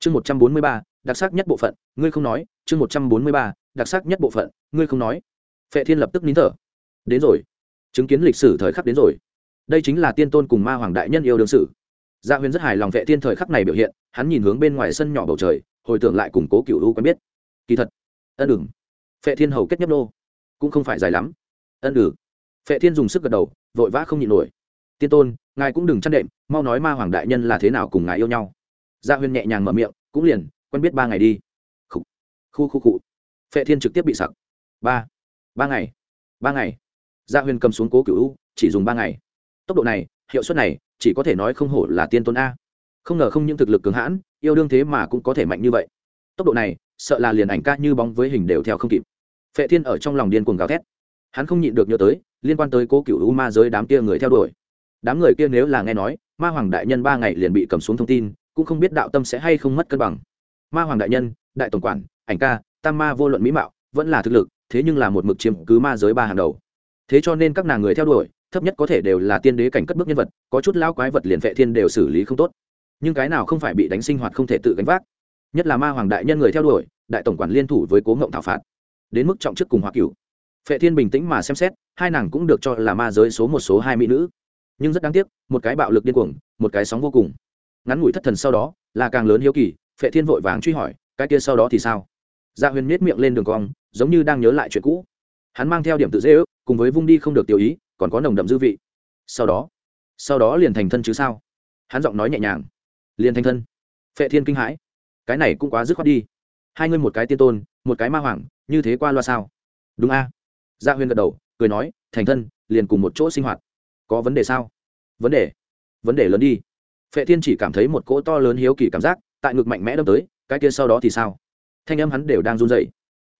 chương một trăm bốn mươi ba, đặc sắc nhất bộ phận, ngươi không nói. Chương một trăm bốn mươi ba, đặc sắc nhất bộ phận, ngươi không nói. Phệ thiên lập tức nín thở. Đến rồi. Chứng kiến lịch sử thời khắc đến rồi. Đây chính là tiên tôn cùng ma hoàng đại nhân yêu đương sử gia dạ huyền rất hài lòng vệ thiên thời khắc này biểu hiện, hắn nhìn hướng bên ngoài sân nhỏ bầu trời, hồi tưởng lại củng cố cựu u quen biết. Kỳ thật, ân đừng phệ thiên hầu kết nhấp nô. Cũng không phải dài lắm. Ân đử phệ thiên dùng sức gật đầu, vội vã không nhịn nổi. Tiên tôn, ngài cũng đừng chăn đệm, mau nói ma hoàng đại nhân là thế nào cùng ngài yêu nhau dạ huyền nhẹ nhàng mở miệng, cũng liền, quen biết ba ngày đi. Khu khu khu cụ phệ thiên trực tiếp bị sặc. Ba ba ngày ba ngày. Gia dạ huyền cầm xuống cố cựu u, chỉ dùng ba ngày. Tốc độ này, hiệu suất này, chỉ có thể nói không hổ là tiên tôn a. Không ngờ không những thực lực cường hãn, yêu đương thế mà cũng có thể mạnh như vậy. Tốc độ này, sợ là liền ảnh ca như bóng với hình đều theo không kịp. Phệ thiên ở trong lòng điên cuồng gào thét. Hắn không nhịn được nhớ tới, liên quan tới cố cựu u ma giới đám kia người theo đuổi. Đám người kia nếu là nghe nói, ma hoàng đại nhân ba ngày liền bị cầm xuống thông tin cũng không biết đạo tâm sẽ hay không mất cân bằng. Ma hoàng đại nhân, đại tổng quản, ảnh ca, tam ma vô luận mỹ mạo, vẫn là thực lực, thế nhưng là một mực chiếm cứ ma giới ba hàng đầu. Thế cho nên các nàng người theo đuổi, thấp nhất có thể đều là tiên đế cảnh cất bước nhân vật, có chút lao quái vật liền vệ thiên đều xử lý không tốt. Nhưng cái nào không phải bị đánh sinh hoạt không thể tự gánh vác. Nhất là ma hoàng đại nhân người theo đuổi, đại tổng quản liên thủ với cố ngộng thảo phạt. Đến mức trọng chức cùng hoa cửu. Phệ thiên bình tĩnh mà xem xét, hai nàng cũng được cho là ma giới số một số hai mỹ nữ. Nhưng rất đáng tiếc, một cái bạo lực điên cuồng, một cái sóng vô cùng ngắn ngủi thất thần sau đó, là càng lớn hiếu kỳ, phệ thiên vội vàng truy hỏi, cái kia sau đó thì sao? Gia dạ huyền miết miệng lên đường cong, giống như đang nhớ lại chuyện cũ. Hắn mang theo điểm tự dễ ước, cùng với vung đi không được tiêu ý, còn có nồng đậm dư vị. Sau đó sau đó liền thành thân chứ sao? Hắn giọng nói nhẹ nhàng. Liền thành thân. Phệ thiên kinh hãi. Cái này cũng quá dứt khoát đi. Hai ngươi một cái tiên tôn, một cái ma hoàng, như thế qua loa sao? Đúng a? Dạ Gia huyên gật đầu, cười nói, thành thân, liền cùng một chỗ sinh hoạt. Có vấn đề sao? Vấn đề vấn đề lớn đi phệ thiên chỉ cảm thấy một cỗ to lớn hiếu kỳ cảm giác tại ngực mạnh mẽ đâm tới, cái kia sau đó thì sao? Thanh âm hắn đều đang run dậy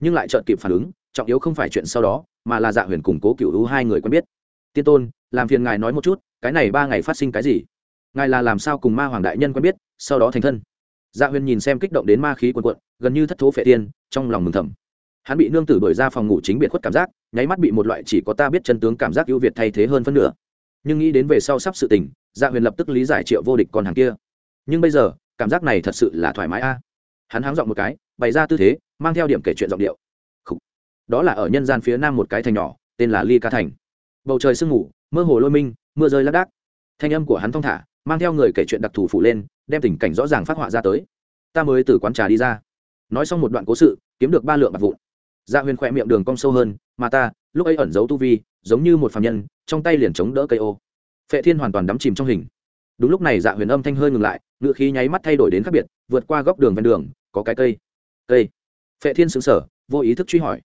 nhưng lại chợt kịp phản ứng, trọng yếu không phải chuyện sau đó, mà là dạ huyền cùng cố cựu hữu hai người quen biết. Tiên tôn, làm phiền ngài nói một chút, cái này ba ngày phát sinh cái gì? Ngài là làm sao cùng ma hoàng đại nhân quen biết, sau đó thành thân? Dạ huyền nhìn xem kích động đến ma khí quần quận gần như thất thố phệ tiên trong lòng mừng thầm. Hắn bị nương tử đổi ra phòng ngủ chính biệt khuất cảm giác, nháy mắt bị một loại chỉ có ta biết chân tướng cảm giác ưu việt thay thế hơn phân nửa. Nhưng nghĩ đến về sau sắp sự tình dạ huyền lập tức lý giải triệu vô địch con hàng kia. Nhưng bây giờ, cảm giác này thật sự là thoải mái a. À. Hắn háng dọn một cái, bày ra tư thế, mang theo điểm kể chuyện giọng điệu. Đó là ở nhân gian phía nam một cái thành nhỏ, tên là ly ca thành. Bầu trời sương ngủ mơ hồ lôi minh, mưa rơi lác đác. Thanh âm của hắn thong thả, mang theo người kể chuyện đặc thù phủ lên, đem tình cảnh rõ ràng phát họa ra tới. Ta mới từ quán trà đi ra. Nói xong một đoạn cố sự, kiếm được ba lượng bạc vụn. Dạ huyền khỏe miệng đường cong sâu hơn, mà ta, lúc ấy ẩn giấu tu vi, giống như một phạm nhân, trong tay liền chống đỡ cây ô phệ thiên hoàn toàn đắm chìm trong hình. Đúng lúc này dạ huyền âm thanh hơi ngừng lại ngựa khí nháy mắt thay đổi đến khác biệt, vượt qua góc đường ven đường, có cái cây. Cây? Phệ thiên xứng sở vô ý thức truy hỏi.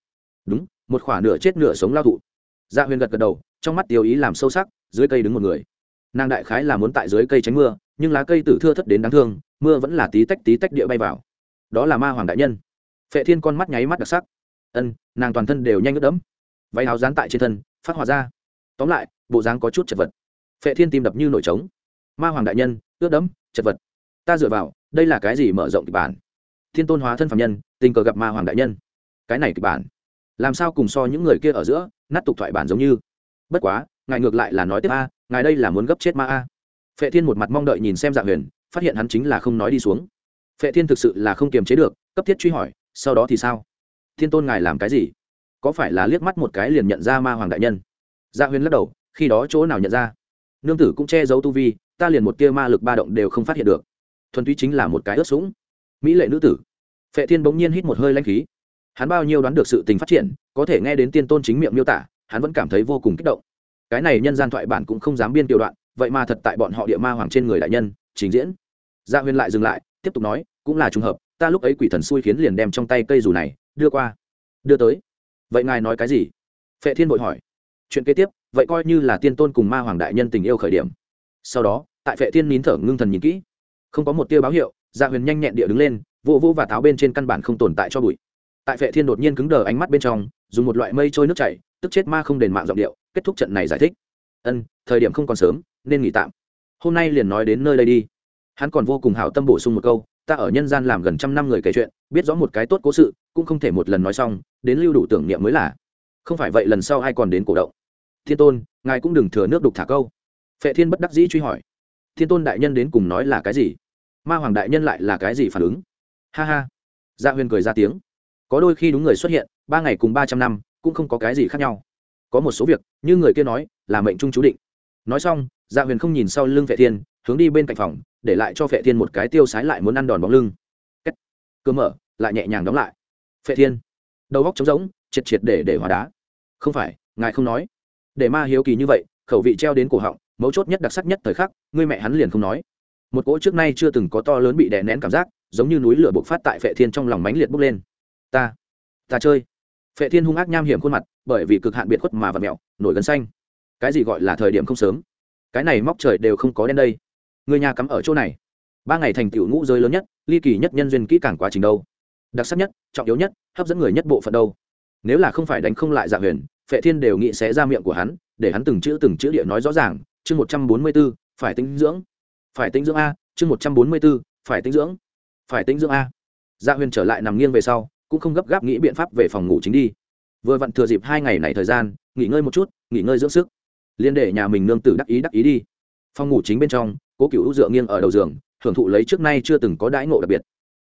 Đúng, một khoả nửa chết nửa sống lao thụ. Dạ huyền gật gật đầu, trong mắt tiêu ý làm sâu sắc, dưới cây đứng một người. Nàng đại khái là muốn tại dưới cây tránh mưa, nhưng lá cây tử thưa thất đến đáng thương, mưa vẫn là tí tách tí tách địa bay vào. Đó là ma hoàng đại nhân. Phệ thiên con mắt nháy mắt đặc sắc. Ân, nàng toàn thân đều nhanh ướt đẫm. Váy áo dán tại trên thân, phát hỏa ra. Tóm lại, bộ dáng có chút chật vật phệ thiên tim đập như nổi trống. Ma hoàng đại nhân, ướt đẫm, chật vật. Ta dựa vào, đây là cái gì mở rộng kịch bản? Thiên tôn hóa thân phạm nhân, tình cờ gặp ma hoàng đại nhân. Cái này kịch bản. Làm sao cùng so những người kia ở giữa, nát tục thoại bản giống như? Bất quá, ngài ngược lại là nói tiếp a, ngài đây là muốn gấp chết ma a. Phệ thiên một mặt mong đợi nhìn xem dạ huyền, phát hiện hắn chính là không nói đi xuống. Phệ thiên thực sự là không kiềm chế được, cấp thiết truy hỏi, sau đó thì sao? Thiên tôn ngài làm cái gì? Có phải là liếc mắt một cái liền nhận ra ma hoàng đại nhân? Dạ huyền lắc đầu, khi đó chỗ nào nhận ra? Nương tử cũng che giấu tu vi, ta liền một tia ma lực ba động đều không phát hiện được. Thuần túy chính là một cái ướt sũng. Mỹ lệ nữ tử. Phệ thiên bỗng nhiên hít một hơi lanh khí. Hắn bao nhiêu đoán được sự tình phát triển, có thể nghe đến tiên tôn chính miệng miêu tả, hắn vẫn cảm thấy vô cùng kích động. Cái này nhân gian thoại bản cũng không dám biên tiểu đoạn, vậy mà thật tại bọn họ địa ma hoàng trên người đại nhân, trình diễn. Dạ Gia huyên lại dừng lại, tiếp tục nói, cũng là trùng hợp, ta lúc ấy quỷ thần xui khiến liền đem trong tay cây dù này đưa qua. Đưa tới. Vậy ngài nói cái gì? Phệ thiên vội hỏi. Chuyện kế tiếp vậy coi như là tiên tôn cùng ma hoàng đại nhân tình yêu khởi điểm. Sau đó, tại vệ thiên nín thở ngưng thần nhìn kỹ, không có một tiêu báo hiệu dạ huyền nhanh nhẹn địa đứng lên vô vô và tháo bên trên căn bản không tồn tại cho bụi. Tại vệ thiên đột nhiên cứng đờ ánh mắt bên trong, dùng một loại mây trôi nước chảy, tức chết ma không đền mạng giọng điệu, kết thúc trận này giải thích. Ân, thời điểm không còn sớm, nên nghỉ tạm. Hôm nay liền nói đến nơi đây đi. Hắn còn vô cùng hào tâm bổ sung một câu, ta ở nhân gian làm gần trăm năm người kể chuyện, biết rõ một cái tốt cố sự, cũng không thể một lần nói xong, đến lưu đủ tưởng niệm mới là. Không phải vậy lần sau ai còn đến cổ động thiên tôn, ngài cũng đừng thừa nước đục thả câu. Phệ thiên bất đắc dĩ truy hỏi. Thiên tôn đại nhân đến cùng nói là cái gì? Ma hoàng đại nhân lại là cái gì phản ứng? Ha ha. Dạ huyền cười ra tiếng. Có đôi khi đúng người xuất hiện, ba ngày cùng ba trăm năm, cũng không có cái gì khác nhau. Có một số việc, như người kia nói, là mệnh trung chú định. Nói xong dạ huyền không nhìn sau lưng Phệ thiên, hướng đi bên cạnh phòng, để lại cho Phệ thiên một cái tiêu sái lại muốn ăn đòn bóng lưng. Cơ mở, lại nhẹ nhàng đóng lại. Phệ thiên. Đầu góc trống rỗng, triệt triệt để để hóa đá. Không phải, ngài không nói để ma hiếu kỳ như vậy, khẩu vị treo đến cổ họng, mấu chốt nhất đặc sắc nhất thời khắc người mẹ hắn liền không nói. Một cỗ trước nay chưa từng có to lớn bị đè nén cảm giác, giống như núi lửa bộc phát tại phệ thiên trong lòng mánh liệt bốc lên. Ta ta chơi. Phệ thiên hung ác nham hiểm khuôn mặt, bởi vì cực hạn biệt khuất mà vật mẹo nổi gân xanh. Cái gì gọi là thời điểm không sớm? Cái này móc trời đều không có đen đây. Người nhà cắm ở chỗ này. Ba ngày thành tựu ngũ giới lớn nhất, ly kỳ nhất nhân duyên kỹ càng quá trình đâu. Đặc sắc nhất, trọng yếu nhất, hấp dẫn người nhất bộ phận đâu. Nếu là không phải đánh không lại dạ huyền phệ thiên đều nghĩ sẽ ra miệng của hắn, để hắn từng chữ từng chữ địa nói rõ ràng, chương một trăm bốn mươi b ố phải tinh dưỡng. Phải tinh dưỡng a, chương một trăm bốn mươi b ố phải tinh dưỡng. Phải tinh dưỡng a. Dạ huyền trở lại nằm nghiêng về sau, cũng không gấp gáp nghĩ biện pháp về phòng ngủ chính đi. Vừa vặn thừa dịp hai ngày này thời gian, nghỉ ngơi một chút, nghỉ ngơi dưỡng sức. Liên để nhà mình nương tử đắc ý đắc ý đi. Phòng ngủ chính bên trong, cố cựu dựa nghiêng ở đầu giường, hưởng thụ lấy trước nay chưa từng có đãi ngộ đặc biệt.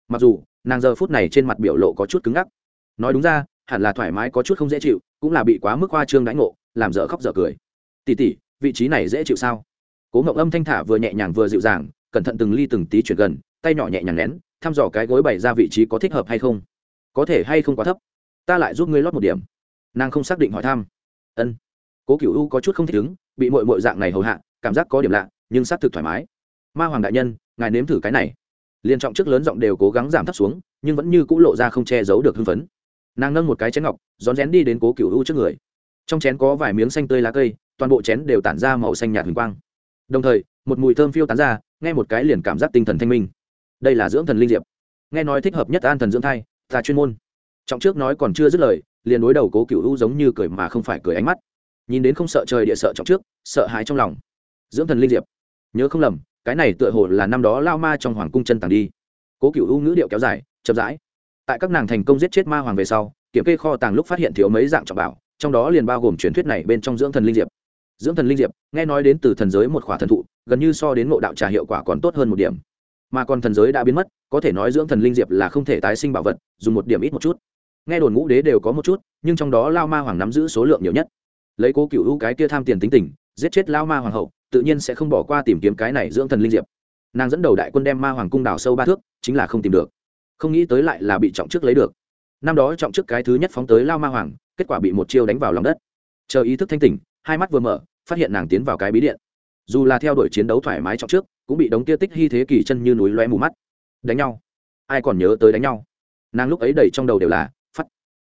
Mặc dù, nàng giờ phút này trên mặt biểu lộ có chút cứng ngắc. Nói đúng ra hẳn là thoải mái có chút không dễ chịu, cũng là bị quá mức hoa trương đánh ngộ, làm dở khóc dở cười. Tỉ tỉ, vị trí này dễ chịu sao? Cố ngậu âm thanh thả vừa nhẹ nhàng vừa dịu dàng, cẩn thận từng ly từng tí chuyển gần, tay nhỏ nhẹ nhàng nén, thăm dò cái gối bày ra vị trí có thích hợp hay không. Có thể hay không quá thấp? Ta lại giúp ngươi lót một điểm. Nàng không xác định hỏi thăm. Ân. Cố cựu u có chút không thích ứng, bị mội mội dạng này hầu hạ, cảm giác có điểm lạ, nhưng xác thực thoải mái. Ma hoàng đại nhân, ngài nếm thử cái này. Liên trọng trước lớn giọng đều cố gắng giảm thấp xuống, nhưng vẫn như c ũ lộ ra không che giấu được hưng phấn nàng nâng một cái chén ngọc, rón rén đi đến cố cựu u trước người. Trong chén có vài miếng xanh tươi lá cây, toàn bộ chén đều tản ra màu xanh nhạt huỳnh quang. Đồng thời, một mùi thơm phiêu tán ra, nghe một cái liền cảm giác tinh thần thanh minh. Đây là dưỡng thần linh diệp. Nghe nói thích hợp nhất an thần dưỡng thai ta chuyên môn. Trọng trước nói còn chưa dứt lời, liền đối đầu cố cựu u giống như cười mà không phải cười ánh mắt. Nhìn đến không sợ trời địa sợ trọng trước, sợ hãi trong lòng. Dưỡng thần linh diệp. Nhớ không lầm, cái này tựa hồ là năm đó lao ma trong hoàng cung chân tàng đi. Cố cựu u ngữ điệu kéo dài, chậm rãi tại các nàng thành công giết chết ma hoàng về sau, kiểm kê kho tàng lúc phát hiện thiếu mấy dạng trọng bảo, trong đó liền bao gồm truyền thuyết này bên trong dưỡng thần linh diệp. Dưỡng thần linh diệp, nghe nói đến từ thần giới một khỏa thần thụ, gần như so đến ngộ đạo trà hiệu quả còn tốt hơn một điểm. Mà còn thần giới đã biến mất, có thể nói dưỡng thần linh diệp là không thể tái sinh bảo vật, dùng một điểm ít một chút. Nghe đồn ngũ đế đều có một chút, nhưng trong đó lao ma hoàng nắm giữ số lượng nhiều nhất. Lấy cố cựu hữu cái kia tham tiền tính tình, giết chết lao ma hoàng hậu, tự nhiên sẽ không bỏ qua tìm kiếm cái này dưỡng thần linh diệp. Nàng dẫn đầu đại quân đem ma hoàng cung đào sâu ba thước, chính là không tìm được không nghĩ tới lại là bị trọng trước lấy được. Năm đó trọng trước cái thứ nhất phóng tới lao ma hoàng, kết quả bị một chiêu đánh vào lòng đất. Chờ ý thức thanh tỉnh, hai mắt vừa mở, phát hiện nàng tiến vào cái bí điện. Dù là theo đuổi chiến đấu thoải mái trọng trước, cũng bị đống kia tích hy thế kỷ chân như núi loe mù mắt. Đánh nhau. Ai còn nhớ tới đánh nhau? Nàng lúc ấy đầy trong đầu đều là, phắt.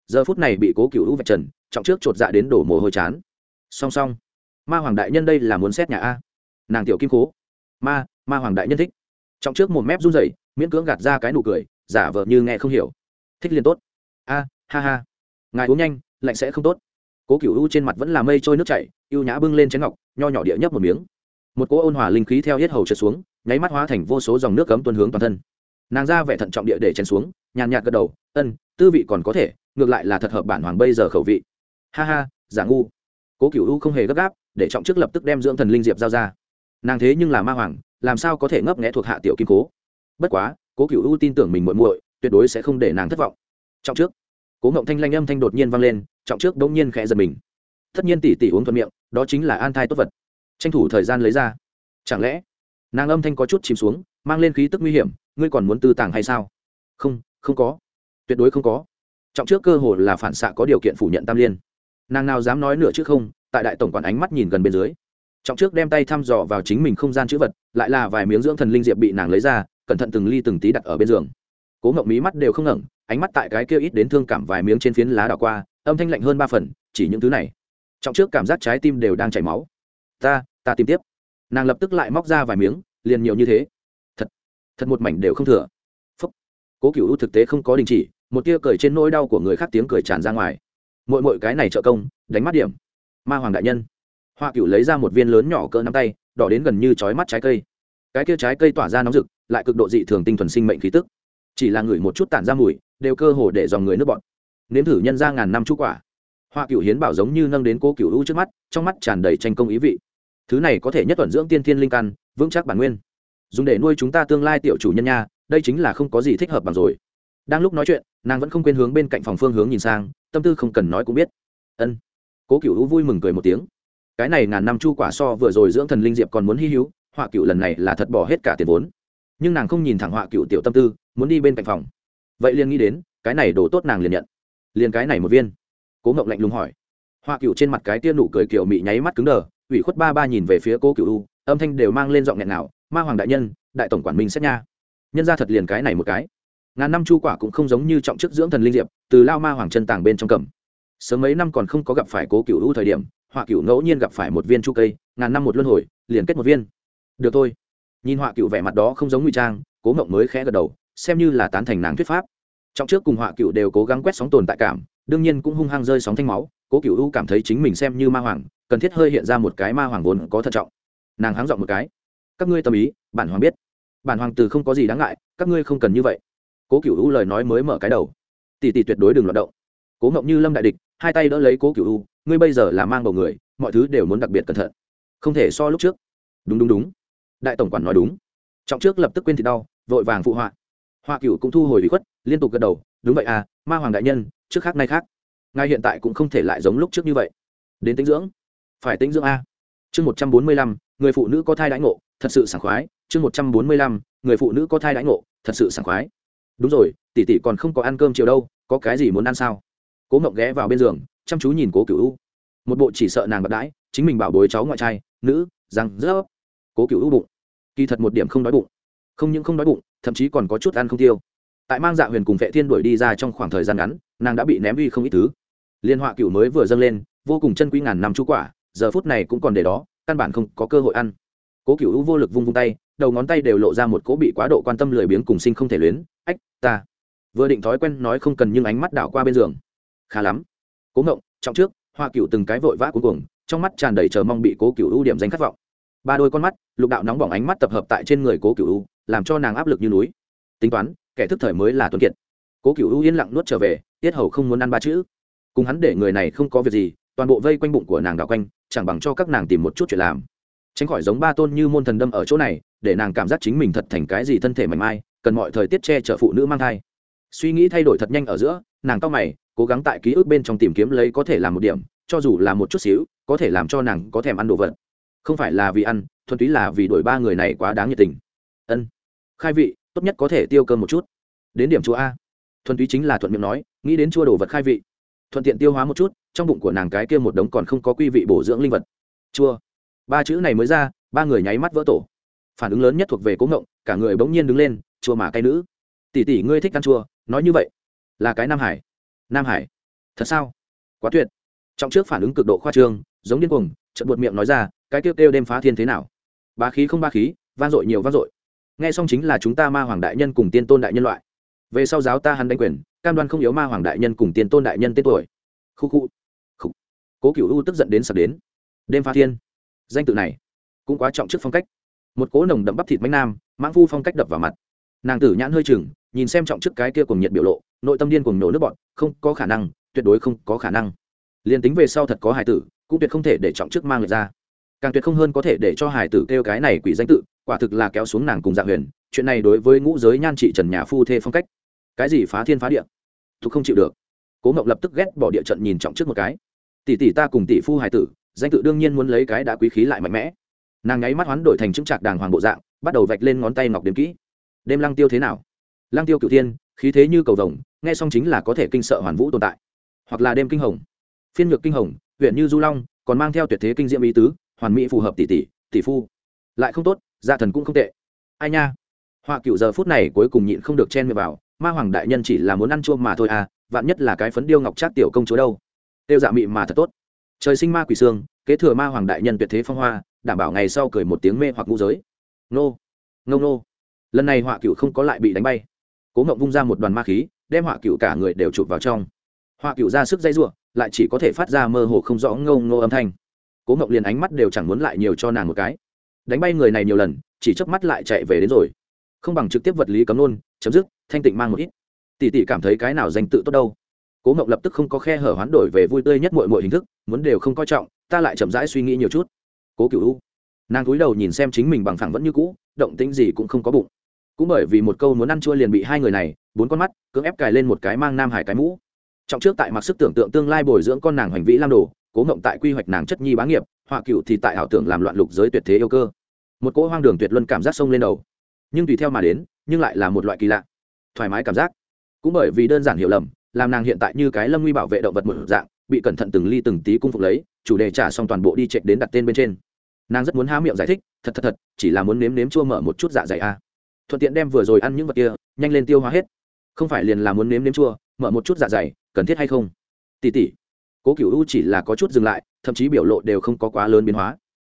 Giờ phút này bị cố cựu hữu vạch trần, trọng trước chột dạ đến đổ mồ hôi chán. Song song. Ma hoàng đại nhân đây là muốn xét nhà a. Nàng tiểu kim cố ma ma hoàng đại nhân thích. Trọng trước một mép run rẩy, miễn cưỡng gạt ra cái nụ cười giả vờ như nghe không hiểu. Thích liền tốt. A, ha ha. Ngài uống nhanh, lạnh sẽ không tốt. Cố cựu u trên mặt vẫn là mây trôi nước chảy y ê u nhã bưng lên chén ngọc, nho nhỏ địa nhấp một miếng. Một cỗ ôn hòa linh khí theo hết hầu trượt xuống, nháy mắt hóa thành vô số dòng nước cấm tuân hướng toàn thân. Nàng ra vẻ thận trọng địa để chén xuống, nhàn nhạt gật đầu, ân, tư vị còn có thể, ngược lại là thật hợp bản hoàng bây giờ khẩu vị. Ha ha, giả ngu. Cố cựu u không hề gấp gáp, để trọng trước lập tức đem dưỡng thần linh diệp giao ra. Nàng thế nhưng là ma hoàng, làm sao có thể ngấp nghẽ thuộc hạ tiểu kim cố? Bất quá cố cựu u tin tưởng mình muội muội, tuyệt đối sẽ không để nàng thất vọng. Trọng trước, cố ngộng thanh lanh âm thanh đột nhiên vang lên, trọng trước đ ỗ n g nhiên khẽ giật mình. Tất nhiên tỷ tỷ uống thuận miệng, đó chính là an thai tốt vật. Tranh thủ thời gian lấy ra. Chẳng lẽ, nàng âm thanh có chút chìm xuống, mang lên khí tức nguy hiểm, ngươi còn muốn tư tàng hay sao? Không không có. Tuyệt đối không có. Trọng trước cơ hồ là phản xạ có điều kiện phủ nhận tam liên. Nàng nào dám nói nửa chứ không, tại đại tổng quản ánh mắt nhìn gần bên dưới. Trọng trước đem tay thăm dò vào chính mình không gian chữ vật, lại là vài miếng dưỡng thần linh diệp bị nàng lấy ra cẩn thận từng ly từng tí đặt ở bên giường. Cố ngậm mí mắt đều không ngẩng, ánh mắt tại cái kia ít đến thương cảm vài miếng trên phiến lá đảo qua, âm thanh lạnh hơn ba phần, chỉ những thứ này. Trọng trước cảm giác trái tim đều đang chảy máu. Ta ta tìm tiếp. Nàng lập tức lại móc ra vài miếng, liền nhiều như thế. Thật thật một mảnh đều không thừa. Phúc. Cố cựu thực tế không có đình chỉ, một tia cười trên nỗi đau của người khác tiếng cười tràn ra ngoài. Mỗi mỗi cái này trợ công, đánh mắt điểm. Ma hoàng đại nhân. Hoa cựu lấy ra một viên lớn nhỏ cỡ nắm tay, đỏ đến gần như chói mắt trái cây. Cái kia trái cây tỏa ra nóng rực lại cực độ dị thường tinh thuần sinh mệnh khí tức. Chỉ là ngửi một chút tản ra mùi, đều cơ hồ để dòng người nước bọn nếm thử nhân ra ngàn năm chú quả. Hoa cựu hiến bảo giống như nâng đến cô cựu u trước mắt, trong mắt tràn đầy tranh công ý vị. Thứ này có thể nhất tuần dưỡng tiên thiên linh căn, vững chắc bản nguyên. Dùng để nuôi chúng ta tương lai tiểu chủ nhân nha, đây chính là không có gì thích hợp bằng rồi. Đang lúc nói chuyện, nàng vẫn không quên hướng bên cạnh phòng phương hướng nhìn sang, tâm tư không cần nói cũng biết. Ân. Cố cựu vui mừng cười một tiếng. Cái này ngàn năm chu quả so vừa rồi dưỡng thần linh diệp còn muốn hy hữu họa cựu lần này là thật bỏ hết cả tiền vốn nhưng nàng không nhìn thẳng họa cựu tiểu tâm tư, muốn đi bên cạnh phòng. Vậy liền nghĩ đến, cái này đồ tốt nàng liền nhận. Liền cái này một viên. Cố ngộng lạnh lùng hỏi. Họa cựu trên mặt cái tia nụ cười kiểu mị nháy mắt cứng đờ, ủy khuất ba ba nhìn về phía cố cựu u, âm thanh đều mang lên giọng nghẹn nào ma hoàng đại nhân, đại tổng quản minh xét nha. Nhân ra thật liền cái này một cái. Ngàn năm chu quả cũng không giống như trọng chức dưỡng thần linh diệp, từ lao ma hoàng chân tàng bên trong cầm. Sớm mấy năm còn không có gặp phải cố cựu u thời điểm, họa cựu ngẫu nhiên gặp phải một viên chu cây, ngàn năm một luân hồi, liền kết một viên. Được thôi nhìn họa cựu vẻ mặt đó không giống ngụy trang, cố mộng mới khẽ gật đầu, xem như là tán thành nàng thuyết pháp. Trong trước cùng họa cựu đều cố gắng quét sóng tồn tại cảm, đương nhiên cũng hung hăng rơi sóng thanh máu, cố cựu u cảm thấy chính mình xem như ma hoàng, cần thiết hơi hiện ra một cái ma hoàng vốn có thận trọng. Nàng háng dọn một cái. Các ngươi tâm ý, bản hoàng biết. Bản hoàng từ không có gì đáng ngại, các ngươi không cần như vậy. Cố cựu u lời nói mới mở cái đầu. Tỷ tỷ tuyệt đối đừng loạt động. Cố ngộng như lâm đại địch, hai tay đỡ lấy cố cựu u ngươi bây giờ là mang bầu người, mọi thứ đều muốn đặc biệt cẩn thận. Không thể so lúc trước. Đúng đúng đúng đại tổng quản nói đúng. Trọng trước lập tức quên thì đau, vội vàng phụ họa. Hoa cựu cũng thu hồi bị khuất, liên tục gật đầu, đúng vậy à ma hoàng đại nhân, trước khác nay khác. Ngài hiện tại cũng không thể lại giống lúc trước như vậy. Đến tính dưỡng. Phải tính dưỡng a. Chương một trăm bốn mươi lăm, người phụ nữ có thai đãi ngộ, thật sự sảng khoái. Chương một trăm bốn mươi lăm, người phụ nữ có thai đãi ngộ, thật sự sảng khoái. Đúng rồi, tỷ tỷ còn không có ăn cơm chiều đâu, có cái gì muốn ăn sao? Cố mộng ghé vào bên giường, chăm chú nhìn cố cựu u. Một bộ chỉ sợ nàng bật đãi, chính mình bảo bối cháu ngoại trai, nữ, răng rớp. Cố cựu u bụng kỳ thật một điểm không đói bụng. Không những không đói bụng, thậm chí còn có chút ăn không tiêu. Tại mang dạ huyền cùng vệ thiên đuổi đi ra trong khoảng thời gian ngắn, nàng đã bị ném uy không ít thứ. Liên họa cựu mới vừa dâng lên, vô cùng chân quý ngàn năm chú quả, giờ phút này cũng còn để đó, căn bản không có cơ hội ăn. Cố cựu vô lực vung vung tay, đầu ngón tay đều lộ ra một cố bị quá độ quan tâm lười biếng cùng sinh không thể luyến. Ách, ta. Vừa định thói quen nói không cần nhưng ánh mắt đảo qua bên giường. Khá lắm. Cố ngộng, trọng trước. Hoa cựu từng cái vội vã cuối cùng trong mắt tràn đầy chờ mong bị cố cựu ưu điểm danh khát vọng ba đôi con mắt lục đạo nóng bỏng ánh mắt tập hợp tại trên người cố cựu ưu làm cho nàng áp lực như núi. Tính toán, kẻ thức thời mới là tuấn kiệt. Cố cựu ưu yên lặng nuốt trở về, tiết hầu không muốn ăn ba chữ. Cùng hắn để người này không có việc gì, toàn bộ vây quanh bụng của nàng đào quanh, chẳng bằng cho các nàng tìm một chút chuyện làm. Tránh khỏi giống ba tôn như môn thần đâm ở chỗ này, để nàng cảm giác chính mình thật thành cái gì thân thể mảnh mai, cần mọi thời tiết che chở phụ nữ mang thai. Suy nghĩ thay đổi thật nhanh ở giữa, nàng cao mày, cố gắng tại ký ức bên trong tìm kiếm lấy có thể làm một điểm, cho dù là một chút xíu, có thể làm cho nàng có thèm ăn đồ vật không phải là vì ăn, thuần túy là vì đổi ba người này quá đáng nhiệt tình. Ân. Khai vị, tốt nhất có thể tiêu cơm một chút. Đến điểm chùa a. Thuần túy chính là thuận miệng nói, nghĩ đến chua đồ vật khai vị. Thuận tiện tiêu hóa một chút, trong bụng của nàng cái kia một đống còn không có quy vị bổ dưỡng linh vật. Chua. Ba chữ này mới ra, ba người nháy mắt vỡ tổ. Phản ứng lớn nhất thuộc về cố ngộng, cả người bỗng nhiên đứng lên, chua mà cay nữ. Tỷ tỷ ngươi thích ăn chua, nói như vậy. Là cái nam hải. Nam hải. Thật sao? Quá tuyệt. Trong trước phản ứng cực độ khoa trương giống điên cuồng, chợt buột miệng nói ra, cái kêu kêu đêm phá thiên thế nào? Ba khí không ba khí, vang dội nhiều vang dội. Nghe xong chính là chúng ta ma hoàng đại nhân cùng tiên tôn đại nhân loại. Về sau giáo ta hắn đánh quyền, cam đoan không yếu ma hoàng đại nhân cùng tiên tôn đại nhân tên tuổi. Khu khu. Khu cố cựu u tức giận đến sập đến. Đêm phá thiên. Danh tự này cũng quá trọng trước phong cách. Một cố nồng đậm bắp thịt mánh nam, mãng phu phong cách đập vào mặt. Nàng tử nhãn hơi chừng, nhìn xem trọng trước cái kia cùng nhiệt biểu lộ, nội tâm điên cùng nổ nước bọn không có khả năng, tuyệt đối không có khả năng. Liền tính về sau thật có hải tử cũng tuyệt không thể để trọng trước mang người ra. Càng tuyệt không hơn có thể để cho hải tử kêu cái này quỷ danh tự, quả thực là kéo xuống nàng cùng dạ huyền. Chuyện này đối với ngũ giới nhan trị trần nhà phu thê phong cách. Cái gì phá thiên phá địa? Thục không chịu được. Cố ngọc lập tức ghét bỏ địa trận nhìn trọng trước một cái. Tỷ tỷ ta cùng tỷ phu hải tử, danh tự đương nhiên muốn lấy cái đã quý khí lại mạnh mẽ. Nàng nháy mắt hoán đổi thành chứng trạc đàng hoàng bộ dạng, bắt đầu vạch lên ngón tay ngọc đếm kỹ. Đêm lăng tiêu thế nào? Lăng tiêu cựu thiên, khí thế như cầu vồng, nghe xong chính là có thể kinh sợ hoàn vũ tồn tại. Hoặc là đêm kinh hồng. Phiên nhược kinh hồng huyện như du long, còn mang theo tuyệt thế kinh diễm ý tứ, hoàn mỹ phù hợp tỷ tỷ tỷ phu. Lại không tốt, gia thần cũng không tệ. Ai nha? Họa cựu giờ phút này cuối cùng nhịn không được chen miệng vào, ma hoàng đại nhân chỉ là muốn ăn chua mà thôi à vạn nhất là cái phấn điêu ngọc trát tiểu công chúa đâu. Tiêu dạ mị mà thật tốt. Trời sinh ma quỷ xương kế thừa ma hoàng đại nhân tuyệt thế phong hoa, đảm bảo ngày sau cười một tiếng mê hoặc ngũ giới. Nô nô nô lần này họa cựu không có lại bị đánh bay. Cố ngậm vung ra một đoàn ma khí, đem họa cựu cả người đều chụp vào trong. Họa cựu ra sức dây r lại chỉ có thể phát ra mơ hồ không rõ ngâu ngô âm thanh. Cố ngộng liền ánh mắt đều chẳng muốn lại nhiều cho nàng một cái. Đánh bay người này nhiều lần, chỉ chớp mắt lại chạy về đến rồi. Không bằng trực tiếp vật lý cấm nôn chấm dứt, thanh tịnh mang một ít. Tỷ tỷ cảm thấy cái nào danh tự tốt đâu. Cố ngộng lập tức không có khe hở hoán đổi về vui tươi nhất mọi mọi hình thức, muốn đều không coi trọng, ta lại chậm rãi suy nghĩ nhiều chút. Cố cựu u, nàng cúi đầu nhìn xem chính mình bằng phẳng vẫn như cũ, động tĩnh gì cũng không có bụng. Cũng bởi vì một câu muốn ăn chua liền bị hai người này, bốn con mắt, cưỡng ép cài lên một cái mang nam hải cái mũ trọng trước tại mặc sức tưởng tượng tương lai bồi dưỡng con nàng hoành vĩ lam đồ, cố ngộng tại quy hoạch nàng chất nhi bá nghiệp, họa cựu thì tại ảo tưởng làm loạn lục giới tuyệt thế yêu cơ. Một cỗ hoang đường tuyệt luân cảm giác sông lên đầu. Nhưng tùy theo mà đến, nhưng lại là một loại kỳ lạ. Thoải mái cảm giác. Cũng bởi vì đơn giản hiểu lầm, làm nàng hiện tại như cái lâm nguy bảo vệ động vật một dạng, bị cẩn thận từng ly từng tí cung phục lấy, chủ đề trả xong toàn bộ đi chạy đến đặt tên bên trên. Nàng rất muốn há miệng giải thích, thật thật thật, chỉ là muốn nếm nếm chua mở một chút dạ dày a thuận tiện đem vừa rồi ăn những vật kia, nhanh lên tiêu hóa hết. Không phải liền là muốn nếm nếm chua, mở một chút dạ dày cần thiết hay không? Tỉ tỉ, cố cựu u chỉ là có chút dừng lại, thậm chí biểu lộ đều không có quá lớn biến hóa.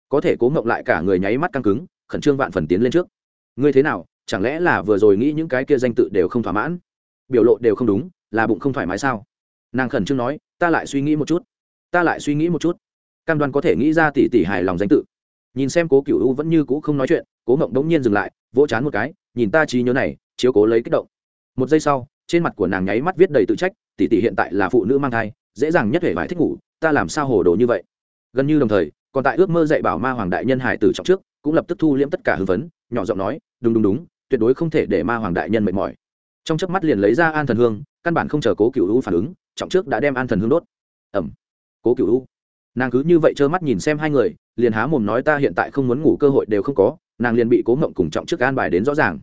Có thể cố ngộng lại cả người nháy mắt căng cứng, khẩn trương vạn phần tiến lên trước. Ngươi thế nào, chẳng lẽ là vừa rồi nghĩ những cái kia danh tự đều không thỏa mãn? Biểu lộ đều không đúng, là bụng không thoải mái sao? Nàng khẩn trương nói, ta lại suy nghĩ một chút, ta lại suy nghĩ một chút. Cam đoan có thể nghĩ ra tỷ tỷ hài lòng danh tự. Nhìn xem cố cựu u vẫn như cũ không nói chuyện, cố ngộng đống nhiên dừng lại, vỗ chán một cái, nhìn ta trí nhớ này, chiếu cố lấy kích động. Một giây sau, trên mặt của nàng nháy mắt viết đầy tự trách tỷ tỷ hiện tại là phụ nữ mang thai, dễ dàng nhất hệ vải thích ngủ, ta làm sao hồ đồ như vậy? Gần như đồng thời, còn tại ước mơ dạy bảo ma hoàng đại nhân hải tử trọng trước, cũng lập tức thu liễm tất cả hư vấn nhỏ giọng nói, đúng đúng đúng, tuyệt đối không thể để ma hoàng đại nhân mệt mỏi. Trong chớp mắt liền lấy ra an thần hương, căn bản không chờ cố cựu u phản ứng, trọng trước đã đem an thần hương đốt. Ẩm. Cố cựu u. Nàng cứ như vậy trơ mắt nhìn xem hai người, liền há mồm nói ta hiện tại không muốn ngủ, cơ hội đều không có, nàng liền bị cố mộng cùng trọng trước an bài đến rõ ràng.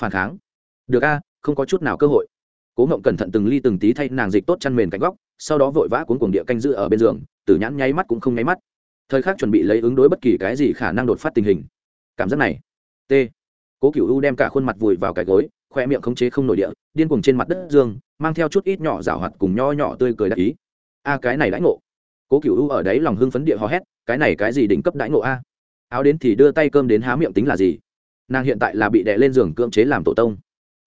Phản kháng. Được a, không có chút nào cơ hội cố ngộng cẩn thận từng ly từng tí thay nàng dịch tốt chăn mền cánh góc, sau đó vội vã cuốn cuồng địa canh giữ ở bên giường, tử nhãn nháy mắt cũng không nháy mắt. Thời khắc chuẩn bị lấy ứng đối bất kỳ cái gì khả năng đột phát tình hình. Cảm giác này. T. Cố cựu u đem cả khuôn mặt vùi vào cái gối, khoe miệng khống chế không nổi địa, điên cuồng trên mặt đất dương, mang theo chút ít nhỏ rảo hoạt cùng nho nhỏ tươi cười đại ý. A, cái này đãi ngộ. Cố cựu u ở đấy lòng hưng phấn địa hò hét, cái này cái gì đỉnh cấp đãi ngộ a? Áo đến thì đưa tay cơm đến há miệng tính là gì? Nàng hiện tại là bị đè lên giường cưỡng chế làm tổ tông.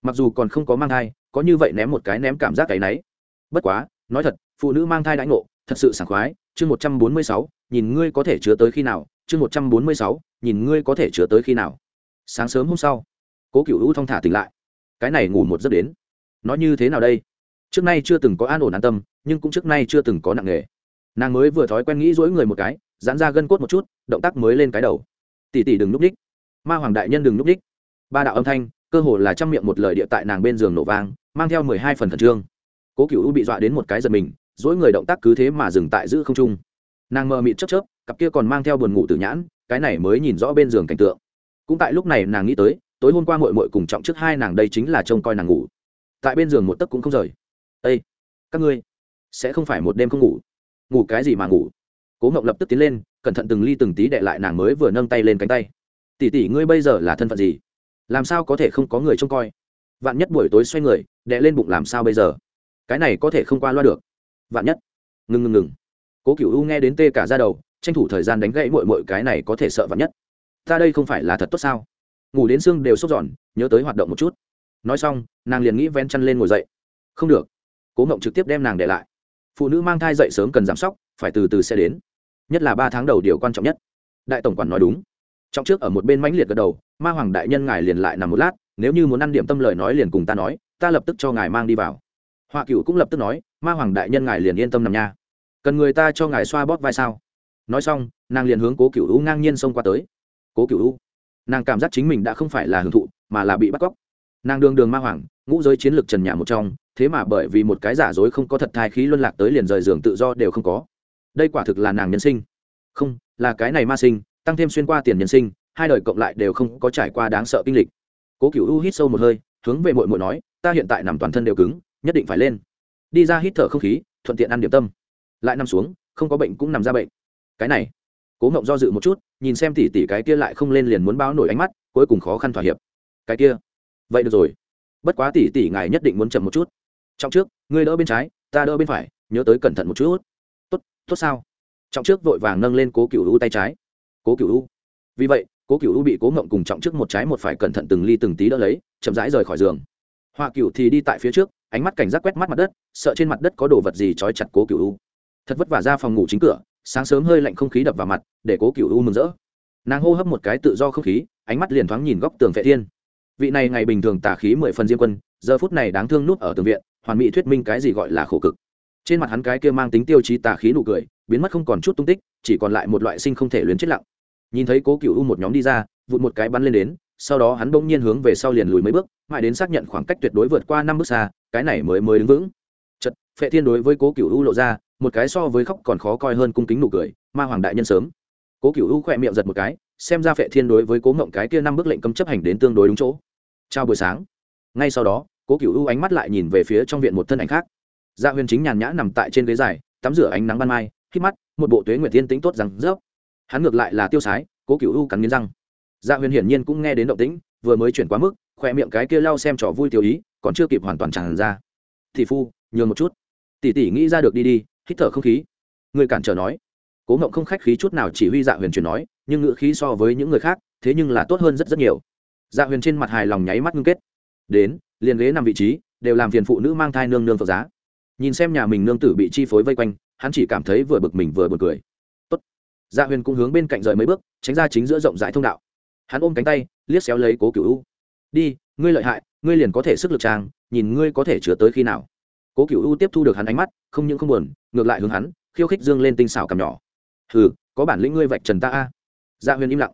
Mặc dù còn không có mang thai có như vậy ném một cái ném cảm giác cái náy bất quá, nói thật, phụ nữ mang thai đãi ngộ, thật sự sảng khoái. Chương một trăm bốn mươi sáu, nhìn ngươi có thể chứa tới khi nào. Chương một trăm bốn mươi sáu, nhìn ngươi có thể chứa tới khi nào. Sáng sớm hôm sau, cố cựu u thong thả tỉnh lại. Cái này ngủ một giấc đến. Nó như thế nào đây? Trước nay chưa từng có an ổn an tâm, nhưng cũng trước nay chưa từng có nặng nghề nàng mới vừa thói quen nghĩ dối người một cái, giãn ra gân cốt một chút, động tác mới lên cái đầu. Tỉ tỉ đừng núp ních ma hoàng đại nhân đừng núp ních ba đạo âm thanh, cơ hồ là trăm miệng một lời địa tại nàng bên giường nổ vang mang theo mười hai phần thần trương. Cố cựu bị dọa đến một cái giật mình, dỗi người động tác cứ thế mà dừng tại giữ không trung. Nàng mờ mịt chớp chớp, cặp kia còn mang theo buồn ngủ tử nhãn, cái này mới nhìn rõ bên giường cảnh tượng. Cũng tại lúc này nàng nghĩ tới, tối hôm qua mội mội cùng trọng trước hai nàng đây chính là trông coi nàng ngủ. Tại bên giường một tấc cũng không rời. Ây các ngươi sẽ không phải một đêm không ngủ. Ngủ cái gì mà ngủ? Cố ngộng lập tức tiến lên, cẩn thận từng ly từng tí đệ lại nàng mới vừa nâng tay lên cánh tay. Tỷ tỷ ngươi bây giờ là thân phận gì? Làm sao có thể không có người trông coi? Vạn nhất buổi tối xoay người đệ lên bụng làm sao bây giờ? Cái này có thể không qua loa được. Vạn nhất. Ngừng ngừng ngừng cố cựu u nghe đến tê cả ra đầu, tranh thủ thời gian đánh gãy mội mội cái này có thể sợ vạn nhất. Ta đây không phải là thật tốt sao? Ngủ đến xương đều sốt giòn, nhớ tới hoạt động một chút. Nói xong, nàng liền nghĩ ven chăn lên ngồi dậy. Không được. Cố ngộng trực tiếp đem nàng để lại. Phụ nữ mang thai dậy sớm cần giảm sóc, phải từ từ sẽ đến. Nhất là ba tháng đầu điều quan trọng nhất. Đại tổng quản nói đúng. Trong trước ở một bên mãnh liệt gật đầu, ma hoàng đại nhân ngài liền lại nằm một lát, nếu như muốn ăn điểm tâm lời nói liền cùng ta nói ta lập tức cho ngài mang đi vào. Họa cựu cũng lập tức nói, ma hoàng đại nhân ngài liền yên tâm nằm nha. Cần người ta cho ngài xoa bóp vai sao? Nói xong, nàng liền hướng cố cựu u ngang nhiên xông qua tới. Cố cựu u. Nàng cảm giác chính mình đã không phải là hưởng thụ, mà là bị bắt cóc. Nàng đường đường ma hoàng, ngũ giới chiến lược trần nhà một trong, thế mà bởi vì một cái giả dối không có thật thai khí luân lạc tới liền rời giường tự do đều không có. Đây quả thực là nàng nhân sinh. Không, là cái này ma sinh, tăng thêm xuyên qua tiền nhân sinh, hai đời cộng lại đều không có trải qua đáng sợ kinh lịch. Cố cựu u hít sâu một hơi hướng về mội mội nói, ta hiện tại nằm toàn thân đều cứng, nhất định phải lên. Đi ra hít thở không khí, thuận tiện ăn điểm tâm. Lại nằm xuống, không có bệnh cũng nằm ra bệnh. Cái này, cố ngộng do dự một chút, nhìn xem tỉ tỉ cái kia lại không lên liền muốn báo nổi ánh mắt, cuối cùng khó khăn thỏa hiệp. Cái kia, vậy được rồi. Bất quá tỉ tỉ ngài nhất định muốn chậm một chút. Trong trước, ngươi đỡ bên trái, ta đỡ bên phải, nhớ tới cẩn thận một chút. Tốt tốt sao? Trong trước vội vàng nâng lên cố cựu u tay trái. Cố cựu u, vì vậy cố cựu u bị cố ngộng cùng trọng trước một trái một phải cẩn thận từng ly từng tí đỡ lấy, chậm rãi rời khỏi giường. Họa cựu thì đi tại phía trước, ánh mắt cảnh giác quét mắt mặt đất, sợ trên mặt đất có đồ vật gì trói chặt cố cựu u. Thật vất vả ra phòng ngủ chính cửa, sáng sớm hơi lạnh không khí đập vào mặt, để cố cựu u mừng rỡ. Nàng hô hấp một cái tự do không khí, ánh mắt liền thoáng nhìn góc tường vệ thiên. Vị này ngày bình thường tả khí mười phần diêm quân, giờ phút này đáng thương nút ở tường viện, hoàn mỹ thuyết minh cái gì gọi là khổ cực. Trên mặt hắn cái kia mang tính tiêu chí tà khí nụ cười, biến mất không còn chút tung tích, chỉ còn lại một loại sinh không thể luyến chết lặng nhìn thấy cố cựu u một nhóm đi ra, vụt một cái bắn lên đến, sau đó hắn bỗng nhiên hướng về sau liền lùi mấy bước, mãi đến xác nhận khoảng cách tuyệt đối vượt qua năm bước xa, cái này mới mới đứng vững. Chật phệ thiên đối với cố cựu u lộ ra, một cái so với khóc còn khó coi hơn cung kính nụ cười, ma hoàng đại nhân sớm. Cố cựu u khỏe miệng giật một cái, xem ra phệ thiên đối với cố ngộng cái kia năm bước lệnh cấm chấp hành đến tương đối đúng chỗ. Chào buổi sáng. Ngay sau đó, cố cựu u ánh mắt lại nhìn về phía trong viện một thân ảnh khác. Dạ huyền chính nhàn nhã nằm tại trên ghế dài, tắm rửa ánh nắng ban mai khi mắt, một bộ tuế nguyệt tiên tính tốt rằng rớp hắn ngược lại là tiêu sái, cố cựu u cắn nghiến răng. Dạ huyền hiển nhiên cũng nghe đến động tĩnh, vừa mới chuyển quá mức khoe miệng cái kia lau xem trò vui tiêu ý, còn chưa kịp hoàn toàn tràn ra. Thì phu, nhường một chút. Tỷ tỷ nghĩ ra được đi đi, hít thở không khí. Người cản trở nói. Cố ngộng không khách khí chút nào chỉ huy dạ huyền chuyển nói, nhưng ngữ khí so với những người khác, thế nhưng là tốt hơn rất rất nhiều. Dạ huyền trên mặt hài lòng nháy mắt ngưng kết. Đến, liền ghế nằm vị trí, đều làm phiền phụ nữ mang thai nương nương phật giá. Nhìn xem nhà mình nương tử bị chi phối vây quanh, hắn chỉ cảm thấy vừa bực mình vừa b u ồ n cười dạ huyền cũng hướng bên cạnh rời mấy bước, tránh ra chính giữa rộng rãi thông đạo. Hắn ôm cánh tay, liếc xéo lấy cố cựu u. Đi, ngươi lợi hại, ngươi liền có thể sức lực trang nhìn ngươi có thể chứa tới khi nào. Cố cựu u tiếp thu được hắn ánh mắt, không những không buồn, ngược lại hướng hắn, khiêu khích dương lên tinh xảo cằm nhỏ. Hừ, có bản lĩnh ngươi vạch trần ta a. Dạ huyền im lặng,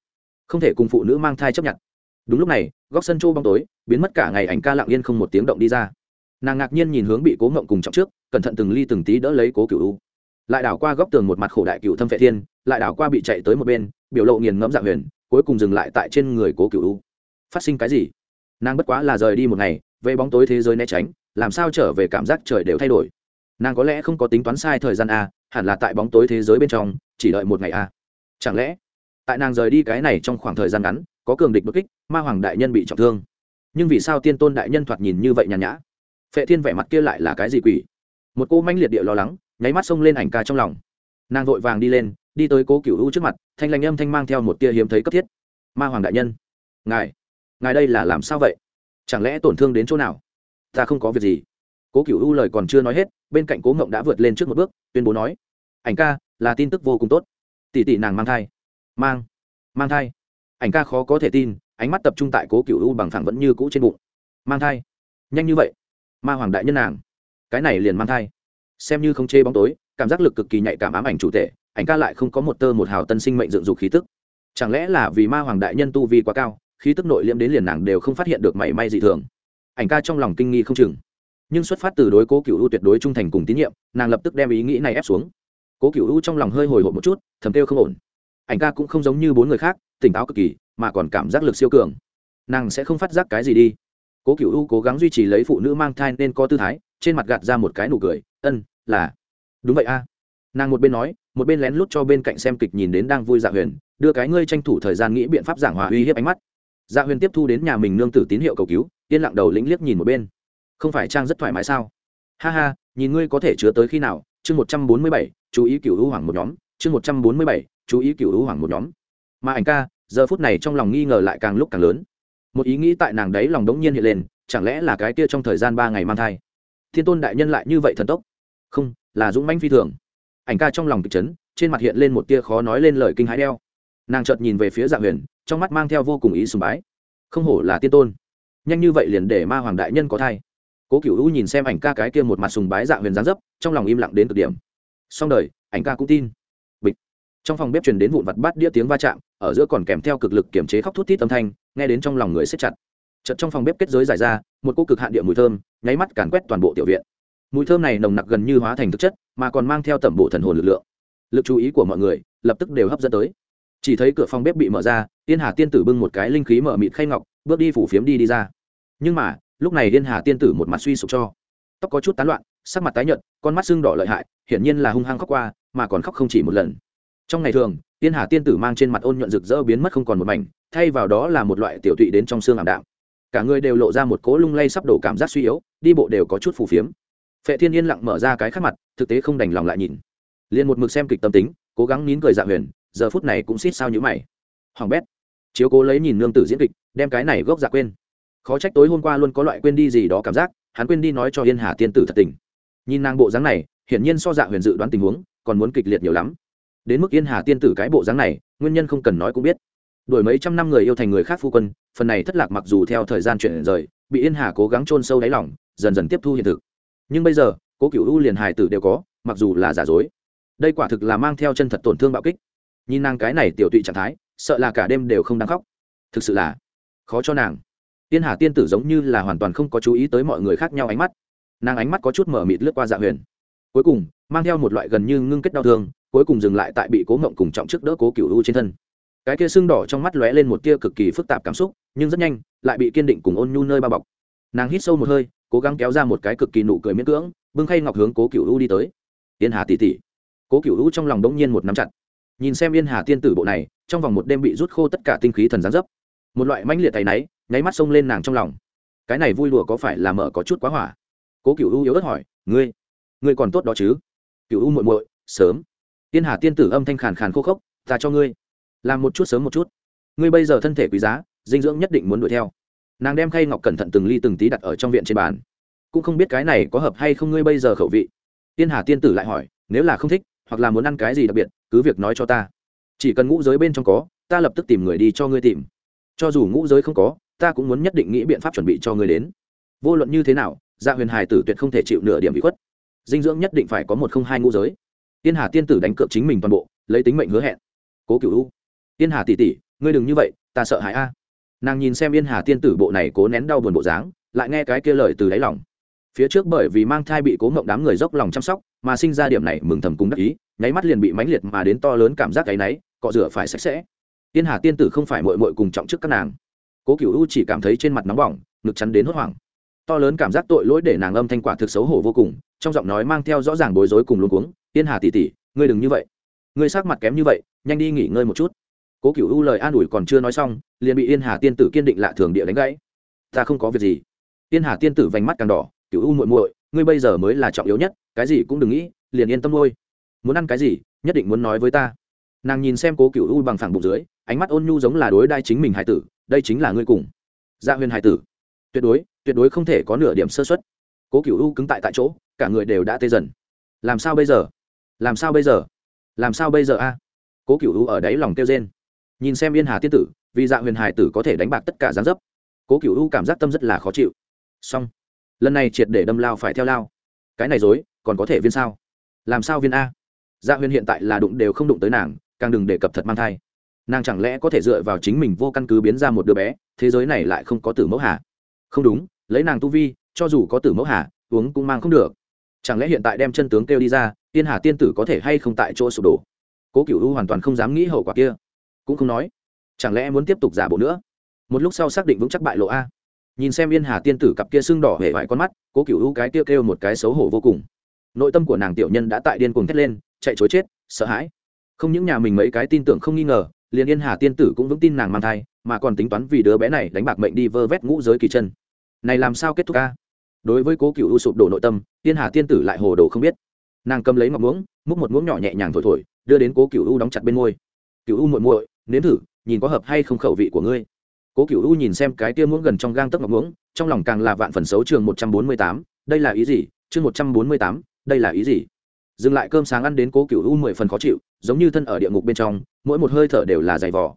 không thể cùng phụ nữ mang thai chấp nhận. Đúng lúc này, góc sân trô bóng tối, biến mất cả ngày ảnh ca lặng yên không một tiếng động đi ra. Nàng ngạc nhiên nhìn hướng bị cố ngộng cùng trọng trước, cẩn thận từng ly từng tí đỡ lấy cố cựu u lại đảo qua góc tường một mặt khổ đại cựu thâm vệ thiên, lại đảo qua bị chạy tới một bên, biểu lộ nghiền ngẫm dạng huyền, cuối cùng dừng lại tại trên người cố cựu u. Phát sinh cái gì? Nàng bất quá là rời đi một ngày, về bóng tối thế giới né tránh, làm sao trở về cảm giác trời đều thay đổi? Nàng có lẽ không có tính toán sai thời gian a, hẳn là tại bóng tối thế giới bên trong, chỉ đợi một ngày a. Chẳng lẽ, tại nàng rời đi cái này trong khoảng thời gian ngắn, có cường địch bất kích, ma hoàng đại nhân bị trọng thương? Nhưng vì sao tiên tôn đại nhân thoạt nhìn như vậy nhàn nhã? Phệ thiên vẻ mặt kia lại là cái gì quỷ? Một cô manh liệt địa lo lắng nháy mắt xông lên ảnh ca trong lòng. Nàng vội vàng đi lên, đi tới cố cựu u trước mặt, thanh lành âm thanh mang theo một tia hiếm thấy cấp thiết. Ma hoàng đại nhân, ngài ngài đây là làm sao vậy? Chẳng lẽ tổn thương đến chỗ nào? Ta không có việc gì. Cố cựu u lời còn chưa nói hết, bên cạnh cố ngộng đã vượt lên trước một bước, tuyên bố nói, ảnh ca, là tin tức vô cùng tốt. Tỷ tỷ nàng mang thai. Mang mang thai. Ảnh ca khó có thể tin, ánh mắt tập trung tại cố cựu u bằng thẳng vẫn như cũ trên bụng. Mang thai, nhanh như vậy? Ma hoàng đại nhân nàng, cái này liền mang thai xem như không chê bóng tối, cảm giác lực cực kỳ nhạy cảm ám ảnh chủ thể. ảnh ca lại không có một tơ một hào tân sinh mệnh dựng dục khí tức. Chẳng lẽ là vì ma hoàng đại nhân tu vi quá cao, khí tức nội liễm đến liền nàng đều không phát hiện được mảy may dị thường? Ảnh ca trong lòng kinh nghi không chừng. Nhưng xuất phát từ đối cố cựu u tuyệt đối trung thành cùng tín nhiệm, nàng lập tức đem ý nghĩ này ép xuống. Cố cựu u trong lòng hơi hồi hộp một chút, thầm kêu không ổn. Ảnh ca cũng không giống như bốn người khác, tỉnh táo cực kỳ, mà còn cảm giác lực siêu cường. Nàng sẽ không phát giác cái gì đi. Cố cựu u cố gắng duy trì lấy phụ nữ mang thai nên có tư thái trên mặt gạt ra một cái nụ cười, ân, là. Đúng vậy a. Nàng một bên nói, một bên lén lút cho bên cạnh xem kịch nhìn đến đang vui dạ huyền, đưa cái ngươi tranh thủ thời gian nghĩ biện pháp giảng hòa uy hiếp ánh mắt. Dạ huyền tiếp thu đến nhà mình nương tử tín hiệu cầu cứu, yên lặng đầu lĩnh liếc nhìn một bên. Không phải trang rất thoải mái sao? Ha ha, nhìn ngươi có thể chứa tới khi nào? Chương một trăm bốn mươi bảy, chú ý cựu hữu hoàng một nhóm. Chương một trăm bốn mươi bảy, chú ý cựu hữu hoàng một nhóm. Mà ảnh ca, giờ phút này trong lòng nghi ngờ lại càng lúc càng lớn. Một ý nghĩ tại nàng đấy lòng đống nhiên hiện lên, chẳng lẽ là cái kia trong thời gian ba ngày mang thai? Thiên tôn đại nhân lại như vậy thần tốc. Không, là dũng manh phi thường. Ảnh ca trong lòng kịch chấn, trên mặt hiện lên một tia khó nói lên lời kinh hãi đeo. Nàng chợt nhìn về phía dạ huyền, trong mắt mang theo vô cùng ý sùng bái. Không hổ là tiên tôn. Nhanh như vậy liền để ma hoàng đại nhân có thai. Cố cựu u nhìn xem ảnh ca cái kia một mặt sùng bái dạ huyền gián dấp, trong lòng im lặng đến cực điểm. Xong đời, ảnh ca cũng tin. Bịch. Trong phòng bếp truyền đến vụn vặt bát đĩa tiếng va chạm, ở giữa còn kèm theo cực lực kiềm chế khóc thút thít âm thanh, nghe đến trong lòng người xếp chặt chợt trong phòng bếp kết giới giải ra, một cô cực hạn địa mùi thơm, nháy mắt càn quét toàn bộ tiểu viện. Mùi thơm này nồng nặc gần như hóa thành thực chất, mà còn mang theo tẩm bộ thần hồn lực lượng. Lực chú ý của mọi người, lập tức đều hấp dẫn tới. Chỉ thấy cửa phòng bếp bị mở ra tiên hà tiên tử bưng một cái linh khí mở mịt khay ngọc, bước đi phủ phiếm đi đi ra. Nhưng mà, lúc này tiên hà tiên tử một mặt suy sụp cho. Tóc có chút tán loạn, sắc mặt tái nhợt, con mắt sưng đỏ lợi hại, hiển nhiên là hung hăng khóc qua, mà còn khóc không chỉ một lần. Trong ngày thường tiên hà tiên tử mang trên mặt ôn nhuận rực rỡ biến mất không còn một mảnh, thay vào đó là một loại tiểu tụy đến trong xương ảm đạm cả người đều lộ ra một cỗ lung lay sắp đổ cảm giác suy yếu, đi bộ đều có chút phù phiếm. Phệ thiên yên lặng mở ra cái khắc mặt, thực tế không đành lòng lại nhìn. Liền một mực xem kịch tâm tính, cố gắng nín cười dạ huyền, giờ phút này cũng xít sao như mày. Hoàng bét, chiếu cố lấy nhìn nương tử diễn kịch, đem cái này gốc dạ quên. Khó trách tối hôm qua luôn có loại quên đi gì đó cảm giác, hắn quên đi nói cho yên hà tiên tử thật tình. Nhìn nàng bộ dáng này, hiển nhiên so dạ huyền dự đoán tình huống còn muốn kịch liệt nhiều lắm. Đến mức yên hà tiên tử cái bộ dáng này, nguyên nhân không cần nói cũng biết đổi mấy trăm năm người yêu thành người khác phu quân, phần này thất lạc mặc dù theo thời gian chuyển rời, bị yên hà cố gắng chôn sâu đáy lỏng dần dần tiếp thu hiện thực. Nhưng bây giờ, cố cựu u liền hài tử đều có, mặc dù là giả dối. Đây quả thực là mang theo chân thật tổn thương bạo kích. Nhìn nàng cái này tiểu tụy trạng thái, sợ là cả đêm đều không đáng khóc. Thực sự là khó cho nàng. Tiên hà tiên tử giống như là hoàn toàn không có chú ý tới mọi người khác nhau ánh mắt. Nàng ánh mắt có chút mở mịt lướt qua dạ huyền. Cuối cùng, mang theo một loại gần như ngưng kết đau thương, cuối cùng dừng lại tại bị cố ngộng cùng trọng trước đỡ cố cựu u trên thân cái kia sưng đỏ trong mắt lóe lên một tia cực kỳ phức tạp cảm xúc, nhưng rất nhanh, lại bị kiên định cùng ôn nhu nơi bao bọc. Nàng hít sâu một hơi, cố gắng kéo ra một cái cực kỳ nụ cười miễn cưỡng, bưng khay ngọc hướng cố cựu u đi tới. Yên hà tỉ tỉ cố cựu u trong lòng đống nhiên một nắm chặt. Nhìn xem yên hà tiên tử bộ này, trong vòng một đêm bị rút khô tất cả tinh khí thần gián dấp. Một loại mãnh liệt tay náy, nháy mắt xông lên nàng trong lòng. Cái này vui đùa có phải là mở có chút quá hỏa? Cố cựu u yếu ớt hỏi, ngươi ngươi còn tốt đó chứ? Cựu u muội muội, sớm. Tiên hà tiên tử âm thanh khàn khàn khô khốc, ta cho ngươi làm một chút sớm một chút. Ngươi bây giờ thân thể quý giá, dinh dưỡng nhất định muốn đuổi theo. Nàng đem khay ngọc cẩn thận từng ly từng tí đặt ở trong viện trên bàn. Cũng không biết cái này có hợp hay không ngươi bây giờ khẩu vị. Tiên hà tiên tử lại hỏi, nếu là không thích, hoặc là muốn ăn cái gì đặc biệt, cứ việc nói cho ta. Chỉ cần ngũ giới bên trong có, ta lập tức tìm người đi cho ngươi tìm. Cho dù ngũ giới không có, ta cũng muốn nhất định nghĩ biện pháp chuẩn bị cho ngươi đến. Vô luận như thế nào dạ huyền hài tử tuyệt không thể chịu nửa điểm bị khuất. Dinh dưỡng nhất định phải có một không hai ngũ giới. Tiên hà tiên tử đánh cược chính mình toàn bộ, lấy tính mệnh hứa hẹn. Cố cựu u tiên hà tỷ tỷ, ngươi đừng như vậy, ta sợ hãi a. Nàng nhìn xem yên hà tiên tử bộ này cố nén đau buồn bộ dáng, lại nghe cái kia lời từ đáy lòng. Phía trước bởi vì mang thai bị cố ngộng đám người dốc lòng chăm sóc, mà sinh ra điểm này mừng thầm cúng đắc ý, nháy mắt liền bị mãnh liệt mà đến to lớn cảm giác áy náy, cọ rửa phải sạch sẽ. Tiên hà tiên tử không phải mội mội cùng trọng trước các nàng. Cố cựu u chỉ cảm thấy trên mặt nóng bỏng, ngực chắn đến hốt hoảng. To lớn cảm giác tội lỗi để nàng âm thanh quả thực xấu hổ vô cùng, trong giọng nói mang theo rõ ràng bối rối cùng luôn cuống tiên hà tỉ tỉ ngươi đừng như vậy. Ngươi sắc mặt kém như vậy, nhanh đi nghỉ ngơi một chút cố cựu u lời an ủi còn chưa nói xong, liền bị yên hà tiên tử kiên định lạ thường địa đánh gãy. Ta không có việc gì. Yên hà tiên tử vành mắt càng đỏ cựu u muội muội, ngươi bây giờ mới là trọng yếu nhất, cái gì cũng đừng nghĩ, liền yên tâm thôi. Muốn ăn cái gì, nhất định muốn nói với ta. Nàng nhìn xem cố cựu u bằng phẳng bụng dưới, ánh mắt ôn nhu giống là đối đai chính mình hải tử, đây chính là ngươi cùng. Gia huyền hải tử. Tuyệt đối tuyệt đối không thể có nửa điểm sơ xuất cố cựu u cứng tại tại chỗ, cả người đều đã tê dần. Làm sao bây giờ? Làm sao bây giờ? Làm sao bây giờ a? Cố cựu u ở đáy lòng kêu rên nhìn xem yên hà tiên tử, vì dạ huyền hải tử có thể đánh bạc tất cả gián dấp. Cố cựu u cảm giác tâm rất là khó chịu. Xong, lần này triệt để đâm lao phải theo lao. Cái này dối, còn có thể viên sao? Làm sao viên a? Dạ huyền hiện tại là đụng đều không đụng tới nàng, càng đừng đề cập thật mang thai. Nàng chẳng lẽ có thể dựa vào chính mình vô căn cứ biến ra một đứa bé, thế giới này lại không có tử mẫu hà? Không đúng, lấy nàng tu vi, cho dù có tử mẫu hà, uống cũng mang không được. Chẳng lẽ hiện tại đem chân tướng kêu đi ra tiên hà tiên tử có thể hay không tại chỗ sụp đổ? Cố cựu u hoàn toàn không dám nghĩ hậu quả kia cũng không nói. Chẳng lẽ muốn tiếp tục giả bộ nữa? Một lúc sau xác định vững chắc bại lộ a. Nhìn xem yên hà tiên tử cặp kia sưng đỏ hề vải con mắt, cố cựu u cái kia kêu một cái xấu hổ vô cùng. Nội tâm của nàng tiểu nhân đã tại điên cuồng thét lên, chạy chối chết, sợ hãi. Không những nhà mình mấy cái tin tưởng không nghi ngờ, liền yên hà tiên tử cũng vững tin nàng mang thai, mà còn tính toán vì đứa bé này đánh bạc mệnh đi vơ vét ngũ giới kỳ chân. Này làm sao kết thúc ca đối với cố cựu u sụp đổ nội tâm, yên hà tiên tử lại hồ đồ không biết. Nàng cầm lấy ngọc muỗng, múc một muỗng nhỏ nhẹ nhàng thổi thổi, đưa đến cố cựu u đóng chặt bên môi. Cựu u muội muội nếm thử, nhìn có hợp hay không khẩu vị của ngươi. Cố cựu u nhìn xem cái tia muỗng gần trong gang tấc ngọc muỗng, trong lòng càng là vạn phần xấu trường một trăm bốn mươi tám, đây là ý gì? Chương một trăm bốn mươi tám, đây là ý gì? Dừng lại cơm sáng ăn đến cố cựu u mười phần khó chịu, giống như thân ở địa ngục bên trong, mỗi một hơi thở đều là dày vỏ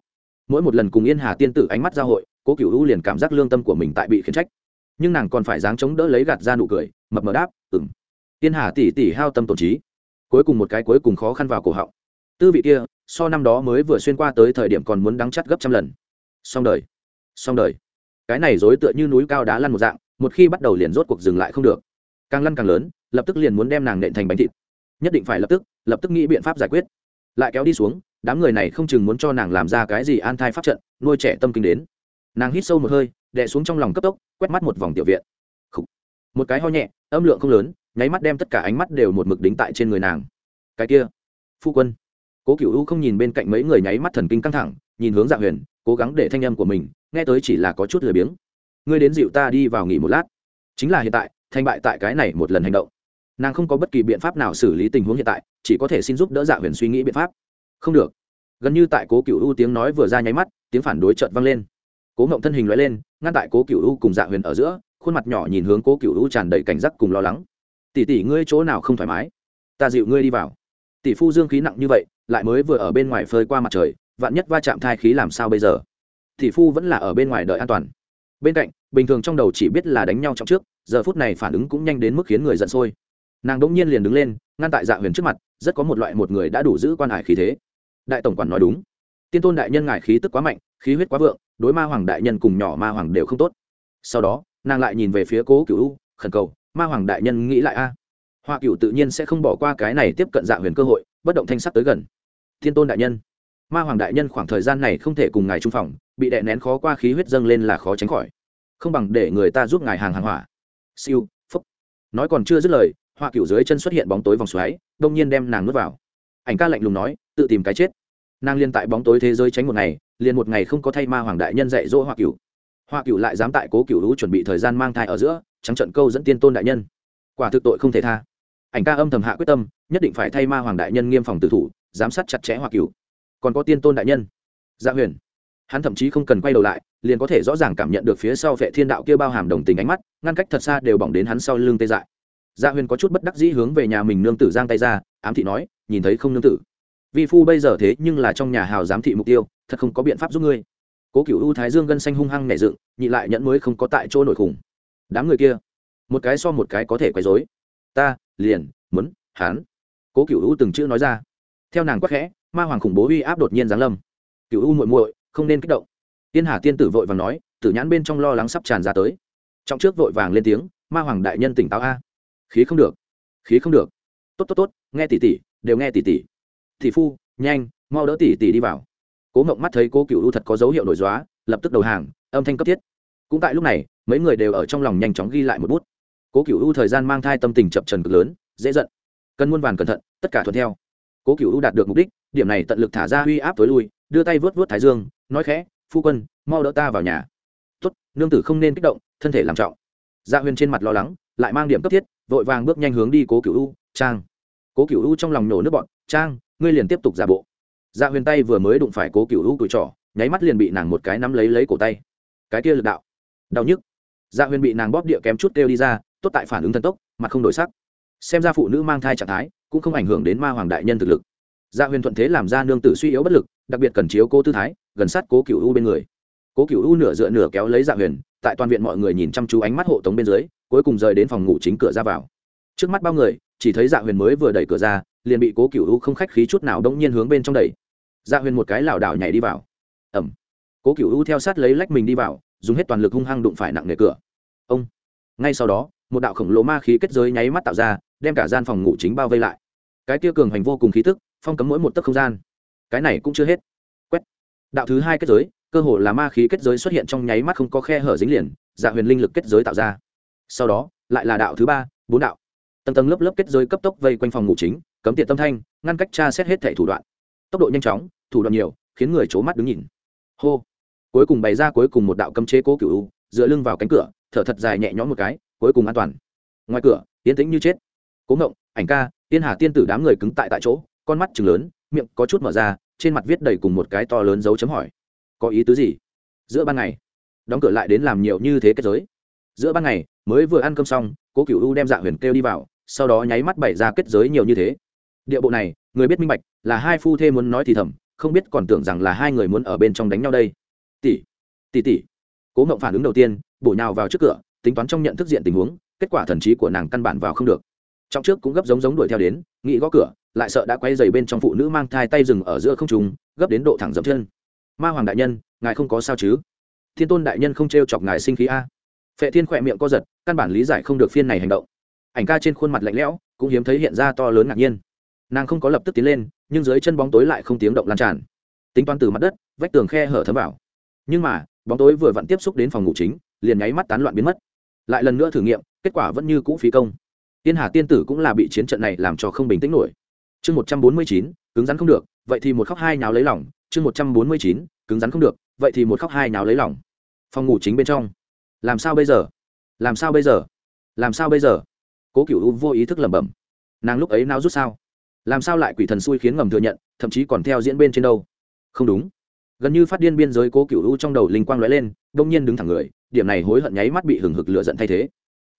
mỗi một lần cùng yên hà tiên tử ánh mắt giao hội, cố cựu u liền cảm giác lương tâm của mình tại bị khiển trách. Nhưng nàng còn phải dáng chống đỡ lấy gạt ra nụ cười, mập mờ đáp ừng yên hà tỉ tỉ hao tâm tổn trí. Cuối cùng một cái cuối cùng khó khăn vào cổ họng tư vị kia, so năm đó mới vừa xuyên qua tới thời điểm còn muốn đắng chắt gấp trăm lần. Xong đời xong đời. Cái này dối tựa như núi cao đá lăn một dạng, một khi bắt đầu liền rốt cuộc dừng lại không được. Càng lăn càng lớn, lập tức liền muốn đem nàng nện thành bánh thịt. Nhất định phải lập tức lập tức nghĩ biện pháp giải quyết. Lại kéo đi xuống, đám người này không chừng muốn cho nàng làm ra cái gì an thai pháp trận, nuôi trẻ tâm kinh đến. Nàng hít sâu một hơi, đè xuống trong lòng cấp tốc, quét mắt một vòng tiểu viện. Một cái ho nhẹ, âm lượng không lớn, nháy mắt đem tất cả ánh mắt đều một mực đính tại trên người nàng. Cái kia, phu quân cố cựu u không nhìn bên cạnh mấy người nháy mắt thần kinh căng thẳng, nhìn hướng dạ huyền, cố gắng để thanh âm của mình nghe tới chỉ là có chút lười biếng. Ngươi đến dịu ta đi vào nghỉ một lát. Chính là hiện tại, thành bại tại cái này một lần hành động. Nàng không có bất kỳ biện pháp nào xử lý tình huống hiện tại, chỉ có thể xin giúp đỡ dạ huyền suy nghĩ biện pháp. Không được. Gần như tại cố cựu u tiếng nói vừa ra nháy mắt, tiếng phản đối trợt vang lên. Cố ngộng thân hình loại lên, ngăn tại cố cựu u cùng dạ huyền ở giữa, khuôn mặt nhỏ nhìn hướng cố cựu u tràn đầy cảnh giác cùng lo lắng. Tỷ tỷ ngươi chỗ nào không thoải mái? Ta dịu ngươi đi vào tỷ phu dương khí nặng như vậy, lại mới vừa ở bên ngoài phơi qua mặt trời, vạn nhất va chạm thai khí làm sao bây giờ? Tỷ phu vẫn là ở bên ngoài đợi an toàn. Bên cạnh, bình thường trong đầu chỉ biết là đánh nhau trong trước, giờ phút này phản ứng cũng nhanh đến mức khiến người giận sôi. Nàng đ ỗ n g nhiên liền đứng lên, ngăn tại dạ huyền trước mặt, rất có một loại một người đã đủ giữ quan hải khí thế. Đại tổng quản nói đúng. Tiên tôn đại nhân ngài khí tức quá mạnh, khí huyết quá vượng, đối ma hoàng đại nhân cùng nhỏ ma hoàng đều không tốt. Sau đó, nàng lại nhìn về phía cố cựu u, khẩn cầu, ma hoàng đại nhân nghĩ lại a. à hoa cựu tự nhiên sẽ không bỏ qua cái này tiếp cận dạ huyền cơ hội, bất động thanh sắc tới gần. Thiên tôn đại nhân, ma hoàng đại nhân khoảng thời gian này không thể cùng ngài trung phòng, bị đè nén khó qua khí huyết dâng lên là khó tránh khỏi. Không bằng để người ta giúp ngài hàng hàng hỏa. Siêu, phúc. Nói còn chưa dứt lời, hoa cựu dưới chân xuất hiện bóng tối vòng xoáy, đông nhiên đem nàng nuốt vào. Ảnh ca lạnh lùng nói, tự tìm cái chết. Nàng liên tại bóng tối thế giới tránh một ngày, liền một ngày không có thay ma hoàng đại nhân dạy dỗ hoa cựu hoa cựu lại dám tại cố cựu lũ chuẩn bị thời gian mang thai ở giữa, trắng trận câu dẫn tiên tôn đại nhân. Quả thực tội không thể tha ảnh ca âm thầm hạ quyết tâm, nhất định phải thay ma hoàng đại nhân nghiêm phòng tử thủ, giám sát chặt chẽ hoa cựu còn có tiên tôn đại nhân. Gia huyền. Hắn thậm chí không cần quay đầu lại, liền có thể rõ ràng cảm nhận được phía sau vệ thiên đạo kia bao hàm đồng tình ánh mắt, ngăn cách thật xa đều bỏng đến hắn sau lưng tê dại. Gia huyền có chút bất đắc dĩ hướng về nhà mình nương tử giang tay ra, ám thị nói, nhìn thấy không nương tử? Vi phu bây giờ thế nhưng là trong nhà hào giám thị mục tiêu, thật không có biện pháp giúp ngươi. Cố cựu u thái dương gân xanh hung hăng nảy dựng, nhị lại nhẫn mới không có tại chỗ nổi khủng. Đám người kia, một cái so một cái có thể quấy rối. Ta liền, muốn, hắn. Cố cựu u từng chữ nói ra. Theo nàng quắc khẽ, ma hoàng khủng bố uy áp đột nhiên giáng lâm. Cựu u muội muội, không nên kích động. Tiên hà tiên tử vội vàng nói, tử nhãn bên trong lo lắng sắp tràn ra tới. Trong trước vội vàng lên tiếng, ma hoàng đại nhân tỉnh táo a. Khí không được. Khí không được. Tốt tốt tốt, nghe tỷ tỷ, đều nghe tỷ tỷ. Tỷ phu, nhanh, mau đỡ tỷ tỷ đi vào. Cố mộng mắt thấy cô cựu u thật có dấu hiệu nổi dóa lập tức đầu hàng, âm thanh cấp thiết. Cũng tại lúc này, mấy người đều ở trong lòng nhanh chóng ghi lại một bút cố cựu u thời gian mang thai tâm tình chập trần cực lớn, dễ giận. Cần muôn vàn cẩn thận, tất cả thuận theo. Cố cựu u đạt được mục đích, điểm này tận lực thả ra uy áp tối lui, đưa tay vớt vớt thái dương, nói khẽ, phu quân, mau đỡ ta vào nhà. Tốt, nương tử không nên kích động, thân thể làm trọng. Gia dạ huyền trên mặt lo lắng, lại mang điểm cấp thiết, vội vàng bước nhanh hướng đi cố cựu u, trang. Cố cựu u trong lòng nổ nước bọn, trang, ngươi liền tiếp tục giả bộ. Dạ huyền tay vừa mới đụng phải cố cựu u cùi trỏ, nháy mắt liền bị nàng một cái nắm lấy lấy cổ tay. Cái kia lực đạo, đau nhức. Dạ huyền bị nàng bóp địa kém chút kêu đi ra tốt tại phản ứng thần tốc mặt không đổi sắc. Xem ra phụ nữ mang thai trạng thái cũng không ảnh hưởng đến ma hoàng đại nhân thực lực. Dạ huyền thuận thế làm ra nương tử suy yếu bất lực, đặc biệt cần chiếu cố tư thái, gần sát cố cựu u bên người. Cố cựu u nửa dựa nửa kéo lấy dạ huyền, tại toàn viện mọi người nhìn chăm chú ánh mắt hộ tống bên dưới, cuối cùng rời đến phòng ngủ chính cửa ra vào. Trước mắt bao người, chỉ thấy dạ huyền mới vừa đẩy cửa ra, liền bị cố cựu u không khách khí chút nào đông nhiên hướng bên trong đẩy. Dạ huyền một cái lảo đảo nhảy đi vào. Ẩm cố cựu u theo sát lấy lách mình đi vào, dùng hết toàn lực hung hăng đụng phải nặng nề cửa. Ông. Ngay sau đó một đạo khổng lồ ma khí kết giới nháy mắt tạo ra, đem cả gian phòng ngủ chính bao vây lại. Cái kia cường hành vô cùng khí tức, phong cấm mỗi một tấc không gian. Cái này cũng chưa hết. Quét. Đạo thứ hai kết giới, cơ hồ là ma khí kết giới xuất hiện trong nháy mắt không có khe hở dính liền dạ huyền linh lực kết giới tạo ra. Sau đó, lại là đạo thứ ba, bốn đạo. Tầng tầng lớp lớp kết giới cấp tốc vây quanh phòng ngủ chính, cấm tiệt tâm thanh, ngăn cách tra xét hết thẻ thủ đoạn. Tốc độ nhanh chóng, thủ đoạn nhiều, khiến người c h ố mắt đứng nhìn. Hô. Cuối cùng bày ra cuối cùng một đạo cấm chế cố cựu dựa lưng vào cánh cửa, thở thật dài nhẹ nhõm một cái cuối cùng an toàn. Ngoài cửa, yên tĩnh như chết. Cố ngộng, ảnh ca, tiên hà tiên tử đám người cứng tại tại chỗ, con mắt chừng lớn, miệng có chút mở ra, trên mặt viết đầy cùng một cái to lớn dấu chấm hỏi. Có ý tứ gì? Giữa ban ngày, đóng cửa lại đến làm nhiều như thế kết giới. Giữa ban ngày, mới vừa ăn cơm xong, cố cựu u đem dạ huyền kêu đi vào, sau đó nháy mắt bày ra kết giới nhiều như thế. Địa bộ này, người biết minh bạch, là hai phu thê muốn nói thì thầm, không biết còn tưởng rằng là hai người muốn ở bên trong đánh nhau đây. Tỷ tỷ tỷ. Cố ngộng phản ứng đầu tiên, bổ nhào vào trước cửa tính toán trong nhận thức diện tình huống, kết quả thần trí của nàng căn bản vào không được. Trong trước cũng gấp giống giống đuổi theo đến, nghĩ gõ cửa, lại sợ đã quay dày bên trong phụ nữ mang thai tay rừng ở giữa không trùng gấp đến độ thẳng dậm chân. Ma hoàng đại nhân, ngài không có sao chứ? Thiên tôn đại nhân không t r e o chọc ngài sinh khí a. Phệ thiên khỏe miệng co giật, căn bản lý giải không được phiên này hành động. Ảnh ca trên khuôn mặt lạnh lẽo, cũng hiếm thấy hiện ra to lớn ngạc nhiên. Nàng không có lập tức tiến lên, nhưng dưới chân bóng tối lại không tiếng động lan tràn. Tính toán từ mặt đất, vách tường khe hở thấm vào. Nhưng mà, bóng tối vừa vặn tiếp xúc đến phòng ngủ chính, liền nháy mắt tán loạn biến mất lại lần nữa thử nghiệm, kết quả vẫn như cũ phí công. Tiên hà tiên tử cũng là bị chiến trận này làm cho không bình tĩnh nổi. Chương một trăm bốn mươi chín, cứng rắn không được, vậy thì một khóc hai nháo lấy lòng. Chương một trăm bốn mươi chín, cứng rắn không được, vậy thì một khóc hai nháo lấy lòng. Phòng ngủ chính bên trong. Làm sao bây giờ? Làm sao bây giờ? Làm sao bây giờ? Cố cựu vô ý thức lẩm bẩm. Nàng lúc ấy nao rút sao? Làm sao lại quỷ thần xui khiến ngầm thừa nhận, thậm chí còn theo diễn bên trên đâu? Không đúng. Gần như phát điên biên giới cố cựu u trong đầu linh quang lóe lên, đông nhiên đứng thẳng người điểm này hối hận nháy mắt bị hừng hực lựa giận thay thế.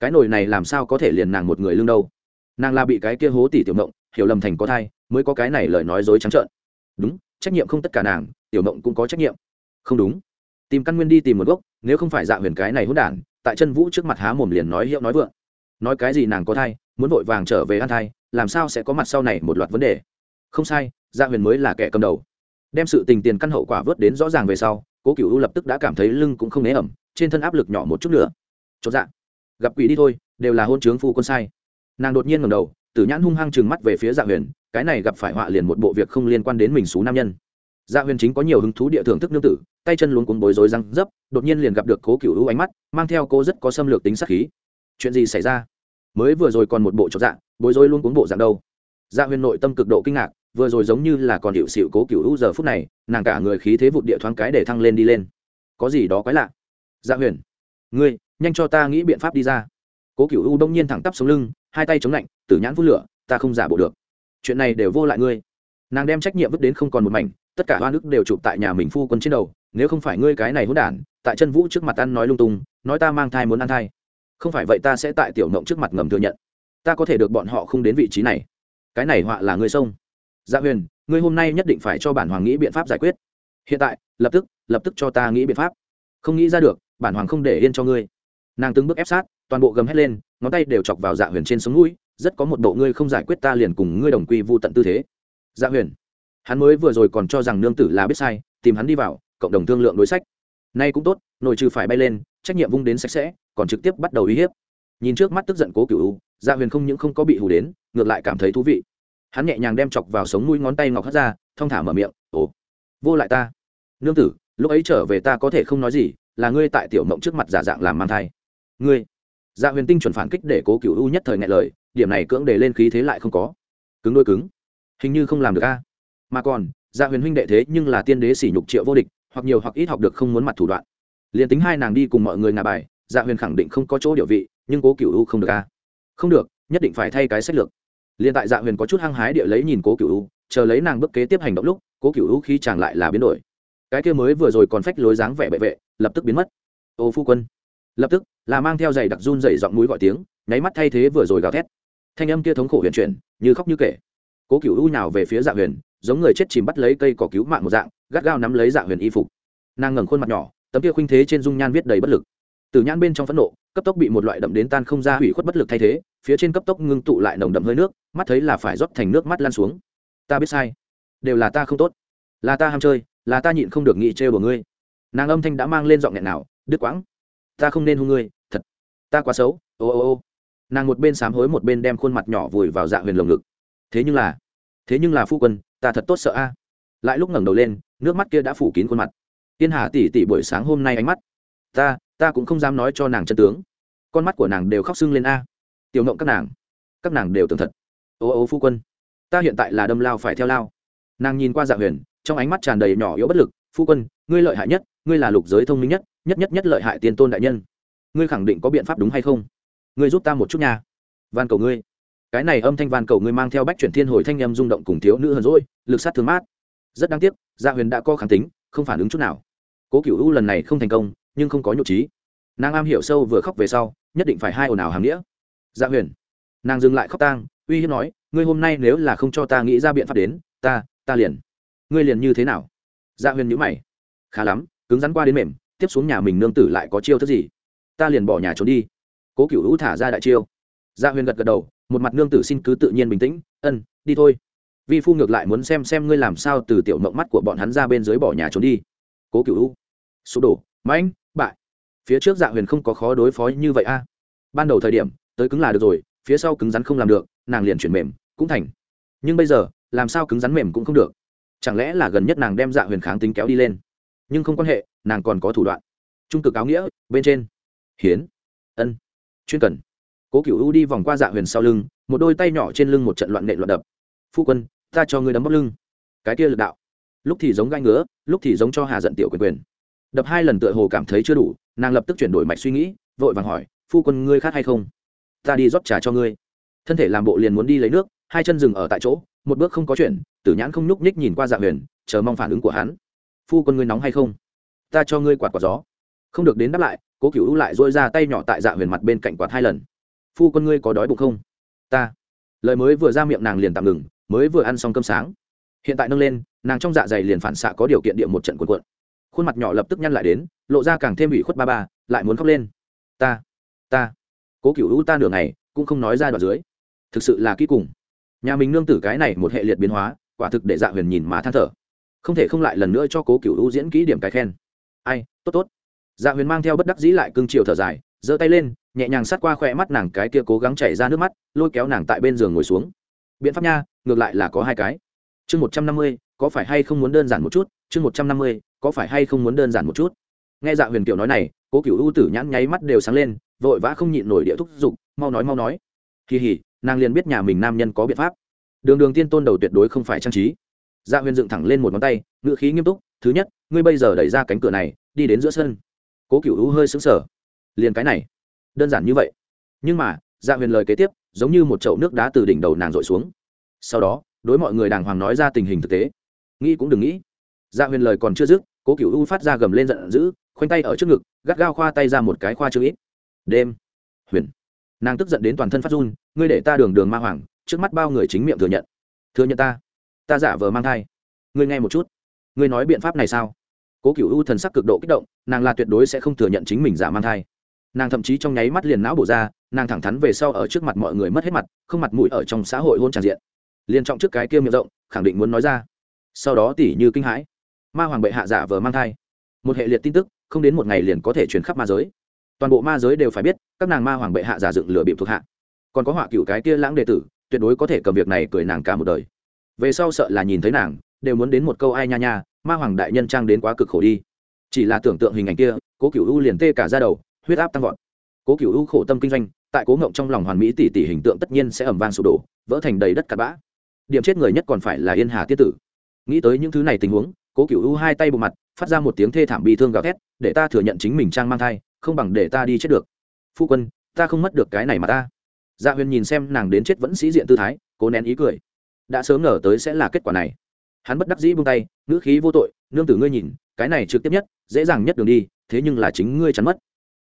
Cái nồi này làm sao có thể liền nàng một người lương đâu? Nàng là bị cái kia hố tỷ tiểu mộng hiểu lầm thành có thai, mới có cái này lời nói dối trắng trợn. Đúng, trách nhiệm không tất cả nàng, tiểu mộng cũng có trách nhiệm. Không đúng. Tìm căn nguyên đi tìm một gốc, nếu không phải dạ huyền cái này hỗn đản, tại chân vũ trước mặt há mồm liền nói hiệu nói vượng. Nói cái gì nàng có thai, muốn vội vàng trở về ăn thai, làm sao sẽ có mặt sau này một loạt vấn đề? Không sai dạ huyền mới là kẻ cầm đầu. Đem sự tình tiền căn hậu quả vớt đến rõ ràng về sau, cố cựu u lập tức đã cảm thấy lưng cũng không né ẩm trên thân áp lực nhỏ một chút nữa. Chốt dạ. Gặp quỷ đi thôi, đều là hôn trướng phu quân sai. Nàng đột nhiên ngầm đầu, tử nhãn hung hăng chừng mắt về phía dạ huyền, cái này gặp phải họa liền một bộ việc không liên quan đến mình xú nam nhân. Dạ huyền chính có nhiều hứng thú địa thưởng thức nương tử, tay chân luống cuống bối rối răng dấp, đột nhiên liền gặp được cố cựu u ánh mắt, mang theo cô rất có xâm lược tính sắc khí. Chuyện gì xảy ra? Mới vừa rồi còn một bộ chột dạ bối rối luôn cuống bộ dạng đâu? Dạ huyền nội tâm cực độ kinh ngạc, vừa rồi giống như là còn hiệu xịu cố cựu u giờ phút này, nàng cả người khí thế vụt địa thoáng cái để thăng lên đi lên. Có gì đó quái lạ? Dạ huyền, ngươi, nhanh cho ta nghĩ biện pháp đi ra. Cố cựu u đông nhiên thẳng tắp xuống lưng, hai tay chống lạnh, tử nhãn phút lửa, ta không giả bộ được. Chuyện này đều vô lại ngươi. Nàng đem trách nhiệm vứt đến không còn một mảnh, tất cả hoa nước đều chụp tại nhà mình phu quân trên đầu, nếu không phải ngươi cái này hỗn đản, tại chân vũ trước mặt ăn nói lung tung, nói ta mang thai muốn ăn thai. Không phải vậy ta sẽ tại tiểu mộng trước mặt ngầm thừa nhận. Ta có thể được bọn họ không đến vị trí này. Cái này họa là ngươi sông dạ huyền, ngươi hôm nay nhất định phải cho bản hoàng nghĩ biện pháp giải quyết. Hiện tại, lập tức lập tức cho ta nghĩ biện pháp. Không nghĩ ra được bản hoàng không để yên cho ngươi. Nàng từng bước ép sát, toàn bộ gầm hét lên, ngón tay đều chọc vào dạ huyền trên sống mũi, rất có một bộ ngươi không giải quyết ta liền cùng ngươi đồng quy vô tận tư thế. Dạ huyền, hắn mới vừa rồi còn cho rằng nương tử là biết sai, tìm hắn đi vào, cộng đồng thương lượng đối sách. Nay cũng tốt, nội trừ phải bay lên, trách nhiệm vung đến sạch sẽ, còn trực tiếp bắt đầu uy hiếp. Nhìn trước mắt tức giận cố cựu dạ huyền không những không có bị hù đến, ngược lại cảm thấy thú vị. Hắn nhẹ nhàng đem chọc vào sống mũi ngón tay ngọc hất ra, thong thả mở miệng, ồ, vô lại ta. Nương tử, lúc ấy trở về ta có thể không nói gì là ngươi tại tiểu mộng trước mặt giả dạng làm mang thai. Ngươi. Dạ huyền tinh chuẩn phản kích để cố cựu u nhất thời ngại lời, điểm này cưỡng để lên khí thế lại không có. Cứng đôi cứng. Hình như không làm được a. Mà còn dạ huyền huynh đệ thế nhưng là tiên đế sỉ nhục triệu vô địch, hoặc nhiều hoặc ít học được không muốn mặt thủ đoạn. Liền tính hai nàng đi cùng mọi người ngà bài dạ huyền khẳng định không có chỗ địa vị, nhưng cố cựu u không được a. Không được, nhất định phải thay cái sách lược. Liền tại dạ huyền có chút hăng hái địa lấy nhìn cố cựu u chờ lấy nàng bước kế tiếp hành động lúc, cố cựu u khi chàng lại là biến đổi cái kia mới vừa rồi còn phách lối dáng vẻ bệ vệ, lập tức biến mất. Ô phu quân. Lập tức, là mang theo giày đặc run dày giọng mũi gọi tiếng, nháy mắt thay thế vừa rồi gào thét. Thanh âm kia thống khổ huyền chuyển, như khóc như kể. Cố cựu u nào về phía dạ huyền, giống người chết chìm bắt lấy cây cỏ cứu mạng một dạng, gắt gao nắm lấy dạ huyền y phục. Nàng ngẩng khuôn mặt nhỏ, tấm kia khuynh thế trên dung nhan viết đầy bất lực. Từ nhãn bên trong phẫn nộ, cấp tốc bị một loại đậm đến tan không ra hủy khuất bất lực thay thế, phía trên cấp tốc ngưng tụ lại nồng đậm hơi nước, mắt thấy là phải rót thành nước mắt lan xuống. Ta biết sai. Đều là ta không tốt. Là ta ham chơi là ta nhịn không được nghĩ trêu của ngươi. Nàng âm thanh đã mang lên giọng nghẹn nào, đứt quãng. Ta không nên hung ngươi, thật. Ta quá xấu, ô ô ô. Nàng một bên sám hối một bên đem khuôn mặt nhỏ vùi vào dạ huyền lồng ngực. Thế nhưng là, thế nhưng là phu quân, ta thật tốt sợ a. Lại lúc ngẩng đầu lên, nước mắt kia đã phủ kín khuôn mặt. Tiên hà tỉ tỉ buổi sáng hôm nay ánh mắt. Ta ta cũng không dám nói cho nàng chân tướng. Con mắt của nàng đều khóc sưng lên a. Tiểu ngộng các nàng các nàng đều tưởng thật. Ô ô phu quân, ta hiện tại là đâm lao phải theo lao. Nàng nhìn qua dạ huyền trong ánh mắt tràn đầy nhỏ yếu bất lực, phu quân, ngươi lợi hại nhất, ngươi là lục giới thông minh nhất nhất nhất nhất lợi hại tiên tôn đại nhân. Ngươi khẳng định có biện pháp đúng hay không? Ngươi giúp ta một chút nha. Van cầu ngươi. Cái này âm thanh van cầu ngươi mang theo bách chuyển thiên hồi thanh em rung động cùng thiếu nữ hờn rỗi lực sát thương mát. Rất đáng tiếc gia huyền đã có kháng tính, không phản ứng chút nào. Cố cựu u lần này không thành công, nhưng không có nhục trí. Nàng am hiểu sâu vừa khóc về sau, nhất định phải hai ồn ào hàm nghĩa. Gia huyền, nàng dừng lại khóc tang, uy hiếp nói, ngươi hôm nay nếu là không cho ta nghĩ ra biện pháp đến, ta ta liền ngươi liền như thế nào? Dạ huyền nhữ mày. Khá lắm, cứng rắn qua đến mềm, tiếp xuống nhà mình nương tử lại có chiêu thức gì? Ta liền bỏ nhà trốn đi. Cố cựu hữu thả ra đại chiêu. Dạ huyền gật gật đầu, một mặt nương tử xin cứ tự nhiên bình tĩnh, ân, đi thôi. Vi phu ngược lại muốn xem xem ngươi làm sao từ tiểu mộng mắt của bọn hắn ra bên dưới bỏ nhà trốn đi. Cố cựu hữu sụp đổ, mãnh, bại. Phía trước dạ huyền không có khó đối phó như vậy a. Ban đầu thời điểm, tới cứng là được rồi, phía sau cứng rắn không làm được, nàng liền chuyển mềm, cũng thành. Nhưng bây giờ, làm sao cứng rắn mềm cũng không được chẳng lẽ là gần nhất nàng đem dạ huyền kháng tính kéo đi lên? Nhưng không quan hệ, nàng còn có thủ đoạn. Trung cực áo nghĩa, bên trên. Hiến. Ân. Chuyên cần. Cố cựu u đi vòng qua dạ huyền sau lưng, một đôi tay nhỏ trên lưng một trận loạn nệ loạn đập. Phu quân, ta cho ngươi đấm bóc lưng. Cái kia lực đạo. Lúc thì giống gai ngứa, lúc thì giống cho hà giận tiểu quyền quyền. Đập hai lần tựa hồ cảm thấy chưa đủ, nàng lập tức chuyển đổi mạch suy nghĩ, vội vàng hỏi, phu quân, ngươi khát hay không? Ta đi rót trà cho ngươi. Thân thể làm bộ liền muốn đi lấy nước, hai chân dừng ở tại chỗ, một bước không có chuyện tử nhãn không nhúc nhích nhìn qua dạ huyền, chờ mong phản ứng của hắn. Phu quân ngươi nóng hay không? Ta cho ngươi quạt quạt gió. Không được đến đáp lại, cố cựu lại dôi ra tay nhỏ tại dạ huyền mặt bên cạnh quạt hai lần. Phu quân ngươi có đói bụng không? Ta. Lời mới vừa ra miệng nàng liền tạm ngừng, mới vừa ăn xong cơm sáng. Hiện tại nâng lên, nàng trong dạ dày liền phản xạ có điều kiện địa một trận cuộn cuộn. Khuôn mặt nhỏ lập tức nhăn lại đến, lộ ra càng thêm ủy khuất ba ba, lại muốn khóc lên. Ta ta. Cố cựu hữu ta nửa ngày, cũng không nói ra đoạn dưới. Thực sự là kỹ cùng. Nhà mình nương tử cái này một hệ liệt biến hóa quả thực để dạ huyền nhìn mà than thở. Không thể không lại lần nữa cho cố cựu u diễn kỹ điểm cái khen. Ai, tốt tốt. Dạ huyền mang theo bất đắc dĩ lại cưng chiều thở dài, giơ tay lên, nhẹ nhàng sát qua khoe mắt nàng cái kia cố gắng chảy ra nước mắt, lôi kéo nàng tại bên giường ngồi xuống. Biện pháp nha, ngược lại là có hai cái. Chương một trăm năm mươi, có phải hay không muốn đơn giản một chút? Chương một trăm năm mươi, có phải hay không muốn đơn giản một chút? Nghe dạ huyền kiểu nói này, cố cựu u tử nhãn nháy mắt đều sáng lên, vội vã không nhịn nổi địa thúc giục, mau nói mau nói. Kỳ hỉ, nàng liền biết nhà mình nam nhân có biện pháp đường đường tiên tôn đầu tuyệt đối không phải trang trí. Dạ huyền dựng thẳng lên một ngón tay ngựa khí nghiêm túc, thứ nhất, ngươi bây giờ đẩy ra cánh cửa này, đi đến giữa sân. Cố cựu hữu hơi xứng sở liền cái này, đơn giản như vậy. Nhưng mà dạ huyền lời kế tiếp, giống như một chậu nước đá từ đỉnh đầu nàng dội xuống. Sau đó, đối mọi người đàng hoàng nói ra tình hình thực tế. Nghĩ cũng đừng nghĩ. Dạ huyền lời còn chưa dứt, cố cựu u phát ra gầm lên giận dữ, khoanh tay ở trước ngực, gắt gao khoa tay ra một cái khoa chữ ít đêm. Huyền. Nàng tức giận đến toàn thân phát run, ngươi để ta đường đường ma hoàng trước mắt bao người chính miệng thừa nhận. Thừa nhận ta. Ta giả vờ mang thai. Ngươi nghe một chút. Ngươi nói biện pháp này sao? Cố cựu u thần sắc cực độ kích động, nàng là tuyệt đối sẽ không thừa nhận chính mình giả mang thai. Nàng thậm chí trong nháy mắt liền não bổ ra, nàng thẳng thắn về sau ở trước mặt mọi người mất hết mặt, không mặt mũi ở trong xã hội hôn tràn diện. Liền trọng trước cái kia miệng rộng, khẳng định muốn nói ra. Sau đó tỉ như kinh hãi. Ma hoàng bệ hạ giả vờ mang thai. Một hệ liệt tin tức, không đến một ngày liền có thể chuyển khắp ma giới. Toàn bộ ma giới đều phải biết, các nàng ma hoàng bệ hạ giả dựng lửa bịp thuộc hạ. Còn có họa cựu cái kia lãng đệ tử tuyệt đối có thể cầm việc này cười nàng cả một đời. Về sau sợ là nhìn thấy nàng, đều muốn đến một câu ai nha nha, ma hoàng đại nhân trang đến quá cực khổ đi. Chỉ là tưởng tượng hình ảnh kia, cố cựu u liền tê cả ra đầu, huyết áp tăng vọt. Cố cựu u khổ tâm kinh doanh, tại cố ngộng trong lòng hoàn mỹ tỷ tỷ hình tượng tất nhiên sẽ ẩm vang sụp đổ, vỡ thành đầy đất cặn bã. Điểm chết người nhất còn phải là yên hà tiết tử. Nghĩ tới những thứ này tình huống, cố cựu u hai tay bộ mặt, phát ra một tiếng thê thảm bị thương gào thét, để ta thừa nhận chính mình trang mang thai, không bằng để ta đi chết được. Phu quân, ta không mất được cái này mà ta dạ huyền nhìn xem nàng đến chết vẫn sĩ diện tư thái, cố nén ý cười. Đã sớm ngờ tới sẽ là kết quả này. Hắn bất đắc dĩ buông tay, ngữ khí vô tội, nương tử ngươi nhìn, cái này trực tiếp nhất, dễ dàng nhất đường đi, thế nhưng là chính ngươi chắn mất.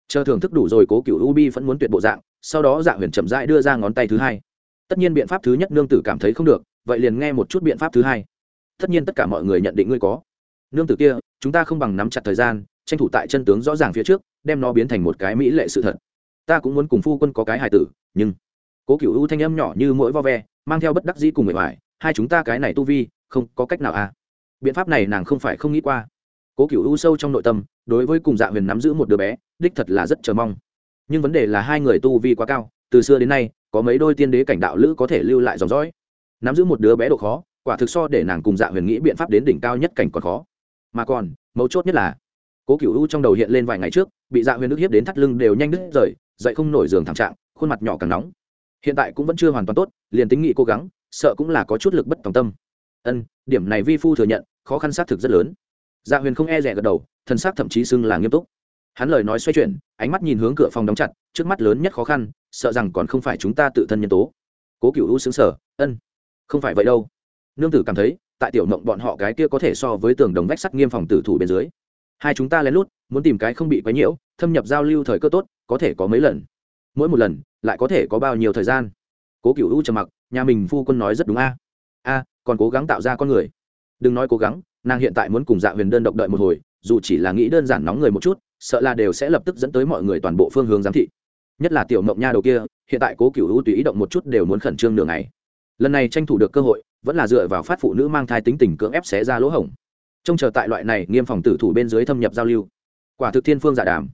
Chờ thưởng thức đủ rồi, cố cựu u bi vẫn muốn tuyệt bộ dạng, sau đó dạ huyền chậm rãi đưa ra ngón tay thứ hai. Tất nhiên biện pháp thứ nhất nương tử cảm thấy không được, vậy liền nghe một chút biện pháp thứ hai. Tất nhiên tất cả mọi người nhận định ngươi có. Nương tử kia, chúng ta không bằng nắm chặt thời gian, tranh thủ tại chân tướng rõ ràng phía trước, đem nó biến thành một cái mỹ lệ sự thật. Ta cũng muốn cùng phu quân có cái hài tử, nhưng cố cựu u thanh âm nhỏ như mỗi vo ve, mang theo bất đắc dĩ cùng người ngoài hai chúng ta cái này tu vi, không có cách nào à. Biện pháp này nàng không phải không nghĩ qua. Cố cựu u sâu trong nội tâm, đối với cùng dạ huyền nắm giữ một đứa bé, đích thật là rất chờ mong. Nhưng vấn đề là hai người tu vi quá cao, từ xưa đến nay, có mấy đôi tiên đế cảnh đạo lữ có thể lưu lại dòng dõi. Nắm giữ một đứa bé độ khó, quả thực so để nàng cùng dạ huyền nghĩ biện pháp đến đỉnh cao nhất cảnh còn khó. Mà còn, mấu chốt nhất là, cố cựu u trong đầu hiện lên vài ngày trước, bị dạ huyền nước hiếp đến thắt lưng đều nhanh đứt rời, dậy không nổi giường thảm trạng, khuôn mặt nhỏ càng nóng hiện tại cũng vẫn chưa hoàn toàn tốt, liền tính nghị cố gắng, sợ cũng là có chút lực bất tòng tâm. Ân, điểm này vi phu thừa nhận, khó khăn xác thực rất lớn. Dạ huyền không e rẻ gật đầu thân xác thậm chí xưng là nghiêm túc. Hắn lời nói xoay chuyển, ánh mắt nhìn hướng cửa phòng đóng chặt, trước mắt lớn nhất khó khăn, sợ rằng còn không phải chúng ta tự thân nhân tố. Cố cựu u xứng sở ân, không phải vậy đâu. Nương tử cảm thấy, tại tiểu mộng bọn họ cái kia có thể so với tường đồng vách sắt nghiêm phòng tử thủ bên dưới. Hai chúng ta lén lút, muốn tìm cái không bị quấy nhiễu, thâm nhập giao lưu thời cơ tốt, có thể có mấy lần mỗi một lần lại có thể có bao nhiêu thời gian? Cố cựu u trầm mặc, nhà mình phu quân nói rất đúng a. A, còn cố gắng tạo ra con người. Đừng nói cố gắng, nàng hiện tại muốn cùng dạ huyền đơn độc đợi một hồi, dù chỉ là nghĩ đơn giản nóng người một chút, sợ là đều sẽ lập tức dẫn tới mọi người toàn bộ phương hướng giám thị. Nhất là tiểu mộng nha đầu kia, hiện tại cố cựu u tùy ý động một chút đều muốn khẩn trương đường này lần này tranh thủ được cơ hội, vẫn là dựa vào phát phụ nữ mang thai tính tình cưỡng ép xé ra lỗ hổng. Trông chờ tại loại này nghiêm phòng tử thủ bên dưới thâm nhập giao lưu. Quả thực thiên phương giả đàm.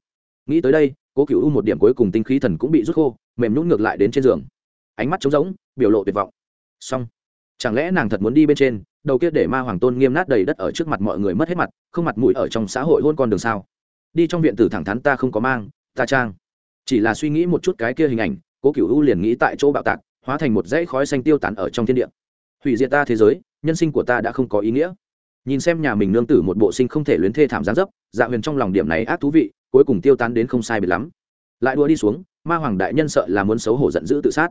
Nghĩ tới đây cố cựu u một điểm cuối cùng tinh khí thần cũng bị rút khô, mềm nhún ngược lại đến trên giường. Ánh mắt trống rỗng, biểu lộ tuyệt vọng. Xong. Chẳng lẽ nàng thật muốn đi bên trên, đầu kia để ma hoàng tôn nghiêm nát đầy đất ở trước mặt mọi người mất hết mặt, không mặt mũi ở trong xã hội hôn con đường sao? Đi trong viện tử thẳng thắn ta không có mang, ta trang. Chỉ là suy nghĩ một chút cái kia hình ảnh, cố cựu u liền nghĩ tại chỗ bạo tạc, hóa thành một dãy khói xanh tiêu tán ở trong thiên địa. Hủy diệt ta thế giới, nhân sinh của ta đã không có ý nghĩa. Nhìn xem nhà mình nương tử một bộ sinh không thể luyến thê thảm gián dấp dạ huyền trong lòng điểm này ác thú vị cuối cùng tiêu tán đến không sai biệt lắm. Lại đua đi xuống, ma hoàng đại nhân sợ là muốn xấu hổ giận dữ tự sát.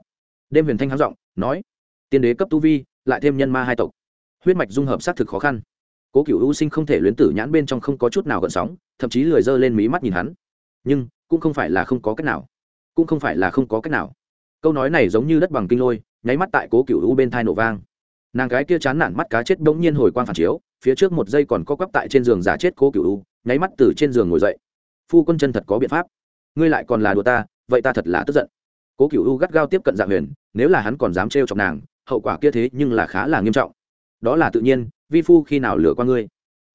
Đêm huyền thanh háng giọng, nói, tiên đế cấp tu vi, lại thêm nhân ma hai tộc. Huyết mạch dung hợp xác thực khó khăn. Cố cựu ưu sinh không thể luyến tử nhãn bên trong không có chút nào gợn sóng, thậm chí lười dơ lên mí mắt nhìn hắn. Nhưng, cũng không phải là không có cách nào. Cũng không phải là không có cách nào. Câu nói này giống như đất bằng kinh lôi, nháy mắt tại cố cựu ưu bên thai nổ vang. Nàng gái kia chán nản mắt cá chết bỗng nhiên hồi quang phản chiếu, phía trước một giây còn có quắp tại trên giường giả chết cố cựu ưu nháy mắt từ trên giường ngồi dậy phu quân chân thật có biện pháp. Ngươi lại còn là đùa ta, vậy ta thật là tức giận. Cố cựu u gắt gao tiếp cận dạ huyền, nếu là hắn còn dám trêu chọc nàng, hậu quả kia thế nhưng là khá là nghiêm trọng. Đó là tự nhiên, vi phu khi nào lừa qua ngươi?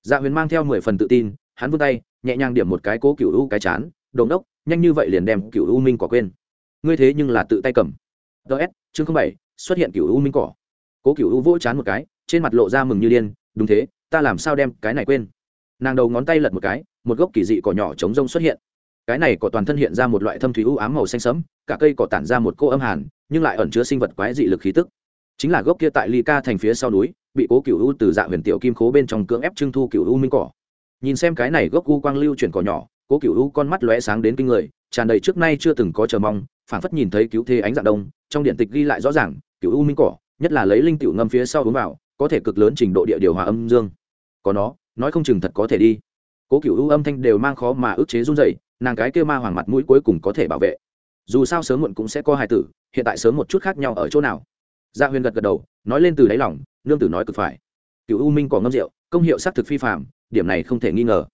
Dạ huyền mang theo mười phần tự tin, hắn vươn tay, nhẹ nhàng điểm một cái cố cựu u cái chán, đồn đốc, nhanh như vậy liền đem cựu u minh cỏ quên. Ngươi thế nhưng là tự tay cầm. Ts chương không bảy, xuất hiện cựu u minh cỏ. Cố cựu u vỗ chán một cái, trên mặt lộ ra mừng như điên, đúng thế, ta làm sao đem cái này quên? Nàng đầu ngón tay lật một cái, một gốc kỳ dị cỏ nhỏ chống rông xuất hiện. Cái này cỏ toàn thân hiện ra một loại thâm thủy u ám màu xanh sẫm, cả cây cỏ tản ra một cô âm hàn, nhưng lại ẩn chứa sinh vật quái dị lực khí tức. Chính là gốc kia tại ly ca thành phía sau núi, bị cố cựu u từ dạ huyền tiểu kim khố bên trong cưỡng ép trưng thu cựu u minh cỏ. Nhìn xem cái này gốc u quang lưu chuyển cỏ nhỏ, cố cựu u con mắt lóe sáng đến kinh người, tràn đầy trước nay chưa từng có chờ mong, phảng phất nhìn thấy cứu thế ánh dạng đông, trong điện tịch ghi lại rõ ràng cựu u minh cỏ, nhất là lấy linh tiểu ngâm phía sau uống vào, có thể cực lớn trình độ địa điều hòa âm dương. Có nó nói không chừng thật có thể đi. Cố cựu u âm thanh đều mang khó mà ức chế run dậy nàng cái kêu ma hoàng mặt mũi cuối cùng có thể bảo vệ. Dù sao sớm muộn cũng sẽ có hài tử, hiện tại sớm một chút khác nhau ở chỗ nào. Gia huyền gật gật đầu, nói lên từ đáy lòng, nương tử nói cực phải. Cựu u minh cỏ ngâm rượu, công hiệu xác thực phi phạm điểm này không thể nghi ngờ.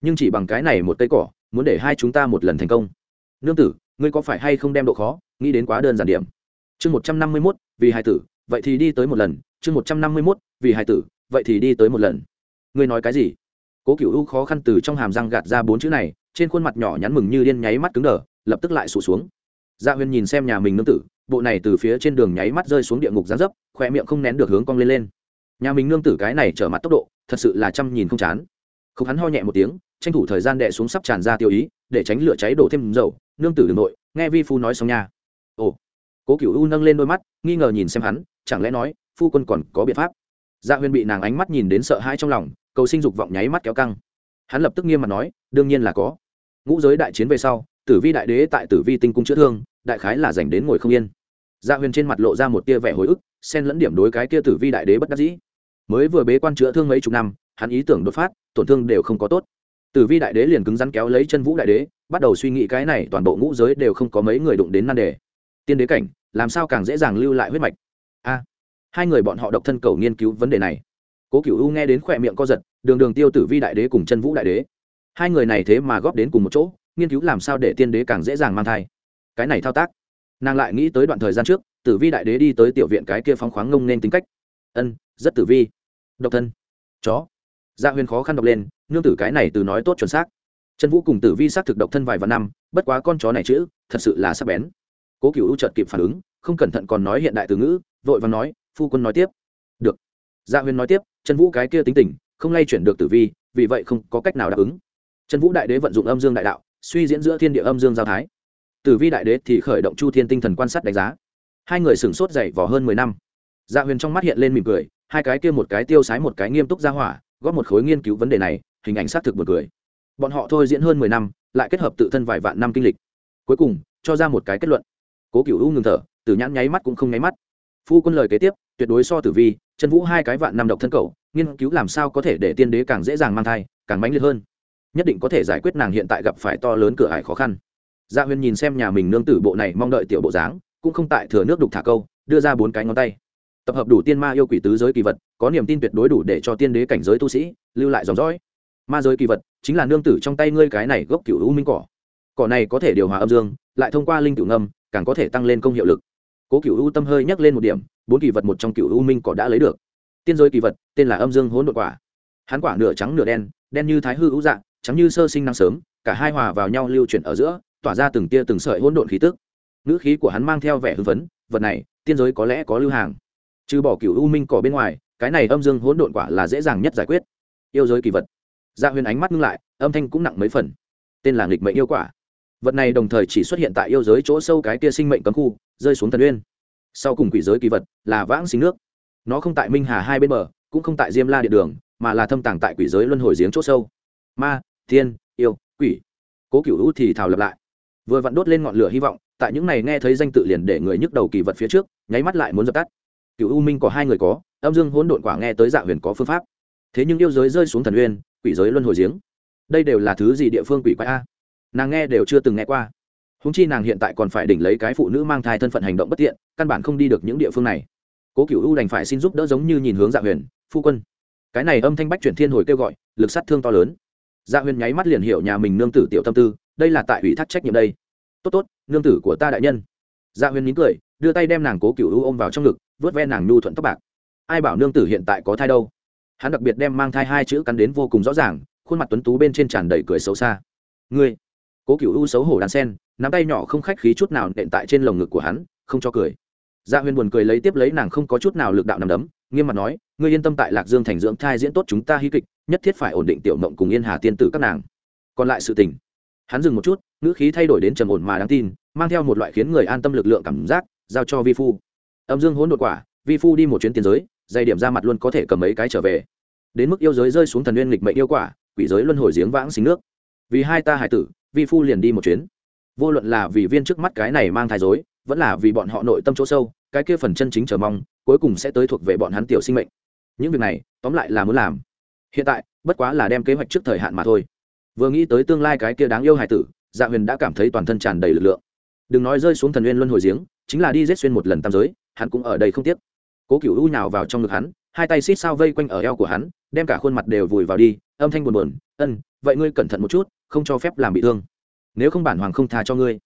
Nhưng chỉ bằng cái này một cây cỏ, muốn để hai chúng ta một lần thành công. Nương tử, ngươi có phải hay không đem độ khó, nghĩ đến quá đơn giản điểm? Chương một trăm năm mươi mốt, vì hai tử, vậy thì đi tới một lần. Chương một trăm năm mươi mốt, vì hai tử, vậy thì đi tới một lần ngươi nói cái gì? Cố cựu u khó khăn từ trong hàm răng gạt ra bốn chữ này, trên khuôn mặt nhỏ nhắn mừng như điên nháy mắt cứng đờ, lập tức lại sụt xuống. Dạ huyền nhìn xem nhà mình nương tử, bộ này từ phía trên đường nháy mắt rơi xuống địa ngục gián dấp khoe miệng không nén được hướng cong lên lên. Nhà mình nương tử cái này trở mặt tốc độ, thật sự là trăm nhìn không chán. Không hắn ho nhẹ một tiếng, tranh thủ thời gian đệ xuống sắp tràn ra tiêu ý, để tránh lửa cháy đổ thêm dầu. Nương tử đường nội, nghe vi phu nói xong nha. Ồ. Cố cựu u nâng lên đôi mắt, nghi ngờ nhìn xem hắn, chẳng lẽ nói, phu quân còn có biện pháp? Dạ huyền bị nàng ánh mắt nhìn đến sợ hãi trong lòng cầu sinh dục vọng nháy mắt kéo căng. Hắn lập tức nghiêm mặt nói, đương nhiên là có. Ngũ giới đại chiến về sau, tử vi đại đế tại tử vi tinh cung chữa thương, đại khái là dành đến ngồi không yên. Gia huyền trên mặt lộ ra một tia vẻ hồi ức, xen lẫn điểm đối cái kia tử vi đại đế bất đắc dĩ. Mới vừa bế quan chữa thương mấy chục năm, hắn ý tưởng đột phát, tổn thương đều không có tốt. Tử vi đại đế liền cứng rắn kéo lấy chân vũ đại đế, bắt đầu suy nghĩ cái này toàn bộ ngũ giới đều không có mấy người đụng đến nan đề. Tiên đế cảnh, làm sao càng dễ dàng lưu lại huyết mạch? A, hai người bọn họ độc thân cầu nghiên cứu vấn đề này cố cựu u nghe đến khỏe miệng co giật, đường đường tiêu tử vi đại đế cùng chân vũ đại đế. Hai người này thế mà góp đến cùng một chỗ, nghiên cứu làm sao để tiên đế càng dễ dàng mang thai. Cái này thao tác. Nàng lại nghĩ tới đoạn thời gian trước, tử vi đại đế đi tới tiểu viện cái kia phóng khoáng ngông nên tính cách. Ân, rất tử vi. Độc thân. Chó. Gia dạ huyền khó khăn đọc lên, nương tử cái này từ nói tốt chuẩn xác. Trần vũ cùng tử vi xác thực độc thân vài vạn năm, bất quá con chó này chữ, thật sự là sắc bén. Cố cựu chợt kịp phản ứng, không cẩn thận còn nói hiện đại từ ngữ, vội và nói, phu quân nói tiếp. Được. Gia dạ huyền nói tiếp trần vũ cái kia tính tình, không lay chuyển được tử vi, vì vậy không có cách nào đáp ứng. Trần vũ đại đế vận dụng âm dương đại đạo, suy diễn giữa thiên địa âm dương giao thái. Tử vi đại đế thì khởi động chu thiên tinh thần quan sát đánh giá. Hai người sửng sốt dậy vỏ hơn mười năm. Dạ huyền trong mắt hiện lên mỉm cười, hai cái kia một cái tiêu sái một cái nghiêm túc ra hỏa, góp một khối nghiên cứu vấn đề này, hình ảnh xác thực một cười. Bọn họ thôi diễn hơn mười năm, lại kết hợp tự thân vài vạn năm kinh lịch. Cuối cùng, cho ra một cái kết luận. Cố cựu u ngừng thở tử nhãn nháy mắt cũng không nháy mắt. Phu quân lời kế tiếp tuyệt đối so tử vi chân vũ hai cái vạn năm độc thân cầu nghiên cứu làm sao có thể để tiên đế càng dễ dàng mang thai, càng mãnh liệt hơn. Nhất định có thể giải quyết nàng hiện tại gặp phải to lớn cửa ải khó khăn. Dạ huyền nhìn xem nhà mình nương tử bộ này mong đợi tiểu bộ dáng, cũng không tại thừa nước đục thả câu, đưa ra bốn cái ngón tay. Tập hợp đủ tiên ma yêu quỷ tứ giới kỳ vật, có niềm tin tuyệt đối đủ để cho tiên đế cảnh giới tu sĩ lưu lại dòng dõi. Ma giới kỳ vật chính là nương tử trong tay ngươi cái này gốc cựu u minh cỏ. Cỏ này có thể điều hòa âm dương, lại thông qua linh cựu ngâm, càng có thể tăng lên công hiệu lực cố cựu u tâm hơi nhắc lên một điểm, bốn kỳ vật một trong cựu u minh cỏ đã lấy được. Tiên giới kỳ vật, tên là âm dương hỗn độn quả. Hắn quả nửa trắng nửa đen đen như thái hư U dạng, trắng như sơ sinh năng sớm, cả hai hòa vào nhau lưu chuyển ở giữa, tỏa ra từng tia từng sợi hỗn độn khí tức. Ngữ khí của hắn mang theo vẻ hưng phấn, vật này, tiên giới có lẽ có lưu hàng. Trừ bỏ cựu u minh cỏ bên ngoài, cái này âm dương hỗn độn quả là dễ dàng nhất giải quyết. Yêu giới kỳ vật. Gia dạ huyền ánh mắt ngưng lại, âm thanh cũng nặng mấy phần. Tên là nghịch mệnh yêu quả vật này đồng thời chỉ xuất hiện tại yêu giới chỗ sâu cái kia sinh mệnh cấm khu, rơi xuống thần uyên. Sau cùng quỷ giới kỳ vật là vãng sinh nước. Nó không tại minh hà hai bên bờ, cũng không tại diêm la địa đường, mà là thâm tàng tại quỷ giới luân hồi giếng chỗ sâu. Ma, thiên, yêu, quỷ. Cố cựu u thì thào lập lại. Vừa vặn đốt lên ngọn lửa hy vọng, tại những này nghe thấy danh tự liền để người nhức đầu kỳ vật phía trước, nháy mắt lại muốn dập tắt. Cựu u minh có hai người có, âm dương hỗn độn quả nghe tới dạ huyền có phương pháp. Thế nhưng yêu giới rơi xuống thần uyên, quỷ giới luân hồi giếng. Đây đều là thứ gì địa phương quỷ quái a? Nàng nghe đều chưa từng nghe qua. Húng chi nàng hiện tại còn phải đỉnh lấy cái phụ nữ mang thai thân phận hành động bất tiện, căn bản không đi được những địa phương này. Cố cựu u đành phải xin giúp đỡ giống như nhìn hướng dạ huyền, phu quân. Cái này âm thanh bách chuyển thiên hồi kêu gọi, lực sát thương to lớn. Dạ huyền nháy mắt liền hiểu nhà mình nương tử tiểu tâm tư, đây là tại ủy thác trách nhiệm đây. Tốt tốt, nương tử của ta đại nhân. Dạ huyền mỉm cười, đưa tay đem nàng cố cựu u ôm vào trong ngực vớt ve nàng nhu thuận tóc bạc. Ai bảo nương tử hiện tại có thai đâu? Hắn đặc biệt đem mang thai hai chữ cắn đến vô cùng rõ ràng, khuôn mặt tuấn tú bên trên tràn đầy cười xấu xa. Ngươi cố cựu u xấu hổ đàn sen, nắm tay nhỏ không khách khí chút nào nện tại trên lồng ngực của hắn, không cho cười. Dạ Gia Huyên buồn cười lấy tiếp lấy nàng không có chút nào lực đạo nằm đấm, nghiêm mặt nói, ngươi yên tâm tại lạc dương thành dưỡng thai diễn tốt chúng ta hí kịch, nhất thiết phải ổn định tiểu mộng cùng yên hà tiên tử các nàng. Còn lại sự tình. Hắn dừng một chút, ngữ khí thay đổi đến trầm ổn mà đáng tin, mang theo một loại khiến người an tâm lực lượng cảm giác, giao cho vi phu. Âm dương hỗn độn quả, vi phu đi một chuyến tiền giới dày điểm ra mặt luôn có thể cầm mấy cái trở về. Đến mức yêu giới rơi xuống thần nguyên lịch mệnh yêu quả, quỷ giới luân hồi giếng vãng xính nước. Vì hai ta hải tử vi phu liền đi một chuyến. Vô luận là vì viên trước mắt cái này mang thai dối vẫn là vì bọn họ nội tâm chỗ sâu, cái kia phần chân chính chờ mong, cuối cùng sẽ tới thuộc về bọn hắn tiểu sinh mệnh. Những việc này, tóm lại là muốn làm. Hiện tại, bất quá là đem kế hoạch trước thời hạn mà thôi. Vừa nghĩ tới tương lai cái kia đáng yêu hài tử dạ huyền đã cảm thấy toàn thân tràn đầy lực lượng. Đừng nói rơi xuống thần nguyên luân hồi giếng, chính là đi rết xuyên một lần tam giới, hắn cũng ở đây không tiếc. Cố cựu u nhào vào trong ngực hắn, hai tay xít sao vây quanh ở eo của hắn, đem cả khuôn mặt đều vùi vào đi, âm thanh buồn buồn, ân vậy ngươi cẩn thận một chút, không cho phép làm bị thương. Nếu không bản hoàng không tha cho ngươi.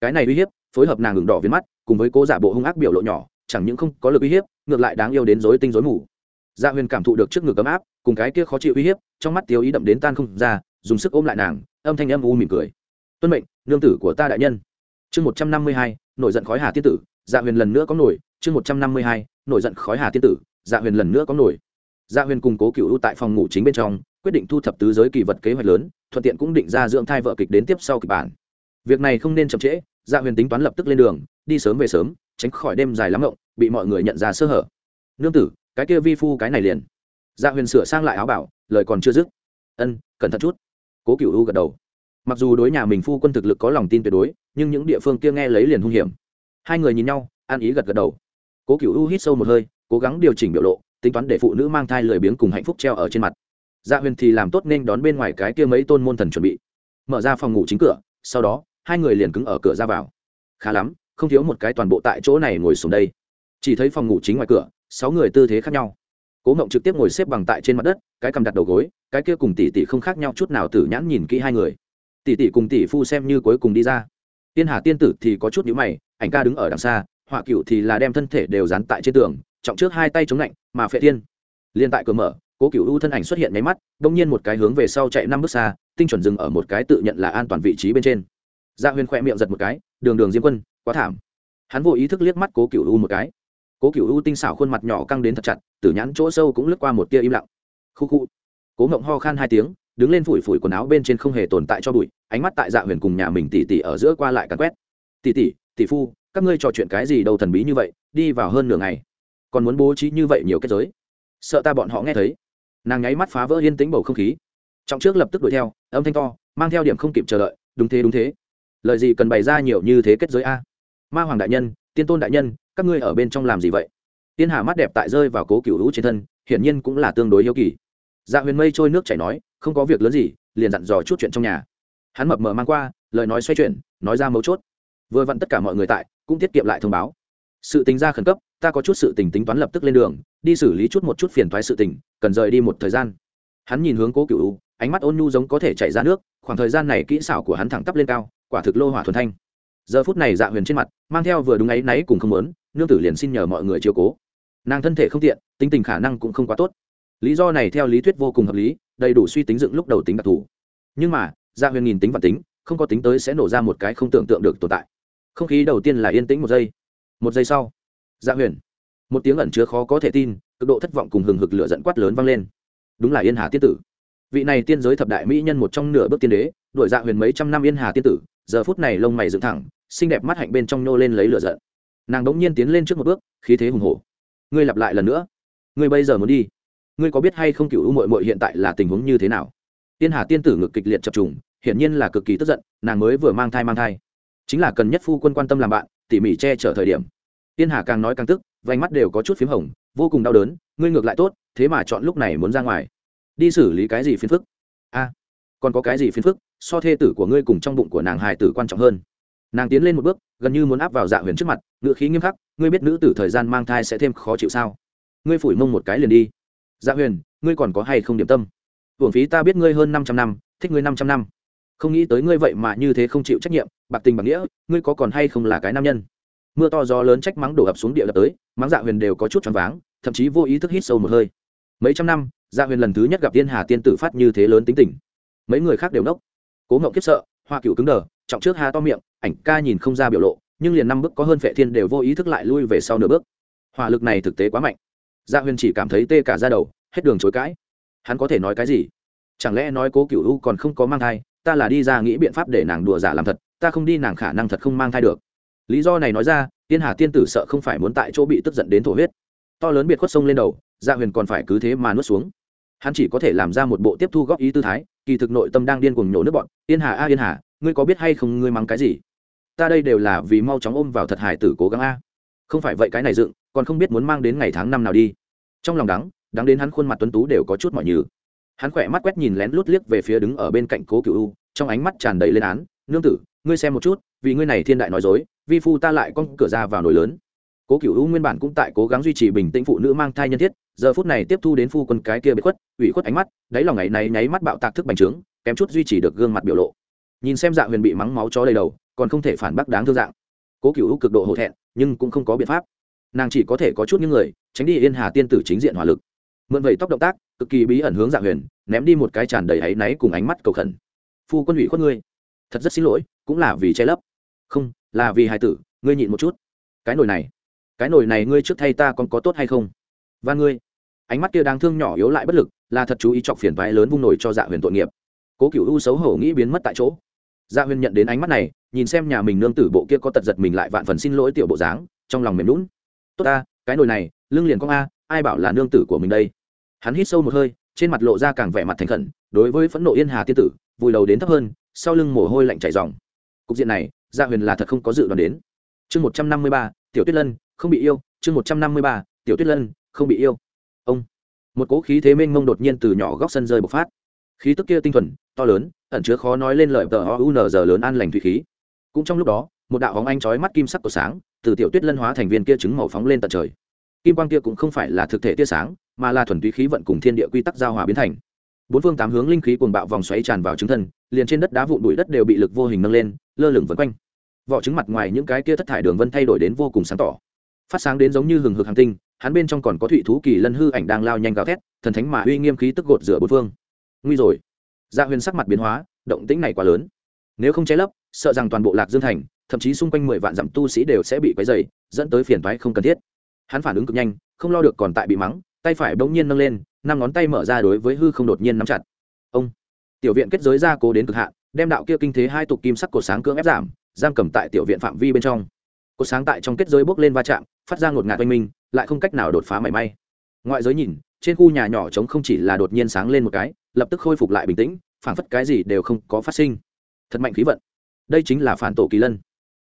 Cái này uy hiếp, phối hợp nàng ngừng đỏ viên mắt, cùng với cố giả bộ hung ác biểu lộ nhỏ, chẳng những không có lực uy hiếp, ngược lại đáng yêu đến dối tinh dối mù. Gia huyền cảm thụ được trước ngực ấm áp, cùng cái kia khó chịu uy hiếp, trong mắt tiêu ý đậm đến tan không ra, dùng sức ôm lại nàng, âm thanh âm u mỉm cười. Tuân mệnh, nương tử của ta đại nhân. Chương một trăm năm mươi hai, nổi giận khói hà tiên tử dạ huyền lần nữa có nổi, chương một trăm năm mươi hai, nổi giận khói hà tiên tử dạ huyền lần nữa có nổi. Dạ huyền cùng cố cựu tại phòng ngủ chính bên trong quyết định thu thập tứ giới kỳ vật kế hoạch lớn, thuận tiện cũng định ra dưỡng thai vợ kịch đến tiếp sau kịch bản. Việc này không nên chậm trễ dạ huyền tính toán lập tức lên đường, đi sớm về sớm, tránh khỏi đêm dài lắm ngộng, bị mọi người nhận ra sơ hở. Nương tử, cái kia vi phu cái này liền. Dạ huyền sửa sang lại áo bảo, lời còn chưa dứt. Ân, cẩn thận chút. Cố cựu u gật đầu. Mặc dù đối nhà mình phu quân thực lực có lòng tin tuyệt đối, nhưng những địa phương kia nghe lấy liền hung hiểm. Hai người nhìn nhau, an ý gật gật đầu. Cố cựu u hít sâu một hơi, cố gắng điều chỉnh biểu lộ, tính toán để phụ nữ mang thai lười biếng cùng hạnh phúc treo ở trên mặt dạ huyền thì làm tốt nên đón bên ngoài cái kia mấy tôn môn thần chuẩn bị. Mở ra phòng ngủ chính cửa, sau đó, hai người liền cứng ở cửa ra vào. Khá lắm, không thiếu một cái toàn bộ tại chỗ này ngồi xuống đây. Chỉ thấy phòng ngủ chính ngoài cửa, sáu người tư thế khác nhau. Cố ngộng trực tiếp ngồi xếp bằng tại trên mặt đất, cái cầm đặt đầu gối, cái kia cùng tỷ tỷ không khác nhau chút nào tử nhãn nhìn kỹ hai người. Tỷ tỷ cùng tỷ phu xem như cuối cùng đi ra. Tiên hà tiên tử thì có chút nhíu mày, ảnh ca đứng ở đằng xa, họa cựu thì là đem thân thể đều dán tại trên tường, trọng trước hai tay chống lạnh, mà phệ thiên. Liên tại cửa mở cố cựu u thân ảnh xuất hiện nháy mắt, đông nhiên một cái hướng về sau chạy năm bước xa, tinh chuẩn dừng ở một cái tự nhận là an toàn vị trí bên trên. Gia dạ huyền khoe miệng giật một cái, đường đường diêm quân, quá thảm. Hắn vô ý thức liếc mắt cố cựu u một cái. Cố cựu u tinh xảo khuôn mặt nhỏ căng đến thật chặt, tử nhãn chỗ sâu cũng lướt qua một tia im lặng. Khu khu. Cố ngộng ho khan hai tiếng, đứng lên phủi phủi quần áo bên trên không hề tồn tại cho bụi, ánh mắt tại dạ huyền cùng nhà mình tỉ tỉ ở giữa qua lại cắn quét. Tỉ tỉ tỷ phu, các ngươi trò chuyện cái gì đâu thần bí như vậy, đi vào hơn nửa ngày. Còn muốn bố trí như vậy nhiều kết giới. Sợ ta bọn họ nghe thấy nàng nháy mắt phá vỡ yên tĩnh bầu không khí. Trọng trước lập tức đuổi theo, âm thanh to, mang theo điểm không kịp chờ đợi, đúng thế đúng thế. Lời gì cần bày ra nhiều như thế kết giới a? Ma hoàng đại nhân, tiên tôn đại nhân, các ngươi ở bên trong làm gì vậy? Tiên hà mắt đẹp tại rơi vào cố cựu hữu trên thân, hiển nhiên cũng là tương đối hiếu kỳ. Dạ huyền mây trôi nước chảy nói, không có việc lớn gì, liền dặn dò chút chuyện trong nhà. Hắn mập mờ mang qua, lời nói xoay chuyển, nói ra mấu chốt. Vừa vặn tất cả mọi người tại, cũng tiết kiệm lại thông báo. Sự tính ra khẩn cấp ta có chút sự tình tính toán lập tức lên đường, đi xử lý chút một chút phiền thoái sự tình, cần rời đi một thời gian. Hắn nhìn hướng cố cựu ánh mắt ôn nhu giống có thể chạy ra nước, khoảng thời gian này kỹ xảo của hắn thẳng tắp lên cao, quả thực lô hỏa thuần thanh. Giờ phút này dạ huyền trên mặt, mang theo vừa đúng ấy náy cùng không muốn, nương tử liền xin nhờ mọi người chiều cố. Nàng thân thể không tiện, tính tình khả năng cũng không quá tốt. Lý do này theo lý thuyết vô cùng hợp lý, đầy đủ suy tính dựng lúc đầu tính đặc thù. Nhưng mà dạ huyền nhìn tính và tính, không có tính tới sẽ nổ ra một cái không tưởng tượng được tồn tại. Không khí đầu tiên là yên tĩnh một giây. Một giây sau dạ huyền. Một tiếng ẩn chứa khó có thể tin, cực độ thất vọng cùng hừng hực lửa dẫn quát lớn vang lên. Đúng là yên hà tiên tử. Vị này tiên giới thập đại mỹ nhân một trong nửa bước tiên đế, đuổi dạ huyền mấy trăm năm yên hà tiên tử, giờ phút này lông mày dựng thẳng, xinh đẹp mắt hạnh bên trong nô lên lấy lửa giận. Nàng đống nhiên tiến lên trước một bước, khí thế hùng hổ. Ngươi lặp lại lần nữa. Ngươi bây giờ muốn đi. Ngươi có biết hay không cựu u mội mội hiện tại là tình huống như thế nào? Tiên hà tiên tử ngực kịch liệt chập trùng, hiển nhiên là cực kỳ tức giận, nàng mới vừa mang thai mang thai. Chính là cần nhất phu quân quan tâm làm bạn, tỉ mỉ che chở thời điểm tiên hà càng nói càng tức, vành mắt đều có chút p h í m hồng, vô cùng đau đớn, ngươi ngược lại tốt, thế mà chọn lúc này muốn ra ngoài. Đi xử lý cái gì phiền phức? A, còn có cái gì phiền phức? So thê tử của ngươi cùng trong bụng của nàng hài tử quan trọng hơn. Nàng tiến lên một bước, gần như muốn áp vào dạ huyền trước mặt, ngựa khí nghiêm khắc, ngươi biết nữ tử thời gian mang thai sẽ thêm khó chịu sao? Ngươi phủi mông một cái liền đi. Dạ huyền, ngươi còn có hay không điểm tâm? Hưởng phí ta biết ngươi hơn năm trăm năm, thích ngươi năm trăm năm. Không nghĩ tới ngươi vậy mà như thế không chịu trách nhiệm, bạc tình bạc nghĩa, ngươi có còn hay không là cái nam nhân? Mưa to gió lớn trách mắng đổ ập xuống địa đập tới, mắng dạ huyền đều có chút choáng váng, thậm chí vô ý thức hít sâu một hơi. Mấy trăm năm dạ huyền lần thứ nhất gặp tiên hà tiên tử phát như thế lớn tính tình. Mấy người khác đều nốc. Cố ngậu kiếp sợ, hoa cựu cứng đờ, trọng trước ha to miệng, ảnh ca nhìn không ra biểu lộ, nhưng liền năm bước có hơn phệ thiên đều vô ý thức lại lui về sau nửa bước. Hỏa lực này thực tế quá mạnh. Dạ huyền chỉ cảm thấy tê cả ra đầu, hết đường chối cãi. Hắn có thể nói cái gì? Chẳng lẽ nói cố cựu u còn không có mang thai, ta là đi ra nghĩ biện pháp để nàng đùa giả làm thật, ta không đi nàng khả năng thật không mang thai được lý do này nói ra, tiên hà tiên tử sợ không phải muốn tại chỗ bị tức giận đến thổ huyết. To lớn biệt khuất sông lên đầu dạ huyền còn phải cứ thế mà nuốt xuống. Hắn chỉ có thể làm ra một bộ tiếp thu góp ý tư thái, kỳ thực nội tâm đang điên cuồng nhổ nước bọn. Yên hà a yên hà, ngươi có biết hay không ngươi mắng cái gì? Ta đây đều là vì mau chóng ôm vào thật hải tử cố gắng a. Không phải vậy cái này dựng, còn không biết muốn mang đến ngày tháng năm nào đi. Trong lòng đắng đắng đến hắn khuôn mặt tuấn tú đều có chút mọi nhừ. Hắn khỏe mắt quét nhìn lén lút liếc về phía đứng ở bên cạnh cố cựu u, trong ánh mắt tràn đầy lên án, nương tử ngươi xem một chút, vì ngươi này thiên đại nói dối, vi phu ta lại con cửa ra vào nồi lớn. Cố cựu u nguyên bản cũng tại cố gắng duy trì bình tĩnh phụ nữ mang thai nhân thiết, giờ phút này tiếp thu đến phu quân cái kia bị khuất, ủy khuất ánh mắt, đáy lòng ngày này nháy mắt bạo tạc thức bành trướng, kém chút duy trì được gương mặt biểu lộ. Nhìn xem dạ huyền bị mắng máu chó đầy đầu, còn không thể phản bác đáng thương dạng. Cố cựu u cực độ hổ thẹn, nhưng cũng không có biện pháp. Nàng chỉ có thể có chút những người, tránh đi yên hà tiên tử chính diện hỏa lực. Mượn vậy tóc động tác, cực kỳ bí ẩn hướng dạ huyền, ném đi một cái tràn đầy áy náy cùng ánh mắt cầu khẩn. Phu quân ủy khuất ngươi thật rất xin lỗi, cũng là vì che lấp. Không, là vì hài tử, ngươi nhịn một chút. Cái nồi này, cái nồi này ngươi trước thay ta còn có tốt hay không? Và ngươi. Ánh mắt kia đang thương nhỏ yếu lại bất lực, là thật chú ý chọc phiền vai lớn vung nổi cho dạ huyền tội nghiệp. Cố cựu u xấu hổ nghĩ biến mất tại chỗ. Dạ huyền nhận đến ánh mắt này, nhìn xem nhà mình nương tử bộ kia có tật giật mình lại vạn phần xin lỗi tiểu bộ dáng, trong lòng mềm lún tốt ta, cái nồi này, lưng liền con a, ai bảo là nương tử của mình đây? Hắn hít sâu một hơi, trên mặt lộ ra càng vẻ mặt thành khẩn, đối với phẫn nộ yên hà tiên tử, vùi đầu đến thấp hơn sau lưng mồ hôi lạnh chảy ròng, cục diện này gia huyền là thật không có dự đoán đến. Chương một trăm năm mươi ba tiểu tuyết lân không bị yêu. Chương một trăm năm mươi ba tiểu tuyết lân không bị yêu. Ông. Một cỗ khí thế mênh mông đột nhiên từ nhỏ góc sân rơi bộc phát. Khí tức kia tinh thuần to lớn ẩn chứa khó nói lên lời tờ o u n giờ lớn an lành thủy khí. Cũng trong lúc đó một đạo hóng anh chói mắt kim sắc của sáng từ tiểu tuyết lân hóa thành viên kia trứng màu phóng lên tận trời. Kim quang kia cũng không phải là thực thể tia sáng mà là thuần túy khí vận cùng thiên địa quy tắc giao hòa biến thành. Bốn phương tám hướng linh khí cuồng bạo vòng xoáy tràn vào trứng thân liền trên đất đá vụn bụi đất đều bị lực vô hình nâng lên, lơ lửng vân quanh. Vỏ trứng mặt ngoài những cái kia thất thải đường vân thay đổi đến vô cùng sáng tỏ. Phát sáng đến giống như hừng hực hàng tinh, hắn bên trong còn có thụy thú kỳ lân hư ảnh đang lao nhanh gào thét, thần thánh mà uy nghiêm khí tức gột rửa bốn phương. Nguy rồi. Gia dạ huyền sắc mặt biến hóa, động tĩnh này quá lớn. Nếu không che lấp, sợ rằng toàn bộ lạc dương thành, thậm chí xung quanh mười vạn dặm tu sĩ đều sẽ bị quấy dày dẫn tới phiền toái không cần thiết. Hắn phản ứng cực nhanh, không lo được còn tại bị mắng, tay phải bỗng nhiên nâng lên, năm ngón tay mở ra đối với hư không đột nhiên nắm chặt tiểu viện kết giới ra cố đến cực hạn đem đạo kia kinh thế hai tục kim sắc cột sáng cưỡng ép giảm giam cầm tại tiểu viện phạm vi bên trong. Cột sáng tại trong kết giới bốc lên va chạm phát ra ngột ngạt oanh minh lại không cách nào đột phá mảy may. Ngoại giới nhìn trên khu nhà nhỏ trống không chỉ là đột nhiên sáng lên một cái lập tức khôi phục lại bình tĩnh phảng phất cái gì đều không có phát sinh. Thật mạnh khí vận. Đây chính là phản tổ kỳ lân.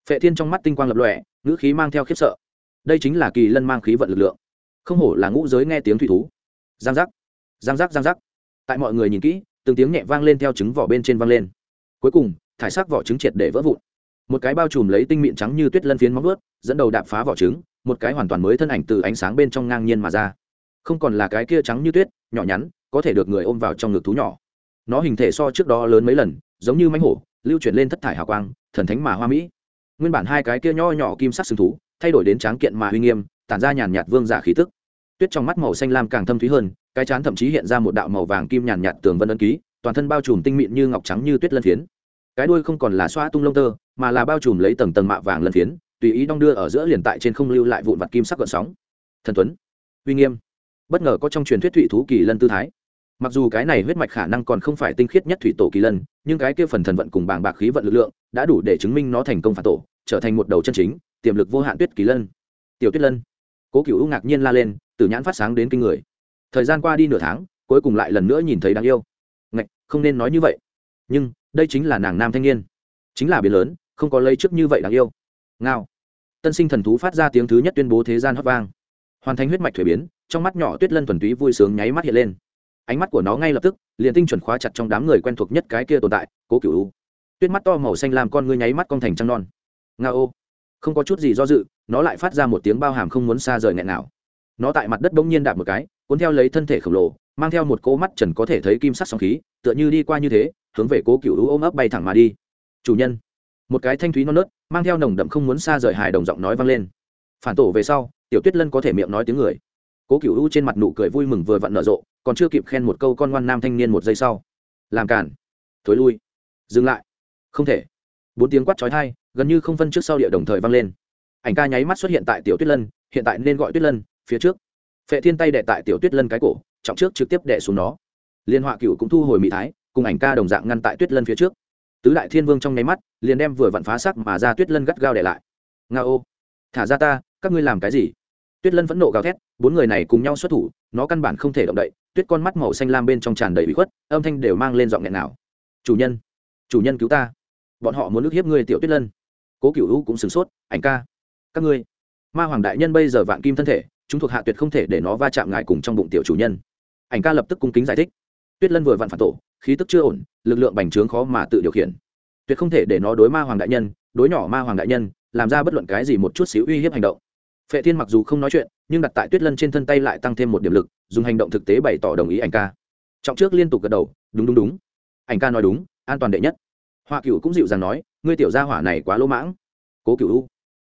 Phệ thiên trong mắt tinh quang lập lòe, ngữ khí mang theo khiếp sợ. Đây chính là kỳ lân mang khí vận lực lượng. Không hổ là ngũ giới nghe tiếng thủy thú. Giang giác. Giang giác giang giác. Tại mọi người nhìn kỹ từng tiếng nhẹ vang lên theo trứng vỏ bên trên vang lên. Cuối cùng, thải sắc vỏ trứng triệt để vỡ vụn. Một cái bao trùm lấy tinh mịn trắng như tuyết lân phiến móng ướt dẫn đầu đạp phá vỏ trứng, một cái hoàn toàn mới thân ảnh từ ánh sáng bên trong ngang nhiên mà ra. Không còn là cái kia trắng như tuyết, nhỏ nhắn, có thể được người ôm vào trong ngực thú nhỏ. Nó hình thể so trước đó lớn mấy lần, giống như mánh hổ, lưu chuyển lên thất thải hào quang, thần thánh mà hoa mỹ. Nguyên bản hai cái kia nho nhỏ kim sắc sừng thú, thay đổi đến tráng kiện mà uy nghiêm, tản ra nhàn nhạt vương giả khí tức tuyết trong mắt màu xanh lam càng thâm thúy hơn, cái chán thậm chí hiện ra một đạo màu vàng kim nhàn nhạt tường vân ân ký, toàn thân bao trùm tinh mịn như ngọc trắng như tuyết lân phiến. Cái đuôi không còn là xoa tung lông tơ, mà là bao trùm lấy tầng tầng mạ vàng lân phiến, tùy ý đong đưa ở giữa liền tại trên không lưu lại vụn vặt kim sắc gợn sóng. Thần tuấn, uy nghiêm. Bất ngờ có trong truyền thuyết thụy thú kỳ lân tư thái. Mặc dù cái này huyết mạch khả năng còn không phải tinh khiết nhất thủy tổ kỳ lân, nhưng cái kia phần thần vận cùng bảng bạc khí vận lực lượng đã đủ để chứng minh nó thành công phản tổ, trở thành một đầu chân chính, tiềm lực vô hạn tuyết kỳ lân. Tiểu tuyết lân. Cố cựu ngạc nhiên la lên từ nhãn phát sáng đến kinh người. Thời gian qua đi nửa tháng, cuối cùng lại lần nữa nhìn thấy đáng yêu. Ngạch, không nên nói như vậy. Nhưng, đây chính là nàng nam thanh niên. Chính là biến lớn, không có lấy trước như vậy đáng yêu. Ngao. Tân sinh thần thú phát ra tiếng thứ nhất tuyên bố thế gian hót vang. Hoàn thành huyết mạch thuế biến, trong mắt nhỏ tuyết lân thuần túy vui sướng nháy mắt hiện lên. Ánh mắt của nó ngay lập tức, liền tinh chuẩn khóa chặt trong đám người quen thuộc nhất cái kia tồn tại, cố cựu tuyết mắt to màu xanh làm con ngươi nháy mắt con thành trăng non. Nga ô không có chút gì do dự, nó lại phát ra một tiếng bao hàm không muốn xa rời nghẹn nào nó tại mặt đất bỗng nhiên đạp một cái, cuốn theo lấy thân thể khổng lồ, mang theo một cỗ mắt trần có thể thấy kim sắc sóng khí, tựa như đi qua như thế, hướng về cố cựu ôm ấp bay thẳng mà đi. Chủ nhân. Một cái thanh thúy non nớt, mang theo nồng đậm không muốn xa rời hài đồng giọng nói vang lên. Phản tổ về sau, tiểu tuyết lân có thể miệng nói tiếng người. Cố cựu u trên mặt nụ cười vui mừng vừa vặn nở rộ, còn chưa kịp khen một câu con ngoan nam thanh niên một giây sau. Làm cản. Thối lui. Dừng lại. Không thể. Bốn tiếng quát trói thai gần như không phân trước sau địa đồng thời vang lên. Ảnh ca nháy mắt xuất hiện tại tiểu tuyết lân, hiện tại nên gọi tuyết lân phía trước. Phệ thiên tay đệ tại tiểu tuyết lân cái cổ, trọng trước trực tiếp đệ xuống nó. Liên họa cựu cũng thu hồi mỹ thái, cùng ảnh ca đồng dạng ngăn tại tuyết lân phía trước. Tứ đại thiên vương trong nháy mắt, liền đem vừa vặn phá sắc mà ra tuyết lân gắt gao đệ lại. Nga ô, thả ra ta, các ngươi làm cái gì? Tuyết lân phẫn nộ gào thét, bốn người này cùng nhau xuất thủ, nó căn bản không thể động đậy, tuyết con mắt màu xanh lam bên trong tràn đầy bị khuất, âm thanh đều mang lên giọng nghẹn nào. Chủ nhân chủ nhân cứu ta. Bọn họ muốn ức hiếp ngươi, tiểu tuyết lân. Cố cựu hữu cũng sửng sốt, ảnh ca, các ngươi. Ma hoàng đại nhân bây giờ vạn kim thân thể chúng thuộc hạ tuyệt không thể để nó va chạm ngài cùng trong bụng tiểu chủ nhân. Ảnh ca lập tức cung kính giải thích. Tuyết lân vừa vặn phản tổ, khí tức chưa ổn, lực lượng bành trướng khó mà tự điều khiển. Tuyệt không thể để nó đối ma hoàng đại nhân, đối nhỏ ma hoàng đại nhân, làm ra bất luận cái gì một chút xíu uy hiếp hành động. Phệ thiên mặc dù không nói chuyện, nhưng đặt tại tuyết lân trên thân tay lại tăng thêm một điểm lực, dùng hành động thực tế bày tỏ đồng ý ảnh ca. Trọng trước liên tục gật đầu, đúng đúng đúng. Ảnh ca nói đúng, an toàn đệ nhất. Hoa cựu cũng dịu dàng nói, ngươi tiểu gia hỏa này quá lỗ mãng. Cố cựu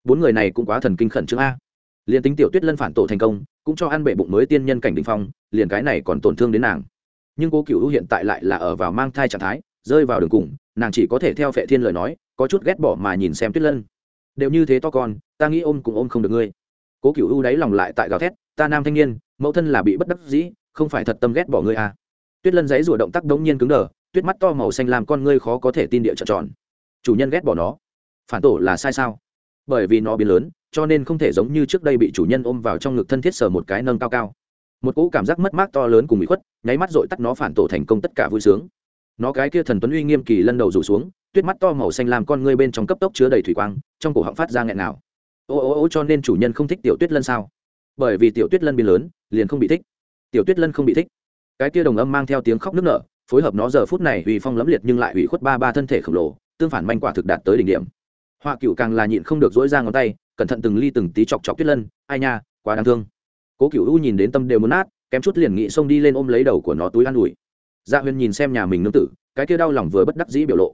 bốn người này cũng quá thần kinh khẩn trương a liền tính tiểu tuyết lân phản tổ thành công, cũng cho ăn bệ bụng mới tiên nhân cảnh đình phong, liền cái này còn tổn thương đến nàng. Nhưng cố cựu hiện tại lại là ở vào mang thai trạng thái, rơi vào đường cùng, nàng chỉ có thể theo phệ thiên lời nói, có chút ghét bỏ mà nhìn xem tuyết lân. Đều như thế to con, ta nghĩ ôm cũng ôm không được ngươi. Cố cựu u đáy lòng lại tại gào thét, ta nam thanh niên, mẫu thân là bị bất đắc dĩ, không phải thật tâm ghét bỏ ngươi à. tuyết lân giấy rủa động tác đống nhiên cứng đờ, tuyết mắt to màu xanh làm con ngươi khó có thể tin địa trợn tròn. Chủ nhân ghét bỏ nó. Phản tổ là sai sao? Bởi vì nó biến lớn cho nên không thể giống như trước đây bị chủ nhân ôm vào trong ngực thân thiết sờ một cái nâng cao cao. Một cỗ cảm giác mất mát to lớn cùng bị khuất, nháy mắt dội tắt nó phản tổ thành công tất cả vui sướng. Nó cái kia thần tuấn uy nghiêm kỳ lân đầu rủ xuống, tuyết mắt to màu xanh làm con ngươi bên trong cấp tốc chứa đầy thủy quang, trong cổ họng phát ra nghẹn nào ô ô ô, cho nên chủ nhân không thích tiểu tuyết lân sao? Bởi vì tiểu tuyết lân biến lớn, liền không bị thích. Tiểu tuyết lân không bị thích. Cái kia đồng âm mang theo tiếng khóc nức nở, phối hợp nó giờ phút này uy phong lẫm liệt nhưng lại ủy khuất ba ba thân thể khổng lồ, tương phản manh quả thực đạt tới đỉnh điểm họa cựu càng là nhịn không được dỗi ra ngón tay, cẩn thận từng ly từng tí chọc chọc tuyết lân, ai nha, quá đáng thương. Cố cựu u nhìn đến tâm đều muốn nát, kém chút liền nghị xông đi lên ôm lấy đầu của nó túi an ủi. Dạ huyền nhìn xem nhà mình nương tử, cái kia đau lòng vừa bất đắc dĩ biểu lộ.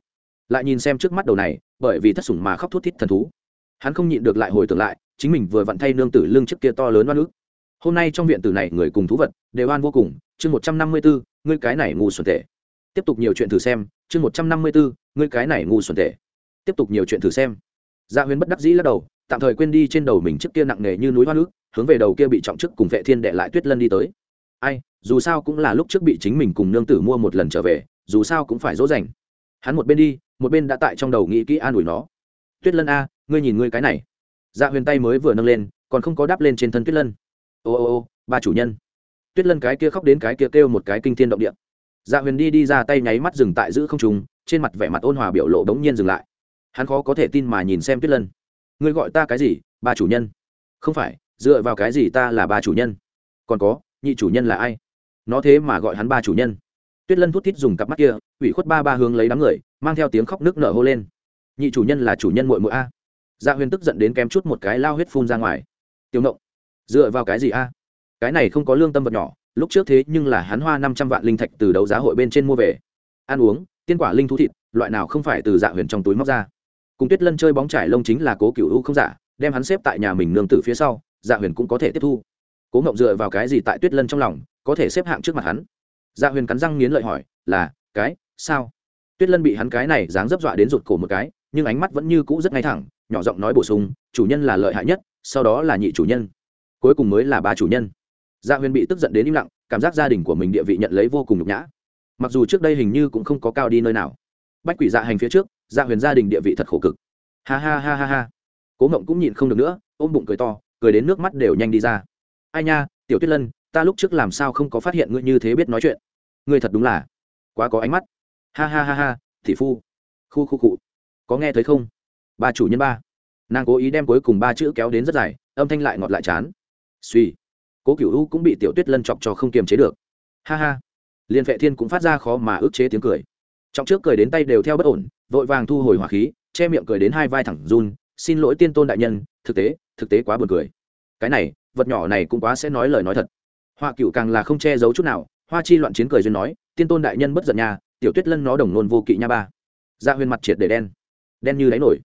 Lại nhìn xem trước mắt đầu này, bởi vì thất sủng mà khóc thút thít thần thú. Hắn không nhịn được lại hồi tưởng lại, chính mình vừa vặn thay nương tử lưng trước kia to lớn oan ức. Hôm nay trong viện tử này người cùng thú vật đều oan vô cùng, chương một trăm năm mươi bốn ngươi cái này ngu xuẩn tệ. Tiếp tục nhiều chuyện thử xem, chương một trăm năm mươi bốn ngươi cái này ngu xuẩn tệ tiếp tục nhiều chuyện thử xem. Gia dạ huyền bất đắc dĩ lắc đầu, tạm thời quên đi trên đầu mình trước kia nặng nề như núi hoa nước, hướng về đầu kia bị trọng chức cùng vệ thiên đệ lại tuyết lân đi tới. Ai, dù sao cũng là lúc trước bị chính mình cùng nương tử mua một lần trở về, dù sao cũng phải dỗ dành. Hắn một bên đi, một bên đã tại trong đầu nghĩ kỹ an ủi nó. Tuyết lân a, ngươi nhìn ngươi cái này. Dạ huyền tay mới vừa nâng lên, còn không có đáp lên trên thân tuyết lân. Ô ô ô, ba chủ nhân. Tuyết lân cái kia khóc đến cái kia kêu một cái kinh thiên động địa. Dạ huyền đi đi ra tay nháy mắt dừng tại giữ không trùng trên mặt vẻ mặt ôn hòa biểu lộ đống nhiên dừng lại hắn khó có thể tin mà nhìn xem tuyết lân. Ngươi gọi ta cái gì? Ba chủ nhân. Không phải, dựa vào cái gì ta là ba chủ nhân? Còn có, nhị chủ nhân là ai? Nó thế mà gọi hắn ba chủ nhân. Tuyết lân thút thít dùng cặp mắt kia, ủy khuất ba ba hướng lấy đám người, mang theo tiếng khóc nước nở hô lên. Nhị chủ nhân là chủ nhân mội mội a. Dạ huyền tức giận đến kém chút một cái lao huyết phun ra ngoài. Tiêu ngộng, dựa vào cái gì a? Cái này không có lương tâm vật nhỏ, lúc trước thế nhưng là hắn hoa năm trăm vạn linh thạch từ đấu giá hội bên trên mua về. Ăn uống, tiên quả linh thú thịt, loại nào không phải từ dạ huyền trong túi móc ra cùng tuyết lân chơi bóng trải lông chính là cố cựu u không giả, đem hắn xếp tại nhà mình nương tử phía sau dạ huyền cũng có thể tiếp thu. Cố ngộng dựa vào cái gì tại tuyết lân trong lòng, có thể xếp hạng trước mặt hắn? Dạ huyền cắn răng nghiến lợi hỏi, là, cái, sao? Tuyết lân bị hắn cái này dáng dấp dọa đến rụt cổ một cái, nhưng ánh mắt vẫn như cũ rất ngay thẳng, nhỏ giọng nói bổ sung, chủ nhân là lợi hại nhất, sau đó là nhị chủ nhân. Cuối cùng mới là ba chủ nhân. Dạ huyền bị tức giận đến im lặng, cảm giác gia đình của mình địa vị nhận lấy vô cùng nhục nhã. Mặc dù trước đây hình như cũng không có cao đi nơi nào. Bách quỷ dạ hành phía trước dạ huyền gia đình địa vị thật khổ cực. Ha ha ha ha ha. Cố ngộng cũng nhịn không được nữa, ôm bụng cười to, cười đến nước mắt đều nhanh đi ra. Ai nha, tiểu tuyết lân, ta lúc trước làm sao không có phát hiện ngươi như thế biết nói chuyện? Ngươi thật đúng là quá có ánh mắt. Ha ha ha ha, thị phu. Khu khu cụ có nghe thấy không? Ba chủ nhân ba. Nàng cố ý đem cuối cùng ba chữ kéo đến rất dài, âm thanh lại ngọt lại chán. Suy cố cựu u cũng bị tiểu tuyết lân chọc cho không kiềm chế được. Ha ha. Liên vệ thiên cũng phát ra khó mà ức chế tiếng cười trong trước cười đến tay đều theo bất ổn, vội vàng thu hồi hỏa khí, che miệng cười đến hai vai thẳng run, xin lỗi tiên tôn đại nhân, thực tế thực tế quá buồn cười. Cái này, vật nhỏ này cũng quá sẽ nói lời nói thật. Hoa cựu càng là không che giấu chút nào, hoa chi loạn chiến cười duyên nói, tiên tôn đại nhân bất giận nhà tiểu tuyết lân nó đồng nôn vô kỵ nha ba. Ra huyền mặt triệt để đen. Đen như đáy nổi.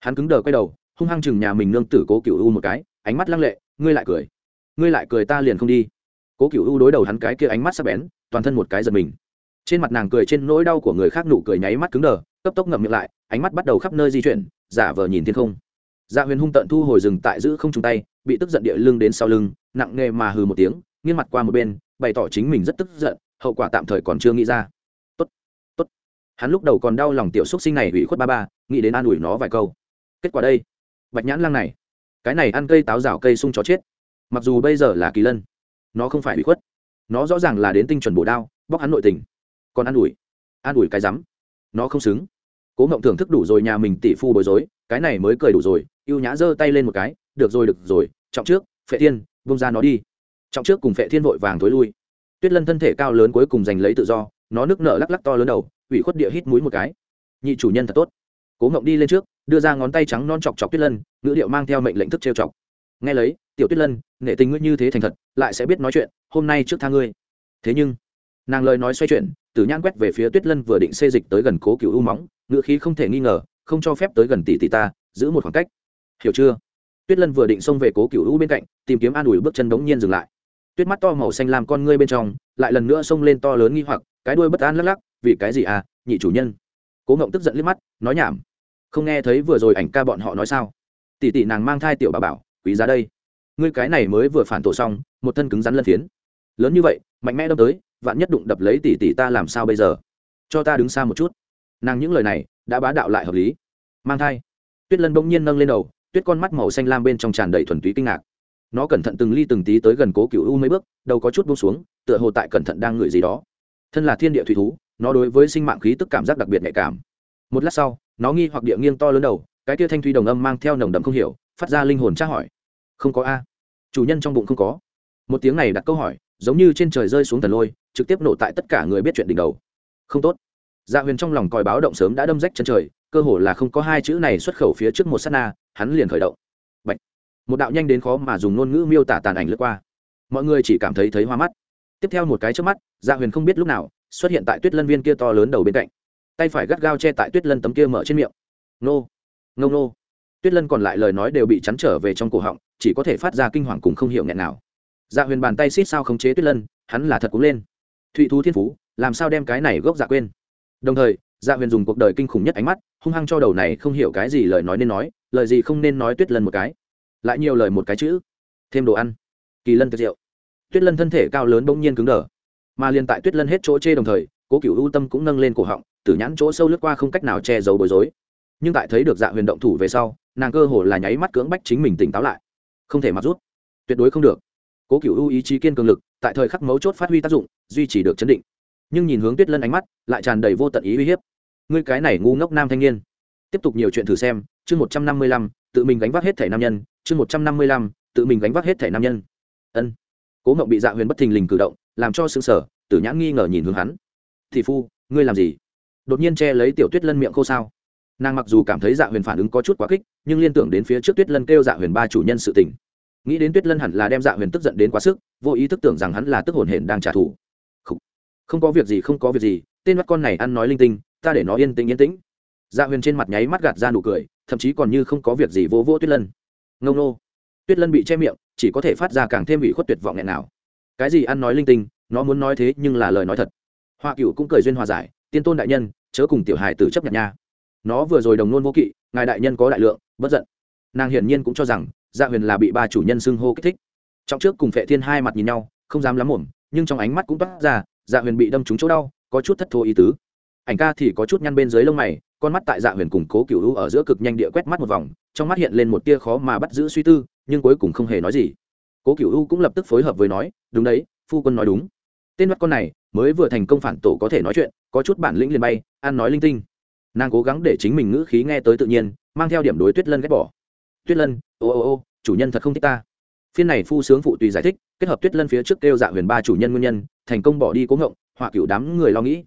Hắn cứng đờ quay đầu, hung hăng chừng nhà mình nương tử cố cựu u một cái, ánh mắt lăng lệ, ngươi lại cười. Ngươi lại cười ta liền không đi. Cố cựu u đối đầu hắn cái kia ánh mắt sắc bén, toàn thân một cái giật mình trên mặt nàng cười trên nỗi đau của người khác nụ cười nháy mắt cứng đờ, cấp tốc ngậm miệng lại, ánh mắt bắt đầu khắp nơi di chuyển, giả vờ nhìn thiên không. Dạ huyền hung tận thu hồi rừng tại giữ không chung tay, bị tức giận địa lưng đến sau lưng, nặng nề mà hừ một tiếng, nghiêng mặt qua một bên, bày tỏ chính mình rất tức giận, hậu quả tạm thời còn chưa nghĩ ra. Tốt tốt. Hắn lúc đầu còn đau lòng tiểu xúc sinh này ủy khuất ba ba, nghĩ đến an ủi nó vài câu. Kết quả đây. Bạch nhãn lăng này. Cái này ăn cây táo rào cây sung chó chết. Mặc dù bây giờ là kỳ lân, nó không phải ủy khuất. Nó rõ ràng là đến tinh chuẩn bổ đao, bóc hắn nội tình còn an ủi. An ủi cái rắm. Nó không xứng. Cố mộng thưởng thức đủ rồi nhà mình tỷ phu bối rối, cái này mới cười đủ rồi y ê u nhã giơ tay lên một cái, được rồi được rồi, trọng trước, phệ thiên bông ra nó đi. Trọng trước cùng phệ thiên vội vàng thối lui. Tuyết lân thân thể cao lớn cuối cùng giành lấy tự do, nó nước nở lắc lắc to lớn đầu, ủy khuất địa hít mũi một cái. Nhị chủ nhân thật tốt. Cố ngộng đi lên trước, đưa ra ngón tay trắng non chọc chọc tuyết lân, ngữ điệu mang theo mệnh lệnh thức trêu chọc. Nghe lấy, tiểu tuyết lân nghệ tình ngươi như thế thành thật, lại sẽ biết nói chuyện, hôm nay trước tha ngươi. Thế nhưng, nàng lời nói xoay chuyển từ nhãn quét về phía tuyết lân vừa định xê dịch tới gần cố cựu u móng, ngựa khí không thể nghi ngờ, không cho phép tới gần tỷ tỷ ta, giữ một khoảng cách. Hiểu chưa? Tuyết lân vừa định xông về cố cựu u bên cạnh, tìm kiếm an ủi bước chân đống nhiên dừng lại. Tuyết mắt to màu xanh làm con ngươi bên trong, lại lần nữa xông lên to lớn nghi hoặc, cái đuôi bất an lắc lắc, vì cái gì à nhị chủ nhân? Cố ngộng tức giận liếc mắt, nói nhảm, không nghe thấy vừa rồi ảnh ca bọn họ nói sao? Tỷ tỷ nàng mang thai tiểu bà bảo, quý giá đây. Ngươi cái này mới vừa phản tổ xong, một thân cứng rắn lân phiến lớn như vậy, mạnh mẽ đâm tới vạn nhất đụng đập lấy tỷ tỷ ta làm sao bây giờ? Cho ta đứng xa một chút. Nàng những lời này đã bá đạo lại hợp lý. Mang thai. Tuyết lân bỗng nhiên nâng lên đầu, tuyết con mắt màu xanh lam bên trong tràn đầy thuần túy kinh ngạc. Nó cẩn thận từng ly từng tí tới gần cố cựu u mấy bước, đầu có chút buông xuống, tựa hồ tại cẩn thận đang ngửi gì đó. Thân là thiên địa thủy thú, nó đối với sinh mạng khí tức cảm giác đặc biệt nhạy cảm. Một lát sau, nó nghi hoặc địa nghiêng to lớn đầu, cái tia thanh thủy đồng âm mang theo nồng đậm không hiểu, phát ra linh hồn tra hỏi. Không có a. Chủ nhân trong bụng không có. Một tiếng này đặt câu hỏi giống như trên trời rơi xuống thần lôi, trực tiếp nổ tại tất cả người biết chuyện đỉnh đầu. Không tốt. Dạ huyền trong lòng còi báo động sớm đã đâm rách chân trời, cơ hồ là không có hai chữ này xuất khẩu phía trước một s á t na, hắn liền khởi động. Bạch. một đạo nhanh đến khó mà dùng ngôn ngữ miêu tả tàn ảnh lướt qua. Mọi người chỉ cảm thấy thấy hoa mắt. Tiếp theo một cái trước mắt dạ huyền không biết lúc nào, xuất hiện tại tuyết lân viên kia to lớn đầu bên cạnh. Tay phải gắt gao che tại tuyết lân tấm kia mở trên miệng. Nô. Ngông nô. Tuyết lân còn lại lời nói đều bị chắn trở về trong cổ họng, chỉ có thể phát ra kinh hoàng cùng không hiểu nghẹn nào dạ huyền bàn tay xít sao khống chế tuyết lân, hắn là thật cúng lên. Thụy thú thiên phú, làm sao đem cái này gốc dạ quên? Đồng thời dạ huyền dùng cuộc đời kinh khủng nhất ánh mắt, hung hăng cho đầu này không hiểu cái gì lời nói nên nói, lời gì không nên nói tuyết lân một cái. Lại nhiều lời một cái chữ. Thêm đồ ăn. Kỳ lân tiệt rượu. Tuyết lân thân thể cao lớn bỗng nhiên cứng đờ. Mà liền tại tuyết lân hết chỗ chê đồng thời, cố cựu ưu tâm cũng nâng lên cổ họng, tử nhãn chỗ sâu lướt qua không cách nào che giấu bối rối. Nhưng tại thấy được dạ huyền động thủ về sau, nàng cơ hồ là nháy mắt cưỡng bách chính mình tỉnh táo lại. Không thể mặc rút. Tuyệt đối không được cố cựu ưu ý chí kiên cường lực, tại thời khắc mấu chốt phát huy tác dụng, duy trì được chấn định. Nhưng nhìn hướng tuyết lân ánh mắt, lại tràn đầy vô tận ý uy hiếp. Ngươi cái này ngu ngốc nam thanh niên. Tiếp tục nhiều chuyện thử xem, chương một trăm năm mươi lăm, tự mình gánh vác hết thẻ nam nhân, chương một trăm năm mươi lăm, tự mình gánh vác hết thẻ nam nhân. Ân. Cố mộng bị dạ huyền bất thình lình cử động, làm cho xương sở tử nhãn nghi ngờ nhìn hướng hắn. Thì phu, ngươi làm gì? Đột nhiên che lấy tiểu tuyết lân miệng khô sao? Nàng mặc dù cảm thấy dạ huyền phản ứng có chút quá kích nhưng liên tưởng đến phía trước tuyết lân kêu dạ huyền ba chủ nhân sự tình nghĩ đến tuyết lân hẳn là đem dạ huyền tức giận đến quá sức, vô ý thức tưởng rằng hắn là tức hồn hển đang trả thù. Không. không có việc gì, không có việc gì, tên mắt con này ăn nói linh tinh, ta để nó yên tĩnh yên tĩnh. Dạ huyền trên mặt nháy mắt gạt ra nụ cười, thậm chí còn như không có việc gì vô vô tuyết lân. Ngâu nô tuyết lân bị che miệng, chỉ có thể phát ra càng thêm bị khuất tuyệt vọng nghẹn nào. Cái gì ăn nói linh tinh, nó muốn nói thế nhưng là lời nói thật. Hoa cựu cũng cười duyên hòa giải, tiên tôn đại nhân, chớ cùng tiểu hài tử chấp nhận nha. Nó vừa rồi đồng nôn vô kỵ, ngài đại nhân có đại lượng, bất giận. Nàng hiển nhiên cũng cho rằng dạ huyền là bị ba chủ nhân xưng hô kích thích. Trong trước cùng phệ thiên hai mặt nhìn nhau, không dám lắm mồm, nhưng trong ánh mắt cũng toát ra dạ huyền bị đâm trúng chỗ đau, có chút thất thô ý tứ. Ảnh ca thì có chút nhăn bên dưới lông mày, con mắt tại dạ huyền cùng cố cựu ở giữa cực nhanh địa quét mắt một vòng, trong mắt hiện lên một tia khó mà bắt giữ suy tư, nhưng cuối cùng không hề nói gì. Cố cựu u cũng lập tức phối hợp với nói, đúng đấy, phu quân nói đúng. Tên mắt con này mới vừa thành công phản tổ có thể nói chuyện, có chút bản lĩnh liền bay, ăn nói linh tinh. Nàng cố gắng để chính mình ngữ khí nghe tới tự nhiên, mang theo điểm đối tuyết lân ghét bỏ tuyết lân, ô ô ô, chủ nhân thật không thích ta. Phiên này phu sướng phụ tùy giải thích, kết hợp tuyết lân phía trước kêu dạ huyền ba chủ nhân nguyên nhân, thành công bỏ đi cố ngộng, họa cựu đám người lo nghĩ.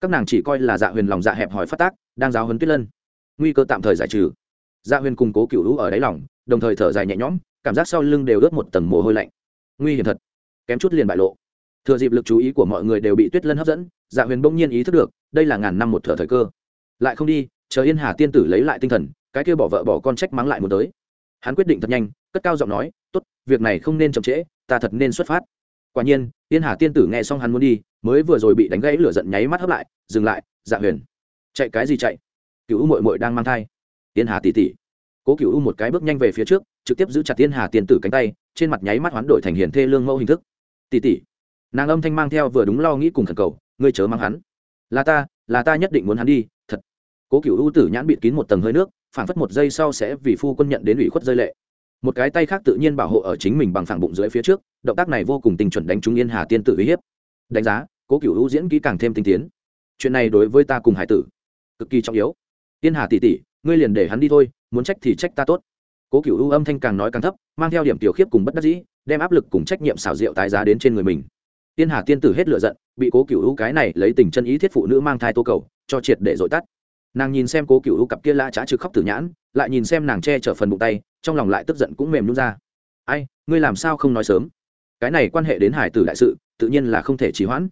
Các nàng chỉ coi là dạ huyền lòng dạ hẹp hòi phát tác, đang giáo hấn tuyết lân. Nguy cơ tạm thời giải trừ. Dạ huyền cùng cố cựu hữu ở đáy lòng, đồng thời thở dài nhẹ nhõm, cảm giác sau lưng đều ướt một tầng mồ hôi lạnh. Nguy hiểm thật. Kém chút liền bại lộ. Thừa dịp lực chú ý của mọi người đều bị tuyết lân hấp dẫn dạ huyền bỗng nhiên ý thức được, đây là ngàn năm một thở thời cơ. Lại không đi, chờ yên hà tiên tử lấy lại tinh thần, cái kia bỏ vợ bỏ con trách mắng lại một tới hắn quyết định thật nhanh, cất cao giọng nói, tốt, việc này không nên chậm trễ, ta thật nên xuất phát. Quả nhiên, tiên hà tiên tử nghe xong hắn muốn đi, mới vừa rồi bị đánh gãy lửa giận nháy mắt hấp lại, dừng lại dạ huyền, chạy cái gì chạy? Cựu mội mội đang mang thai. Tiên hà tỉ tỉ cố cựu một cái bước nhanh về phía trước, trực tiếp giữ chặt tiên hà tiên tử cánh tay, trên mặt nháy mắt hoán đổi thành hiền thê lương mẫu hình thức. Tỉ tỉ nàng âm thanh mang theo vừa đúng lo nghĩ cùng thần cầu, ngươi chớ mang hắn. Là ta là ta nhất định muốn hắn đi, thật. Cố cựu ưu tử nhãn bịt kín một tầng hơi nước phản phất một giây sau sẽ vì phu quân nhận đến ủy khuất rơi lệ. Một cái tay khác tự nhiên bảo hộ ở chính mình bằng phẳng bụng dưới phía trước, động tác này vô cùng tình chuẩn đánh trúng yên hà tiên tử uy hiếp. Đánh giá, cố cựu u diễn kỹ càng thêm tinh tiến. Chuyện này đối với ta cùng hải tử, cực kỳ trọng yếu. Yên hà tỷ tỷ, ngươi liền để hắn đi thôi, muốn trách thì trách ta tốt. Cố cựu u âm thanh càng nói càng thấp, mang theo điểm tiểu khiếp cùng bất đắc dĩ, đem áp lực cùng trách nhiệm xảo diệu tái giá đến trên người mình. Tiên hà tiên tử hết lựa giận, bị cố cựu u cái này lấy tình chân ý thiết phụ nữ mang thai tô cầu, cho triệt để dội tắt nàng nhìn xem cố cựu u cặp kia la trá trực khóc tử nhãn, lại nhìn xem nàng che chở phần bụng tay, trong lòng lại tức giận cũng mềm nhún ra. Ai, ngươi làm sao không nói sớm? Cái này quan hệ đến hải tử đại sự, tự nhiên là không thể trì hoãn.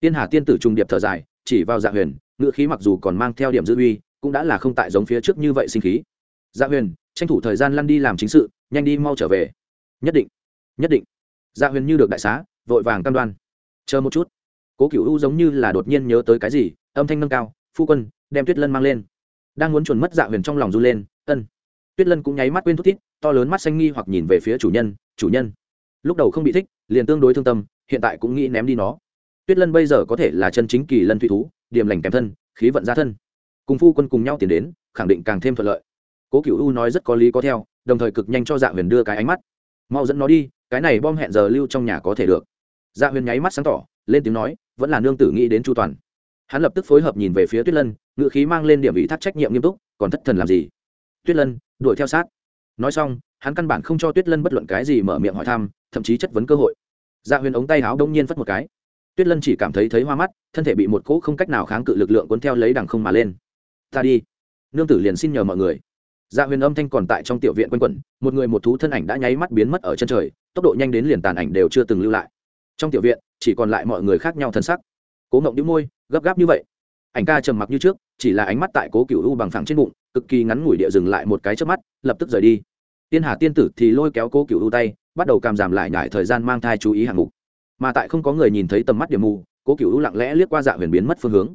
Tiên hà tiên tử trùng điệp thở dài, chỉ vào dạ huyền ngựa khí mặc dù còn mang theo điểm dư uy, cũng đã là không tại giống phía trước như vậy sinh khí. Dạ huyền, tranh thủ thời gian lăn đi làm chính sự, nhanh đi mau trở về. Nhất định nhất định. Dạ huyền như được đại xá, vội vàng cam đoan. Chờ một chút. Cố cựu u giống như là đột nhiên nhớ tới cái gì, âm thanh nâng cao, phu quân đem tuyết lân mang lên. Đang muốn chuẩn mất dạ huyền trong lòng run lên, ân. Tuyết lân cũng nháy mắt quên thút thít, to lớn mắt xanh nghi hoặc nhìn về phía chủ nhân chủ nhân. Lúc đầu không bị thích, liền tương đối thương tâm, hiện tại cũng nghĩ ném đi nó. Tuyết lân bây giờ có thể là chân chính kỳ lân thủy thú điểm lành kèm thân, khí vận ra thân. Cùng phu quân cùng nhau tiến đến, khẳng định càng thêm thuận lợi. Cố cựu u nói rất có lý có theo, đồng thời cực nhanh cho dạ huyền đưa cái ánh mắt. Mau dẫn nó đi, cái này bom hẹn giờ lưu trong nhà có thể được. Dạ huyền nháy mắt sáng tỏ, lên tiếng nói, vẫn là nương tử nghĩ đến chu toàn. Hắn lập tức phối hợp nhìn về phía tuyết lân ngựa khí mang lên điểm ủy thác trách nhiệm nghiêm túc, còn thất thần làm gì? Tuyết lân, đuổi theo sát. Nói xong, hắn căn bản không cho tuyết lân bất luận cái gì mở miệng hỏi thăm, thậm chí chất vấn cơ hội. Dạ huyền ống tay áo đông nhiên phất một cái. Tuyết lân chỉ cảm thấy thấy hoa mắt, thân thể bị một cỗ không cách nào kháng cự lực lượng cuốn theo lấy đằng không mà lên. Ta đi. Nương tử liền xin nhờ mọi người. Dạ huyền âm thanh còn tại trong tiểu viện quanh quẩn, một người một thú thân ảnh đã nháy mắt biến mất ở chân trời, tốc độ nhanh đến liền tàn ảnh đều chưa từng lưu lại. Trong tiểu viện, chỉ còn lại mọi người khác nhau thân sắc. Cố ngộng đĩu môi, gấp gáp như vậy ảnh ca trầm mặc như trước, chỉ là ánh mắt tại cố cựu u bằng phẳng trên bụng, cực kỳ ngắn ngủi địa dừng lại một cái trước mắt, lập tức rời đi. Tiên hà tiên tử thì lôi kéo cố cựu u tay, bắt đầu càm giảm lại nhải thời gian mang thai chú ý hạng mục. Mà tại không có người nhìn thấy tầm mắt điểm mù, cố cựu u lặng lẽ liếc qua dạ huyền biến mất phương hướng.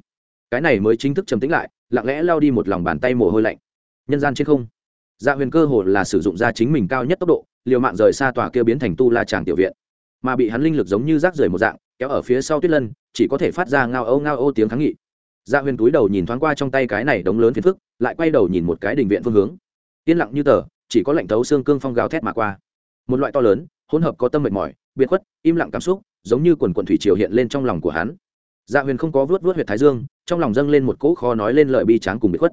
Cái này mới chính thức trầm tĩnh lại, lặng lẽ lao đi một lòng bàn tay mồ hôi lạnh. Nhân gian trên không dạ huyền cơ hồ là sử dụng ra chính mình cao nhất tốc độ, liều mạng rời xa tòa kia biến thành tu la tràng tiểu viện. Mà bị hắn linh lực giống như rác rời một dạng, kéo ở phía sau tuyết lân, chỉ có thể phát ra ngao âu ngao ô tiếng kháng nghị dạ huyền túi đầu nhìn thoáng qua trong tay cái này đống lớn phiền phức, lại quay đầu nhìn một cái đình viện phương hướng. Yên lặng như tờ, chỉ có lạnh thấu xương cương phong gào thét mà qua. Một loại to lớn, hỗn hợp có tâm mệt mỏi, biệt khuất, im lặng cảm xúc, giống như quần quần thủy triều hiện lên trong lòng của hắn. Dạ huyền không có vớt vớt huyệt thái dương, trong lòng dâng lên một cỗ khó nói lên lời bi tráng cùng biệt khuất.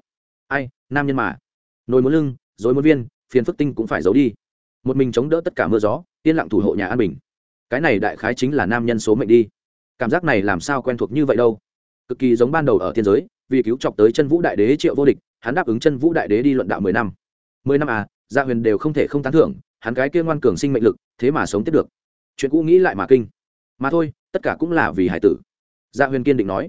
Ai, nam nhân mà. Nồi muốn lưng dối muốn viên, phiền phức tinh cũng phải giấu đi. Một mình chống đỡ tất cả mưa gió, yên lặng thủ hộ nhà an bình. Cái này đại khái chính là nam nhân số mệnh đi. Cảm giác này làm sao quen thuộc như vậy đâu? Cực kỳ giống ban đầu ở thiên giới vì cứu chọc tới chân vũ đại đế triệu vô địch hắn đáp ứng chân vũ đại đế đi luận đạo mười năm. Mười năm à gia huyền đều không thể không tán thưởng hắn cái kia ngoan cường sinh mệnh lực thế mà sống tiếp được. Chuyện cũ nghĩ lại mà kinh. Mà thôi tất cả cũng là vì hải tử. Gia huyền kiên định nói.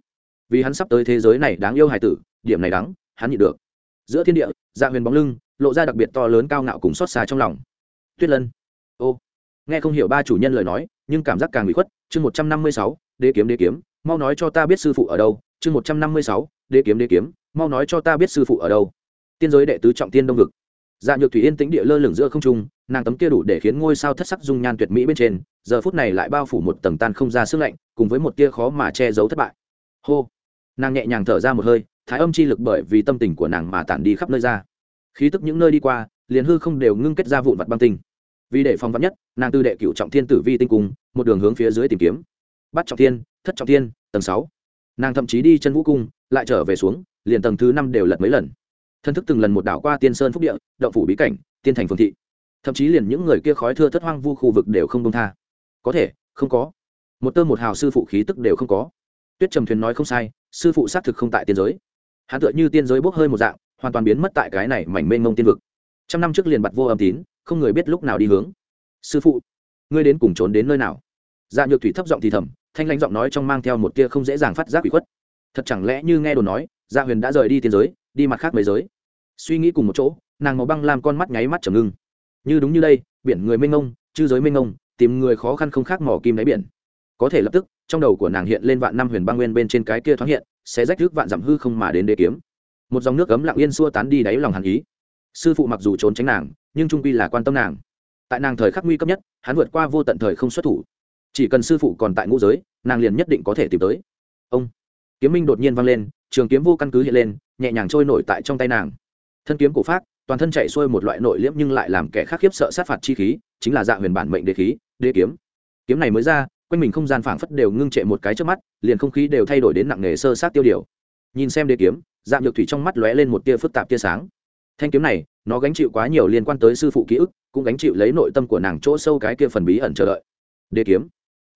Vì hắn sắp tới thế giới này đáng yêu hải tử điểm này đáng, hắn nhịn được. Giữa thiên địa gia huyền bóng lưng lộ ra đặc biệt to lớn cao ngạo cùng xót xa trong lòng. Tuyết lân. Ô. Nghe không hiểu ba chủ nhân lời nói nhưng cảm giác càng bị khuất chương một trăm năm mươi sáu đế kiếm đế kiếm mau nói cho ta biết sư phụ ở đâu, chương một trăm năm mươi sáu, đế kiếm đế kiếm, mau nói cho ta biết sư phụ ở đâu. Tiên giới đệ tứ trọng tiên đông vực. Dạ nhược thủy yên tĩnh địa lơ lửng giữa không trung, nàng tấm kia đủ để khiến ngôi sao thất sắc dung nhan tuyệt mỹ bên trên, giờ phút này lại bao phủ một tầng tan không ra sức lạnh, cùng với một tia khó mà che giấu thất bại. Hô! Nàng nhẹ nhàng thở ra một hơi, thái âm chi lực bởi vì tâm tình của nàng mà tản đi khắp nơi ra. Khí tức những nơi đi qua, liền hư không đều ngưng kết ra vụn vặt băng tinh. Vì để phòng vắn nhất, nàng tư đệ cựu trọng thiên tử vi tinh cung, một đường hướng phía dưới tìm kiếm. Bắt trọng thiên thất trọng thiên, tầng sáu. Nàng thậm chí đi chân vũ cung, lại trở về xuống, liền tầng thứ năm đều lật mấy lần. Thân thức từng lần một đảo qua tiên sơn phúc địa đậu phủ bí cảnh, tiên thành phương thị. Thậm chí liền những người kia khói thưa thất hoang vu khu vực đều không đông tha. Có thể, không có. Một tơ một hào sư phụ khí tức đều không có. Tuyết trầm thuyền nói không sai, sư phụ xác thực không tại tiên giới. Hắn tựa như tiên giới bốc hơi một dạng, hoàn toàn biến mất tại cái này mảnh mênh mông tiên vực. Trăm năm trước liền bặt vô âm tín, không người biết lúc nào đi hướng. Sư phụ, ngươi đến cùng trốn đến nơi nào? Dạ nhược thủy thấp giọng thì thầm, thanh lãnh giọng nói trong mang theo một tia không dễ dàng phát giác bị khuất. Thật chẳng lẽ như nghe đồn nói dạ huyền đã rời đi tiên giới, đi mặt khác mấy giới? Suy nghĩ cùng một chỗ, nàng màu băng làm con mắt nháy mắt trầm ngưng. Như đúng như đây, biển người mênh ngông chư giới mênh ngông tìm người khó khăn không khác mỏ kim đáy biển. Có thể lập tức, trong đầu của nàng hiện lên vạn năm huyền băng nguyên bên trên cái kia thoáng hiện, sẽ rách rước vạn dặm hư không mà đến đế kiếm. Một dòng nước cấm lặng yên xua tán đi đáy lòng hàn ý. Sư phụ mặc dù trốn tránh nàng, nhưng trung quy là quan tâm nàng. Tại nàng thời khắc nguy cấp nhất, hắn vượt qua vô tận thời không xuất thủ chỉ cần sư phụ còn tại ngũ giới, nàng liền nhất định có thể tìm tới. Ông, kiếm minh đột nhiên vang lên, trường kiếm vô căn cứ hiện lên, nhẹ nhàng trôi nổi tại trong tay nàng. Thân kiếm cổ phát toàn thân chạy xuôi một loại nội liễm nhưng lại làm kẻ khác khiếp sợ sát phạt chi khí, chính là dạ huyền bản mệnh đế khí, đế kiếm. Kiếm này mới ra, quanh mình không gian phảng phất đều ngưng trệ một cái trước mắt, liền không khí đều thay đổi đến nặng nề sơ sát tiêu điều. Nhìn xem đế kiếm, dạng nhược thủy trong mắt lóe lên một tia phức tạp tia sáng. Thanh kiếm này, nó gánh chịu quá nhiều liên quan tới sư phụ ký ức, cũng gánh chịu lấy nội tâm của nàng chỗ sâu cái kia phần bí ẩn chờ đợi. Đế kiếm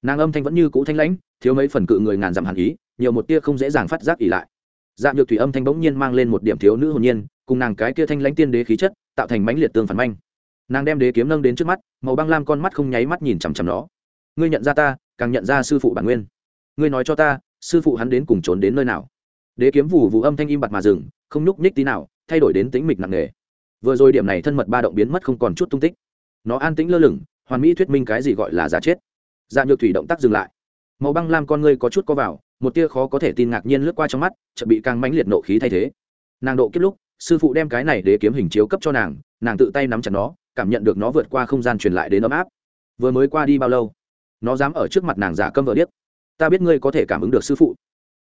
nàng âm thanh vẫn như cũ thanh lãnh, thiếu mấy phần cự người ngàn dặm hàn ý, nhiều một tia không dễ dàng phát giác ỉ lại. Dạng nhược thủy âm thanh bỗng nhiên mang lên một điểm thiếu nữ hồn nhiên, cùng nàng cái kia thanh lãnh tiên đế khí chất, tạo thành mãnh liệt tương phản manh. Nàng đem đế kiếm nâng đến trước mắt, màu băng lam con mắt không nháy mắt nhìn chằm chằm nó. Ngươi nhận ra ta, càng nhận ra sư phụ bản nguyên. Ngươi nói cho ta, sư phụ hắn đến cùng trốn đến nơi nào? Đế kiếm vù vũ âm thanh im bặt mà dừng, không nhúc nhích tí nào, thay đổi đến tính mịch nặng nề. Vừa rồi điểm này thân mật ba động biến mất không còn chút tung tích. Nó an tĩnh lơ lửng, hoàn mỹ thuyết minh cái gì gọi là giả chết dạ nhược thủy động tác dừng lại. Màu băng lam con ngươi có chút co vào, một tia khó có thể tin ngạc nhiên lướt qua trong mắt, chợt bị càng mãnh liệt nộ khí thay thế. Nàng độ kiếp lúc, sư phụ đem cái này để kiếm hình chiếu cấp cho nàng nàng tự tay nắm chặt nó, cảm nhận được nó vượt qua không gian truyền lại đến ấm áp. Vừa mới qua đi bao lâu, nó dám ở trước mặt nàng giả câm vợ điếc. Ta biết ngươi có thể cảm ứng được sư phụ.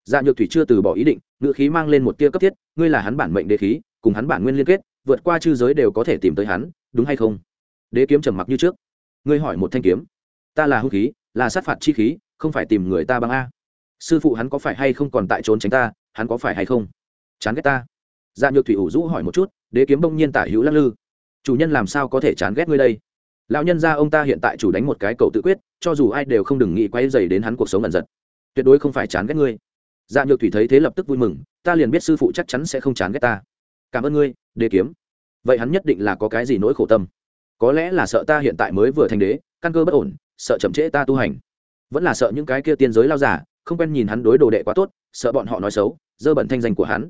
Dạ nhược thủy chưa từ bỏ ý định ngự khí mang lên một tia cấp thiết, ngươi là hắn bản mệnh đế khí, cùng hắn bản nguyên liên kết, vượt qua chư giới đều có thể tìm tới hắn, đúng hay không? Đế kiếm trầm mặc như trước. Ngươi hỏi một thanh kiếm. Ta là hung khí là sát phạt chi khí, không phải tìm người ta bằng a. Sư phụ hắn có phải hay không còn tại trốn tránh ta, hắn có phải hay không? Chán ghét ta. Dạ nhược thủy ủ rũ hỏi một chút, đế kiếm bỗng nhiên tả hữu lắc lư. Chủ nhân làm sao có thể chán ghét ngươi đây? Lão nhân gia ông ta hiện tại chủ đánh một cái cầu tự quyết, cho dù ai đều không đừng nghĩ quay dày đến hắn cuộc sống ẩn giật. Tuyệt đối không phải chán ghét ngươi. Dạ nhược thủy thấy thế lập tức vui mừng, ta liền biết sư phụ chắc chắn sẽ không chán ghét ta. Cảm ơn ngươi, đế kiếm. Vậy hắn nhất định là có cái gì nỗi khổ tâm? Có lẽ là sợ ta hiện tại mới vừa thành đế, căn cơ bất ổn sợ chậm trễ ta tu hành. Vẫn là sợ những cái kia tiên giới lao giả, không quen nhìn hắn đối đồ đệ quá tốt, sợ bọn họ nói xấu, dơ bẩn thanh danh của hắn.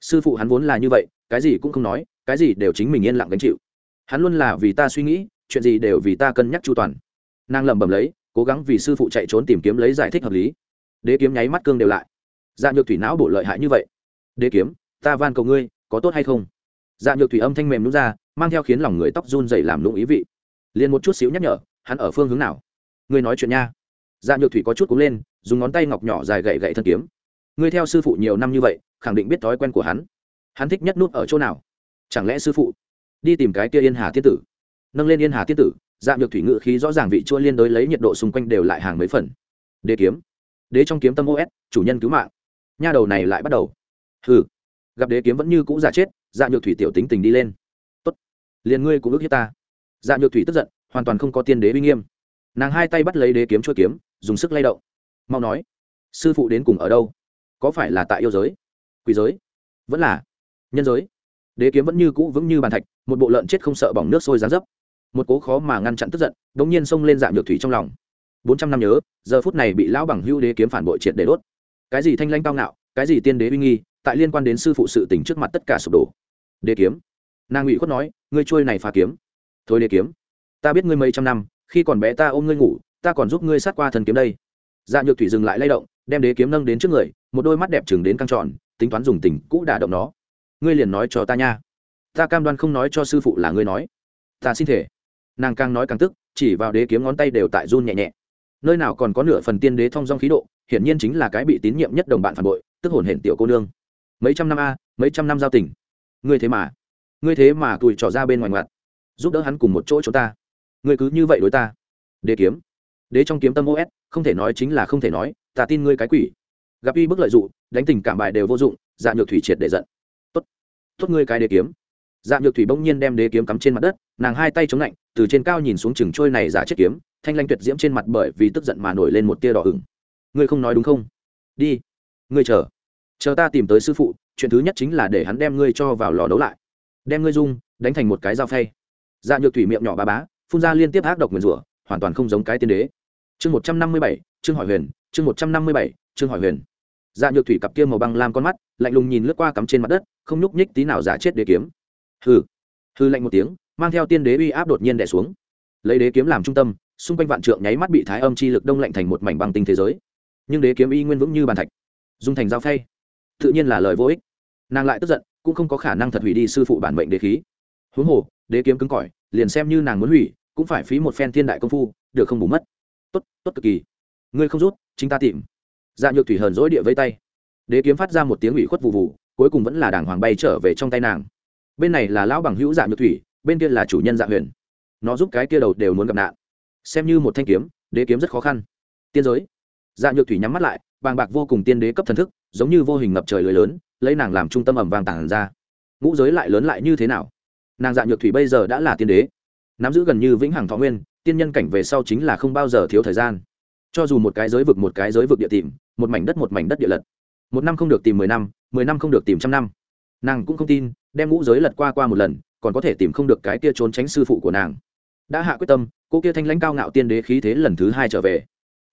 Sư phụ hắn vốn là như vậy, cái gì cũng không nói, cái gì đều chính mình yên lặng gánh chịu. Hắn luôn là vì ta suy nghĩ, chuyện gì đều vì ta cân nhắc chu toàn. Nàng lẩm bẩm lấy, cố gắng vì sư phụ chạy trốn tìm kiếm lấy giải thích hợp lý. Đế kiếm nháy mắt cương đều lại. Dạ nhược thủy não bổ lợi hại như vậy. Đế kiếm, ta van cầu ngươi, có tốt hay không? Dạ nhược thủy âm thanh mềm đúng ra, mang theo khiến lòng người tóc run dày làm lũng ý vị. Liền một chút xíu nhắc nhở, hắn ở phương hướng nào? Ngươi nói chuyện nha. Dạ nhược thủy có chút cúng lên, dùng ngón tay ngọc nhỏ dài gậy gậy thân kiếm. Ngươi theo sư phụ nhiều năm như vậy, khẳng định biết thói quen của hắn. Hắn thích nhất nút ở chỗ nào? Chẳng lẽ sư phụ đi tìm cái kia yên hà tiên tử? Nâng lên yên hà tiên tử dạ nhược thủy ngự khí rõ ràng vị chua liên đối lấy nhiệt độ xung quanh đều lại hàng mấy phần. Đế kiếm. Đế trong kiếm tâm os chủ nhân cứu mạng. Nha đầu này lại bắt đầu. Hừ. Gặp đế kiếm vẫn như cũ giả chết dạ nhược thủy tiểu tính tình đi lên. Tốt. Liền ngươi cũng ước hiếp ta. Dạ nhược thủy tức giận, hoàn toàn không có tiên đế uy nghiêm nàng hai tay bắt lấy đế kiếm chua kiếm, dùng sức lay động. Mau nói, sư phụ đến cùng ở đâu? Có phải là tại yêu giới? Quỷ giới? Vẫn là nhân giới? Đế kiếm vẫn như cũ vững như bàn thạch, một bộ lợn chết không sợ bỏng nước sôi rán dấp. Một cố khó mà ngăn chặn tức giận đ ỗ n g nhiên xông lên dạng nhược thủy trong lòng. Bốn trăm năm nhớ, giờ phút này bị lão bằng hưu đế kiếm phản bội triệt để đốt. Cái gì thanh lanh cao ngạo, cái gì tiên đế uy nghi, tại liên quan đến sư phụ sự tỉnh trước mặt tất cả sụp đổ. Đế kiếm. Nàng ngụy khuất nói, ngươi trôi này phá kiếm. Thôi đế kiếm, ta biết ngươi mấy trăm năm khi còn bé ta ôm ngươi ngủ, ta còn giúp ngươi sát qua thần kiếm đây. Dạ nhược thủy dừng lại lay động, đem đế kiếm nâng đến trước người, một đôi mắt đẹp chừng đến căng tròn, tính toán dùng tình cũ đả động nó. Ngươi liền nói cho ta nha. Ta cam đoan không nói cho sư phụ là ngươi nói. Ta xin thể nàng càng nói càng tức, chỉ vào đế kiếm ngón tay đều tại run nhẹ nhẹ. Nơi nào còn có nửa phần tiên đế thong dong khí độ, hiển nhiên chính là cái bị tín nhiệm nhất đồng bạn phản bội, tức hồn hển tiểu cô nương. Mấy trăm năm a, mấy trăm năm giao tình. Ngươi thế mà, ngươi thế mà tùi trò ra bên ngoài ngoặt. Giúp đỡ hắn cùng một chỗ chúng ta ngươi cứ như vậy đối ta. Đế kiếm. Đế trong kiếm tâm os không thể nói chính là không thể nói, ta tin ngươi cái quỷ. Gặp y bức lợi dụng, đánh tình cảm bài đều vô dụng dạ nhược thủy triệt để giận. Tốt. Tốt ngươi cái đế kiếm. Dạ nhược thủy bỗng nhiên đem đế kiếm cắm trên mặt đất, nàng hai tay chống lạnh, từ trên cao nhìn xuống chừng trôi này giả chết kiếm, thanh lanh tuyệt diễm trên mặt bởi vì tức giận mà nổi lên một tia đỏ ửng. Ngươi không nói đúng không? Đi. Ngươi chờ. Chờ ta tìm tới sư phụ, chuyện thứ nhất chính là để hắn đem ngươi cho vào lò đấu lại. Đem ngươi dung, đánh thành một cái dao phay. Dạ nhược thủy miệng nhỏ ba bá phun ra liên tiếp ác độc nguyền rủa, hoàn toàn không giống cái tiên đế. Chương một trăm năm mươi bảy chương hỏi huyền, chương một trăm năm mươi bảy chương hỏi huyền. Dạ nhược thủy cặp kia màu băng lam con mắt, lạnh lùng nhìn lướt qua cắm trên mặt đất, không nhúc nhích tí nào giả chết đế kiếm. Hừ. Hừ lạnh một tiếng, mang theo tiên đế uy áp đột nhiên đẻ xuống. Lấy đế kiếm làm trung tâm, xung quanh vạn trượng nháy mắt bị thái âm chi lực đông lạnh thành một mảnh băng tinh thế giới. Nhưng đế kiếm y nguyên vững như bàn thạch, dung thành dao phay. Tự nhiên là lời vô ích. Nàng lại tức giận, cũng không có khả năng thật hủy đi sư phụ bản mệnh đế khí. Huống hồ, đế kiếm cứng cỏi, liền xem như nàng muốn hủy cũng phải phí một phen thiên đại công phu, được không bù mất. Tốt tốt cực kỳ. Ngươi không rút, chính ta tìm. Dạ nhược thủy hờn dỗi địa vây tay. Đế kiếm phát ra một tiếng ủy khuất vụ vụ cuối cùng vẫn là đàng hoàng bay trở về trong tay nàng. Bên này là lão bằng hữu dạ nhược thủy, bên kia là chủ nhân dạ huyền. Nó giúp cái kia đầu đều muốn gặp nạn. Xem như một thanh kiếm, đế kiếm rất khó khăn. Tiên giới. Dạ nhược thủy nhắm mắt lại, bàng bạc vô cùng tiên đế cấp thần thức, giống như vô hình ngập trời lưới lớn, lấy nàng làm trung tâm ẩm vàng tản ra. Ngũ giới lại lớn lại như thế nào? Nàng dạ nhược thủy bây giờ đã là tiên đế nắm giữ gần như vĩnh hằng thọ nguyên, tiên nhân cảnh về sau chính là không bao giờ thiếu thời gian. Cho dù một cái giới vực một cái giới vực địa tìm, một mảnh đất một mảnh đất địa lật. Một năm không được tìm mười năm mười năm không được tìm trăm năm. Nàng cũng không tin, đem ngũ giới lật qua qua một lần, còn có thể tìm không được cái kia trốn tránh sư phụ của nàng. Đã hạ quyết tâm, cô kia thanh lãnh cao ngạo tiên đế khí thế lần thứ hai trở về.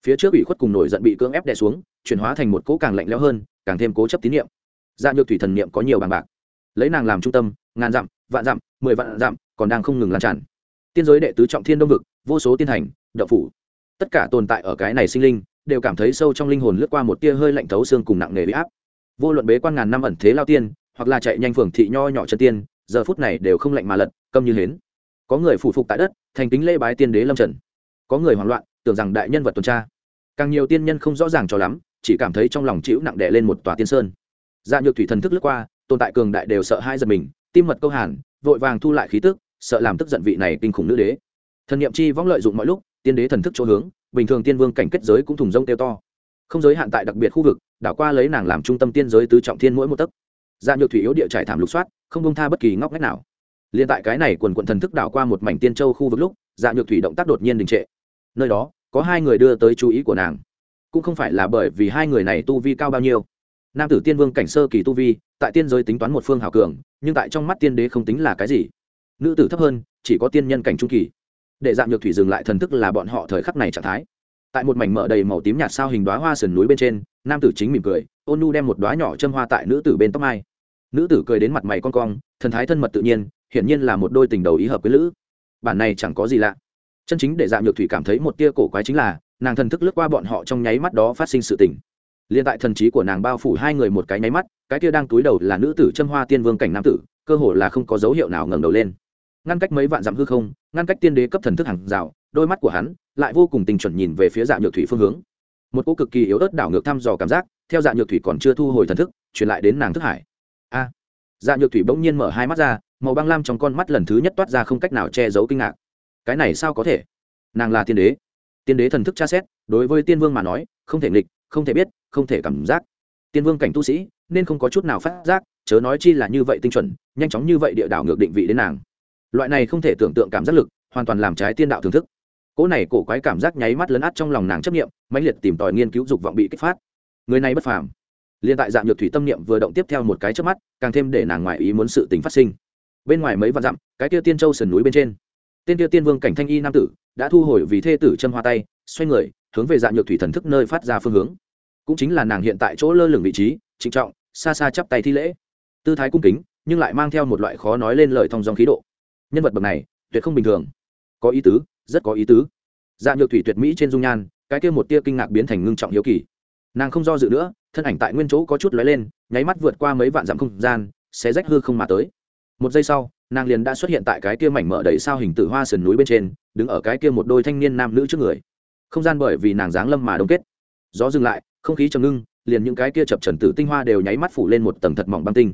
Phía trước ủy khuất cùng nổi giận bị cưỡng ép đè xuống, chuyển hóa thành một cỗ càng lạnh lẽo hơn, càng thêm cố chấp tín nhiệm. Dạ nhược thủy thần niệm có nhiều bằng bạc. Lấy nàng làm trung tâm, ngàn dặm, vạn dặm, mười vạn dặm, còn đang không ngừng lan tràn tiên giới đệ tứ trọng thiên đông vực, vô số tiên hành đậu phủ. Tất cả tồn tại ở cái này sinh linh đều cảm thấy sâu trong linh hồn lướt qua một tia hơi lạnh thấu xương cùng nặng nề bị áp. Vô luận bế quan ngàn năm ẩn thế lao tiên, hoặc là chạy nhanh phường thị nho nhỏ chân tiên, giờ phút này đều không lạnh mà lật, câm như hến. Có người phủ phục tại đất, thành kính lễ bái tiên đế lâm trần. Có người hoảng loạn, tưởng rằng đại nhân vật tuần tra. Càng nhiều tiên nhân không rõ ràng cho lắm, chỉ cảm thấy trong lòng chịu nặng đè lên một tòa tiên sơn. Dạ nhược thủy thần thức lướt qua, tồn tại cường đại đều sợ hai giật mình, tim mật câu hàn, vội vàng thu lại khí tức sợ làm tức giận vị này kinh khủng nữ đế. Thần niệm chi võng lợi dụng mọi lúc, tiên đế thần thức chỗ hướng, bình thường tiên vương cảnh kết giới cũng thùng rông tiêu to. Không giới hạn tại đặc biệt khu vực, đảo qua lấy nàng làm trung tâm tiên giới tứ trọng thiên mỗi một tấc. Dạ nhược thủy yếu địa trải thảm lục soát, không bông tha bất kỳ ngóc ngách nào. Liên tại cái này quần quận thần thức đảo qua một mảnh tiên châu khu vực lúc dạ nhược thủy động tác đột nhiên đình trệ. Nơi đó, có hai người đưa tới chú ý của nàng. Cũng không phải là bởi vì hai người này tu vi cao bao nhiêu. Nam tử tiên vương cảnh sơ kỳ tu vi, tại tiên giới tính toán một phương hào cường, nhưng tại trong mắt tiên đế không tính là cái gì nữ tử thấp hơn, chỉ có tiên nhân cảnh trung kỳ. Để dạng nhược thủy dừng lại thần thức là bọn họ thời khắc này trạng thái. Tại một mảnh mở đầy màu tím nhạt sao hình đoá hoa sườn núi bên trên, nam tử chính mỉm cười, ôn nu đem một đoá nhỏ châm hoa tại nữ tử bên tóc mai. Nữ tử cười đến mặt mày con cong, thần thái thân mật tự nhiên, hiển nhiên là một đôi tình đầu ý hợp với lữ. Bản này chẳng có gì lạ. Chân chính để dạng nhược thủy cảm thấy một tia cổ quái chính là, nàng thần thức lướt qua bọn họ trong nháy mắt đó phát sinh sự tình. Liên tại thần trí của nàng bao phủ hai người một cái nháy mắt, cái kia đang túi đầu là nữ tử châm hoa tiên vương cảnh nam tử, cơ hồ là không có dấu hiệu nào ngẩng đầu lên ngăn cách mấy vạn dặm hư không, ngăn cách tiên đế cấp thần thức hàng rào, đôi mắt của hắn lại vô cùng tình chuẩn nhìn về phía dạ nhược thủy phương hướng. Một cô cực kỳ yếu ớt đảo ngược thăm dò cảm giác, theo dạ nhược thủy còn chưa thu hồi thần thức, truyền lại đến nàng thức hải. A! Dạ nhược thủy bỗng nhiên mở hai mắt ra, màu băng lam trong con mắt lần thứ nhất toát ra không cách nào che giấu kinh ngạc. Cái này sao có thể? Nàng là tiên đế. Tiên đế thần thức tra xét, đối với tiên vương mà nói, không thể nghịch, không thể biết, không thể cảm giác. Tiên vương cảnh tu sĩ, nên không có chút nào phát giác, chớ nói chi là như vậy tinh chuẩn, nhanh chóng như vậy địa đảo ngược định vị đến nàng loại này không thể tưởng tượng cảm giác lực, hoàn toàn làm trái tiên đạo thưởng thức. Cỗ này cổ quái cảm giác nháy mắt lấn át trong lòng nàng chấp nghiệm mãnh liệt tìm tòi nghiên cứu dục vọng bị kích phát. Người này bất phàm. Liên tại dạng nhược thủy tâm niệm vừa động tiếp theo một cái trước mắt, càng thêm để nàng ngoại ý muốn sự tình phát sinh. Bên ngoài mấy vạn dặm, cái kia tiên châu sườn núi bên trên. Tên kia tiên vương cảnh thanh y nam tử đã thu hồi vì thê tử chân hoa tay, xoay người, hướng về dạng nhược thủy thần thức nơi phát ra phương hướng. Cũng chính là nàng hiện tại chỗ lơ lửng vị trí, trịnh trọng, xa xa chắp tay thi lễ. Tư thái cung kính, nhưng lại mang theo một loại khó nói lên lời thong dong khí độ nhân vật bậc này, tuyệt không bình thường. Có ý tứ, rất có ý tứ. Dạ nhược thủy tuyệt mỹ trên dung nhan, cái kia một tia kinh ngạc biến thành ngưng trọng hiếu kỳ. Nàng không do dự nữa, thân ảnh tại nguyên chỗ có chút lóe lên, nháy mắt vượt qua mấy vạn dặm không gian, xé rách hư không mà tới. Một giây sau, nàng liền đã xuất hiện tại cái kia mảnh mở đầy sao hình tử hoa sườn núi bên trên, đứng ở cái kia một đôi thanh niên nam nữ trước người. Không gian bởi vì nàng dáng lâm mà đông kết. Gió dừng lại, không khí trầm ngưng, liền những cái kia chập trần tử tinh hoa đều nháy mắt phủ lên một tầng thật mỏng băng tinh.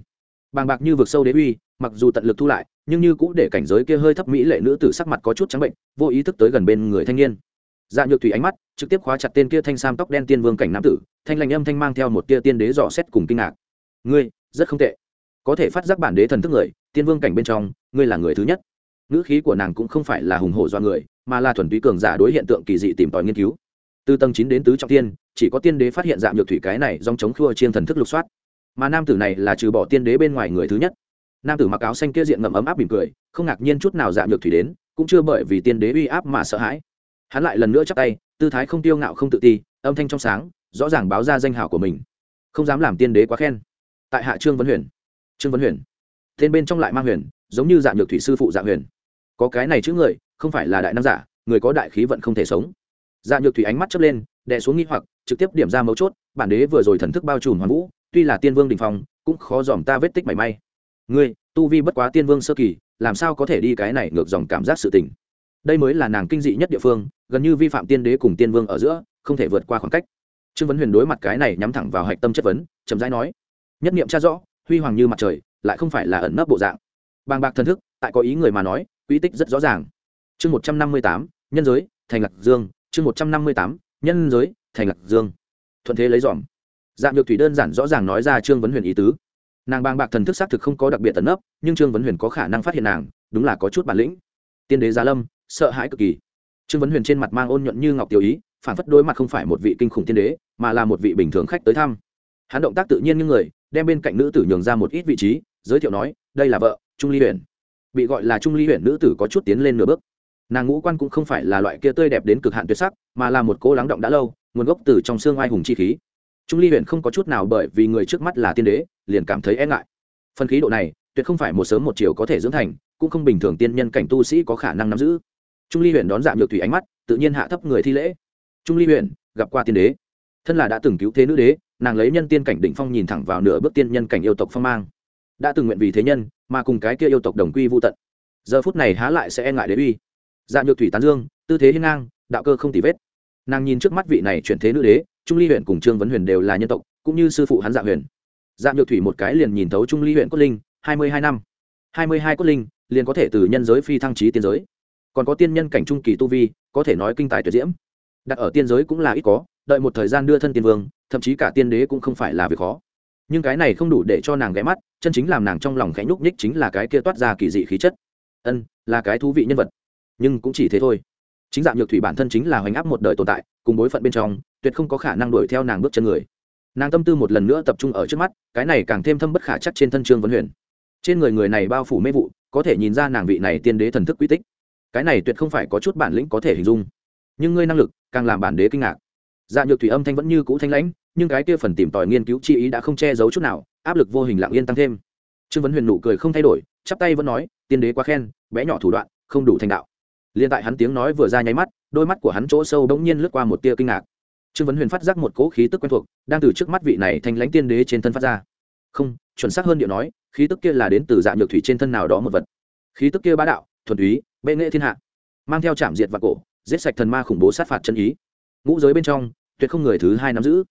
Bàng bạc như vực sâu đế uy, mặc dù tận lực thu lại nhưng như cũng để cảnh giới kia hơi thấp mỹ lệ nữ tử sắc mặt có chút trắng bệnh, vô ý thức tới gần bên người thanh niên. Dạ nhược thủy ánh mắt trực tiếp khóa chặt tên kia thanh sam tóc đen tiên vương cảnh nam tử, thanh lành âm thanh mang theo một tia tiên đế dò xét cùng kinh ngạc. Ngươi, rất không tệ. Có thể phát giác bản đế thần thức người, tiên vương cảnh bên trong, ngươi là người thứ nhất. Ngữ khí của nàng cũng không phải là hùng hổ do người, mà là thuần túy cường giả đối hiện tượng kỳ dị tìm tòi nghiên cứu. Từ tầng chín đến tứ trọng tiên, chỉ có tiên đế phát hiện dạng nhược thủy cái này dòng chống khua chiên thần thức lục soát. Mà nam tử này là trừ bỏ tiên đế bên ngoài người thứ nhất nam tử mặc áo xanh kia diện ngậm ấm áp mỉm cười, không ngạc nhiên chút nào dạng nhược thủy đến, cũng chưa bởi vì tiên đế uy áp mà sợ hãi. Hắn lại lần nữa chắp tay, tư thái không tiêu ngạo không tự ti, âm thanh trong sáng, rõ ràng báo ra danh hào của mình. Không dám làm tiên đế quá khen. Tại hạ trương vấn huyền. Trương vấn huyền. Tên bên trong lại mang huyền, giống như dạng nhược thủy sư phụ dạng huyền. Có cái này chữ người, không phải là đại nam giả, người có đại khí vận không thể sống. Dạ nhược thủy ánh mắt chớp lên, đè xuống nghi hoặc, trực tiếp điểm ra mấu chốt, bản đế vừa rồi thần thức bao trùm hoàn vũ, tuy là tiên vương đình phong, cũng khó dòm ta vết tích mảy may ngươi, tu vi bất quá tiên vương sơ kỳ, làm sao có thể đi cái này ngược dòng cảm giác sự tình? Đây mới là nàng kinh dị nhất địa phương, gần như vi phạm tiên đế cùng tiên vương ở giữa, không thể vượt qua khoảng cách. Trương vấn huyền đối mặt cái này nhắm thẳng vào hạch tâm chất vấn, chậm rãi nói, nhất niệm cha rõ, huy hoàng như mặt trời, lại không phải là ẩn nấp bộ dạng. Bàng bạc thần thức, tại có ý người mà nói, quy tích rất rõ ràng. Chương một trăm năm mươi tám, nhân giới, thành lạc dương. Chương một trăm năm mươi tám, nhân giới, thành lạc dương. Thuận thế lấy dòm. Dạng nhược thủy đơn giản rõ ràng nói ra trương vấn huyền ý tứ nàng bàng bạc thần thức xác thực không có đặc biệt tấn ấp nhưng trương vấn huyền có khả năng phát hiện nàng, đúng là có chút bản lĩnh. Tiên đế gia lâm, sợ hãi cực kỳ. Trương vấn huyền trên mặt mang ôn nhuận như ngọc tiểu ý, phản phất đối mặt không phải một vị kinh khủng tiên đế, mà là một vị bình thường khách tới thăm. Hắn động tác tự nhiên như người, đem bên cạnh nữ tử nhường ra một ít vị trí, giới thiệu nói, đây là vợ, trung ly huyền. Bị gọi là trung ly huyền nữ tử có chút tiến lên nửa bước. Nàng ngũ quan cũng không phải là loại kia tươi đẹp đến cực hạn tuyệt sắc, mà là một cô lắng động đã lâu, nguồn gốc từ trong xương ai hùng chi khí trung ly huyền không có chút nào bởi vì người trước mắt là tiên đế, liền cảm thấy e ngại. Phần khí độ này, tuyệt không phải một sớm một chiều có thể dưỡng thành, cũng không bình thường tiên nhân cảnh tu sĩ có khả năng nắm giữ. Trung ly huyền đón giảm nhược thủy ánh mắt, tự nhiên hạ thấp người thi lễ. Trung ly huyền, gặp qua tiên đế. Thân là đã từng cứu thế nữ đế, nàng lấy nhân tiên cảnh đỉnh phong nhìn thẳng vào nửa bước tiên nhân cảnh yêu tộc phong mang. Đã từng nguyện vì thế nhân, mà cùng cái kia yêu tộc đồng quy vô tận. Giờ phút này há lại sẽ e ngại đế uy. Dạ nhược thủy tán dương, tư thế hiên ngang, đạo cơ không tì vết. Nàng nhìn trước mắt vị này chuyển thế nữ đế trung ly huyện cùng trương vấn huyền đều là nhân tộc, cũng như sư phụ hắn dạ huyền. Dạ nhược thủy một cái liền nhìn thấu trung ly huyện cốt linh, hai mươi hai năm. hai mươi hai cốt linh, liền có thể từ nhân giới phi thăng trí tiên giới. Còn có tiên nhân cảnh trung kỳ tu vi, có thể nói kinh tài tuyệt diễm. Đặt ở tiên giới cũng là ít có, đợi một thời gian đưa thân tiên vương, thậm chí cả tiên đế cũng không phải là việc khó. Nhưng cái này không đủ để cho nàng ghé mắt, chân chính làm nàng trong lòng khẽ nhúc nhích chính là cái kia toát ra kỳ dị khí chất. Ân, là cái thú vị nhân vật. Nhưng cũng chỉ thế thôi chính dạng nhược thủy bản thân chính là hoành áp một đời tồn tại, cùng bối phận bên trong, tuyệt không có khả năng đuổi theo nàng bước chân người. Nàng tâm tư một lần nữa tập trung ở trước mắt, cái này càng thêm thâm bất khả chắc trên thân trương vấn huyền. Trên người người này bao phủ mê vụ, có thể nhìn ra nàng vị này tiên đế thần thức quy tích. Cái này tuyệt không phải có chút bản lĩnh có thể hình dung. Nhưng ngươi năng lực càng làm bản đế kinh ngạc. Dạ nhược thủy âm thanh vẫn như cũ thanh lãnh, nhưng cái kia phần tìm tòi nghiên cứu chi ý đã không che giấu chút nào, áp lực vô hình lặng yên tăng thêm. Trương vấn huyền nụ cười không thay đổi, chắp tay vẫn nói, tiên đế quá khen, bé nhỏ thủ đoạn, không đủ thành đạo liên tại hắn tiếng nói vừa ra nháy mắt, đôi mắt của hắn chỗ sâu bỗng nhiên lướt qua một tia kinh ngạc. Trương vấn huyền phát giác một cỗ khí tức quen thuộc, đang từ trước mắt vị này thành lãnh tiên đế trên thân phát ra. Không, chuẩn xác hơn điệu nói, khí tức kia là đến từ dạ nhược thủy trên thân nào đó một vật. Khí tức kia bá đạo, thuần túy, bệ nghệ thiên hạ. Mang theo trảm diệt và cổ, giết sạch thần ma khủng bố sát phạt chân ý. Ngũ giới bên trong, tuyệt không người thứ hai nắm giữ.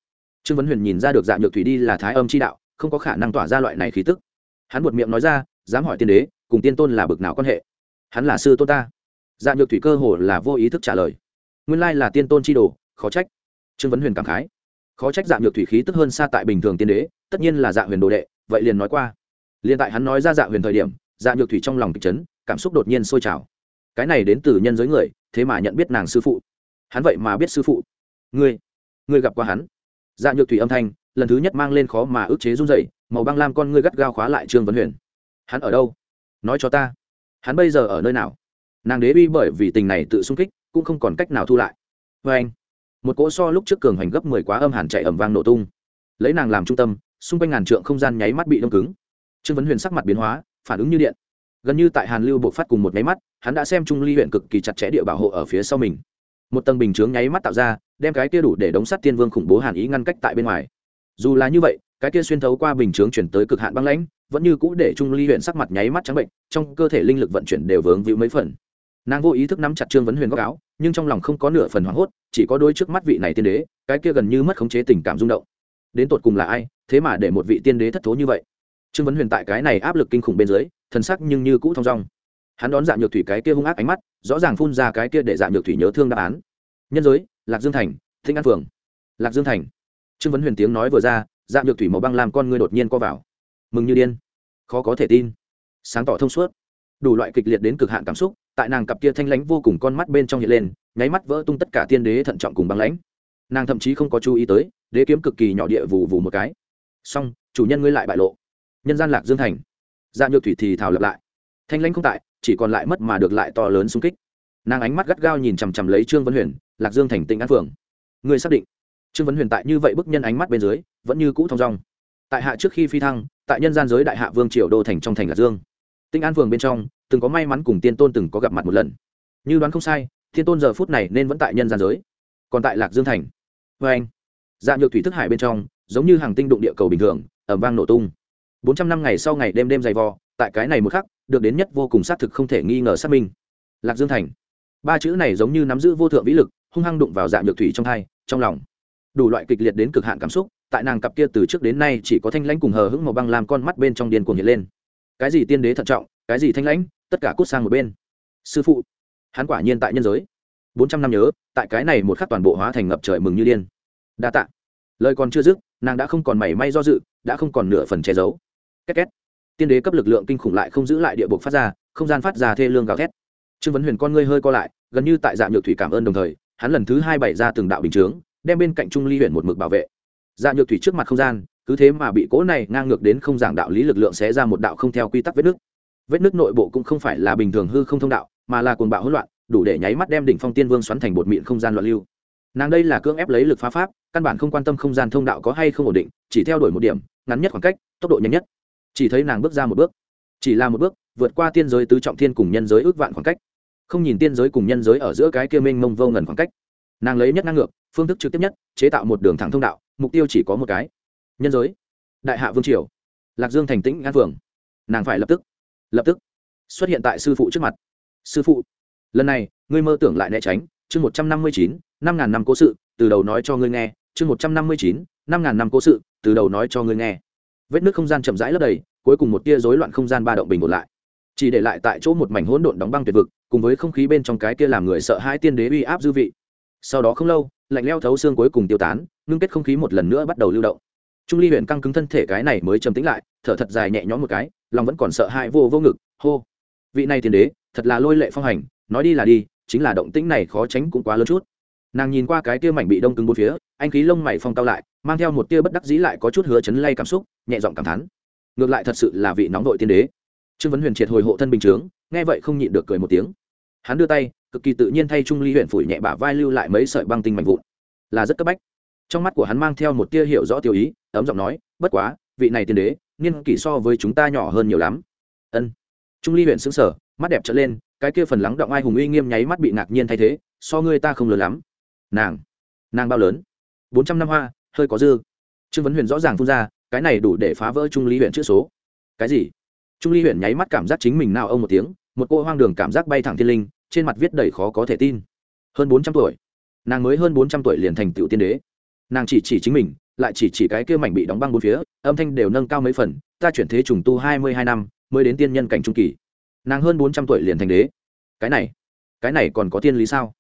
Trương vấn huyền nhìn ra được dạ nhược thủy đi là thái âm chi đạo, không có khả năng tỏa ra loại này khí tức. Hắn buột miệng nói ra, dám hỏi tiên đế, cùng tiên tôn là bực nào quan hệ? Hắn là sư tôn ta dạ nhược thủy cơ hồ là vô ý thức trả lời. Nguyên lai là tiên tôn chi đồ, khó trách. Trương vấn huyền cảm khái. Khó trách dạ nhược thủy khí tức hơn xa tại bình thường tiên đế, tất nhiên là dạ huyền đồ đệ, vậy liền nói qua. Liền tại hắn nói ra dạ huyền thời điểm dạ nhược thủy trong lòng kịch chấn, cảm xúc đột nhiên sôi trào. Cái này đến từ nhân giới người, thế mà nhận biết nàng sư phụ. Hắn vậy mà biết sư phụ. Ngươi ngươi gặp qua hắn? Dạ nhược thủy âm thanh, lần thứ nhất mang lên khó mà ức chế run dậy màu băng lam con ngươi gắt gao khóa lại trương vấn huyền. Hắn ở đâu? Nói cho ta. Hắn bây giờ ở nơi nào? Nàng đế uy bởi vì tình này tự sung kích, cũng không còn cách nào thu lại. Vê anh, một cỗ so lúc trước cường hành gấp mười quá âm hàn chạy ẩm vang nổ tung. Lấy nàng làm trung tâm, xung quanh ngàn trượng không gian nháy mắt bị đông cứng. Trương vấn huyền sắc mặt biến hóa, phản ứng như điện. Gần như tại hàn lưu buộc phát cùng một nháy mắt, hắn đã xem trung ly huyện cực kỳ chặt chẽ địa bảo hộ ở phía sau mình. Một tầng bình chướng nháy mắt tạo ra, đem cái kia đủ để đóng sắt tiên vương khủng bố hàn ý ngăn cách tại bên ngoài. Dù là như vậy, cái kia xuyên thấu qua bình chướng chuyển tới cực hạn băng lãnh, vẫn như cũ để trung ly huyện sắc mặt nháy mắt trắng bệnh, trong cơ thể linh lực vận chuyển đều vướng víu mấy phần nàng vô ý thức nắm chặt trương vấn huyền góc áo, nhưng trong lòng không có nửa phần hoảng hốt, chỉ có đôi trước mắt vị này tiên đế, cái kia gần như mất khống chế tình cảm rung động. Đến tột cùng là ai, thế mà để một vị tiên đế thất thố như vậy? Trương vấn huyền tại cái này áp lực kinh khủng bên dưới, thần sắc nhưng như cũ thong dong. Hắn đón dạng nhược thủy cái kia hung ác ánh mắt, rõ ràng phun ra cái kia để dạng nhược thủy nhớ thương đáp án. Nhân giới, lạc dương thành thinh an phường. Lạc dương thành. Trương vấn huyền tiếng nói vừa ra dạng nhược thủy màu băng làm con ngươi đột nhiên co vào. Mừng như điên. Khó có thể tin. Sáng tỏ thông suốt. Đủ loại kịch liệt đến cực hạn cảm xúc tại nàng cặp kia thanh lãnh vô cùng con mắt bên trong hiện lên, nháy mắt vỡ tung tất cả tiên đế thận trọng cùng băng lãnh. Nàng thậm chí không có chú ý tới, đế kiếm cực kỳ nhỏ địa vù vù một cái. Song chủ nhân ngươi lại bại lộ. Nhân gian lạc dương thành. Dạ nhược thủy thì thảo lập lại. Thanh lãnh không tại, chỉ còn lại mất mà được lại to lớn xung kích. Nàng ánh mắt gắt gao nhìn chằm chằm lấy trương vấn huyền, lạc dương thành tỉnh an phường người xác định. Trương vấn huyền tại như vậy bức nhân ánh mắt bên dưới, vẫn như cũ thong dong. Tại hạ trước khi phi thăng, tại nhân gian giới đại hạ vương triều đô thành trong thành lạc dương. Tinh an phường bên trong, từng có may mắn cùng tiên tôn từng có gặp mặt một lần. Như đoán không sai thiên tôn giờ phút này nên vẫn tại nhân gian giới. Còn tại lạc dương thành. Vê anh dạ nhược thủy thức hải bên trong, giống như hàng tinh đụng địa cầu bình thường, ẩm vang nổ tung. Bốn trăm năm ngày sau ngày đêm đêm dày vò, tại cái này một khắc, được đến nhất vô cùng xác thực không thể nghi ngờ xác minh. Lạc dương thành. Ba chữ này giống như nắm giữ vô thượng vĩ lực, hung hăng đụng vào dạ nhược thủy trong hai, trong lòng. Đủ loại kịch liệt đến cực hạn cảm xúc, tại nàng cặp kia từ trước đến nay chỉ có thanh lãnh cùng hờ hững màu băng làm con mắt bên trong điên cuồng hiện lên cái gì tiên đế thận trọng, cái gì thanh lãnh, tất cả cút sang một bên. Sư phụ, hắn quả nhiên tại nhân giới. Bốn trăm năm nhớ, tại cái này một khắc toàn bộ hóa thành ngập trời mừng như điên. Đa tạ. Lời còn chưa dứt, nàng đã không còn mảy may do dự, đã không còn nửa phần che giấu. Két két. Tiên đế cấp lực lượng kinh khủng lại không giữ lại địa bộ phát ra, không gian phát ra thê lương gào thét. Trương vấn huyền con ngươi hơi co lại, gần như tại dạng nhược thủy cảm ơn đồng thời, hắn lần thứ hai bày ra từng đạo bình chướng, đem bên cạnh trung ly huyện một mực bảo vệ. Dạ nhược thủy trước mặt không gian cứ thế mà bị cỗ này ngang ngược đến không giảng đạo lý lực lượng sẽ ra một đạo không theo quy tắc vết nước. Vết nước nội bộ cũng không phải là bình thường hư không thông đạo, mà là cuồng bạo hỗn loạn, đủ để nháy mắt đem đỉnh phong tiên vương xoắn thành bột mịn không gian loạn lưu. Nàng đây là cưỡng ép lấy lực phá pháp, căn bản không quan tâm không gian thông đạo có hay không ổn định, chỉ theo đuổi một điểm, ngắn nhất khoảng cách, tốc độ nhanh nhất. Chỉ thấy nàng bước ra một bước. Chỉ là một bước, vượt qua tiên giới tứ trọng thiên cùng nhân giới ước vạn khoảng cách. Không nhìn tiên giới cùng nhân giới ở giữa cái kia mênh mông vô ngần khoảng cách. Nàng lấy nhất năng ngược, phương thức trực tiếp nhất, chế tạo một đường thẳng thông đạo, mục tiêu chỉ có một cái nhân giới. Đại hạ vương triều. Lạc dương thành tĩnh ngăn phường. Nàng phải lập tức. Lập tức. Xuất hiện tại sư phụ trước mặt. Sư phụ, lần này, ngươi mơ tưởng lại né tránh. Chương một trăm năm mươi chín, năm ngàn năm cố sự, từ đầu nói cho ngươi nghe. Chương một trăm năm mươi chín, năm ngàn năm cố sự, từ đầu nói cho ngươi nghe. Vết nước không gian chậm rãi lấp đầy, cuối cùng một tia rối loạn không gian ba động bình một lại. Chỉ để lại tại chỗ một mảnh hỗn độn đóng băng tuyệt vực, cùng với không khí bên trong cái kia làm người sợ hãi tiên đế uy áp dư vị. Sau đó không lâu, lạnh leo thấu xương cuối cùng tiêu tán, ngưng kết không khí một lần nữa bắt đầu lưu động trung ly huyện căng cứng thân thể cái này mới trầm tĩnh lại, thở thật dài nhẹ nhõm một cái, lòng vẫn còn sợ hãi vô vô ngực, hô. Vị này tiên đế, thật là lôi lệ phong hành, nói đi là đi, chính là động tĩnh này khó tránh cũng quá lớn chút. Nàng nhìn qua cái kia mảnh bị đông cứng bốn phía, anh khí lông mày phong cao lại, mang theo một tia bất đắc dĩ lại có chút hứa chấn lay cảm xúc, nhẹ giọng cảm thán. Ngược lại thật sự là vị nóng đội tiên đế. Trương vấn huyền triệt hồi hộ thân bình chướng, nghe vậy không nhịn được cười một tiếng. Hắn đưa tay, cực kỳ tự nhiên thay trung ly huyện phủi nhẹ bả vai lưu lại mấy sợi băng tinh mạnh vụn. Là rất cấp bách trong mắt của hắn mang theo một tia hiểu rõ tiêu ý, ấm giọng nói, bất quá, vị này tiên đế, niên kỷ so với chúng ta nhỏ hơn nhiều lắm. Ân. Trung ly huyện xứng sở mắt đẹp trở lên, cái kia phần lắng động ai hùng uy nghiêm nháy mắt bị ngạc nhiên thay thế, so ngươi ta không lớn lắm. Nàng nàng bao lớn? Bốn trăm năm hoa, hơi có dư. Trương vấn huyền rõ ràng phun ra, cái này đủ để phá vỡ trung ly huyện chữ số. Cái gì? Trung ly huyện nháy mắt cảm giác chính mình nào ông một tiếng, một cô hoang đường cảm giác bay thẳng thiên linh, trên mặt viết đầy khó có thể tin. Hơn bốn trăm tuổi. Nàng mới hơn bốn trăm tuổi liền thành tựu tiên đế nàng chỉ chỉ chính mình, lại chỉ chỉ cái kia mảnh bị đóng băng bốn phía, âm thanh đều nâng cao mấy phần, ta chuyển thế trùng tu hai mươi hai năm, mới đến tiên nhân cảnh trung kỳ. Nàng hơn bốn trăm tuổi liền thành đế. Cái này cái này còn có tiên lý sao?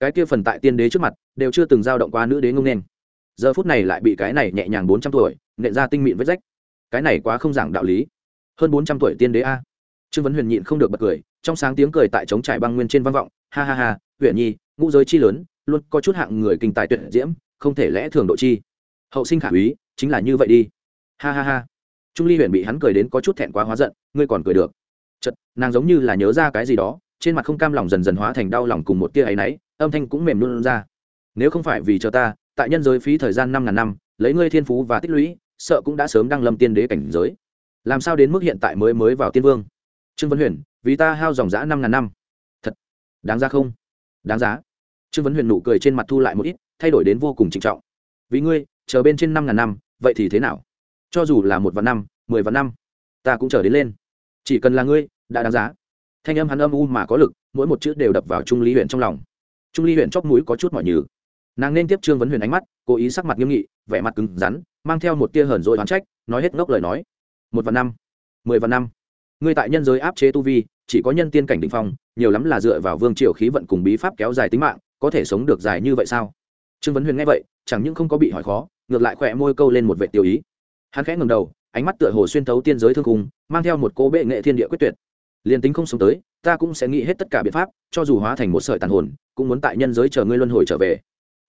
Cái kia phần tại tiên đế trước mặt, đều chưa từng giao động qua nữ đế ngông nên. Giờ phút này lại bị cái này nhẹ nhàng bốn trăm tuổi, nện ra tinh mịn vết rách. Cái này quá không giảng đạo lý. Hơn bốn trăm tuổi tiên đế a. Trương vấn huyền nhịn không được bật cười, trong sáng tiếng cười tại trống trải băng nguyên trên vang vọng. Ha ha ha huyền nhi, ngũ giới chi lớn, luôn có chút hạng người kinh tài tuyệt diễm không thể lẽ thường độ chi. Hậu sinh khả úy, chính là như vậy đi. Ha ha ha. Trung ly huyền bị hắn cười đến có chút thẹn quá hóa giận, ngươi còn cười được. Chật nàng giống như là nhớ ra cái gì đó, trên mặt không cam lòng dần dần hóa thành đau lòng cùng một tia áy náy, âm thanh cũng mềm luôn ra. Nếu không phải vì cho ta, tại nhân giới phí thời gian năm ngàn năm, lấy ngươi thiên phú và tích lũy, sợ cũng đã sớm đăng lâm tiên đế cảnh giới. Làm sao đến mức hiện tại mới mới vào tiên vương? Trương vấn huyền, vì ta hao dòng giã năm ngàn năm. Thật, đáng ra không? Đáng giá. Trương vấn huyền nụ cười trên mặt thu lại một ít thay đổi đến vô cùng trịnh trọng. Vì ngươi, chờ bên trên năm ngàn năm, vậy thì thế nào? Cho dù là một vạn năm, mười vạn năm, ta cũng chờ đến lên. Chỉ cần là ngươi, đã đáng giá. Thanh âm hắn âm u mà có lực, mỗi một chữ đều đập vào trung lý huyện trong lòng. Trung lý huyện chóp mũi có chút mỏi nhừ. Nàng nên tiếp trương vấn huyền ánh mắt, cố ý sắc mặt nghiêm nghị, vẻ mặt cứng rắn, mang theo một tia hờn dội oán trách, nói hết ngốc lời nói. Một vạn năm, mười vạn năm. Ngươi tại nhân giới áp chế tu vi, chỉ có nhân tiên cảnh định phong, nhiều lắm là dựa vào vương triều khí vận cùng bí pháp kéo dài tính mạng, có thể sống được dài như vậy sao? Trương vấn huyền nghe vậy, chẳng những không có bị hỏi khó, ngược lại khỏe môi câu lên một vệ tiêu ý. Hắn khẽ ngầm đầu, ánh mắt tựa hồ xuyên thấu tiên giới thương cung mang theo một cô bệ nghệ thiên địa quyết tuyệt. Liền tính không sống tới, ta cũng sẽ nghĩ hết tất cả biện pháp, cho dù hóa thành một sợi tàn hồn, cũng muốn tại nhân giới chờ ngươi luân hồi trở về.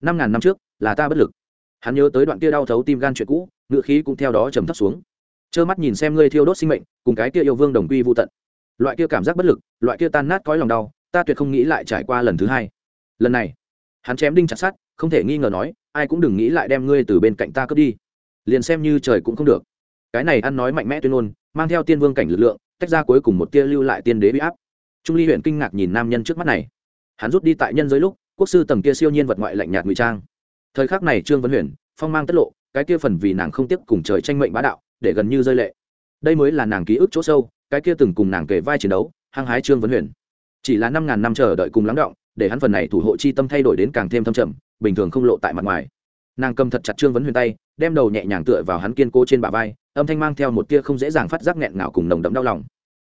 Năm ngàn năm trước, là ta bất lực. Hắn nhớ tới đoạn kia đau thấu tim gan chuyện cũ ngựa khí cũng theo đó trầm thấp xuống. Trơ mắt nhìn xem ngươi thiêu đốt sinh mệnh, cùng cái kia yêu vương đồng quy vô tận. Loại kia cảm giác bất lực, loại kia tan nát cõi lòng đau, ta tuyệt không nghĩ lại trải qua lần thứ hai. Lần này, hắn chém đinh chặt sát không thể nghi ngờ nói, ai cũng đừng nghĩ lại đem ngươi từ bên cạnh ta cướp đi. Liền xem như trời cũng không được. Cái này ăn nói mạnh mẽ tuyên ngôn, mang theo tiên vương cảnh lực lượng, tách ra cuối cùng một tia lưu lại tiên đế bị áp. Trung ly huyện kinh ngạc nhìn nam nhân trước mắt này. Hắn rút đi tại nhân giới lúc, quốc sư tầng kia siêu nhiên vật ngoại lạnh nhạt ngụy trang. Thời khắc này trương vấn huyền, phong mang tất lộ, cái kia phần vì nàng không tiếp cùng trời tranh mệnh bá đạo, để gần như rơi lệ. Đây mới là nàng ký ức chỗ sâu, cái kia từng cùng nàng kể vai chiến đấu, hăng hái trương vấn huyền. Chỉ là năm ngàn năm chờ đợi cùng lắng động để hắn phần này thủ hộ chi tâm thay đổi đến càng thêm thâm trầm, bình thường không lộ tại mặt ngoài. Nàng cầm thật chặt trương vấn huyền tay, đem đầu nhẹ nhàng tựa vào hắn kiên cố trên bả vai, âm thanh mang theo một tia không dễ dàng phát giác nghẹn ngào cùng nồng đậm đau lòng.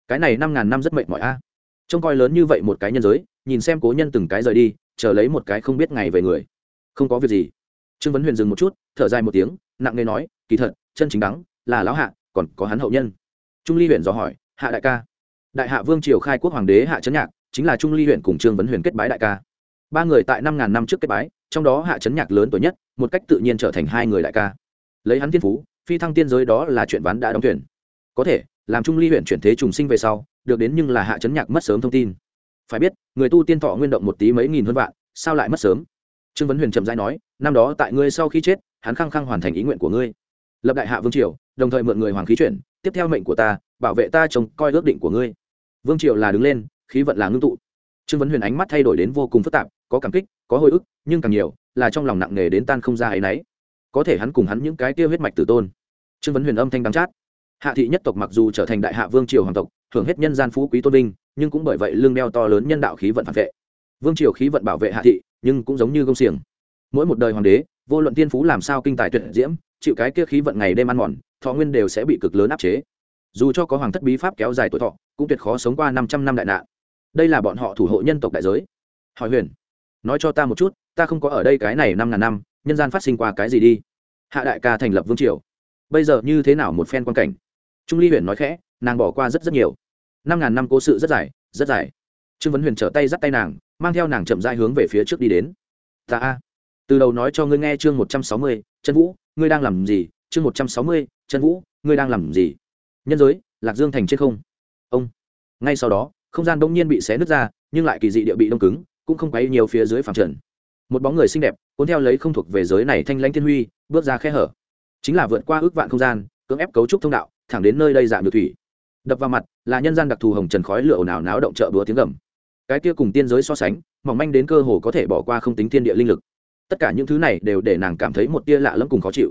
Cái này năm ngàn năm rất mệt mỏi a. Trông coi lớn như vậy một cái nhân giới, nhìn xem cố nhân từng cái rời đi, chờ lấy một cái không biết ngày về người. Không có việc gì. Trương vấn huyền dừng một chút, thở dài một tiếng, nặng nề nói, kỳ thật, chân chính đắng là lão hạ, còn có hắn hậu nhân. Trung ly huyền dò hỏi, hạ đại ca. Đại hạ vương triều khai quốc hoàng đế hạ trấn nhạc chính là trung ly huyện cùng trương vấn huyền kết bái đại ca. Ba người tại năm ngàn năm trước kết bái, trong đó hạ trấn nhạc lớn tuổi nhất, một cách tự nhiên trở thành hai người đại ca. Lấy hắn thiên phú, phi thăng tiên giới đó là chuyện ván đã đóng thuyền. Có thể, làm trung ly huyện chuyển thế trùng sinh về sau, được đến nhưng là hạ trấn nhạc mất sớm thông tin. Phải biết, người tu tiên thọ nguyên động một tí mấy nghìn hơn vạn, sao lại mất sớm? Trương vấn huyền trầm dai nói, năm đó tại ngươi sau khi chết, hắn khăng khăng hoàn thành ý nguyện của ngươi. Lập đại hạ vương triều, đồng thời mượn người hoàng khí chuyển, tiếp theo mệnh của ta, bảo vệ ta trông coi ước định của ngươi. Vương triều là đứng lên khí vận là ngưng tụ. Trương vấn huyền ánh mắt thay đổi đến vô cùng phức tạp, có cảm kích, có hồi ức, nhưng càng nhiều là trong lòng nặng nề đến tan không ra ấy nấy. Có thể hắn cùng hắn những cái tiêu huyết mạch tử tôn. Trương vấn huyền âm thanh đắng chát. Hạ thị nhất tộc mặc dù trở thành đại hạ vương triều hoàng tộc hưởng hết nhân gian phú quý tôn vinh, nhưng cũng bởi vậy lương đeo to lớn nhân đạo khí vận phản vệ. Vương triều khí vận bảo vệ hạ thị, nhưng cũng giống như công xiềng. Mỗi một đời hoàng đế, vô luận tiên phú làm sao kinh tài tuyệt diễm, chịu cái kia khí vận ngày đêm ăn mòn, thọ nguyên đều sẽ bị cực lớn áp chế. Dù cho có hoàng thất bí pháp kéo dài tuổi thọ, cũng tuyệt khó sống qua năm trăm năm đại nạn đây là bọn họ thủ hộ nhân tộc đại giới. Hỏi huyền, nói cho ta một chút, ta không có ở đây cái này năm ngàn năm, nhân gian phát sinh qua cái gì đi? Hạ đại ca thành lập vương triều, bây giờ như thế nào một phen quan cảnh? Trung ly huyền nói khẽ, nàng bỏ qua rất rất nhiều. Năm ngàn năm cố sự rất dài rất dài. Trương vấn huyền trở tay dắt tay nàng, mang theo nàng chậm dai hướng về phía trước đi đến. Ta a, từ đầu nói cho ngươi nghe chương một trăm sáu mươi chân vũ, ngươi đang làm gì? Chương một trăm sáu mươi chân vũ, ngươi đang làm gì? Nhân giới, lạc dương thành trên không. Ông, ngay sau đó không gian đông nhiên bị xé nứt ra, nhưng lại kỳ dị địa bị đông cứng, cũng không quấy nhiều phía dưới phẳng trần. Một bóng người xinh đẹp, cuốn theo lấy không thuộc về giới này thanh lãnh thiên huy, bước ra khe hở. Chính là vượt qua ước vạn không gian, cưỡng ép cấu trúc thông đạo, thẳng đến nơi đây dạng nhược thủy. Đập vào mặt, là nhân gian đặc thù hồng trần khói lửa ồn ào náo động chợ búa tiếng gầm. Cái kia cùng tiên giới so sánh, mỏng manh đến cơ hồ có thể bỏ qua không tính thiên địa linh lực. Tất cả những thứ này đều để nàng cảm thấy một tia lạ lẫm cùng khó chịu.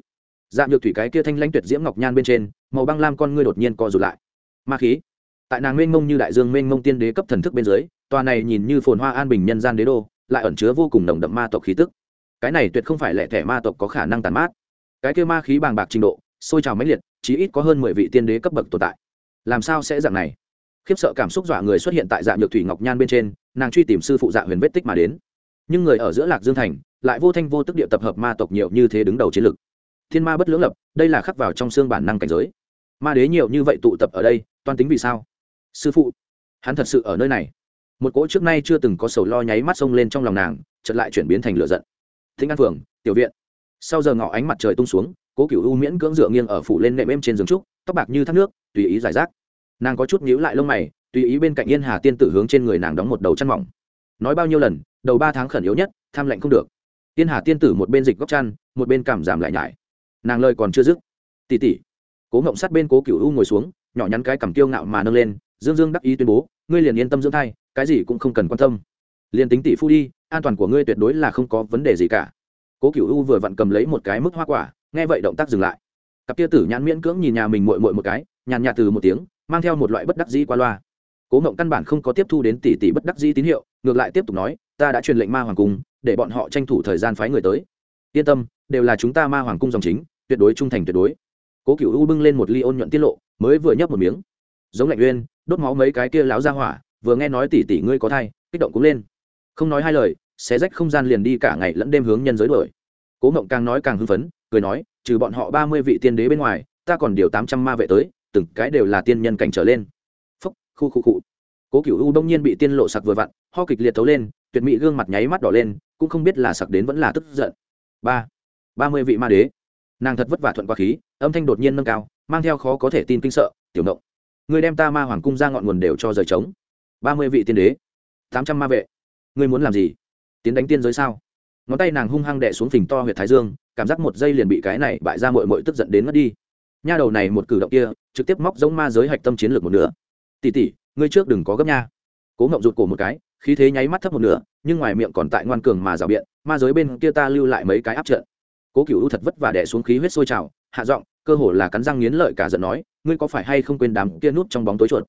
Dạng nhược thủy cái kia thanh lãnh tuyệt diễm ngọc nhan bên trên, màu băng lam con ngươi đột nhiên co rụt lại. Ma khí tại nàng mênh mông như đại dương mênh mông tiên đế cấp thần thức bên dưới, tòa này nhìn như phồn hoa an bình nhân gian đế đô, lại ẩn chứa vô cùng nồng đậm ma tộc khí tức. Cái này tuyệt không phải lẻ thẻ ma tộc có khả năng tàn mát. Cái kia ma khí bàng bạc trình độ, sôi trào mãnh liệt, chí ít có hơn mười vị tiên đế cấp bậc tồn tại. Làm sao sẽ dạng này? Khiếp sợ cảm xúc dọa người xuất hiện tại dạng nhược thủy ngọc nhan bên trên, nàng truy tìm sư phụ dạ huyền vết tích mà đến. Nhưng người ở giữa lạc dương thành, lại vô thanh vô tức địa tập hợp ma tộc nhiều như thế đứng đầu chiến lực. Thiên ma bất lưỡng lập, đây là khắc vào trong xương bản năng cảnh giới. Ma đế nhiều như vậy tụ tập ở đây, toan tính vì sao? Sư phụ, hắn thật sự ở nơi này. Một cỗ trước nay chưa từng có sầu lo nháy mắt xông lên trong lòng nàng, chợt lại chuyển biến thành lửa giận. Thính an phường tiểu viện. Sau giờ ngọ ánh mặt trời tung xuống, cố cựu u miễn cưỡng dựa nghiêng ở phủ lên nệm êm trên giường trúc, tóc bạc như thác nước, tùy ý giải rác. Nàng có chút nhíu lại lông mày, tùy ý bên cạnh yên hà tiên tử hướng trên người nàng đóng một đầu chăn mỏng. Nói bao nhiêu lần, đầu ba tháng khẩn yếu nhất, tham lạnh không được. Yên hà tiên tử một bên dịch góc chăn, một bên cảm giảm lại nhải. Nàng lời còn chưa dứt. Tỉ tỉ cố ngộng sát bên cố cựu u ngồi xuống, nhỏ nhắn cái cầm tiêu ngạo mà nâng lên dương dương đắc ý tuyên bố, ngươi liền yên tâm dưỡng thai, cái gì cũng không cần quan tâm. Liền tính tỷ phu đi, an toàn của ngươi tuyệt đối là không có vấn đề gì cả. Cố cựu u vừa vặn cầm lấy một cái mức hoa quả, nghe vậy động tác dừng lại. Cặp kia tử nhãn miễn cưỡng nhìn nhà mình mội mội một cái, nhàn nhạt từ một tiếng, mang theo một loại bất đắc dĩ qua loa. Cố mộng căn bản không có tiếp thu đến tỷ tỷ bất đắc dĩ tín hiệu, ngược lại tiếp tục nói, ta đã truyền lệnh ma hoàng cung, để bọn họ tranh thủ thời gian phái người tới. Yên tâm, đều là chúng ta ma hoàng cung dòng chính, tuyệt đối trung thành tuyệt đối. Cố cựu u bưng lên một ly ôn nhuận tiết lộ, mới vừa nhấp một miếng. Giống lạnh uyên đốt máu mấy cái kia láo ra hỏa, vừa nghe nói tỷ tỷ ngươi có thai, kích động cũng lên. Không nói hai lời, xé rách không gian liền đi cả ngày lẫn đêm hướng nhân giới đuổi. Cố mộng càng nói càng hưng phấn, cười nói, trừ bọn họ ba mươi vị tiên đế bên ngoài, ta còn điều tám trăm ma vệ tới, từng cái đều là tiên nhân cảnh trở lên. Phúc, khu khu cụ cố cựu u đông nhiên bị tiên lộ sặc vừa vặn, ho kịch liệt thấu lên, tuyệt mỹ gương mặt nháy mắt đỏ lên, cũng không biết là sặc đến vẫn là tức giận. Ba ba mươi vị ma đế. Nàng thật vất vả thuận qua khí, âm thanh đột nhiên nâng cao, mang theo khó có thể tin kinh sợ, tiểu ngộng Ngươi đem ta ma hoàng cung ra ngọn nguồn đều cho rời trống. Ba mươi vị tiên đế, tám trăm ma vệ. Ngươi muốn làm gì? Tiến đánh tiên giới sao? Ngón tay nàng hung hăng đẻ xuống phình to huyệt thái dương, cảm giác một giây liền bị cái này bại ra mội mội tức giận đến mất đi. Nha đầu này một cử động kia, trực tiếp móc giống ma giới hạch tâm chiến lược một nửa. Tỉ tỉ ngươi trước đừng có gấp nha. Cố ngậm rụt cổ một cái, khí thế nháy mắt thấp một nửa, nhưng ngoài miệng còn tại ngoan cường mà rào biện, ma giới bên kia ta lưu lại mấy cái áp trận. Cố cựu thật vất và đẻ xuống khí huyết sôi trào hạ giọng, cơ hồ là cắn răng nghiến lợi cả giận nói, ngươi có phải hay không quên đám kia nút trong bóng tối chuột?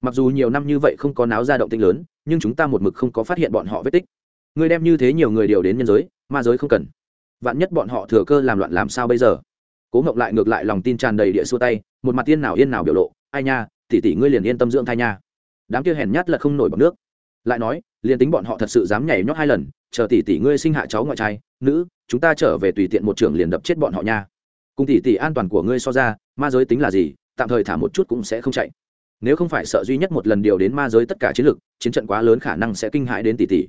Mặc dù nhiều năm như vậy không có náo ra động tinh lớn, nhưng chúng ta một mực không có phát hiện bọn họ vết tích. Ngươi đem như thế nhiều người điều đến nhân giới, ma giới không cần. Vạn nhất bọn họ thừa cơ làm loạn làm sao bây giờ? Cố ngộng lại ngược lại lòng tin tràn đầy địa xua tay, một mặt tiên nào yên nào biểu lộ, ai nha, tỷ tỷ ngươi liền yên tâm dưỡng thai nha. Đám kia hèn nhát là không nổi bằng nước. Lại nói, liền tính bọn họ thật sự dám nhảy nhót hai lần, chờ tỷ tỷ ngươi sinh hạ cháu ngoại trai, nữ, chúng ta trở về tùy tiện một trường liền đập chết bọn họ nha cùng tỷ tỷ an toàn của ngươi so ra, ma giới tính là gì, tạm thời thả một chút cũng sẽ không chạy. Nếu không phải sợ duy nhất một lần điều đến ma giới tất cả chiến lược chiến trận quá lớn khả năng sẽ kinh hãi đến tỷ tỷ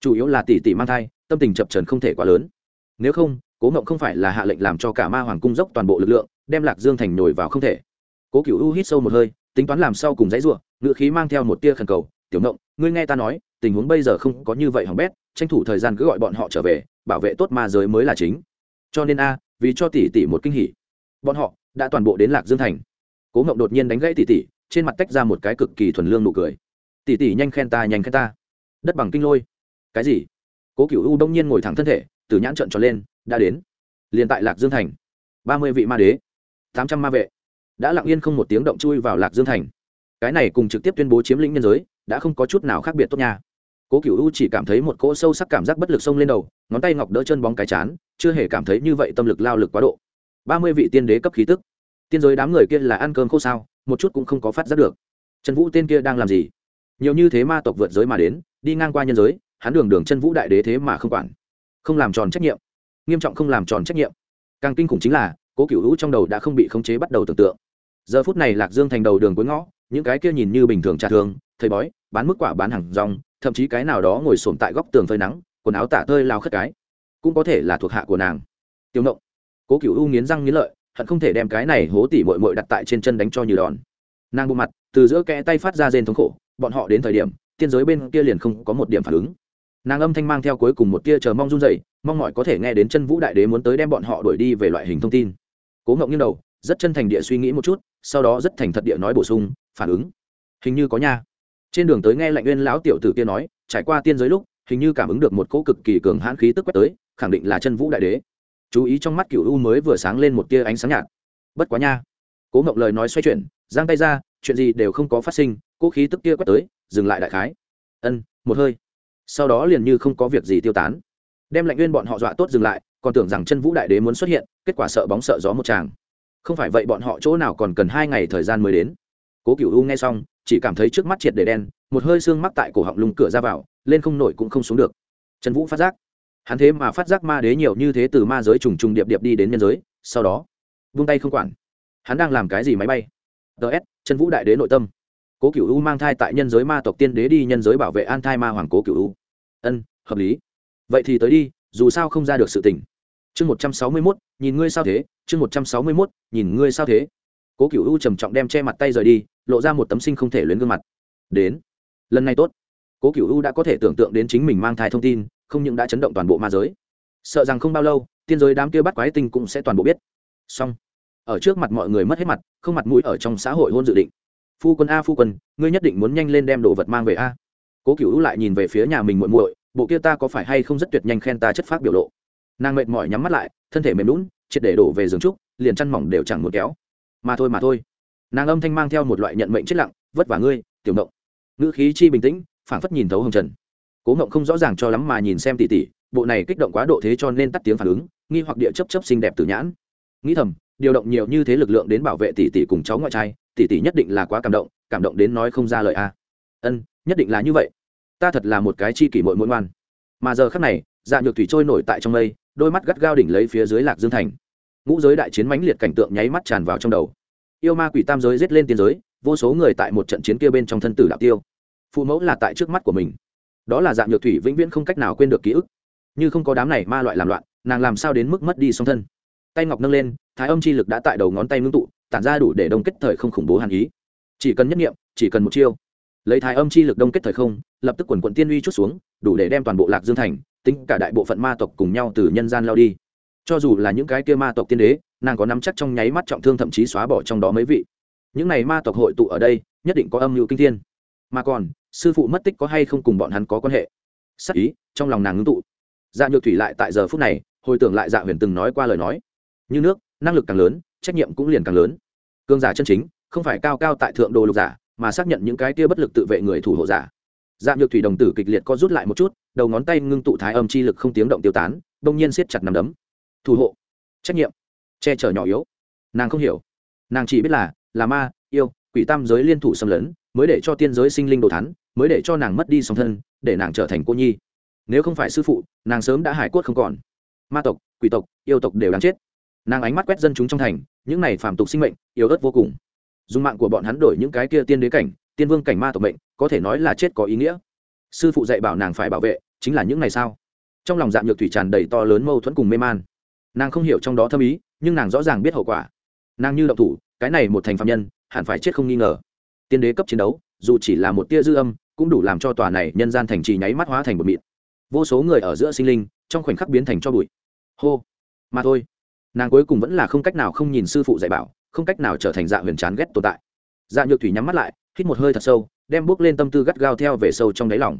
chủ yếu là tỷ tỷ mang thai, tâm tình chập trần không thể quá lớn. Nếu không, cố mộng không phải là hạ lệnh làm cho cả ma hoàng cung dốc toàn bộ lực lượng, đem lạc dương thành nổi vào không thể. Cố cựu u hít sâu một hơi, tính toán làm sau cùng dãy ruộng ngựa khí mang theo một tia khẩn cầu, tiểu mộng ngươi nghe ta nói, tình huống bây giờ không có như vậy hỏng bét, tranh thủ thời gian cứ gọi bọn họ trở về, bảo vệ tốt ma giới mới là chính cho nên a, vì cho tỷ tỷ một kinh hỉ. Bọn họ đã toàn bộ đến lạc dương thành. Cố ngộng đột nhiên đánh gãy tỷ tỷ, trên mặt tách ra một cái cực kỳ thuần lương nụ cười. Tỷ tỷ nhanh khen ta, nhanh khen ta. Đất bằng kinh lôi. Cái gì? Cố cựu u đông nhiên ngồi thẳng thân thể, từ nhãn trận tròn lên, đã đến. Liền tại lạc dương thành. Ba mươi vị ma đế, tám trăm ma vệ. Đã lặng yên không một tiếng động chui vào lạc dương thành. Cái này cùng trực tiếp tuyên bố chiếm lĩnh nhân giới, đã không có chút nào khác biệt tốt nha. Cố cựu u chỉ cảm thấy một cỗ sâu sắc cảm giác bất lực xông lên đầu, ngón tay ngọc đỡ chân bóng cái chán chưa hề cảm thấy như vậy tâm lực lao lực quá độ. Ba mươi vị tiên đế cấp khí tức. Tiên giới đám người kia là ăn cơm khô sao, một chút cũng không có phát giác được. Trần vũ tên kia đang làm gì? Nhiều như thế ma tộc vượt giới mà đến, đi ngang qua nhân giới, hắn đường đường chân vũ đại đế thế mà không quản. Không làm tròn trách nhiệm. Nghiêm trọng không làm tròn trách nhiệm. Càng kinh khủng chính là, cố cựu hữu trong đầu đã không bị khống chế bắt đầu tưởng tượng. Giờ phút này lạc dương thành đầu đường cuối ngõ, những cái kia nhìn như bình thường trà thường, thầy bói, bán mức quả bán hàng rong, thậm chí cái nào đó ngồi sồn tại góc tường phơi nắng, quần áo tả tơi lao khất cái cũng có thể là thuộc hạ của nàng. Tiêu ngộng, cố cựu u nghiến răng nghiến lợi, hận không thể đem cái này hố tỉ mội mội đặt tại trên chân đánh cho như đòn. Nàng bộ mặt, từ giữa kẽ tay phát ra rên thống khổ, bọn họ đến thời điểm, tiên giới bên kia liền không có một điểm phản ứng. Nàng âm thanh mang theo cuối cùng một tia chờ mong run dậy mong mọi có thể nghe đến chân vũ đại đế muốn tới đem bọn họ đuổi đi về loại hình thông tin. Cố ngộng nghiêng đầu, rất chân thành địa suy nghĩ một chút, sau đó rất thành thật địa nói bổ sung, phản ứng? Hình như có nha. Trên đường tới nghe lạnh uyên lão tiểu tử kia nói, trải qua tiên giới lúc, hình như cảm ứng được một cỗ cực kỳ cường hãn khí tức quét tới khẳng định là chân vũ đại đế. Chú ý trong mắt cựu u mới vừa sáng lên một tia ánh sáng nhạt. Bất quá nha. Cố ngộng lời nói xoay chuyển, giang tay ra, chuyện gì đều không có phát sinh, cố khí tức kia quét tới, dừng lại đại khái. Ân, một hơi. Sau đó liền như không có việc gì tiêu tán. Đem lạnh nguyên bọn họ dọa tốt dừng lại, còn tưởng rằng chân vũ đại đế muốn xuất hiện, kết quả sợ bóng sợ gió một tràng. Không phải vậy bọn họ chỗ nào còn cần hai ngày thời gian mới đến. Cố cựu u nghe xong, chỉ cảm thấy trước mắt triệt để đen, một hơi xương mắc tại cổ họng lùng cửa ra vào, lên không nổi cũng không xuống được. Trần vũ phát giác hắn thế mà phát giác ma đế nhiều như thế từ ma giới trùng trùng điệp điệp đi đến nhân giới, sau đó, vung tay không quản. Hắn đang làm cái gì máy bay? Ts trần vũ đại đế nội tâm. Cố cựu u mang thai tại nhân giới ma tộc tiên đế đi nhân giới bảo vệ an thai ma hoàng cố cựu u. Ân, hợp lý. Vậy thì tới đi, dù sao không ra được sự tình. Chương một trăm sáu mươi mốt, nhìn ngươi sao thế? Chương một trăm sáu mươi mốt, nhìn ngươi sao thế? Cố cựu u trầm trọng đem che mặt tay rời đi, lộ ra một tấm sinh không thể luyến gương mặt. Đến. Lần này tốt. Cố cựu u đã có thể tưởng tượng đến chính mình mang thai thông tin không những đã chấn động toàn bộ ma giới. Sợ rằng không bao lâu, tiên giới đám kia bắt quái tinh cũng sẽ toàn bộ biết. Xong. Ở trước mặt mọi người mất hết mặt, không mặt mũi ở trong xã hội hôn dự định. Phu quân a, phu quân, ngươi nhất định muốn nhanh lên đem đồ vật mang về a. Cố cựu lại nhìn về phía nhà mình muội muội, bộ kia ta có phải hay không rất tuyệt nhanh khen ta chất phát biểu lộ. Nàng mệt mỏi nhắm mắt lại, thân thể mềm lún triệt để đổ về giường trúc, liền chăn mỏng đều chẳng muốn kéo. Mà thôi mà thôi. Nàng âm thanh mang theo một loại nhận mệnh chết lặng, vất vả ngươi, tiểu mộng ngữ khí chi bình tĩnh, phảng phất nhìn thấu hồng trần cố ngộng không rõ ràng cho lắm mà nhìn xem tỉ tỉ, bộ này kích động quá độ thế cho nên tắt tiếng phản ứng, nghi hoặc địa chấp chấp xinh đẹp từ nhãn. Nghĩ thầm, điều động nhiều như thế lực lượng đến bảo vệ tỷ tỷ cùng cháu ngoại trai tỷ tỷ nhất định là quá cảm động cảm động đến nói không ra lời a. Ân, nhất định là như vậy. Ta thật là một cái chi kỷ mội mỗi ngoan. Mà giờ khắc này dạ nhược thủy trôi nổi tại trong mây, đôi mắt gắt gao đỉnh lấy phía dưới lạc dương thành. Ngũ giới đại chiến mãnh liệt cảnh tượng nháy mắt tràn vào trong đầu. Yêu ma quỷ tam giới giết lên tiên giới, vô số người tại một trận chiến kia bên trong thân tử đạo tiêu. Phụ mẫu là tại trước mắt của mình đó là dạng nhược thủy vĩnh viễn không cách nào quên được ký ức. Như không có đám này ma loại làm loạn, nàng làm sao đến mức mất đi song thân? Tay ngọc nâng lên, thái âm chi lực đã tại đầu ngón tay ngưng tụ, tản ra đủ để đông kết thời không khủng bố hàn ý. Chỉ cần nhất nghiệm, chỉ cần một chiêu. Lấy thái âm chi lực đông kết thời không, lập tức quần quận tiên uy chút xuống, đủ để đem toàn bộ lạc dương thành, tính cả đại bộ phận ma tộc cùng nhau từ nhân gian lao đi. Cho dù là những cái kia ma tộc tiên đế, nàng có nắm chắc trong nháy mắt trọng thương thậm chí xóa bỏ trong đó mấy vị. Những này ma tộc hội tụ ở đây, nhất định có âm mưu kinh thiên. Mà còn sư phụ mất tích có hay không cùng bọn hắn có quan hệ? Sắc ý, trong lòng nàng ngưng tụ. Dạ nhược thủy lại tại giờ phút này, hồi tưởng lại dạ huyền từng nói qua lời nói. Như nước, năng lực càng lớn, trách nhiệm cũng liền càng lớn. Cương giả chân chính, không phải cao cao tại thượng đồ lục giả, mà xác nhận những cái tia bất lực tự vệ người thủ hộ giả. Dạ nhược thủy đồng tử kịch liệt co rút lại một chút, đầu ngón tay ngưng tụ thái âm chi lực không tiếng động tiêu tán, bỗng nhiên siết chặt nằm đấm. Thủ hộ, trách nhiệm, che chở nhỏ yếu. Nàng không hiểu, nàng chỉ biết là là ma, yêu, quỷ tam giới liên thủ xâm lấn mới để cho tiên giới sinh linh đồ thán, mới để cho nàng mất đi song thân để nàng trở thành cô nhi. Nếu không phải sư phụ nàng sớm đã hải quất không còn. Ma tộc quỷ tộc yêu tộc đều đáng chết. Nàng ánh mắt quét dân chúng trong thành những này phàm tục sinh mệnh yếu ớt vô cùng. Dùng mạng của bọn hắn đổi những cái kia tiên đế cảnh tiên vương cảnh ma tộc mệnh có thể nói là chết có ý nghĩa. Sư phụ dạy bảo nàng phải bảo vệ chính là những này sao? Trong lòng dạng nhược thủy tràn đầy to lớn mâu thuẫn cùng mê man. Nàng không hiểu trong đó thâm ý nhưng nàng rõ ràng biết hậu quả. Nàng như động thủ cái này một thành phạm nhân hẳn phải chết không nghi ngờ tiên đế cấp chiến đấu, dù chỉ là một tia dư âm, cũng đủ làm cho tòa này nhân gian thành trì nháy mắt hóa thành bột mịn vô số người ở giữa sinh linh, trong khoảnh khắc biến thành cho bụi. Hô! Mà thôi. Nàng cuối cùng vẫn là không cách nào không nhìn sư phụ dạy bảo, không cách nào trở thành dạ huyền chán ghét tồn tại. Dạ nhược thủy nhắm mắt lại, hít một hơi thật sâu, đem bước lên tâm tư gắt gao theo về sâu trong đáy lòng.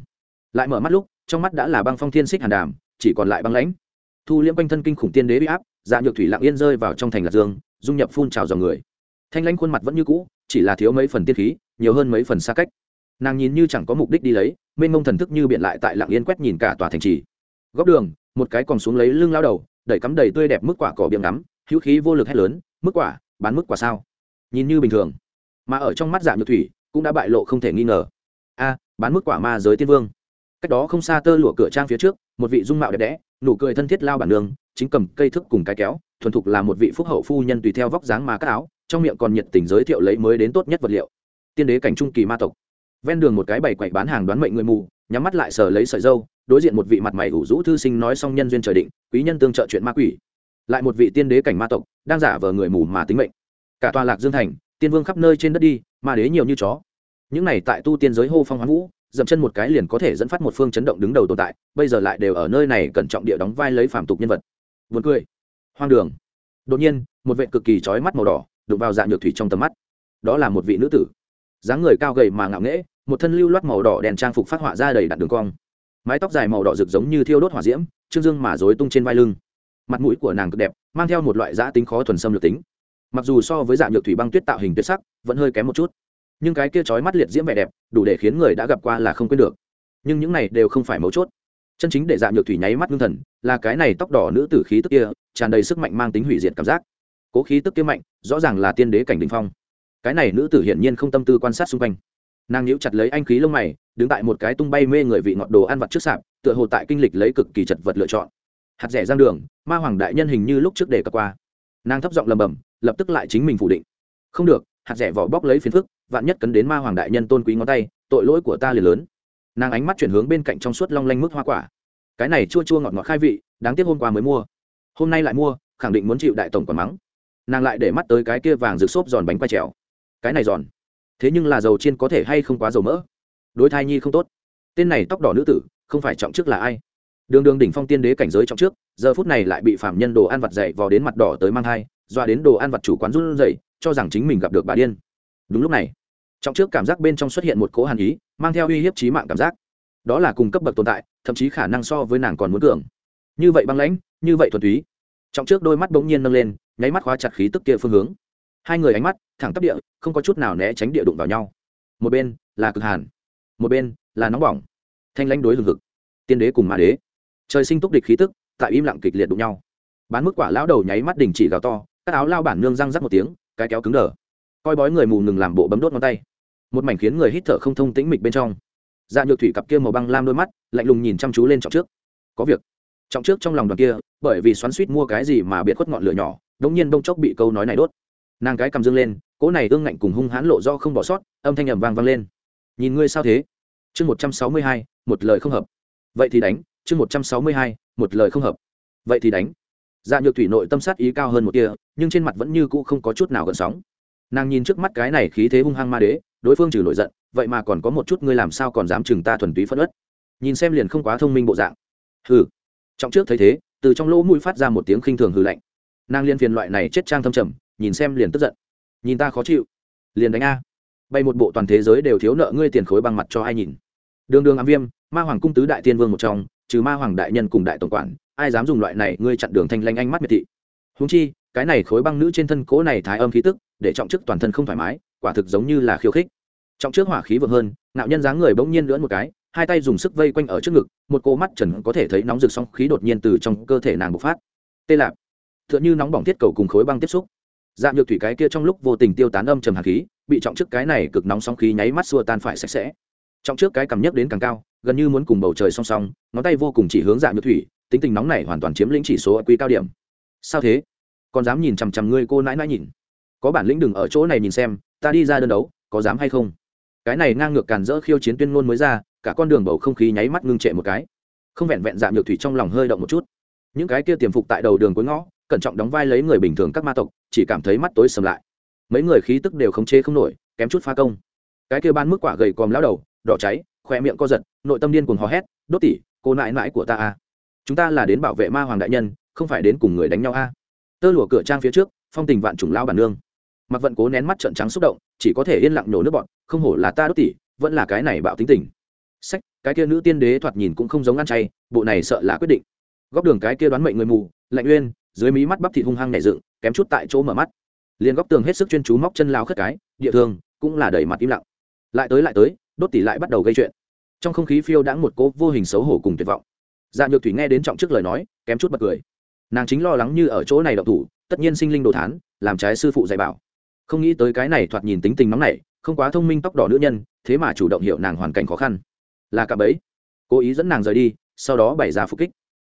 Lại mở mắt lúc, trong mắt đã là băng phong thiên xích hàn đàm, chỉ còn lại băng lãnh. Thu liễm quanh thân kinh khủng tiên đế bị áp dạ nhược thủy lặng yên rơi vào trong thành lạc dương, dung nhập phun trào dòng người. Thanh lãnh khuôn mặt vẫn như cũ chỉ là thiếu mấy phần tiên khí, nhiều hơn mấy phần xa cách. Nàng nhìn như chẳng có mục đích đi lấy, mênh mông thần thức như biện lại tại lặng yên quét nhìn cả tòa thành trì. Góc đường, một cái còn xuống lấy lưng lao đầu, đẩy cắm đầy tươi đẹp mức quả cỏ biếng ngắm, hữu khí vô lực hét lớn, mức quả, bán mức quả sao? Nhìn như bình thường, mà ở trong mắt dạ nhược thủy cũng đã bại lộ không thể nghi ngờ. A, bán mức quả ma giới tiên vương. Cách đó không xa tơ lụa cửa trang phía trước, một vị dung mạo đẹp đẽ nụ cười thân thiết lao bản nương, chính cầm cây thức cùng cái kéo, thuần thục là một vị phúc hậu phu nhân tùy theo vóc dáng mà các áo, trong miệng còn nhiệt tình giới thiệu lấy mới đến tốt nhất vật liệu. Tiên đế cảnh trung kỳ ma tộc. Ven đường một cái bày quậy bán hàng đoán mệnh người mù, nhắm mắt lại sờ lấy sợi dâu, đối diện một vị mặt mày ủ rũ thư sinh nói xong nhân duyên trời định, quý nhân tương trợ chuyện ma quỷ. Lại một vị tiên đế cảnh ma tộc, đang giả vờ người mù mà tính mệnh. Cả tòa lạc dương thành, tiên vương khắp nơi trên đất đi, ma đế nhiều như chó. Những này tại tu tiên giới hô phong hoán vũ dậm chân một cái liền có thể dẫn phát một phương chấn động đứng đầu tồn tại, bây giờ lại đều ở nơi này cẩn trọng địa đóng vai lấy phàm tục nhân vật. Vượt cười. Hoang đường. Đột nhiên, một vệ cực kỳ trói mắt màu đỏ đụng vào dạ nhược thủy trong tầm mắt. Đó là một vị nữ tử. Dáng người cao gầy mà ngạo nghễ, một thân lưu loát màu đỏ đèn trang phục phát họa ra đầy đặn đường cong. Mái tóc dài màu đỏ rực giống như thiêu đốt hỏa diễm, trương dương mà rối tung trên vai lưng. Mặt mũi của nàng cực đẹp, mang theo một loại giã tính khó thuần xâm lược tính. Mặc dù so với dạng nhược thủy băng tuyết tạo hình tuyệt sắc, vẫn hơi kém một chút nhưng cái kia trói mắt liệt diễm vẻ đẹp, đủ để khiến người đã gặp qua là không quên được. Nhưng những này đều không phải mấu chốt. Chân chính để dạ nhược thủy nháy mắt ngưng thần, là cái này tóc đỏ nữ tử khí tức kia, tràn đầy sức mạnh mang tính hủy diệt cảm giác. Cố khí tức kia mạnh, rõ ràng là tiên đế cảnh đình phong. Cái này nữ tử hiển nhiên không tâm tư quan sát xung quanh. Nàng nhíu chặt lấy anh khí lông mày, đứng tại một cái tung bay mê người vị ngọt đồ ăn vặt trước sạp, tựa hồ tại kinh lịch lấy cực kỳ chật vật lựa chọn. Hạt rẻ giang đường, ma hoàng đại nhân hình như lúc trước để cập qua. Nàng thấp giọng lầm bầm lập tức lại chính mình phủ định. Không được hạt rẻ vỏ bóc lấy phiền phức, vạn nhất cấn đến ma hoàng đại nhân tôn quý ngón tay, tội lỗi của ta liền lớn. Nàng ánh mắt chuyển hướng bên cạnh trong suốt long lanh mức hoa quả. Cái này chua chua ngọt ngọt khai vị, đáng tiếc hôm qua mới mua. Hôm nay lại mua, khẳng định muốn chịu đại tổng còn mắng. Nàng lại để mắt tới cái kia vàng rực xốp giòn bánh quay trèo. Cái này giòn. Thế nhưng là dầu chiên có thể hay không quá dầu mỡ? Đối thai nhi không tốt. Tên này tóc đỏ nữ tử, không phải trọng trước là ai? Đường đường đỉnh phong tiên đế cảnh giới trọng trước, giờ phút này lại bị phạm nhân đồ ăn vặt dậy vào đến mặt đỏ tới mang thai doa đến đồ ăn vặt chủ quán run dậy cho rằng chính mình gặp được bà điên. Đúng lúc này trọng trước cảm giác bên trong xuất hiện một cỗ hàn ý, mang theo uy hiếp trí mạng cảm giác. Đó là cùng cấp bậc tồn tại, thậm chí khả năng so với nàng còn muốn cường. Như vậy băng lãnh, như vậy thuần túy. Trọng trước đôi mắt bỗng nhiên nâng lên, nháy mắt khóa chặt khí tức kia phương hướng. Hai người ánh mắt, thẳng tắp địa, không có chút nào né tránh địa đụng vào nhau. Một bên là cực hàn, một bên là nóng bỏng. Thanh lãnh đối hừng hực. Tiên đế cùng mã đế. Trời sinh túc địch khí tức, tại im lặng kịch liệt đụng nhau. Bán mức quả lão đầu nháy mắt đình chỉ gào to, các áo lao bản nương răng rắc một tiếng cái kéo cứng đờ. Coi bói người mù ngừng làm bộ bấm đốt ngón tay. Một mảnh khiến người hít thở không thông tĩnh mịch bên trong. Dạ nhược thủy cặp kia màu băng lam đôi mắt, lạnh lùng nhìn chăm chú lên trọng trước. Có việc. Trọng trước trong lòng đoàn kia, bởi vì xoắn suýt mua cái gì mà biệt khuất ngọn lửa nhỏ, đống nhiên bông chốc bị câu nói này đốt. Nàng cái cầm dương lên, cỗ này ương ngạnh cùng hung hãn lộ do không bỏ sót, âm thanh ầm vang vang lên. Nhìn ngươi sao thế? Chương một trăm sáu mươi hai, một lời không hợp. Vậy thì đánh, chương một trăm sáu mươi hai, một lời không hợp. Vậy thì đánh dạ nhược thủy nội tâm sát ý cao hơn một tia, nhưng trên mặt vẫn như cũ không có chút nào gần sóng. Nàng nhìn trước mắt cái này khí thế hung hăng ma đế, đối phương trừ nổi giận, vậy mà còn có một chút ngươi làm sao còn dám chừng ta thuần túy phất ất nhìn xem liền không quá thông minh bộ dạng. Hừ. Trọng trước thấy thế, từ trong lỗ mũi phát ra một tiếng khinh thường hừ lạnh. Nàng liên phiền loại này chết trang thâm trầm, nhìn xem liền tức giận. Nhìn ta khó chịu. Liền đánh a. Bay một bộ toàn thế giới đều thiếu nợ ngươi tiền khối bằng mặt cho ai nhìn. Đường đường ám viêm, ma hoàng cung tứ đại tiên vương một trong, trừ ma hoàng đại nhân cùng đại tổng quản ai dám dùng loại này, ngươi chặn đường thanh lanh ánh mắt miệt thị. Húng chi, cái này khối băng nữ trên thân cố này thái âm khí tức, để trọng chức toàn thân không thoải mái, quả thực giống như là khiêu khích. Trọng trước hỏa khí vượng hơn nạo nhân dáng người bỗng nhiên lưỡn một cái, hai tay dùng sức vây quanh ở trước ngực, một cô mắt trần có thể thấy nóng rực song khí đột nhiên từ trong cơ thể nàng bộc phát. Tê lạp. T h ư ợ n h ư nóng bỏng thiết cầu cùng khối băng tiếp xúc. Dạng nhược thủy cái kia trong lúc vô tình tiêu tán âm trầm hạt khí, bị trọng trước cái này cực nóng song khí nháy mắt xua tan phải sạch sẽ. Trọng trước cái cảm nhấc đến càng cao, gần như muốn cùng bầu trời song song, ngón tay vô cùng chỉ hướng dạng nhược thủy tính tình nóng này hoàn toàn chiếm lĩnh chỉ số quy cao điểm. Sao thế? Còn dám nhìn chằm chằm ngươi cô nãi nãi nhìn? Có bản lĩnh đừng ở chỗ này nhìn xem, ta đi ra đơn đấu, có dám hay không? Cái này ngang ngược càn rỡ khiêu chiến tuyên ngôn mới ra, cả con đường bầu không khí nháy mắt ngưng trệ một cái. Không vẹn vẹn dạng nhược thủy trong lòng hơi động một chút. Những cái kia tiềm phục tại đầu đường cuối ngõ, cẩn trọng đóng vai lấy người bình thường các ma tộc, chỉ cảm thấy mắt tối sầm lại. Mấy người khí tức đều khống chế không nổi, kém chút phá công. Cái kia ban mức quả gầy còm lao đầu, đỏ cháy, khoe miệng co giật, nội tâm điên cuồng hò hét, đốt tỉ cô nãi nãi của ta a chúng ta là đến bảo vệ ma hoàng đại nhân, không phải đến cùng người đánh nhau a. Tơ lụa cửa trang phía trước, phong tình vạn trùng lao bản nương. Mặc vận cố nén mắt trận trắng xúc động, chỉ có thể yên lặng nổ nước bọn không hổ là ta đốt tỉ, vẫn là cái này bạo tính tình. Sách, cái kia nữ tiên đế thoạt nhìn cũng không giống ăn chay, bộ này sợ là quyết định. Góc đường cái kia đoán mệnh người mù, lạnh uyên, dưới mí mắt bắp thịt hung hăng nảy dựng, kém chút tại chỗ mở mắt. Liền góc tường hết sức chuyên chú móc chân lao khất cái, địa thương, cũng là đẩy mặt im lặng. Lại tới lại tới, đốt tỷ lại bắt đầu gây chuyện. Trong không khí phiêu đãng một cố vô hình xấu hổ cùng tuyệt vọng dạ nhược thủy nghe đến trọng trước lời nói, kém chút bật cười. Nàng chính lo lắng như ở chỗ này đậu thủ, tất nhiên sinh linh đồ thán, làm trái sư phụ dạy bảo. Không nghĩ tới cái này thoạt nhìn tính tình nóng này không quá thông minh tóc đỏ nữ nhân, thế mà chủ động hiểu nàng hoàn cảnh khó khăn. Là cả bấy cố ý dẫn nàng rời đi, sau đó bày ra phục kích.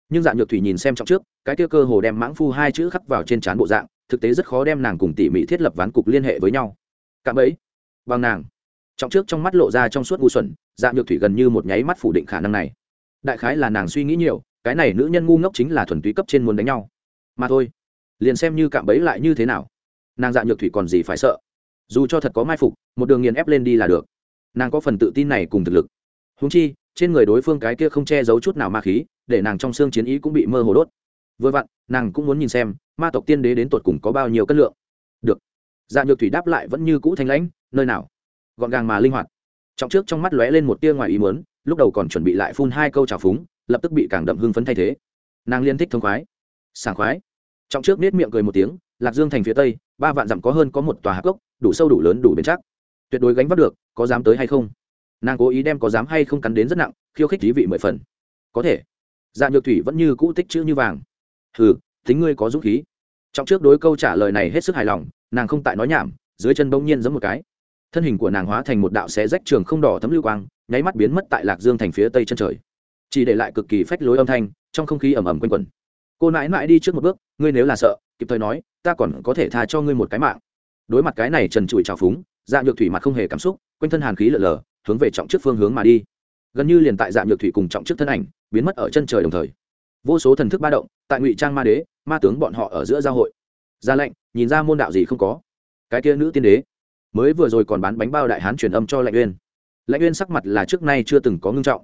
Nhưng Dạ nhược thủy nhìn xem trọng trước, cái kia cơ hồ đem mãng phu hai chữ khắc vào trên trán bộ dạng, thực tế rất khó đem nàng cùng tỉ mỉ thiết lập ván cục liên hệ với nhau. Cả bấy bằng vâng nàng. Trọng trước trong mắt lộ ra trong suốt ngu xuẩn Dạ nhược thủy gần như một nháy mắt phủ định khả năng này đại khái là nàng suy nghĩ nhiều, cái này nữ nhân ngu ngốc chính là thuần túy cấp trên muốn đánh nhau. Mà thôi, liền xem như cạm bấy lại như thế nào. Nàng dạ nhược thủy còn gì phải sợ? Dù cho thật có mai phục, một đường nghiền ép lên đi là được. Nàng có phần tự tin này cùng thực lực. Húng chi, trên người đối phương cái kia không che giấu chút nào ma khí, để nàng trong xương chiến ý cũng bị mơ hồ đốt. Vừa vặn, nàng cũng muốn nhìn xem, ma tộc tiên đế đến tột cùng có bao nhiêu cân lượng. Được. Dạ nhược thủy đáp lại vẫn như cũ thanh lãnh, nơi nào? Gọn gàng mà linh hoạt. Trọng trước trong mắt lóe lên một tia ngoài ý muốn lúc đầu còn chuẩn bị lại phun hai câu trào phúng, lập tức bị càng đậm hưng phấn thay thế. Nàng liên thích thông khoái, sảng khoái. Trọng trước nết miệng cười một tiếng, lạc dương thành phía tây, ba vạn dặm có hơn có một tòa hạc gốc đủ sâu đủ lớn đủ bền chắc. Tuyệt đối gánh vác được, có dám tới hay không? Nàng cố ý đem có dám hay không cắn đến rất nặng, khiêu khích thí vị mười phần. Có thể. Dạ nhược thủy vẫn như cũ tích chữ như vàng. Hừ tính ngươi có dũng khí. Trong trước đối câu trả lời này hết sức hài lòng, nàng không tại nói nhảm, dưới chân bỗng nhiên giống một cái thân hình của nàng hóa thành một đạo xé rách trường không đỏ thấm lưu quang, nháy mắt biến mất tại lạc dương thành phía tây chân trời. Chỉ để lại cực kỳ phách lối âm thanh, trong không khí ẩm ẩm quanh quẩn. Cô nãi nãi đi trước một bước, ngươi nếu là sợ, kịp thời nói, ta còn có thể tha cho ngươi một cái mạng. Đối mặt cái này trần trụi trào phúng dạ nhược thủy mặt không hề cảm xúc, quanh thân hàn khí lở lở, hướng về trọng trước phương hướng mà đi. Gần như liền tại dạ nhược thủy cùng trọng trước thân ảnh, biến mất ở chân trời đồng thời. Vô số thần thức ba động, tại ngụy trang ma đế, ma tướng bọn họ ở giữa giao hội. Ra lệnh, nhìn ra môn đạo gì không có. Cái kia nữ tiên đế mới vừa rồi còn bán bánh bao đại hán truyền âm cho lạnh uyên. Lạnh uyên sắc mặt là trước nay chưa từng có ngưng trọng.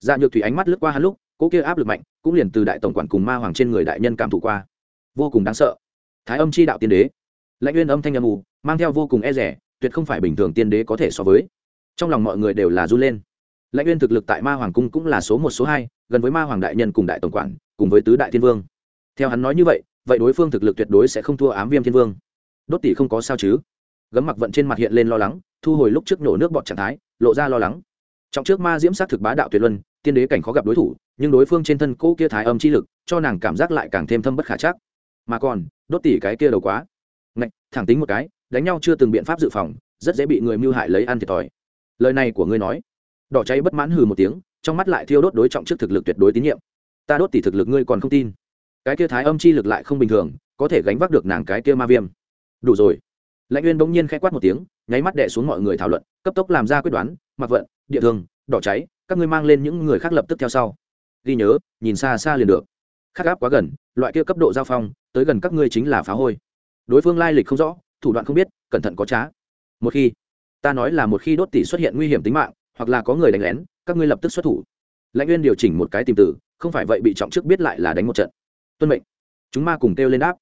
Dạ nhược thủy ánh mắt lướt qua hắn lúc, cỗ kia áp lực mạnh, cũng liền từ đại tổng quản cùng ma hoàng trên người đại nhân cảm thụ qua. Vô cùng đáng sợ. Thái âm chi đạo tiên đế. Lãnh uyên âm thanh âm mù mang theo vô cùng e rẻ, tuyệt không phải bình thường tiên đế có thể so với. Trong lòng mọi người đều là run lên. Lãnh uyên thực lực tại ma hoàng cung cũng là số một, số hai, gần với ma hoàng đại nhân cùng đại tổng quản, cùng với tứ đại thiên vương. Theo hắn nói như vậy vậy đối phương thực lực tuyệt đối sẽ không thua ám viêm thiên vương. Đốt tỷ không có sao chứ? Gấm mặc vận trên mặt hiện lên lo lắng, thu hồi lúc trước nổ nước bọt trạng thái, lộ ra lo lắng. Trong trước ma diễm sát thực bá đạo tuyệt luân, tiên đế cảnh khó gặp đối thủ, nhưng đối phương trên thân cỗ kia thái âm chi lực, cho nàng cảm giác lại càng thêm thâm bất khả chắc. Mà còn, đốt tỷ cái kia đầu quá. Ngạch, thẳng tính một cái, đánh nhau chưa từng biện pháp dự phòng, rất dễ bị người mưu hại lấy ăn thiệt thòi. Lời này của ngươi nói. Đỏ cháy bất mãn hừ một tiếng, trong mắt lại thiêu đốt đối trọng trước thực lực tuyệt đối tín nhiệm. Ta đốt tỷ thực lực ngươi còn không tin. Cái kia thái âm chi lực lại không bình thường, có thể gánh vác được nàng cái kia ma viêm. Đủ rồi lãnh uyên bỗng nhiên k h ẽ quát một tiếng, nháy mắt đẻ xuống mọi người thảo luận, cấp tốc làm ra quyết đoán, mặc vận, địa thương, đỏ cháy, các ngươi mang lên những người khác lập tức theo sau. Ghi nhớ, nhìn xa xa liền được. Khắc áp quá gần, loại kia cấp độ giao phong, tới gần các ngươi chính là phá hôi. Đối phương lai lịch không rõ, thủ đoạn không biết, cẩn thận có trá. Một khi, ta nói là một khi đốt tỷ xuất hiện nguy hiểm tính mạng, hoặc là có người đánh lén, các ngươi lập tức xuất thủ. Lãnh Uyên điều chỉnh một cái tìm tử không phải vậy bị trọng trước biết lại là đánh một trận. Tuân mệnh. Chúng ma cùng kêu lên đáp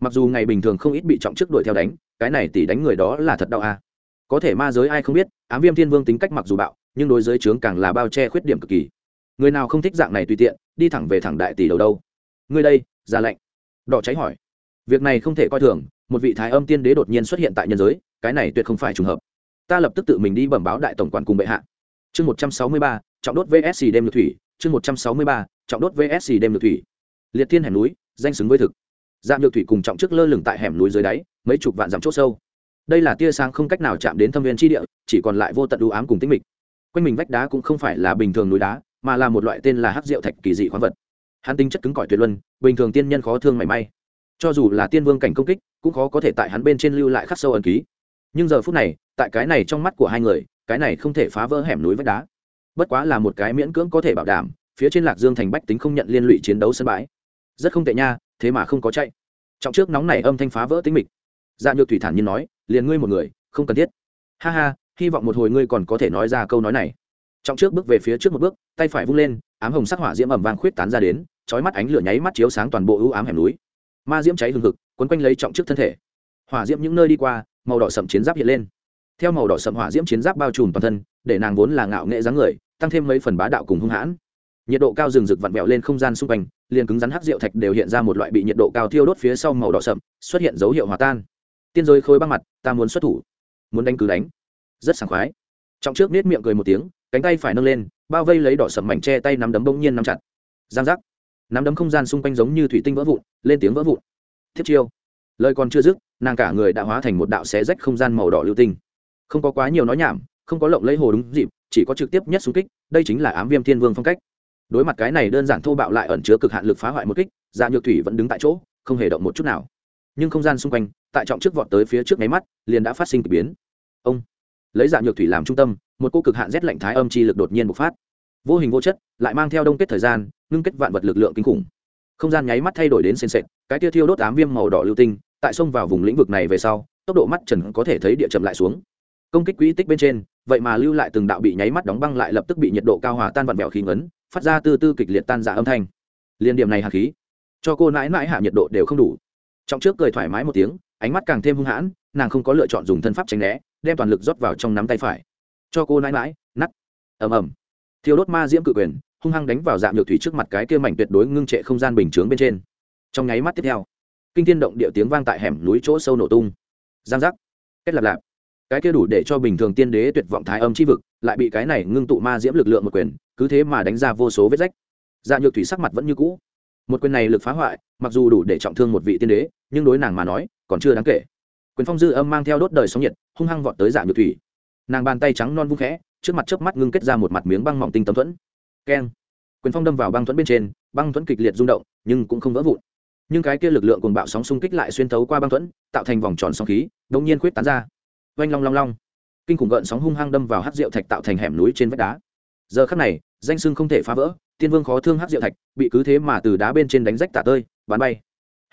mặc dù ngày bình thường không ít bị trọng chức đuổi theo đánh, cái này tỷ đánh người đó là thật đau a. Có thể ma giới ai không biết, ám viêm thiên vương tính cách mặc dù bạo, nhưng đối giới trướng càng là bao che khuyết điểm cực kỳ. Người nào không thích dạng này tùy tiện, đi thẳng về thẳng đại tỷ đầu đâu. Người đây, ra lệnh. Đỏ cháy hỏi. Việc này không thể coi thường, một vị thái âm tiên đế đột nhiên xuất hiện tại nhân giới, cái này tuyệt không phải trùng hợp. Ta lập tức tự mình đi bẩm báo đại tổng quản cùng bệ hạ. Chương một trăm sáu mươi ba, trọng đốt vsc đêm được thủy, chương một trăm sáu mươi ba, trọng đốt vsc đêm được thủy. Liệt thiên hẻm núi, danh xứng với thực dạng nhược thủy cùng trọng chức lơ lửng tại hẻm núi dưới đáy, mấy chục vạn dặm c h ỗ sâu. Đây là tia sáng không cách nào chạm đến thâm viên tri địa, chỉ còn lại vô tận đũ ám cùng tính mịch. Quanh mình vách đá cũng không phải là bình thường núi đá, mà là một loại tên là hắc rượu thạch kỳ dị khoáng vật. Hắn tính chất cứng cỏi tuyệt luân, bình thường tiên nhân khó thương mảy may. Cho dù là tiên vương cảnh công kích, cũng khó có thể tại hắn bên trên lưu lại khắc sâu ẩn ký. Nhưng giờ phút này, tại cái này trong mắt của hai người, cái này không thể phá vỡ hẻm núi vách đá. Bất quá là một cái miễn cưỡng có thể bảo đảm, phía trên lạc dương thành bách tính không nhận liên lụy chiến đấu sân bãi. Rất không tệ nha thế mà không có chạy. Trọng trước nóng này âm thanh phá vỡ tính mịch. Dạ nhược thủy thản nhiên nói, liền ngươi một người, không cần thiết. Ha ha, hy vọng một hồi ngươi còn có thể nói ra câu nói này. Trọng trước bước về phía trước một bước, tay phải vung lên, ám hồng sắc hỏa diễm ẩm vàng khuyết tán ra đến trói mắt ánh lửa nháy mắt chiếu sáng toàn bộ ưu ám hẻm núi. Ma diễm cháy hừng hực, quấn quanh lấy trọng trước thân thể. Hỏa diễm những nơi đi qua, màu đỏ sậm chiến giáp hiện lên. Theo màu đỏ sậm hỏa diễm chiến giáp bao trùm toàn thân, để nàng vốn là ngạo nghệ dáng người, tăng thêm mấy phần bá đạo cùng hung hãn nhiệt độ cao rừng rực vặn vẹo lên không gian xung quanh, liền cứng rắn hắc rượu thạch đều hiện ra một loại bị nhiệt độ cao thiêu đốt phía sau màu đỏ sậm, xuất hiện dấu hiệu hòa tan. Tiên giới khối băng mặt, ta muốn xuất thủ. Muốn đánh cứ đánh. Rất sảng khoái. Trọng trước nết miệng cười một tiếng, cánh tay phải nâng lên, bao vây lấy đỏ sậm mảnh che tay nắm đấm bỗng nhiên nắm chặt. Giang giác. Nắm đấm không gian xung quanh giống như thủy tinh vỡ vụn, lên tiếng vỡ vụn. Thiết chiêu. Lời còn chưa dứt, nàng cả người đã hóa thành một đạo xé rách không gian màu đỏ lưu tinh. Không có quá nhiều nói nhảm, không có lộng lấy hồ đúng dịp, chỉ có trực tiếp nhất xung kích, đây chính là ám viêm thiên vương phong cách đối mặt cái này đơn giản thô bạo lại ẩn chứa cực hạn lực phá hoại một kích dạ nhược thủy vẫn đứng tại chỗ, không hề động một chút nào. Nhưng không gian xung quanh, tại trọng trước vọt tới phía trước máy mắt, liền đã phát sinh k ỳ biến. Ông! Lấy dạ nhược thủy làm trung tâm, một cô cực hạn rét lạnh thái âm chi lực đột nhiên bộc phát. Vô hình vô chất, lại mang theo đông kết thời gian, ngưng kết vạn vật lực lượng kinh khủng. Không gian nháy mắt thay đổi đến sền sệt, cái tia thiêu đốt ám viêm màu đỏ lưu tinh, tại sông vào vùng lĩnh vực này về sau, tốc độ mắt trần có thể thấy địa chậm lại xuống. Công kích quỹ tích bên trên, vậy mà lưu lại từng đạo bị nháy mắt đóng băng lại lập tức bị nhiệt độ cao hòa tan vặn vẹo khí ngấn phát ra từ tư kịch liệt tan giả âm thanh. Liên điểm này hạt khí, cho cô nãi nãi hạ nhiệt độ đều không đủ. Trong trước cười thoải mái một tiếng, ánh mắt càng thêm hung hãn, nàng không có lựa chọn dùng thân pháp tránh né, đem toàn lực rót vào trong nắm tay phải. Cho cô nãi nãi nắt ầm ầm. Thiêu đốt ma diễm cự quyền, hung hăng đánh vào dạng nhược thủy trước mặt cái kia mảnh tuyệt đối ngưng trệ không gian bình chướng bên trên. Trong nháy mắt tiếp theo, kinh thiên động địa tiếng vang tại hẻm núi chỗ sâu nổ tung. Giang giác. Kết lạp lạp. Cái kia đủ để cho bình thường tiên đế tuyệt vọng thái âm chi vực, lại bị cái này ngưng tụ ma diễm lực lượng một quyền cứ thế mà đánh ra vô số vết rách. Dạ nhược thủy sắc mặt vẫn như cũ. Một quyền này lực phá hoại, mặc dù đủ để trọng thương một vị tiên đế, nhưng đối nàng mà nói, còn chưa đáng kể. Quyền phong dư âm mang theo đốt đời sóng nhiệt, hung hăng vọt tới dạ nhược thủy. Nàng bàn tay trắng non vung khẽ, trước mặt chớp mắt ngưng kết ra một mặt miếng băng mỏng tinh tấm thuẫn. Keng. Quyền phong đâm vào băng thuẫn bên trên, băng thuẫn kịch liệt rung động, nhưng cũng không vỡ vụn. Nhưng cái kia lực lượng cùng bạo sóng xung kích lại xuyên thấu qua băng thuẫn, tạo thành vòng tròn sóng khí, đột nhiên khuyết tán ra. Oanh long long long. Kinh khủng gợn sóng hung hăng đâm vào hát rượu thạch tạo thành hẻm núi trên vách đá. Giờ khắc này danh sưng không thể phá vỡ, tiên vương khó thương hát diệu thạch, bị cứ thế mà từ đá bên trên đánh rách tả tơi, bắn bay.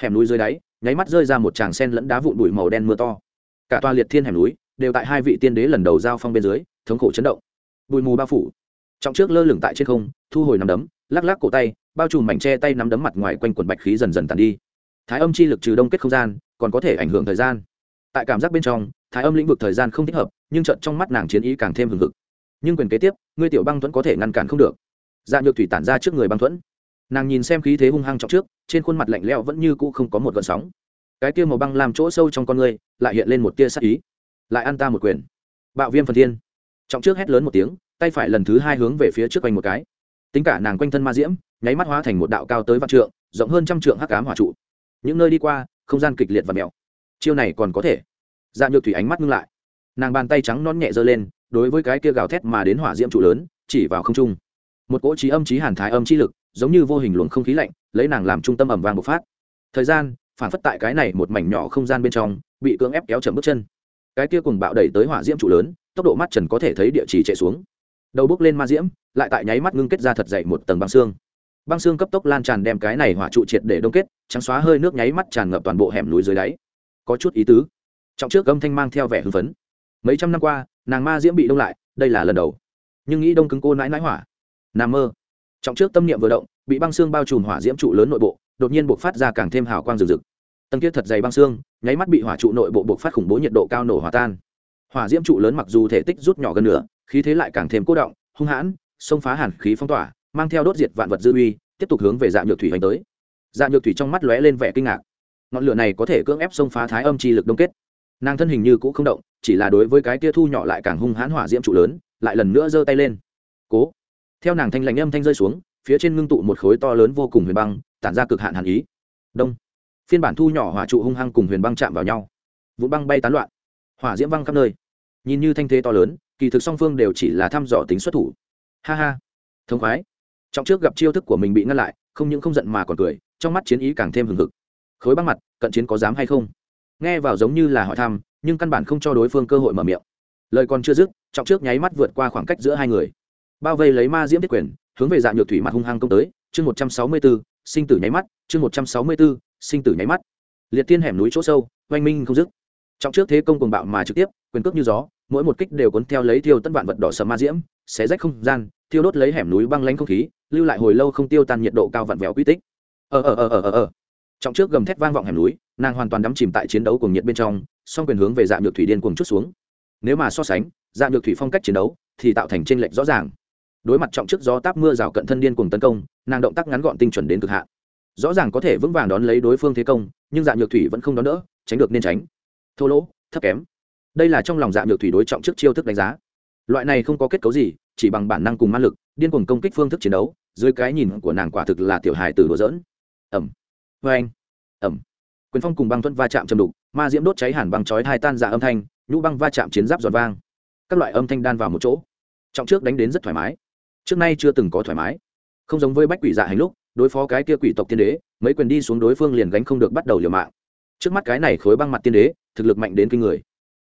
Hẻm núi dưới đáy, nháy mắt rơi ra một tràng sen lẫn đá vụn bụi màu đen mưa to. Cả toa liệt thiên hẻm núi đều tại hai vị tiên đế lần đầu giao phong bên dưới, thống khổ chấn động. Bụi mù bao phủ. Trọng trước lơ lửng tại trên không, thu hồi nắm đấm, lắc lắc cổ tay, bao trùm mảnh che tay nắm đấm mặt ngoài quanh quần bạch khí dần dần tàn đi. Thái âm chi lực trừ đông kết không gian, còn có thể ảnh hưởng thời gian. Tại cảm giác bên trong, thái âm lĩnh vực thời gian không thích hợp, nhưng trận trong mắt nàng chiến ý càng thêm hừng hực nhưng quyền kế tiếp, ngươi tiểu băng thuẫn có thể ngăn cản không được. Dạ nhược thủy tản ra trước người băng thuẫn. Nàng nhìn xem khí thế hung hăng trọng trước, trên khuôn mặt lạnh lẽo vẫn như cũ không có một gợn sóng. Cái tia màu băng làm chỗ sâu trong con ngươi, lại hiện lên một tia sắc ý. Lại ăn ta một quyền. Bạo viêm phần thiên. Trọng trước hét lớn một tiếng, tay phải lần thứ hai hướng về phía trước quanh một cái. Tính cả nàng quanh thân ma diễm, nháy mắt hóa thành một đạo cao tới vạn trượng, rộng hơn trăm trượng hắc cám hỏa trụ. Những nơi đi qua, không gian kịch liệt và mèo chiêu này còn có thể. Dạ nhược thủy ánh mắt ngưng lại. Nàng bàn tay trắng non nhẹ giơ lên đối với cái kia gào thét mà đến hỏa diễm trụ lớn, chỉ vào không trung. Một cỗ trí âm trí hàn thái âm trí lực, giống như vô hình luồng không khí lạnh, lấy nàng làm trung tâm ẩm vàng bộc phát. Thời gian, phản phất tại cái này một mảnh nhỏ không gian bên trong, bị cưỡng ép kéo chậm bước chân. Cái kia cùng bạo đẩy tới hỏa diễm trụ lớn, tốc độ mắt trần có thể thấy địa chỉ chạy xuống. Đầu bước lên ma diễm, lại tại nháy mắt ngưng kết ra thật dậy một tầng băng xương. Băng xương cấp tốc lan tràn đem cái này hỏa trụ triệt để đông kết, trắng xóa hơi nước nháy mắt tràn ngập toàn bộ hẻm núi dưới đáy. Có chút ý tứ. Trọng trước âm thanh mang theo vẻ hưng phấn. Mấy trăm năm qua nàng ma diễm bị đông lại đây là lần đầu. Nhưng nghĩ đông cứng cô nãi nãi hỏa. Nằm mơ. Trọng trước tâm niệm vừa động bị băng xương bao trùm hỏa diễm trụ lớn nội bộ đột nhiên buộc phát ra càng thêm hào quang rực rực. Tầng kia thật dày băng xương nháy mắt bị hỏa trụ nội bộ buộc phát khủng bố nhiệt độ cao nổ hòa tan. Hỏa diễm trụ lớn mặc dù thể tích rút nhỏ gần nửa, khí thế lại càng thêm cố động hung hãn xông phá hàn khí phong tỏa mang theo đốt diệt vạn vật dư uy tiếp tục hướng về dạng nhược thủy hành tới. Dạng nhược thủy trong mắt lóe lên vẻ kinh ngạc. Ngọn lửa này có thể cưỡng ép xông phá thái âm chi lực đông kết. Nàng thân hình như cũ không động chỉ là đối với cái tia thu nhỏ lại càng hung hãn hỏa diễm trụ lớn, lại lần nữa giơ tay lên. Cố. Theo nàng thanh lãnh âm thanh rơi xuống, phía trên ngưng tụ một khối to lớn vô cùng huyền băng, tản ra cực hạn hàn ý. Đông. Phiên bản thu nhỏ hỏa trụ hung hăng cùng huyền băng chạm vào nhau. Vụ băng bay tán loạn. Hỏa diễm văng khắp nơi. Nhìn như thanh thế to lớn, kỳ thực song phương đều chỉ là thăm dò tính xuất thủ. Ha ha. Thống khoái. Trong trước gặp chiêu thức của mình bị ngăn lại, không những không giận mà còn cười, trong mắt chiến ý càng thêm hừng hực. Khối băng mặt, cận chiến có dám hay không? Nghe vào giống như là hỏi thăm nhưng căn bản không cho đối phương cơ hội mở miệng. Lời còn chưa dứt, trọng trước nháy mắt vượt qua khoảng cách giữa hai người. Bao vây lấy ma diễm tiết quyền, hướng về dạng nhược thủy mặt hung hăng công tới, chương một trăm sáu mươi bốn sinh tử nháy mắt, chương một trăm sáu mươi bốn sinh tử nháy mắt. Liệt tiên hẻm núi chỗ sâu, oanh minh không dứt. Trọng trước thế công cùng bạo mà trực tiếp, quyền cước như gió, mỗi một kích đều cuốn theo lấy thiêu tất vạn vật đỏ sầm ma diễm, xé rách không gian, thiêu đốt lấy hẻm núi băng lanh không khí, lưu lại hồi lâu không tiêu tan nhiệt độ cao vặn vẹo quy tích. Ờ ờ ờ ờ ờ ờ. Trọng trước gầm thét vang vọng hẻm núi, nàng hoàn toàn đắm chìm tại chiến đấu cùng nhiệt bên trong song quyền hướng về dạng nhược thủy điên cuồng chút xuống. Nếu mà so sánh dạng nhược thủy phong cách chiến đấu thì tạo thành tranh lệch rõ ràng. Đối mặt trọng trước gió táp mưa rào cận thân điên cuồng tấn công, nàng động tác ngắn gọn tinh chuẩn đến cực hạn. Rõ ràng có thể vững vàng đón lấy đối phương thế công, nhưng dạng nhược thủy vẫn không đón đỡ, tránh được nên tránh. Thô lỗ, thấp kém. Đây là trong lòng dạng nhược thủy đối trọng trước chiêu thức đánh giá. Loại này không có kết cấu gì, chỉ bằng bản năng cùng man lực, điên cuồng công kích phương thức chiến đấu, dưới cái nhìn của nàng quả thực là tiểu hài từ đùa dỡn ẩm vê anh ẩm quyền phong cùng băng thuẫn va chạm châm đục ma diễm đốt cháy hẳn băng chói hai tan dạ âm thanh, nhũ băng va chạm chiến giáp giòn vang. Các loại âm thanh đan vào một chỗ. Trọng trước đánh đến rất thoải mái. Trước nay chưa từng có thoải mái. Không giống với bách quỷ dạ hành lúc, đối phó cái kia quỷ tộc tiên đế, mấy quyền đi xuống đối phương liền gánh không được bắt đầu liều mạng. Trước mắt cái này khối băng mặt tiên đế, thực lực mạnh đến kinh người.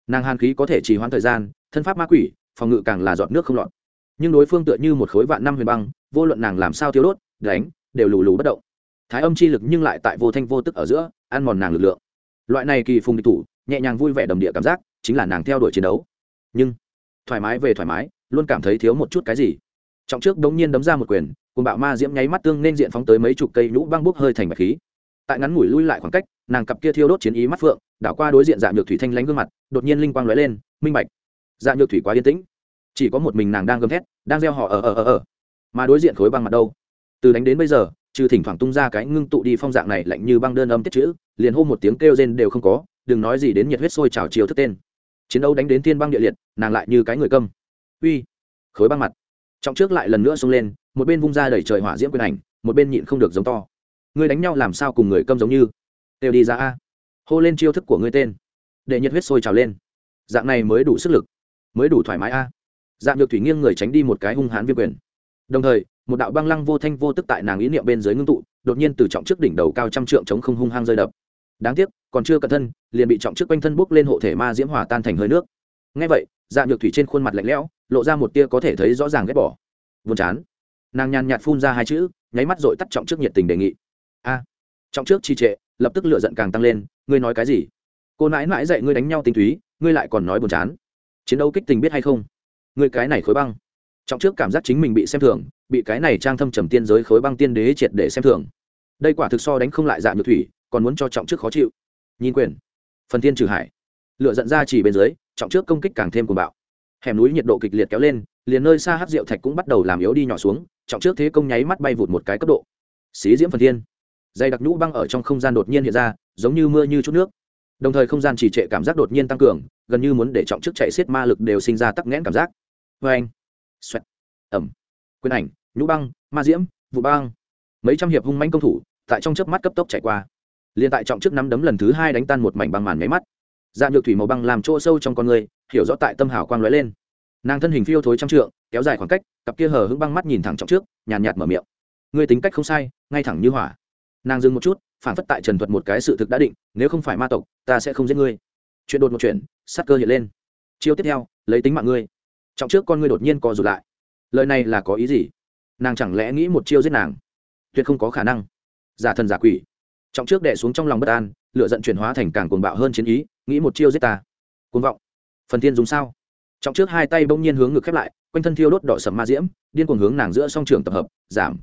Nàng hàn khí có thể trì hoãn thời gian, thân pháp ma quỷ, phòng ngự càng là giọt nước không lọt. Nhưng đối phương tựa như một khối vạn năm huyền băng, vô luận nàng làm sao thiếu đốt, đánh, đều lù lù bất động. Thái âm chi lực nhưng lại tại vô thanh vô tức ở giữa, ăn mòn nàng lực lượng loại này kỳ phùng địch thủ, nhẹ nhàng vui vẻ đầm địa cảm giác, chính là nàng theo đuổi chiến đấu. Nhưng, thoải mái về thoải mái, luôn cảm thấy thiếu một chút cái gì. Trọng trước đống nhiên đấm ra một quyền cùng bạo ma diễm nháy mắt tương nên diện phóng tới mấy chục cây nhũ băng bốc hơi thành bạch khí. Tại ngắn ngủi lui lại khoảng cách, nàng cặp kia thiêu đốt chiến ý mắt phượng, đảo qua đối diện dạ nhược thủy thanh lánh gương mặt, đột nhiên linh quang lóe lên, minh bạch. Dạ nhược thủy quá yên tĩnh. Chỉ có một mình nàng đang gầm thét, đang gieo họ ở ở ở ở mà đối diện khối băng mặt đâu? Từ đánh đến bây giờ trừ thỉnh thoảng tung ra cái ngưng tụ đi phong dạng này lạnh như băng đơn âm tiết chữ, liền hô một tiếng kêu rên đều không có, đừng nói gì đến nhiệt huyết sôi trào chiều thức tên. Chiến đấu đánh đến thiên băng địa liệt, nàng lại như cái người câm. Uy, khối băng mặt. Trọng trước lại lần nữa xông lên, một bên vung ra đẩy trời hỏa diễm quyền ảnh, một bên nhịn không được giống to. Ngươi đánh nhau làm sao cùng người câm giống như? Đều đi ra a. Hô lên chiêu thức của ngươi tên. Để nhiệt huyết sôi trào lên. Dạng này mới đủ sức lực, mới đủ thoải mái a. Dạng được thủy nghiêng người tránh đi một cái hung hãn viêm quyền. Đồng thời một đạo băng lăng vô thanh vô tức tại nàng ý niệm bên dưới ngưng tụ, đột nhiên từ trọng trước đỉnh đầu cao trăm trượng chống không hung hăng rơi đập. Đáng tiếc, còn chưa cẩn thân, liền bị trọng trước quanh thân bốc lên hộ thể ma diễm hỏa tan thành hơi nước. Ngay vậy dạng nhược thủy trên khuôn mặt lạnh lẽo, lộ ra một tia có thể thấy rõ ràng ghét bỏ. Buồn chán. Nàng nhàn nhạt phun ra hai chữ, nháy mắt dội tắt trọng trước nhiệt tình đề nghị. A, trọng trước trì trệ, lập tức lựa giận càng tăng lên, ngươi nói cái gì? Cô nãi nãi dạy ngươi đánh nhau tinh túy, ngươi lại còn nói buồn chán. Chiến đấu kích tình biết hay không? Ngươi cái này khối băng trọng trước cảm giác chính mình bị xem thường, bị cái này trang thâm trầm tiên giới khối băng tiên đế triệt để xem thường. Đây quả thực so đánh không lại dạ nhược thủy, còn muốn cho trọng trước khó chịu. Nhìn quyền. Phần tiên trừ hải. Lựa giận ra chỉ bên dưới, trọng trước công kích càng thêm cuồng bạo. Hẻm núi nhiệt độ kịch liệt kéo lên, liền nơi xa hát rượu thạch cũng bắt đầu làm yếu đi nhỏ xuống, trọng trước thế công nháy mắt bay vụt một cái cấp độ. Xí diễm phần thiên. Dày đặc nhũ băng ở trong không gian đột nhiên hiện ra, giống như mưa như chút nước. Đồng thời không gian trì trệ cảm giác đột nhiên tăng cường, gần như muốn để trọng trước chạy xiết ma lực đều sinh ra tắc nghẽn cảm giác. Vê anh xoẹt. Ẩm. Quyền ảnh, nhũ băng, ma diễm, vụ băng. Mấy trăm hiệp hung manh công thủ, tại trong chớp mắt cấp tốc chạy qua. Liền tại trọng trước nắm đấm lần thứ hai đánh tan một mảnh băng màn máy mắt. Dạ nhược thủy màu băng làm chỗ sâu trong con người, hiểu rõ tại tâm hảo quang lóe lên. Nàng thân hình phiêu thối trăm trượng, kéo dài khoảng cách, cặp kia hờ hững băng mắt nhìn thẳng trọng trước, nhàn nhạt mở miệng. Người tính cách không sai, ngay thẳng như hỏa. Nàng dừng một chút, phản phất tại trần thuật một cái sự thực đã định, nếu không phải ma tộc, ta sẽ không giết ngươi. Chuyện đột một chuyện sát cơ hiện lên. Chiêu tiếp theo, lấy tính mạng ngươi trọng trước con ngươi đột nhiên co rụt lại. Lời này là có ý gì? Nàng chẳng lẽ nghĩ một chiêu giết nàng? Tuyệt không có khả năng. Giả thần giả quỷ. Trọng trước đệ xuống trong lòng bất an lựa giận chuyển hóa thành càng cuồng bạo hơn chiến ý, nghĩ một chiêu giết ta. Cuồng vọng. Phần thiên dùng sao? Trọng trước hai tay bỗng nhiên hướng ngực khép lại, quanh thân thiêu đốt đỏ sầm ma diễm, điên cuồng hướng nàng giữa song trường tập hợp, giảm.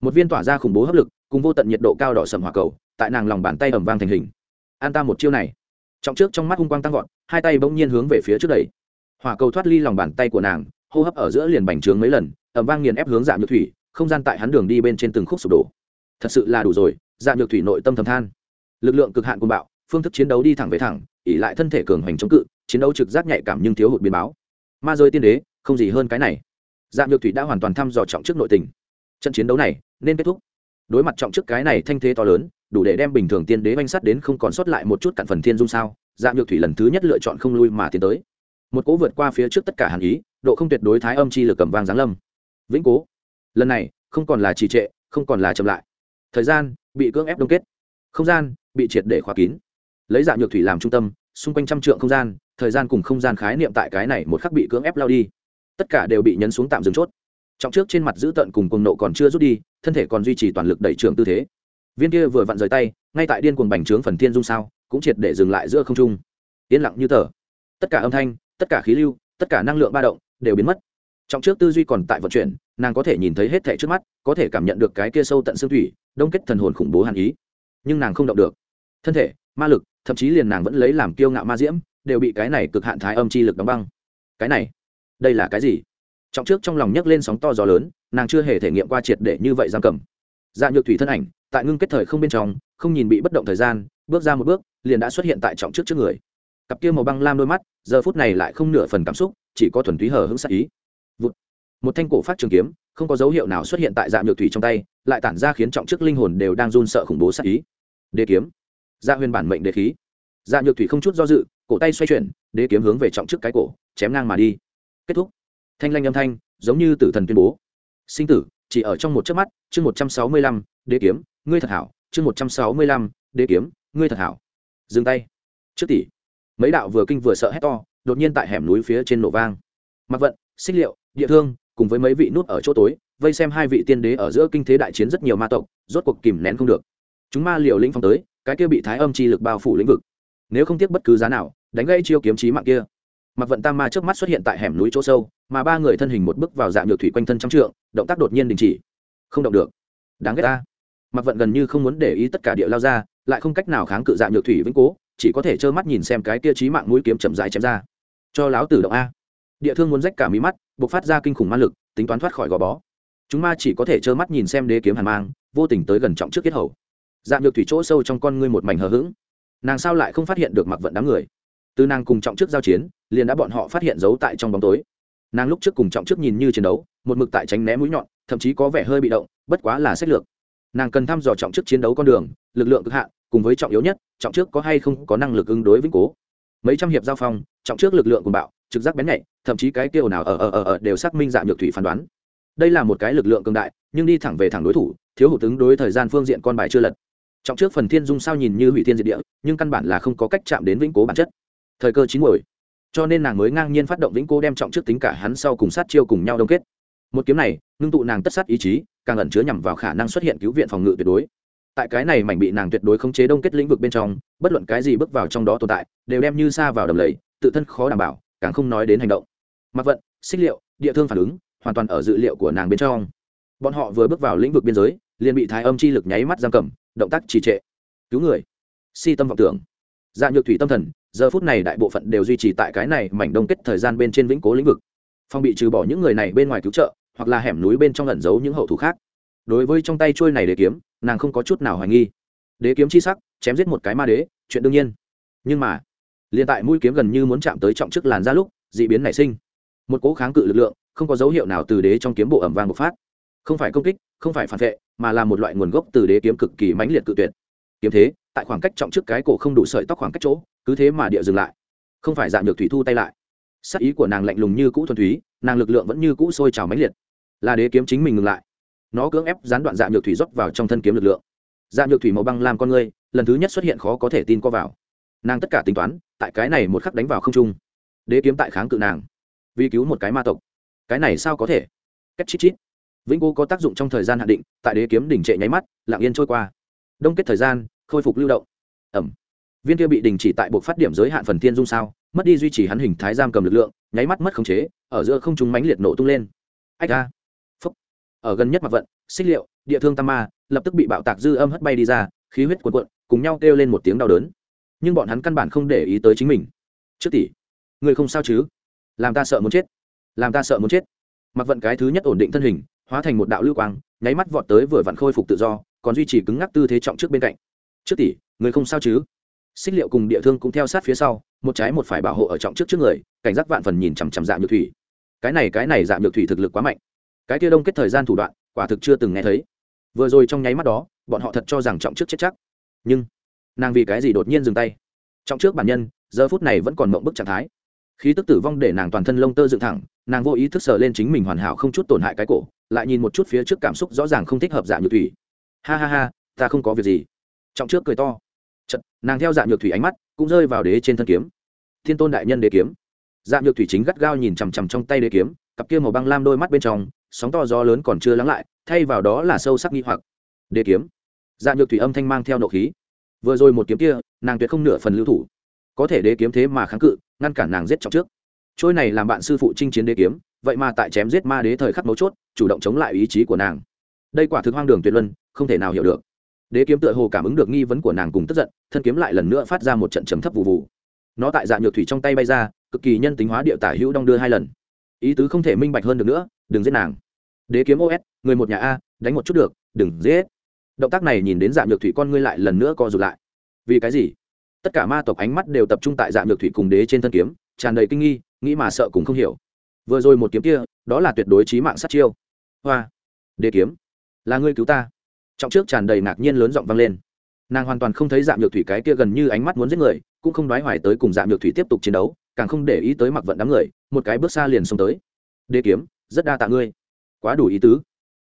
Một viên tỏa ra khủng bố hấp lực, cùng vô tận nhiệt độ cao đỏ sầm hỏa cầu, tại nàng lòng bàn tay ẩm vang thành hình. An ta một chiêu này. Trọng trước trong mắt hung quang tăng vọt, hai tay bỗng nhiên hướng về phía trước đầy hỏa cầu thoát ly lòng bàn tay của nàng, hô hấp ở giữa liền bành trướng mấy lần ẩm vang nghiền ép hướng dạ nhược thủy, không gian tại hắn đường đi bên trên từng khúc sụp đổ. Thật sự là đủ rồi dạ nhược thủy nội tâm thầm than. Lực lượng cực hạn cùng bạo, phương thức chiến đấu đi thẳng về thẳng ỉ lại thân thể cường hoành chống cự, chiến đấu trực giác nhạy cảm nhưng thiếu hụt biến báo. Ma rơi tiên đế, không gì hơn cái này. Dạ nhược thủy đã hoàn toàn thăm dò trọng trước nội tình. Trận chiến đấu này nên kết thúc. Đối mặt trọng trước cái này thanh thế to lớn, đủ để đem bình thường tiên đế banh sắt đến không còn sót lại một chút cặn phần thiên dung sao dạ nhược thủy lần thứ nhất lựa chọn không lui mà tiến tới một cố vượt qua phía trước tất cả hàn ý, độ không tuyệt đối thái âm chi lực cầm vang giáng lâm. Vĩnh cố. Lần này, không còn là trì trệ, không còn là chậm lại. Thời gian, bị cưỡng ép đông kết. Không gian, bị triệt để khóa kín. Lấy dạng nhược thủy làm trung tâm, xung quanh trăm trượng không gian, thời gian cùng không gian khái niệm tại cái này một khắc bị cưỡng ép lao đi. Tất cả đều bị nhấn xuống tạm dừng chốt. Trọng trước trên mặt giữ tận cùng cuồng nộ còn chưa rút đi, thân thể còn duy trì toàn lực đẩy trường tư thế. Viên kia vừa vặn rời tay, ngay tại điên cuồng bành trướng phần thiên dung sao, cũng triệt để dừng lại giữa không trung. Yên lặng như tờ. Tất cả âm thanh tất cả khí lưu, tất cả năng lượng ba động đều biến mất. Trong trước tư duy còn tại vận chuyển, nàng có thể nhìn thấy hết thẻ trước mắt, có thể cảm nhận được cái kia sâu tận xương thủy, đông kết thần hồn khủng bố hàn ý. Nhưng nàng không động được. Thân thể, ma lực, thậm chí liền nàng vẫn lấy làm kiêu ngạo ma diễm, đều bị cái này cực hạn thái âm chi lực đóng băng. Cái này, đây là cái gì? Trọng trước trong lòng nhấc lên sóng to gió lớn, nàng chưa hề thể nghiệm qua triệt để như vậy giam cầm. Dạ nhược thủy thân ảnh, tại ngưng kết thời không bên trong, không nhìn bị bất động thời gian, bước ra một bước, liền đã xuất hiện tại trọng trước trước người cặp kia màu băng lam đôi mắt, giờ phút này lại không nửa phần cảm xúc, chỉ có thuần túy hờ hững sắc ý. Vụt. một thanh cổ phát trường kiếm, không có dấu hiệu nào xuất hiện tại dạ nhược thủy trong tay, lại tản ra khiến trọng chức linh hồn đều đang run sợ khủng bố sắc ý. Đế kiếm. Dạ huyền bản mệnh đế khí. Dạ nhược thủy không chút do dự, cổ tay xoay chuyển, đế kiếm hướng về trọng chức cái cổ, chém ngang mà đi. Kết thúc. Thanh lanh âm thanh, giống như tử thần tuyên bố. Sinh tử, chỉ ở trong một chớp mắt, chương một trăm sáu mươi lăm, đế kiếm, ngươi thật hảo, chương một trăm sáu mươi lăm, đế kiếm, ngươi thật hảo. Dừng tay. Trước tỷ mấy đạo vừa kinh vừa sợ hét to, đột nhiên tại hẻm núi phía trên nổ vang. Mặc vận, xích liệu, địa thương, cùng với mấy vị nút ở chỗ tối, vây xem hai vị tiên đế ở giữa kinh thế đại chiến rất nhiều ma tộc, rốt cuộc kìm nén không được. Chúng ma liều lĩnh phong tới, cái kia bị thái âm chi lực bao phủ lĩnh vực. Nếu không tiếc bất cứ giá nào, đánh gây chiêu kiếm chí mạng kia. Mặc vận tam ma trước mắt xuất hiện tại hẻm núi chỗ sâu, mà ba người thân hình một bước vào dạng nhược thủy quanh thân trong trượng, động tác đột nhiên đình chỉ. Không động được. Đáng ghét ta. Mặc vận gần như không muốn để ý tất cả địa lao ra, lại không cách nào kháng cự dạng nhược thủy vĩnh cố chỉ có thể trơ mắt nhìn xem cái kia trí mạng mũi kiếm chậm dài chém ra. Cho láo tử động a. Địa thương muốn rách cả mí mắt buộc phát ra kinh khủng ma lực, tính toán thoát khỏi gò bó. Chúng ma chỉ có thể trơ mắt nhìn xem đế kiếm hàn mang, vô tình tới gần trọng trước kết hầu. Dạng nhược thủy chỗ sâu trong con ngươi một mảnh hờ hững. Nàng sao lại không phát hiện được mặc vận đám người? Từ nàng cùng trọng trước giao chiến, liền đã bọn họ phát hiện giấu tại trong bóng tối. Nàng lúc trước cùng trọng trước nhìn như chiến đấu, một mực tại tránh né mũi nhọn, thậm chí có vẻ hơi bị động, bất quá là sách lược. Nàng cần thăm dò trọng trước chiến đấu con đường, lực lượng cực hạn cùng với trọng yếu nhất, trọng trước có hay không có năng lực ứng đối vĩnh cố. Mấy trăm hiệp giao phong, trọng trước lực lượng cùng bạo, trực giác bén nhạy, thậm chí cái kêu nào ở ở ở ở đều xác minh dạng nhược thủy phán đoán. Đây là một cái lực lượng cường đại, nhưng đi thẳng về thẳng đối thủ, thiếu hụt ứng đối thời gian phương diện con bài chưa lật. Trọng trước phần thiên dung sao nhìn như hủy thiên diệt địa, nhưng căn bản là không có cách chạm đến vĩnh cố bản chất. Thời cơ chín muồi. Cho nên nàng mới ngang nhiên phát động vĩnh cố đem trọng trước tính cả hắn sau cùng sát chiêu cùng nhau đông kết. Một kiếm này, ngưng tụ nàng tất sát ý chí, càng ẩn chứa nhằm vào khả năng xuất hiện cứu viện phòng ngự tuyệt đối tại cái này mảnh bị nàng tuyệt đối khống chế đông kết lĩnh vực bên trong, bất luận cái gì bước vào trong đó tồn tại, đều đem như xa vào đầm lầy, tự thân khó đảm bảo, càng không nói đến hành động. Mặc vận, xích liệu, địa thương phản ứng, hoàn toàn ở dự liệu của nàng bên trong. Bọn họ vừa bước vào lĩnh vực biên giới, liền bị thái âm chi lực nháy mắt giam cầm, động tác trì trệ. Cứu người. Si tâm vọng tưởng. Dạ nhược thủy tâm thần, giờ phút này đại bộ phận đều duy trì tại cái này mảnh đông kết thời gian bên trên vĩnh cố lĩnh vực. Phong bị trừ bỏ những người này bên ngoài cứu trợ, hoặc là hẻm núi bên trong ẩn giấu những hậu thủ khác đối với trong tay trôi này đế kiếm, nàng không có chút nào hoài nghi. Đế kiếm chi sắc, chém giết một cái ma đế, chuyện đương nhiên. Nhưng mà, liền tại mũi kiếm gần như muốn chạm tới trọng chức làn ra lúc, d ị biến nảy sinh. Một cố kháng cự lực lượng, không có dấu hiệu nào từ đế trong kiếm bộ ẩm vang bộc phát. Không phải công kích, không phải phản vệ, mà là một loại nguồn gốc từ đế kiếm cực kỳ mãnh liệt cự tuyệt. Kiếm thế, tại khoảng cách trọng trước cái cổ không đủ sợi tóc khoảng cách chỗ, cứ thế mà địa dừng lại. Không phải dạng được thủy thu tay lại. Sắc ý của nàng lạnh lùng như cũ thuần túy, nàng lực lượng vẫn như cũ sôi trào mãnh liệt. Là đế kiếm chính mình ngừng lại nó cưỡng ép gián đoạn dạng nhược thủy rót vào trong thân kiếm lực lượng. Dạng nhược thủy màu băng làm con ngươi, lần thứ nhất xuất hiện khó có thể tin co vào. Nàng tất cả tính toán, tại cái này một khắc đánh vào không trung. Đế kiếm tại kháng cự nàng. Vì cứu một cái ma tộc. Cái này sao có thể? Cách chít chít. Vĩnh cô có tác dụng trong thời gian hạn định, tại đế kiếm đỉnh trệ nháy mắt, lặng yên trôi qua. Đông kết thời gian, khôi phục lưu động. Ẩm. Viên kia bị đình chỉ tại buộc phát điểm giới hạn phần thiên dung sao, mất đi duy trì hắn hình thái giam cầm lực lượng, nháy mắt mất khống chế, ở giữa không chúng mánh liệt nổ tung lên. Ách ra ở gần nhất mặt vận, xích liệu, địa thương tam ma, lập tức bị bạo tạc dư âm hất bay đi ra, khí huyết cuộn cuộn, cùng nhau kêu lên một tiếng đau đớn. Nhưng bọn hắn căn bản không để ý tới chính mình. Trước tỷ, người không sao chứ? Làm ta sợ muốn chết. Làm ta sợ muốn chết. Mặc vận cái thứ nhất ổn định thân hình, hóa thành một đạo lưu quang, nháy mắt vọt tới vừa vặn khôi phục tự do, còn duy trì cứng ngắc tư thế trọng trước bên cạnh. Trước tỷ, người không sao chứ? Xích liệu cùng địa thương cũng theo sát phía sau, một trái một phải bảo hộ ở trọng trước trước người, cảnh giác vạn phần nhìn chằm chằm dạ nhược thủy. Cái này cái này dạ nhược thủy thực lực quá mạnh cái kia đông kết thời gian thủ đoạn quả thực chưa từng nghe thấy. Vừa rồi trong nháy mắt đó bọn họ thật cho rằng trọng trước chết chắc. Nhưng nàng vì cái gì đột nhiên dừng tay? Trọng trước bản nhân giờ phút này vẫn còn mộng bức trạng thái. Khí tức tử vong để nàng toàn thân lông tơ dựng thẳng nàng vô ý thức sờ lên chính mình hoàn hảo không chút tổn hại cái cổ lại nhìn một chút phía trước cảm xúc rõ ràng không thích hợp dạ nhược thủy. Ha ha ha ta không có việc gì. Trọng trước cười to. Chật, nàng theo dạ nhược thủy ánh mắt cũng rơi vào đế trên thân kiếm. Thiên tôn đại nhân đế kiếm. Dạ nhược thủy chính gắt gao nhìn chằm chằm trong tay đế kiếm cặp kia màu băng lam đôi mắt bên trong sóng to gió lớn còn chưa lắng lại, thay vào đó là sâu sắc nghi hoặc. Đế kiếm. Dạ nhược thủy âm thanh mang theo nộ khí. Vừa rồi một kiếm kia, nàng tuyệt không nửa phần lưu thủ. Có thể đế kiếm thế mà kháng cự, ngăn cản nàng giết trọng trước. Trôi này làm bạn sư phụ chinh chiến đế kiếm, vậy mà tại chém giết ma đế thời khắc mấu chốt, chủ động chống lại ý chí của nàng. Đây quả thực hoang đường tuyệt luân, không thể nào hiểu được. Đế kiếm tựa hồ cảm ứng được nghi vấn của nàng cùng tức giận, thân kiếm lại lần nữa phát ra một trận chấm thấp vụ vụ nó tại dạ nhược thủy trong tay bay ra, cực kỳ nhân tính hóa địa tả hữu đong đưa hai lần ý tứ không thể minh bạch hơn được nữa, đừng giết nàng. Đế kiếm os người một nhà a, đánh một chút được, đừng giết. Động tác này nhìn đến dạng nhược thủy con ngươi lại lần nữa co rụt lại. Vì cái gì? Tất cả ma tộc ánh mắt đều tập trung tại dạng nhược thủy cùng đế trên thân kiếm, tràn đầy kinh nghi, nghĩ mà sợ cũng không hiểu. Vừa rồi một kiếm kia, đó là tuyệt đối trí mạng sát chiêu. Hoa! Đế kiếm! Là ngươi cứu ta. Trọng trước tràn đầy ngạc nhiên lớn giọng vang lên. Nàng hoàn toàn không thấy dạng nhược thủy cái kia gần như ánh mắt muốn giết người, cũng không đoái hoài tới cùng dạng nhược thủy tiếp tục chiến đấu càng không để ý tới mặc vận đám người, một cái bước xa liền xông tới. Đế kiếm, rất đa tạ ngươi. Quá đủ ý tứ.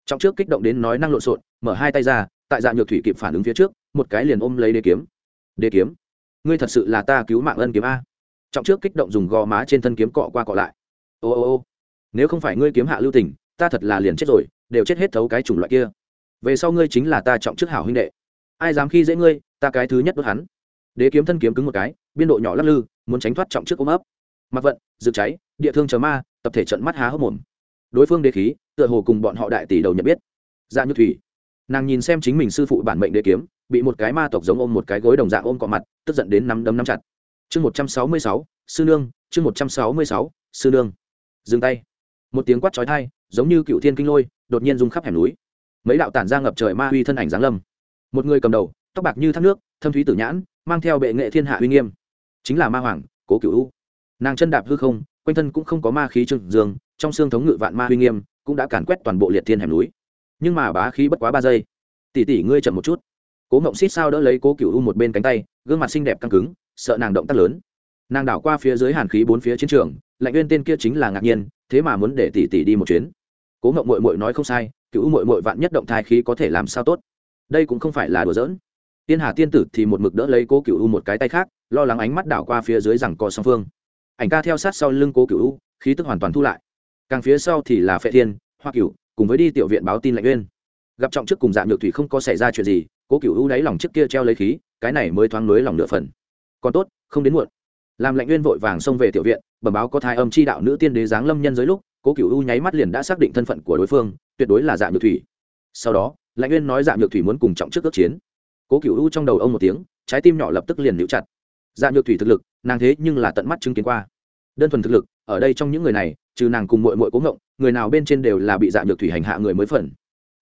Trọng trước kích động đến nói năng lộn xộn, mở hai tay ra, tại dạng nhược thủy kịp phản ứng phía trước, một cái liền ôm lấy đế kiếm. Đế kiếm, ngươi thật sự là ta cứu mạng ân kiếm a. Trọng trước kích động dùng gò má trên thân kiếm cọ qua cọ lại. Ô ô ô, nếu không phải ngươi kiếm hạ lưu tình, ta thật là liền chết rồi, đều chết hết thấu cái chủng loại kia. Về sau ngươi chính là ta trọng chức hảo huynh đệ. Ai dám khi dễ ngươi, ta cái thứ nhất đốt hắn đế kiếm thân kiếm cứng một cái, biên độ nhỏ lắc lư, muốn tránh thoát trọng trước ôm ấp. Mặc vận dự cháy, địa thương chờ ma, tập thể trận mắt há hốc mồm. Đối phương đế khí, tựa hồ cùng bọn họ đại tỷ đầu nhận biết. Dạ như thủy, nàng nhìn xem chính mình sư phụ bản mệnh đế kiếm, bị một cái ma tộc giống ôm một cái gối đồng dạng ôm cọ mặt, tức giận đến nắm đấm nắm chặt. Chương một trăm sáu mươi sáu, sư nương, chương một trăm sáu mươi sáu, sư nương. Dừng tay. Một tiếng quát trói thai giống như cựu thiên kinh lôi, đột nhiên rung khắp hẻm núi. Mấy đạo tản ra ngập trời ma uy thân ảnh giáng lâm. Một người cầm đầu tóc bạc như thác nước, thâm thúy tử nhãn, mang theo bệ nghệ thiên hạ uy nghiêm. Chính là ma hoàng, cố cựu u. Nàng chân đạp hư không, quanh thân cũng không có ma khí trừng dương, trong xương thống ngự vạn ma uy nghiêm, cũng đã càn quét toàn bộ liệt thiên hẻm núi. Nhưng mà bá khí bất quá ba giây. Tỷ tỷ, ngươi chậm một chút. Cố ngộng xít sao đỡ lấy cố cựu u một bên cánh tay, gương mặt xinh đẹp căng cứng, sợ nàng động tác lớn. Nàng đảo qua phía dưới hàn khí bốn phía chiến trường, lạnh uyên tên kia chính là ngạc nhiên, thế mà muốn để tỷ tỷ đi một chuyến. Cố ngộng mội mội nói không sai cựu mội mội vạn nhất động thai khí có thể làm sao tốt? Đây cũng không phải là đùa giỡn tiên hà tiên tử thì một mực đỡ lấy cố cựu u một cái tay khác, lo lắng ánh mắt đảo qua phía dưới rằng co song phương. Ảnh ca theo sát sau lưng cố cựu u, khí tức hoàn toàn thu lại. Càng phía sau thì là phệ thiên, hoa cựu cùng với đi tiểu viện báo tin lạnh uyên. Gặp trọng trước cùng dạng nhược thủy không có xảy ra chuyện gì, cố cựu u đáy lòng trước kia treo lấy khí, cái này mới thoáng nới lòng nửa phần. Còn tốt, không đến muộn. Làm lạnh uyên vội vàng xông về tiểu viện, bẩm báo có thai âm chi đạo nữ tiên đế giáng lâm nhân giới lúc, cố cựu u nháy mắt liền đã xác định thân phận của đối phương, tuyệt đối là dạ nhược thủy. Sau đó lãnh uyên nói dạ nhược thủy muốn cùng trọng trước ước chiến cố cựu u trong đầu ông một tiếng, trái tim nhỏ lập tức liền níu chặt. Dạ nhược thủy thực lực, nàng thế nhưng là tận mắt chứng kiến qua. Đơn thuần thực lực, ở đây trong những người này, trừ nàng cùng mội mội cố ngộng, người nào bên trên đều là bị dạ nhược thủy hành hạ người mới phần.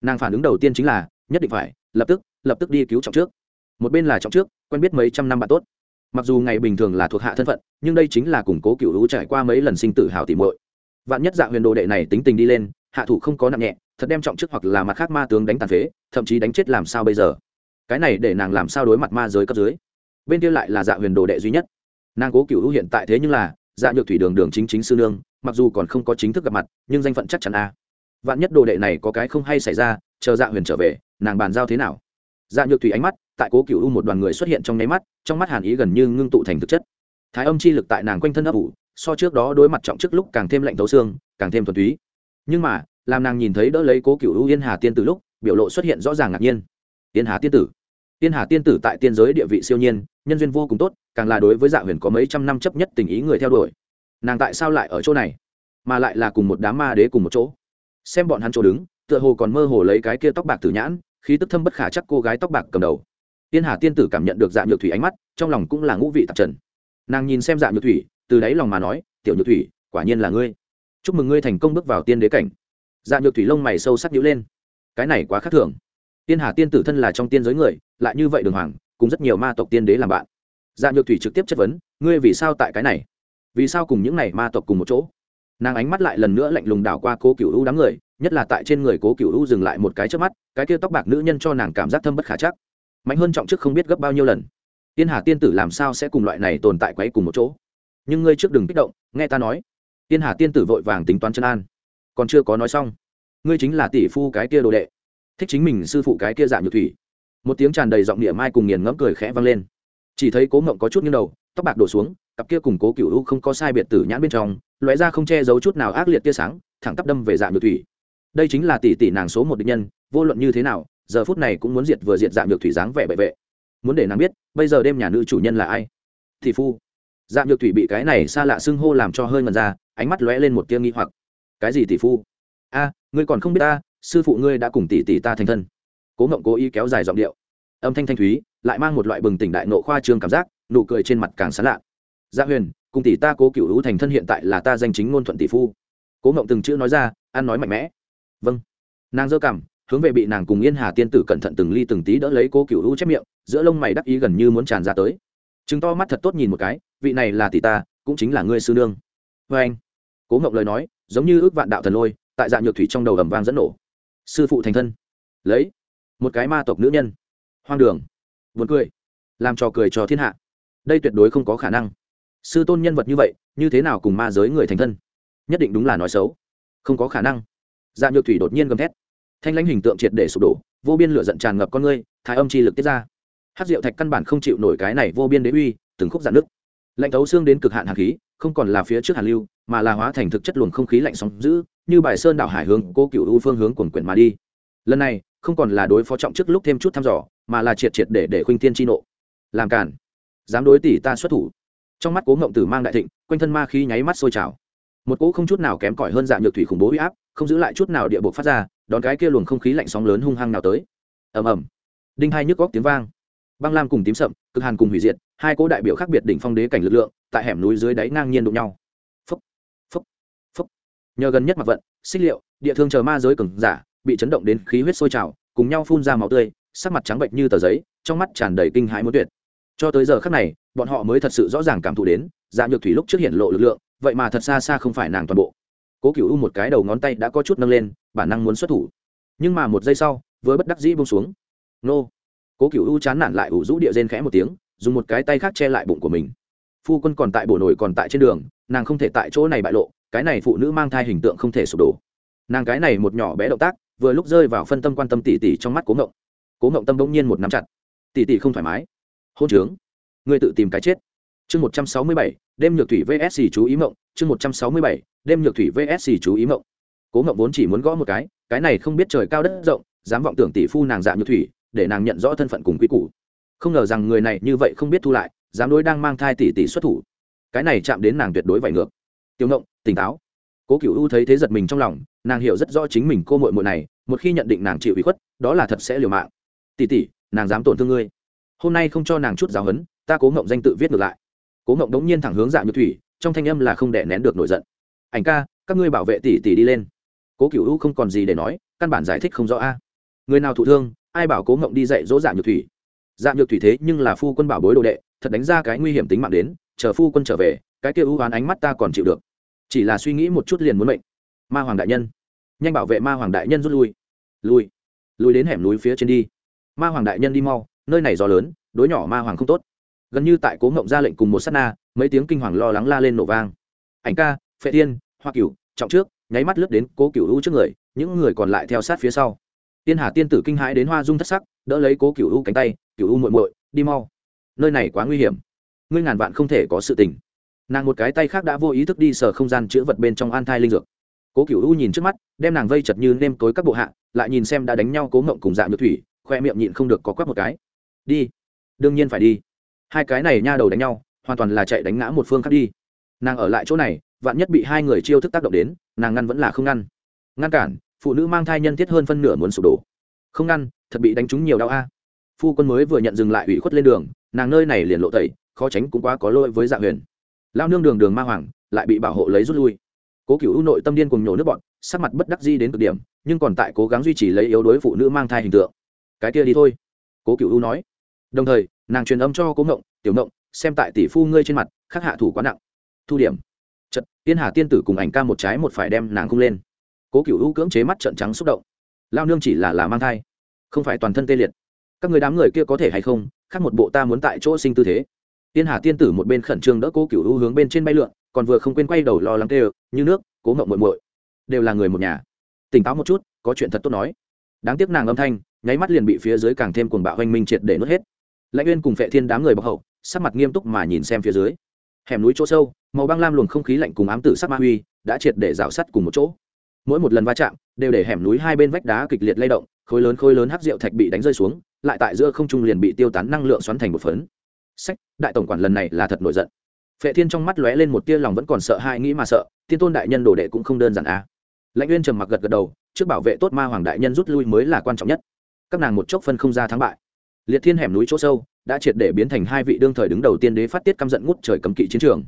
Nàng phản ứng đầu tiên chính là, nhất định phải, lập tức lập tức đi cứu trọng trước. Một bên là trọng trước, quen biết mấy trăm năm bạn tốt. Mặc dù ngày bình thường là thuộc hạ thân phận, nhưng đây chính là củng cố cựu hữu trải qua mấy lần sinh tử hào tỉ muội. Vạn nhất dạ huyền đồ đệ này tính tình đi lên, hạ thủ không có nặng nhẹ, thật đem trọng chức hoặc là mặt khác ma tướng đánh tàn phế, thậm chí đánh chết làm sao bây giờ? Cái này để nàng làm sao đối mặt ma giới cấp dưới? Bên kia lại là dạ huyền đồ đệ duy nhất. Nàng cố cựu hữu hiện tại thế nhưng là dạ nhược thủy đường đường chính chính sư nương, mặc dù còn không có chính thức gặp mặt, nhưng danh phận chắc chắn a. Vạn nhất đồ đệ này có cái không hay xảy ra, chờ dạ huyền trở về, nàng bàn giao thế nào? Dạ nhược thủy ánh mắt, tại cố cựu u một đoàn người xuất hiện trong nháy mắt, trong mắt hàn ý gần như ngưng tụ thành thực chất. Thái âm chi lực tại nàng quanh thân ấp ủ, so trước đó đối mặt trọng trước lúc càng thêm lạnh thấu xương, càng thêm thuần túy. Nhưng mà, làm nàng nhìn thấy đỡ lấy cố cựu u yên hà tiên từ lúc, biểu lộ xuất hiện rõ ràng ngạc nhiên yên hà tiên tử. Tiên hà tiên tử tại tiên giới địa vị siêu nhiên, nhân duyên vô cùng tốt, càng là đối với dạ huyền có mấy trăm năm chấp nhất tình ý người theo đuổi. Nàng tại sao lại ở chỗ này? Mà lại là cùng một đám ma đế cùng một chỗ. Xem bọn hắn chỗ đứng, tựa hồ còn mơ hồ lấy cái kia tóc bạc tử nhãn, khí tức thâm bất khả chắc cô gái tóc bạc cầm đầu. Tiên hà tiên tử cảm nhận được dạ nhược thủy ánh mắt, trong lòng cũng là ngũ vị tạp trần. Nàng nhìn xem dạ nhược thủy, từ đáy lòng mà nói, tiểu nhược thủy, quả nhiên là ngươi. Chúc mừng ngươi thành công bước vào tiên đế cảnh. Dạ nhược thủy lông mày sâu sắc nhíu lên. Cái này quá khác thường tiên hà tiên tử thân là trong tiên giới người, lại như vậy đường hoàng, cùng rất nhiều ma tộc tiên đế làm bạn. Dạ nhược thủy trực tiếp chất vấn, ngươi vì sao tại cái này? Vì sao cùng những này ma tộc cùng một chỗ? Nàng ánh mắt lại lần nữa lạnh lùng đảo qua cố cựu u đám người, nhất là tại trên người cố cựu u dừng lại một cái trước mắt, cái kia tóc bạc nữ nhân cho nàng cảm giác thâm bất khả chắc. Mạnh hơn trọng chức không biết gấp bao nhiêu lần. Tiên hà tiên tử làm sao sẽ cùng loại này tồn tại quấy cùng một chỗ? Nhưng ngươi trước đừng kích động, nghe ta nói. Tiên hà tiên tử vội vàng tính toán chân an. Còn chưa có nói xong. Ngươi chính là tỷ phu cái kia đồ đệ thích chính mình sư phụ cái kia dạng nhược thủy. Một tiếng tràn đầy giọng địa mai cùng nghiền ngẫm cười khẽ vang lên. Chỉ thấy cố mộng có chút như đầu, tóc bạc đổ xuống, cặp kia cùng cố cựu u không có sai biệt tử nhãn bên trong, lóe ra không che giấu chút nào ác liệt tia sáng, thẳng tắp đâm về dạng nhược thủy. Đây chính là tỷ tỷ nàng số một định nhân, vô luận như thế nào, giờ phút này cũng muốn diệt vừa diệt dạng nhược thủy dáng vẻ bệ vệ. Muốn để nàng biết, bây giờ đêm nhà nữ chủ nhân là ai? Thì phu. Dạng nhược thủy bị cái này xa lạ xưng hô làm cho hơi ngần ra, ánh mắt lóe lên một tia nghi hoặc. Cái gì tỷ phu? A, ngươi còn không biết ta sư phụ ngươi đã cùng tỷ tỷ ta thành thân. Cố ngộng cố ý kéo dài giọng điệu. Âm thanh thanh thúy, lại mang một loại bừng tỉnh đại nộ khoa trương cảm giác, nụ cười trên mặt càng sán lạ. Gia huyền, cùng tỷ ta cố cựu hữu thành thân hiện tại là ta danh chính ngôn thuận tỷ phu. Cố ngộng từng chữ nói ra, ăn nói mạnh mẽ. Vâng. Nàng dơ cảm hướng về bị nàng cùng yên hà tiên tử cẩn thận từng ly từng tí đỡ lấy cố cựu hữu chép miệng, giữa lông mày đắc ý gần như muốn tràn ra tới. Chứng to mắt thật tốt nhìn một cái, vị này là tỷ ta, cũng chính là ngươi sư nương. Vê anh cố ngộng lời nói, giống như ước vạn đạo thần lôi, tại dạng nhược thủy trong đầu ầm vang dẫn nổ sư phụ thành thân. Lấy một cái ma tộc nữ nhân. Hoang đường. Buồn cười. Làm trò cười cho thiên hạ. Đây tuyệt đối không có khả năng. Sư tôn nhân vật như vậy, như thế nào cùng ma giới người thành thân? Nhất định đúng là nói xấu. Không có khả năng. Dạ nhược thủy đột nhiên gầm thét. Thanh lãnh hình tượng triệt để sụp đổ, vô biên lửa giận tràn ngập con ngươi, thái âm chi lực tiết ra. Hát rượu thạch căn bản không chịu nổi cái này vô biên đế uy, từng khúc giãn nước lạnh thấu xương đến cực hạn hàn khí, không còn là phía trước hàn lưu mà là hóa thành thực chất luồng không khí lạnh sóng dữ, như bài sơn đảo hải hướng cô cựu u phương hướng quần quyển mà đi. Lần này, không còn là đối phó trọng trước lúc thêm chút thăm dò, mà là triệt triệt để để khuynh thiên chi nộ. Làm cản dám đối tỷ ta xuất thủ. Trong mắt cố ngộng tử mang đại thịnh, quanh thân ma khí nháy mắt sôi trào. Một cỗ không chút nào kém cỏi hơn dạng nhược thủy khủng bố huy áp, không giữ lại chút nào địa bộ phát ra, đón cái kia luồng không khí lạnh sóng lớn hung hăng nào tới. Ầm ầm. Đinh hai nhức góc tiếng vang. Băng lam cùng tím sậm, cực hàn cùng hủy diệt, hai cỗ đại biểu khác biệt đỉnh phong đế cảnh lực lượng, tại hẻm núi dưới đáy ngang nhiên đụng nhau nhờ gần nhất mặt vận, xích liệu, địa thương chờ ma giới cừng giả, bị chấn động đến khí huyết sôi trào, cùng nhau phun ra máu tươi, sắc mặt trắng bệnh như tờ giấy, trong mắt tràn đầy kinh hãi muốn tuyệt. Cho tới giờ khắc này, bọn họ mới thật sự rõ ràng cảm thụ đến dạ nhược thủy lúc trước hiện lộ lực lượng, vậy mà thật xa xa không phải nàng toàn bộ. Cố cựu u một cái đầu ngón tay đã có chút nâng lên, bản năng muốn xuất thủ. Nhưng mà một giây sau với bất đắc dĩ bông xuống. Nô. Cố cựu u chán nản lại ủ rũ địa rên khẽ một tiếng, dùng một cái tay khác che lại bụng của mình. Phu quân còn tại bổ nổi còn tại trên đường nàng không thể tại chỗ này bại lộ, cái này phụ nữ mang thai hình tượng không thể sụp đổ. Nàng cái này một nhỏ bé động tác, vừa lúc rơi vào phân tâm quan tâm tỉ tỉ trong mắt cố ngộng. Cố ngộng tâm bỗng nhiên một nắm chặt. Tỉ tỉ không thoải mái. Hôn trướng. Ngươi tự tìm cái chết. Chương một trăm sáu mươi bảy, đêm nhược thủy vsc chú ý mộng, chương một trăm sáu mươi bảy, đêm nhược thủy vsc chú ý mộng. Cố ngộng vốn chỉ muốn gõ một cái cái này không biết trời cao đất rộng, dám vọng tưởng tỷ phu nàng dạ nhược thủy, để nàng nhận rõ thân phận cùng quy củ. Không ngờ rằng người này như vậy không biết thu lại, dám đối đang mang thai tỷ tỷ xuất thủ cái này chạm đến nàng tuyệt đối vải ngược. Tiêu ngộng, tỉnh táo. Cố cựu u thấy thế giật mình trong lòng, nàng hiểu rất rõ chính mình cô mội mội này, một khi nhận định nàng chịu ủy khuất, đó là thật sẽ liều mạng. Tỷ tỷ, nàng dám tổn thương ngươi. Hôm nay không cho nàng chút giáo hấn ta cố ngộng danh tự viết ngược lại. Cố ngộng đống nhiên thẳng hướng dạ như thủy, trong thanh âm là không đẻ nén được nổi giận. Ảnh ca, các ngươi bảo vệ tỷ tỷ đi lên. Cố cựu u không còn gì để nói, căn bản giải thích không rõ a. Người nào thụ thương, ai bảo cố ngộng đi dạy dỗ dạ nhược thủy? Dạ nhược thủy thế nhưng là phu quân bảo bối đồ đệ, thật đánh ra cái nguy hiểm tính mạng đến chờ phu quân trở về, cái kia ưu oán ánh mắt ta còn chịu được. Chỉ là suy nghĩ một chút liền muốn mệnh. Ma hoàng đại nhân. Nhanh bảo vệ ma hoàng đại nhân rút lui. Lui. Lui đến hẻm núi phía trên đi. Ma hoàng đại nhân đi mau, nơi này gió lớn, đối nhỏ ma hoàng không tốt. Gần như tại cố ngộng ra lệnh cùng một s á t na, mấy tiếng kinh hoàng lo lắng la lên nổ vang. Ảnh ca, phệ thiên, hoa cửu, trọng trước, nháy mắt lướt đến cố cửu u trước người, những người còn lại theo sát phía sau. Tiên hà tiên tử kinh hãi đến hoa dung thất sắc, đỡ lấy cố cửu u cánh tay, cửu u muội muội, đi mau. Nơi này quá nguy hiểm ngươi ngàn vạn không thể có sự tình. Nàng một cái tay khác đã vô ý thức đi sờ không gian chữa vật bên trong an thai linh dược. Cố cửu u nhìn trước mắt, đem nàng vây chật như nêm tối các bộ hạ, lại nhìn xem đã đánh nhau cố ngộng cùng dạng nhược thủy, khoe miệng nhịn không được có quắc một cái. Đi. Đương nhiên phải đi. Hai cái này nha đầu đánh nhau, hoàn toàn là chạy đánh ngã một phương khác đi. Nàng ở lại chỗ này, vạn nhất bị hai người chiêu thức tác động đến, nàng ngăn vẫn là không ngăn. Ngăn cản, phụ nữ mang thai nhân thiết hơn phân nửa muốn sụp đổ. Không ngăn, thật bị đánh trúng nhiều đau a. Phu quân mới vừa nhận dừng lại ủy khuất lên đường, nàng nơi này liền lộ tẩy khó tránh cũng quá có lỗi với dạ huyền. Lao nương đường đường ma hoàng, lại bị bảo hộ lấy rút lui. Cố cựu nội tâm điên cùng nhổ nước bọn, sắc mặt bất đắc di đến cực điểm, nhưng còn tại cố gắng duy trì lấy yếu đối phụ nữ mang thai hình tượng. Cái kia đi thôi, cố cựu nói. Đồng thời, nàng truyền âm cho cố ngộng, tiểu ngộng, xem tại tỷ phu ngươi trên mặt, khắc hạ thủ quá nặng. Thu điểm. Chật tiên hà tiên tử cùng ảnh ca một trái một phải đem nàng cung lên. Cố cựu ưu cưỡng chế mắt trợn trắng xúc động. Lao nương chỉ là là mang thai, không phải toàn thân tê liệt. Các người đám người kia có thể hay không? Khác một bộ ta muốn tại chỗ sinh tư thế tiên hà tiên tử một bên khẩn trương đỡ cố cựu u hướng bên trên bay lượn, còn vừa không quên quay đầu lo lắng tê như nước, cố ngộng muội muội. Đều là người một nhà. Tỉnh táo một chút, có chuyện thật tốt nói. Đáng tiếc nàng âm thanh, nháy mắt liền bị phía dưới càng thêm cuồng bạo hoành minh triệt để nuốt hết. Lãnh uyên cùng phệ thiên đám người bọc hậu, sắc mặt nghiêm túc mà nhìn xem phía dưới. Hẻm núi chỗ sâu, màu băng lam luồng không khí lạnh cùng ám tử sắc ma huy đã triệt để rào sắt cùng một chỗ. Mỗi một lần va chạm, đều để hẻm núi hai bên vách đá kịch liệt lay động, khối lớn khối lớn hắc rượu thạch bị đánh rơi xuống, lại tại giữa không trung liền bị tiêu tán năng lượng xoắn thành một phấn sách, đại tổng quản lần này là thật nổi giận. Phệ thiên trong mắt lóe lên một tia lòng vẫn còn sợ hai nghĩ mà sợ tiên tôn đại nhân đồ đệ cũng không đơn giản à. Lãnh uyên trầm mặc gật gật đầu, trước bảo vệ tốt ma hoàng đại nhân rút lui mới là quan trọng nhất. Các nàng một chốc phân không ra thắng bại. Liệt thiên hẻm núi chỗ sâu, đã triệt để biến thành hai vị đương thời đứng đầu tiên đế phát tiết căm giận ngút trời cấm kỵ chiến trường.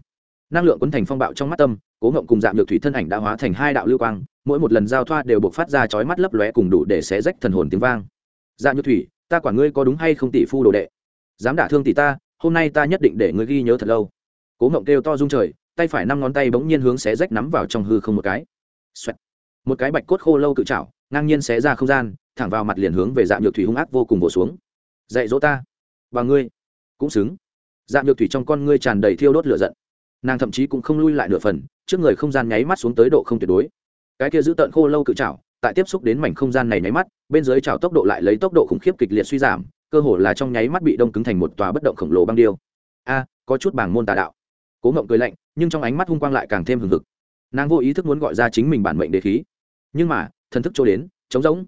Năng lượng quấn thành phong bạo trong mắt tâm, cố ngộng cùng dạng được thủy thân ảnh đã hóa thành hai đạo lưu quang, mỗi một lần giao thoa đều buộc phát ra chói mắt lấp lóe cùng đủ để xé rách thần hồn tiếng vang. Dạng như thủy, ta quản ngươi có đúng hay không tỷ phu đồ đệ? Dám đả thương tỷ ta hôm nay ta nhất định để ngươi ghi nhớ thật lâu. Cố ngộng kêu to rung trời, tay phải năm ngón tay bỗng nhiên hướng xé rách nắm vào trong hư không một cái、Xoẹt. Một cái bạch cốt khô lâu cự trảo, ngang nhiên xé ra không gian, thẳng vào mặt liền hướng về dạng nhược thủy hung ác vô cùng vỗ xuống. Dạy dỗ ta. Và ngươi. Cũng xứng. Dạng nhược thủy trong con ngươi tràn đầy thiêu đốt lửa giận. Nàng thậm chí cũng không lui lại nửa phần, trước người không gian nháy mắt xuống tới độ không tuyệt đối. Cái kia giữ tợn khô lâu cự trảo, tại tiếp xúc đến mảnh không gian này nháy mắt, bên dưới trào tốc độ lại lấy tốc độ khủng khiếp kịch liệt suy giảm cơ hồ là trong nháy mắt bị đông cứng thành một tòa bất động khổng lồ băng điêu. A, có chút bảng môn tà đạo. Cố ngộng cười lạnh, nhưng trong ánh mắt hung quang lại càng thêm hừng hực. Nàng vô ý thức muốn gọi ra chính mình bản mệnh đế khí. Nhưng mà, thần thức cho đến, trống rỗng.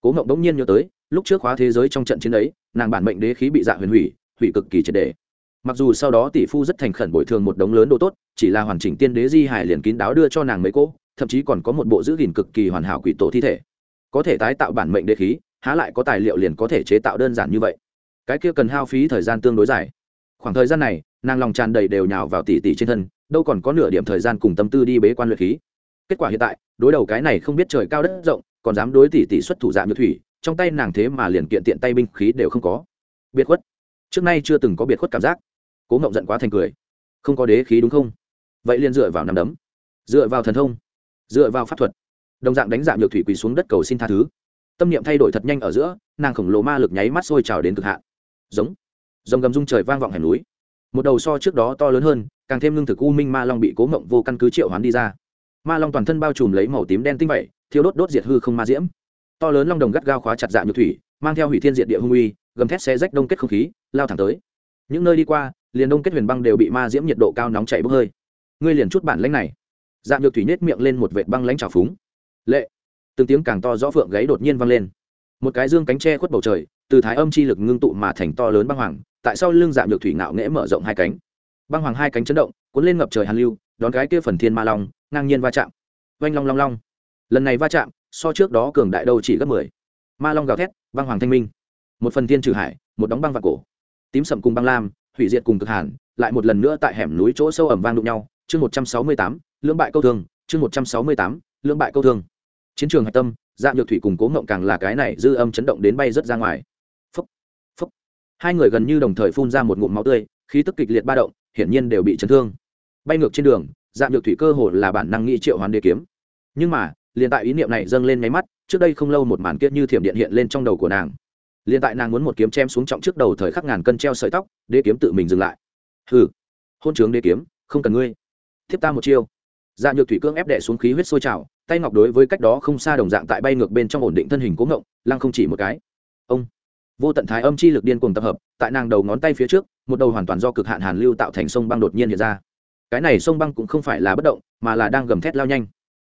Cố ngộng đống nhiên nhớ tới, lúc trước khóa thế giới trong trận chiến ấy, nàng bản mệnh đế khí bị dạ huyền hủy hủy cực kỳ triệt đề. Mặc dù sau đó tỷ phu rất thành khẩn bồi thường một đống lớn đồ tốt, chỉ là hoàn chỉnh tiên đế di hải liền kín đáo đưa cho nàng mấy cỗ, thậm chí còn có một bộ giữ gìn cực kỳ hoàn hảo quỷ tổ thi thể. Có thể tái tạo bản mệnh đế khí há lại có tài liệu liền có thể chế tạo đơn giản như vậy. Cái kia cần hao phí thời gian tương đối dài. Khoảng thời gian này, nàng lòng tràn đầy đều nhào vào tỷ tỷ trên thân, đâu còn có nửa điểm thời gian cùng tâm tư đi bế quan luyện khí. Kết quả hiện tại, đối đầu cái này không biết trời cao đất rộng, còn dám đối tỷ tỷ xuất thủ dạng như thủy, trong tay nàng thế mà liền kiện tiện tay binh khí đều không có. Biệt khuất. Trước nay chưa từng có biệt khuất cảm giác. Cố ngộng giận quá thành cười. Không có đế khí đúng không? Vậy liền dựa vào nằm đấm. Dựa vào thần thông. Dựa vào pháp thuật. Đồng dạng đánh dạng nhược thủy quỳ xuống đất cầu xin tha thứ tâm niệm thay đổi thật nhanh ở giữa, nàng khổng lồ ma lực nháy mắt sôi trào đến cực hạn. Giống dòng gầm rung trời vang vọng hẻm núi. Một đầu so trước đó to lớn hơn, càng thêm lương thực u minh ma long bị cố mộng vô căn cứ triệu hoán đi ra. Ma long toàn thân bao trùm lấy màu tím đen tinh vẩy thiêu đốt đốt diệt hư không ma diễm. To lớn long đồng gắt gao khóa chặt dạng nhược thủy, mang theo hủy thiên diệt địa hung uy, gầm thét xe rách đông kết không khí, lao thẳng tới. Những nơi đi qua, liền đông kết huyền băng đều bị ma diễm nhiệt độ cao nóng chảy bốc hơi. Ngươi liền chút bản lãnh này. Dạng nhược thủy nết miệng lên một vệt băng lãnh trào phúng. Lệ từng tiếng càng to rõ phượng gáy đột nhiên vang lên. Một cái dương cánh tre khuất bầu trời, từ thái âm chi lực ngưng tụ mà thành to lớn băng hoàng, tại sao lưng dạng được thủy ngạo nghễ mở rộng hai cánh. Băng hoàng hai cánh chấn động, cuốn lên ngập trời hàn lưu, đón cái kia phần thiên ma long, ngang nhiên va chạm. Oanh long long long. Lần này va chạm, so trước đó cường đại đâu chỉ gấp mười. Ma long gào thét, băng hoàng thanh minh. Một phần thiên trừ hải, một đóng băng vạc cổ. Tím sậm cùng băng lam, hủy diệt cùng cực hàn, lại một lần nữa tại hẻm núi chỗ sâu ẩm vang đụng nhau. Chương một trăm sáu mươi tám, lưỡng bại câu thương, chương một trăm sáu mươi tám, lưỡng bại câu thương chiến trường hạch tâm dạng nhược thủy cùng cố ngộng càng là cái này dư âm chấn động đến bay rất ra ngoài. Phúc, phúc. hai người gần như đồng thời phun ra một ngụm máu tươi khí tức kịch liệt ba động hiển nhiên đều bị chấn thương. Bay ngược trên đường dạng nhược thủy cơ hồ là bản năng nghĩ triệu hoán đế kiếm. Nhưng mà liền tại ý niệm này dâng lên nháy mắt trước đây không lâu một màn kiết như thiểm điện hiện lên trong đầu của nàng. Liền tại nàng muốn một kiếm chém xuống trọng trước đầu thời khắc ngàn cân treo sợi tóc đế kiếm tự mình dừng lại. Hừ hôn trướng đế kiếm không cần ngươi. Thiếp ta một chiêu. Dạ nhược thủy cương ép đẻ xuống khí huyết sôi trào tay ngọc đối với cách đó không xa đồng dạng tại bay ngược bên trong ổn định thân hình cố ngộng, lăng không chỉ một cái. Ông, vô tận thái âm chi lực điên cùng tập hợp, tại nàng đầu ngón tay phía trước, một đầu hoàn toàn do cực hạn hàn lưu tạo thành sông băng đột nhiên hiện ra. Cái này sông băng cũng không phải là bất động, mà là đang gầm thét lao nhanh.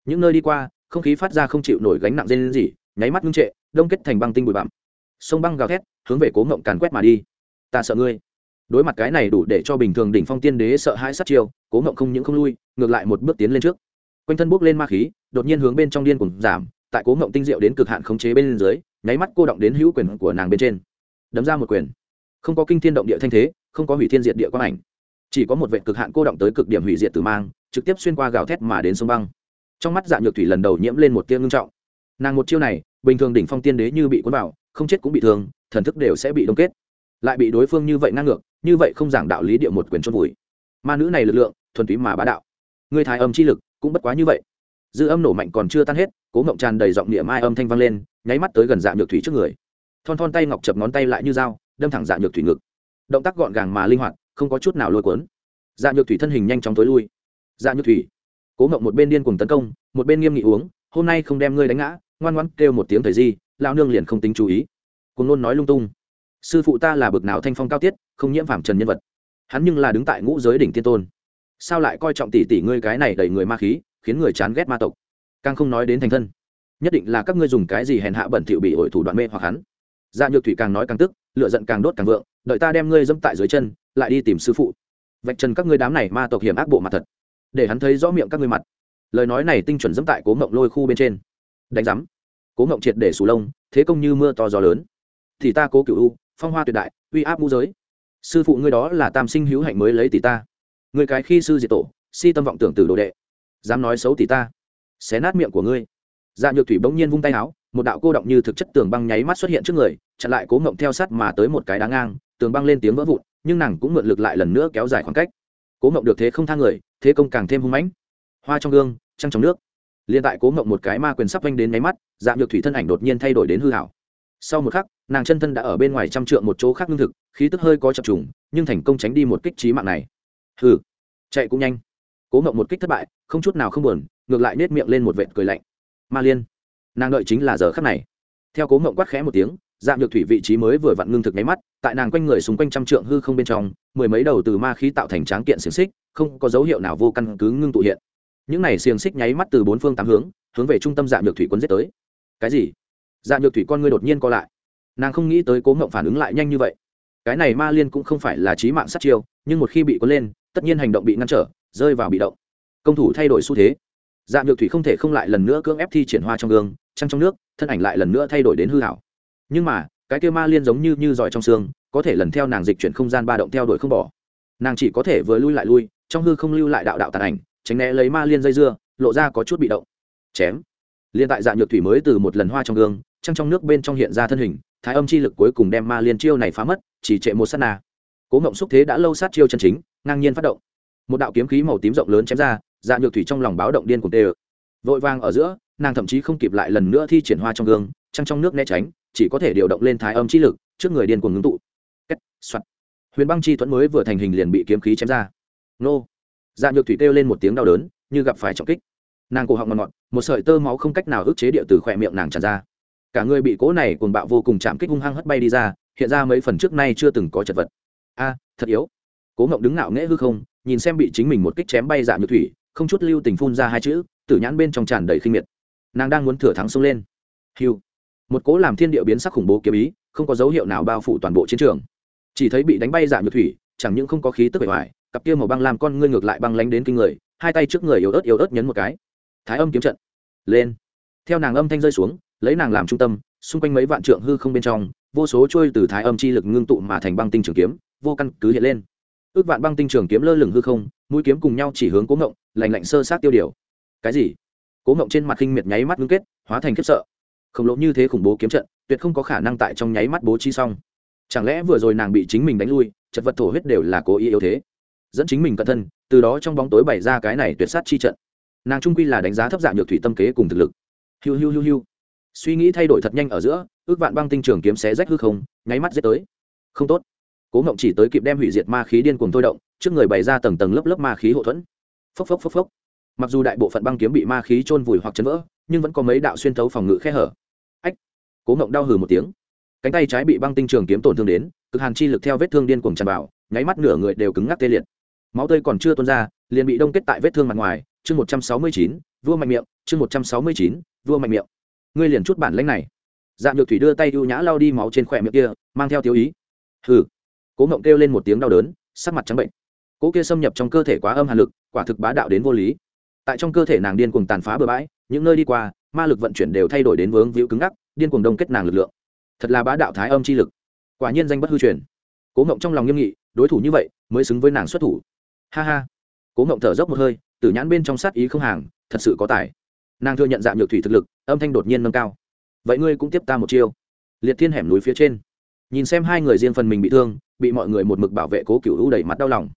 Những nơi đi qua, không khí phát ra không chịu nổi gánh nặng dây lên gì nháy mắt ngưng trệ, đông kết thành băng tinh bụi bặm. Sông băng gào thét, hướng về cố ngộng càn quét mà đi. Ta sợ ngươi. Đối mặt cái này đủ để cho bình thường đỉnh phong tiên đế sợ hãi sát chiêu, cố ngộng không những không lui, ngược lại một bước tiến lên trước. Quanh thân bước lên ma khí đột nhiên hướng bên trong điên cùng giảm, tại cố ngộng tinh diệu đến cực hạn khống chế bên dưới, nháy mắt cô động đến hữu quyền của nàng bên trên. Đấm ra một quyền. Không có kinh thiên động địa thanh thế, không có hủy thiên diệt địa quang ảnh. Chỉ có một vệ cực hạn cô động tới cực điểm hủy diệt tử mang, trực tiếp xuyên qua gào thét mà đến sông băng. Trong mắt dạ nhược thủy lần đầu nhiễm lên một tia ngưng trọng. Nàng một chiêu này, bình thường đỉnh phong tiên đế như bị cuốn vào, không chết cũng bị thương, thần thức đều sẽ bị đông kết. Lại bị đối phương như vậy ngang ngược, như vậy không giảng đạo lý địa một quyền chôn vùi. Ma nữ này lực lượng, thuần túy mà bá đạo. Người thái âm chi lực cũng bất quá như vậy dư âm nổ mạnh còn chưa tan hết, cố ngộng tràn đầy giọng niệm mai âm thanh vang lên, nháy mắt tới gần dạ nhược thủy trước người. Thon thon tay ngọc chập ngón tay lại như dao, đâm thẳng dạ nhược thủy ngực. Động tác gọn gàng mà linh hoạt, không có chút nào lôi cuốn. Dạ nhược thủy thân hình nhanh chóng tối lui. Dạ nhược thủy, cố ngộng một bên điên cùng tấn công, một bên nghiêm nghị uống, hôm nay không đem ngươi đánh ngã, ngoan ngoãn kêu một tiếng thời di lao nương liền không tính chú ý. Cùng luôn nói lung tung. Sư phụ ta là bực nào thanh phong cao tiết, không nhiễm phạm trần nhân vật. Hắn nhưng là đứng tại ngũ giới đỉnh tiên tôn. Sao lại coi trọng tỷ tỷ ngươi cái này đầy người ma khí? Khiến người chán ghét ma tộc. Càng không nói đến thành thân, nhất định là các ngươi dùng cái gì hèn hạ bẩn thỉu bị ổi thủ đoạn mê hoặc hắn. Dạ nhược thủy càng nói càng tức lựa giận càng đốt càng vượng, đợi ta đem ngươi dẫm tại dưới chân, lại đi tìm sư phụ. Vạch trần các ngươi đám này ma tộc hiểm ác bộ mặt thật, để hắn thấy rõ miệng các ngươi mặt. Lời nói này tinh chuẩn dẫm tại cố mộng lôi khu bên trên. Đánh giám. Cố mộng triệt để sù lông, thế công như mưa to gió lớn. Thì ta cố cựu u, phong hoa tuyệt đại, uy áp ngũ giới. Sư phụ ngươi đó là tam sinh hữu hạnh mới lấy tỷ ta. Người cái khi sư diệt tổ, si tâm vọng tưởng từ đồ đệ dám nói xấu tỷ ta. Xé nát miệng của ngươi. Dạ nhược thủy bỗng nhiên vung tay áo, một đạo cô động như thực chất tường băng nháy mắt xuất hiện trước người, chặn lại cố ngộng theo sát mà tới một cái đá ngang, tường băng lên tiếng vỡ vụn, nhưng nàng cũng mượn lực lại lần nữa kéo dài khoảng cách. Cố ngộng được thế không thang người, thế công càng thêm hung mãnh. Hoa trong gương, trăng trong nước. Liên tại cố ngộng một cái ma quyền sắp vanh đến nháy mắt dạ nhược thủy thân ảnh đột nhiên thay đổi đến hư hảo. Sau một khắc, nàng chân thân đã ở bên ngoài trăm trượng một chỗ khác lương thực, khí tức hơi có chập trùng, nhưng thành công tránh đi một kích trí mạng này. Hừ, chạy cũng nhanh cố mộng một kích thất bại, không chút nào không buồn, ngược lại nết miệng lên một vệt cười lạnh. Ma liên, nàng đợi chính là giờ khắc này. Theo cố mộng quát khẽ một tiếng, dạng nhược thủy vị trí mới vừa vặn ngưng thực nháy mắt, tại nàng quanh người xung quanh trăm trượng hư không bên trong, mười mấy đầu từ ma khí tạo thành tráng kiện xiềng xích, không có dấu hiệu nào vô căn cứ ngưng tụ hiện. Những này xiềng xích nháy mắt từ bốn phương tám hướng hướng về trung tâm dạng nhược thủy quân giết tới. Cái gì? Dạng nhược thủy con ngươi đột nhiên co lại. Nàng không nghĩ tới cố mộng phản ứng lại nhanh như vậy. Cái này ma liên cũng không phải là trí mạng sát chiêu, nhưng một khi bị cuốn lên, tất nhiên hành động bị ngăn trở rơi vào bị động. Công thủ thay đổi xu thế. Dạng nhược thủy không thể không lại lần nữa cưỡng ép thi triển hoa trong gương, trăng trong nước, thân ảnh lại lần nữa thay đổi đến hư hảo nhưng mà, cái kêu ma liên giống như như giỏi trong xương, có thể lần theo nàng dịch chuyển không gian ba động theo đuổi không bỏ. Nàng chỉ có thể vừa lui lại lui, trong hư không lưu lại đạo đạo tàn ảnh, tránh né lấy ma liên dây dưa, lộ ra có chút bị động. Chém. Liên tại dạng nhược thủy mới từ một lần hoa trong gương, trăng trong nước bên trong hiện ra thân hình, thái âm chi lực cuối cùng đem ma liên chiêu này phá mất, chỉ trệ một sát na. Cố ngộng xúc thế đã lâu sát chiêu chân chính, ngang nhiên phát động một đạo kiếm khí màu tím rộng lớn chém ra dạ nhược thủy trong lòng báo động điên cùng tê ự vội vàng ở giữa nàng thậm chí không kịp lại lần nữa thi triển hoa trong gương trăng trong nước né tránh chỉ có thể điều động lên thái âm chi lực trước người điên cuồng ngưng tụ. Kết, soạt. huyền băng chi thuẫn mới vừa thành hình liền bị kiếm khí chém ra. Nô. Dạ nhược thủy kêu lên một tiếng đau đớn như gặp phải trọng kích. Nàng cổ họng ngọt ngọt một sợi tơ máu không cách nào ức chế địa từ khỏe miệng nàng tràn ra. Cả người bị cố này cuồng bạo vô cùng chạm kích hung hăng hất bay đi ra hiện ra mấy phần trước nay chưa từng có chật vật. A thật yếu. Cố ngộng đứng ngạo nghễ hư không nhìn xem bị chính mình một kích chém bay dạ nhược thủy, không chút lưu tình phun ra hai chữ, tử nhãn bên trong tràn đầy khinh miệt. Nàng đang muốn thừa thắng xông lên. Hiu một cố làm thiên địa biến sắc khủng bố kiếm ý, không có dấu hiệu nào bao phủ toàn bộ chiến trường. Chỉ thấy bị đánh bay dạ nhược thủy, chẳng những không có khí tức bề ngoài cặp kia màu băng làm con ngươi ngược lại băng lánh đến kinh người, hai tay trước người yếu ớt yếu ớt nhấn một cái. Thái âm kiếm trận. Lên. Theo nàng âm thanh rơi xuống, lấy nàng làm trung tâm, xung quanh mấy vạn trượng hư không bên trong, vô số trôi từ thái âm chi lực ngưng tụ mà thành băng tinh trường kiếm, vô căn cứ hiện lên ước vạn băng tinh trường kiếm lơ lửng hư không, mũi kiếm cùng nhau chỉ hướng cố ngộng lành lạnh sơ sát tiêu điều. Cái gì? Cố ngộng trên mặt khinh miệt nháy mắt ngưng kết, hóa thành khiếp sợ. Khổng lồ như thế khủng bố kiếm trận, tuyệt không có khả năng tại trong nháy mắt bố trí xong. Chẳng lẽ vừa rồi nàng bị chính mình đánh lui, chật vật thổ huyết đều là cố ý yếu thế? Dẫn chính mình cẩn thân, từ đó trong bóng tối bày ra cái này tuyệt sát chi trận. Nàng trung quy là đánh giá thấp dạng nhược thủy tâm kế cùng thực lực. Hiu hiu hiu hiu. Suy nghĩ thay đổi thật nhanh ở giữa, ước vạn băng tinh trường kiếm xé rách hư không, nháy mắt giết tới. Không tốt cố ngộng chỉ tới kịp đem hủy diệt ma khí điên cuồng thôi động, trước người bày ra tầng tầng lớp lớp ma khí hậu thuẫn. Phốc phốc phốc phốc. Mặc dù đại bộ phận băng kiếm bị ma khí trôn vùi hoặc chấn vỡ, nhưng vẫn có mấy đạo xuyên thấu phòng ngự khe hở. Ách! Cố ngộng đau hừ một tiếng. Cánh tay trái bị băng tinh trường kiếm tổn thương đến, cực hàn chi lực theo vết thương điên cuồng tràn vào, nháy mắt nửa người đều cứng ngắc tê liệt. Máu tươi còn chưa tuôn ra, liền bị đông kết tại vết thương mặt ngoài. Chương một trăm sáu mươi chín, vua mạnh miệng. Chương một trăm sáu mươi chín, vua mạnh miệng. Ngươi liền chút bản lãnh này. Dạng nhược thủy đưa tay ưu nhã lau đi máu trên khỏe miệng kia, mang theo thiếu ý. Hừ cố mộng kêu lên một tiếng đau đớn, sắc mặt trắng bệnh. Cố kia xâm nhập trong cơ thể quá âm hàn lực, quả thực bá đạo đến vô lý. Tại trong cơ thể nàng điên cuồng tàn phá bừa bãi, những nơi đi qua, ma lực vận chuyển đều thay đổi đến vướng víu cứng ngắc, điên cuồng đông kết nàng lực lượng. Thật là bá đạo thái âm chi lực. Quả nhiên danh bất hư truyền. Cố ngộng trong lòng nghiêm nghị, đối thủ như vậy, mới xứng với nàng xuất thủ. Ha ha. Cố ngộng thở dốc một hơi tử nhãn bên trong sát ý không hàng, thật sự có tài. Nàng thừa nhận dạng nhược thủy thực lực, âm thanh đột nhiên nâng cao. Vậy ngươi cũng tiếp ta một chiêu. Liệt thiên hẻm núi phía trên nhìn xem hai người riêng phần mình bị thương, bị mọi người một mực bảo vệ cố cựu u đẩy mắt đau lòng.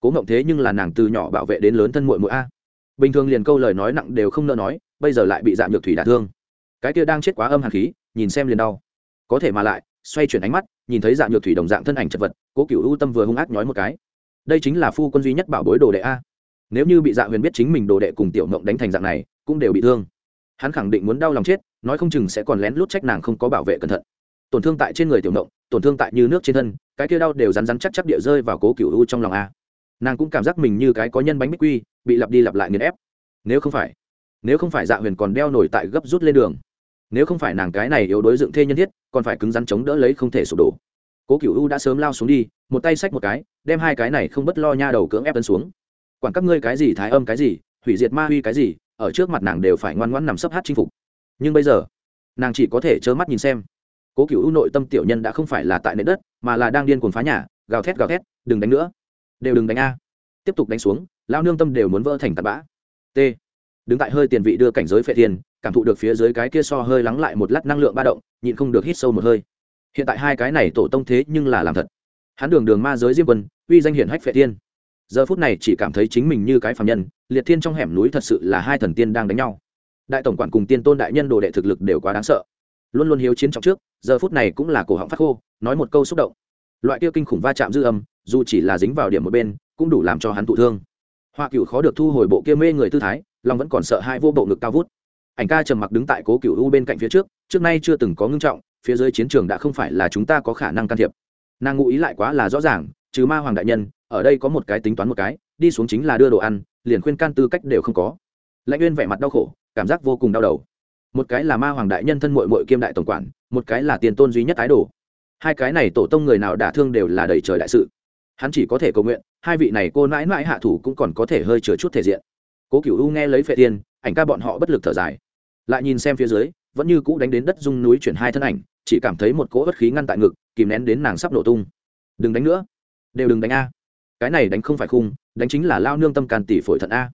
Cố ngộng thế nhưng là nàng từ nhỏ bảo vệ đến lớn thân mội muội a. Bình thường liền câu lời nói nặng đều không nỡ nói, bây giờ lại bị dạng nhược thủy đả thương. Cái kia đang chết quá âm hàn khí, nhìn xem liền đau. Có thể mà lại, xoay chuyển ánh mắt, nhìn thấy dạng nhược thủy đồng dạng thân ảnh chật vật, cố cựu u tâm vừa hung ác nhói một cái. Đây chính là phu quân duy nhất bảo bối đồ đệ a. Nếu như bị dạ huyền biết chính mình đồ đệ cùng tiểu mộng đánh thành dạng này, cũng đều bị thương. Hắn khẳng định muốn đau lòng chết, nói không chừng sẽ còn lén lút trách nàng không có bảo vệ cẩn thận. Tổn thương tại trên người tiểu mộng tổn thương tại như nước trên thân, cái kia đau đều rắn rắn chắc chắc địa rơi vào cố cựu u trong lòng a. Nàng cũng cảm giác mình như cái có nhân bánh bích quy, bị lặp đi lặp lại nghiền ép. Nếu không phải, nếu không phải dạ huyền còn đeo nổi tại gấp rút lên đường, nếu không phải nàng cái này yếu đối dựng thê nhân thiết, còn phải cứng rắn chống đỡ lấy không thể sụp đổ. Cố cựu u đã sớm lao xuống đi, một tay xách một cái, đem hai cái này không bất lo nha đầu cưỡng ép tấn xuống. Quản các ngươi cái gì thái âm cái gì, hủy diệt ma huy cái gì, ở trước mặt nàng đều phải ngoan ngoãn nằm sấp hát chinh phục. Nhưng bây giờ, nàng chỉ có thể trơ mắt nhìn xem cố cựu u nội tâm tiểu nhân đã không phải là tại nền đất, mà là đang điên cuồng phá nhà, gào thét gào thét, đừng đánh nữa, đều đừng đánh a. Tiếp tục đánh xuống lao nương tâm đều muốn vỡ thành tạt bã. T. Đứng tại hơi tiền vị đưa cảnh giới phệ tiền, cảm thụ được phía dưới cái kia so hơi lắng lại một lát năng lượng ba động, nhịn không được hít sâu một hơi. Hiện tại hai cái này tổ tông thế nhưng là làm thật. Hắn đường đường ma giới diêm quân, uy danh hiển hách phệ tiên. Giờ phút này chỉ cảm thấy chính mình như cái phạm nhân, liệt thiên trong hẻm núi thật sự là hai thần tiên đang đánh nhau. Đại tổng quản cùng tiên tôn đại nhân đồ đệ thực lực đều quá đáng sợ luôn luôn hiếu chiến trọng trước, giờ phút này cũng là cổ họng phát khô, nói một câu xúc động. Loại kia kinh khủng va chạm dư âm, dù chỉ là dính vào điểm một bên, cũng đủ làm cho hắn thụ thương. Hoa cựu khó được thu hồi bộ kia mê người tư thái long vẫn còn sợ hai vô bộ ngực cao vút. Ảnh ca trầm mặc đứng tại cố cựu u bên cạnh phía trước trước nay chưa từng có ngưng trọng, phía dưới chiến trường đã không phải là chúng ta có khả năng can thiệp. Nàng ngụ ý lại quá là rõ ràng, trừ ma hoàng đại nhân, ở đây có một cái tính toán một cái, đi xuống chính là đưa đồ ăn, liền khuyên can tư cách đều không có. Lãnh uyên vẻ mặt đau khổ, cảm giác vô cùng đau đầu một cái là ma hoàng đại nhân thân mội mội kiêm đại tổng quản, một cái là tiền tôn duy nhất ái đồ. Hai cái này tổ tông người nào đả thương đều là đầy trời đại sự. Hắn chỉ có thể cầu nguyện, hai vị này cô mãi mãi hạ thủ cũng còn có thể hơi chừa chút thể diện. Cố cựu u nghe lấy phệ tiên ảnh ca bọn họ bất lực thở dài. Lại nhìn xem phía dưới, vẫn như cũ đánh đến đất dung núi chuyển hai thân ảnh, chỉ cảm thấy một cỗ bất khí ngăn tại ngực, kìm nén đến nàng sắp nổ tung. Đừng đánh nữa, đều đừng đánh a. Cái này đánh không phải khung, đánh chính là lao nương tâm càn tỷ phổi thận a.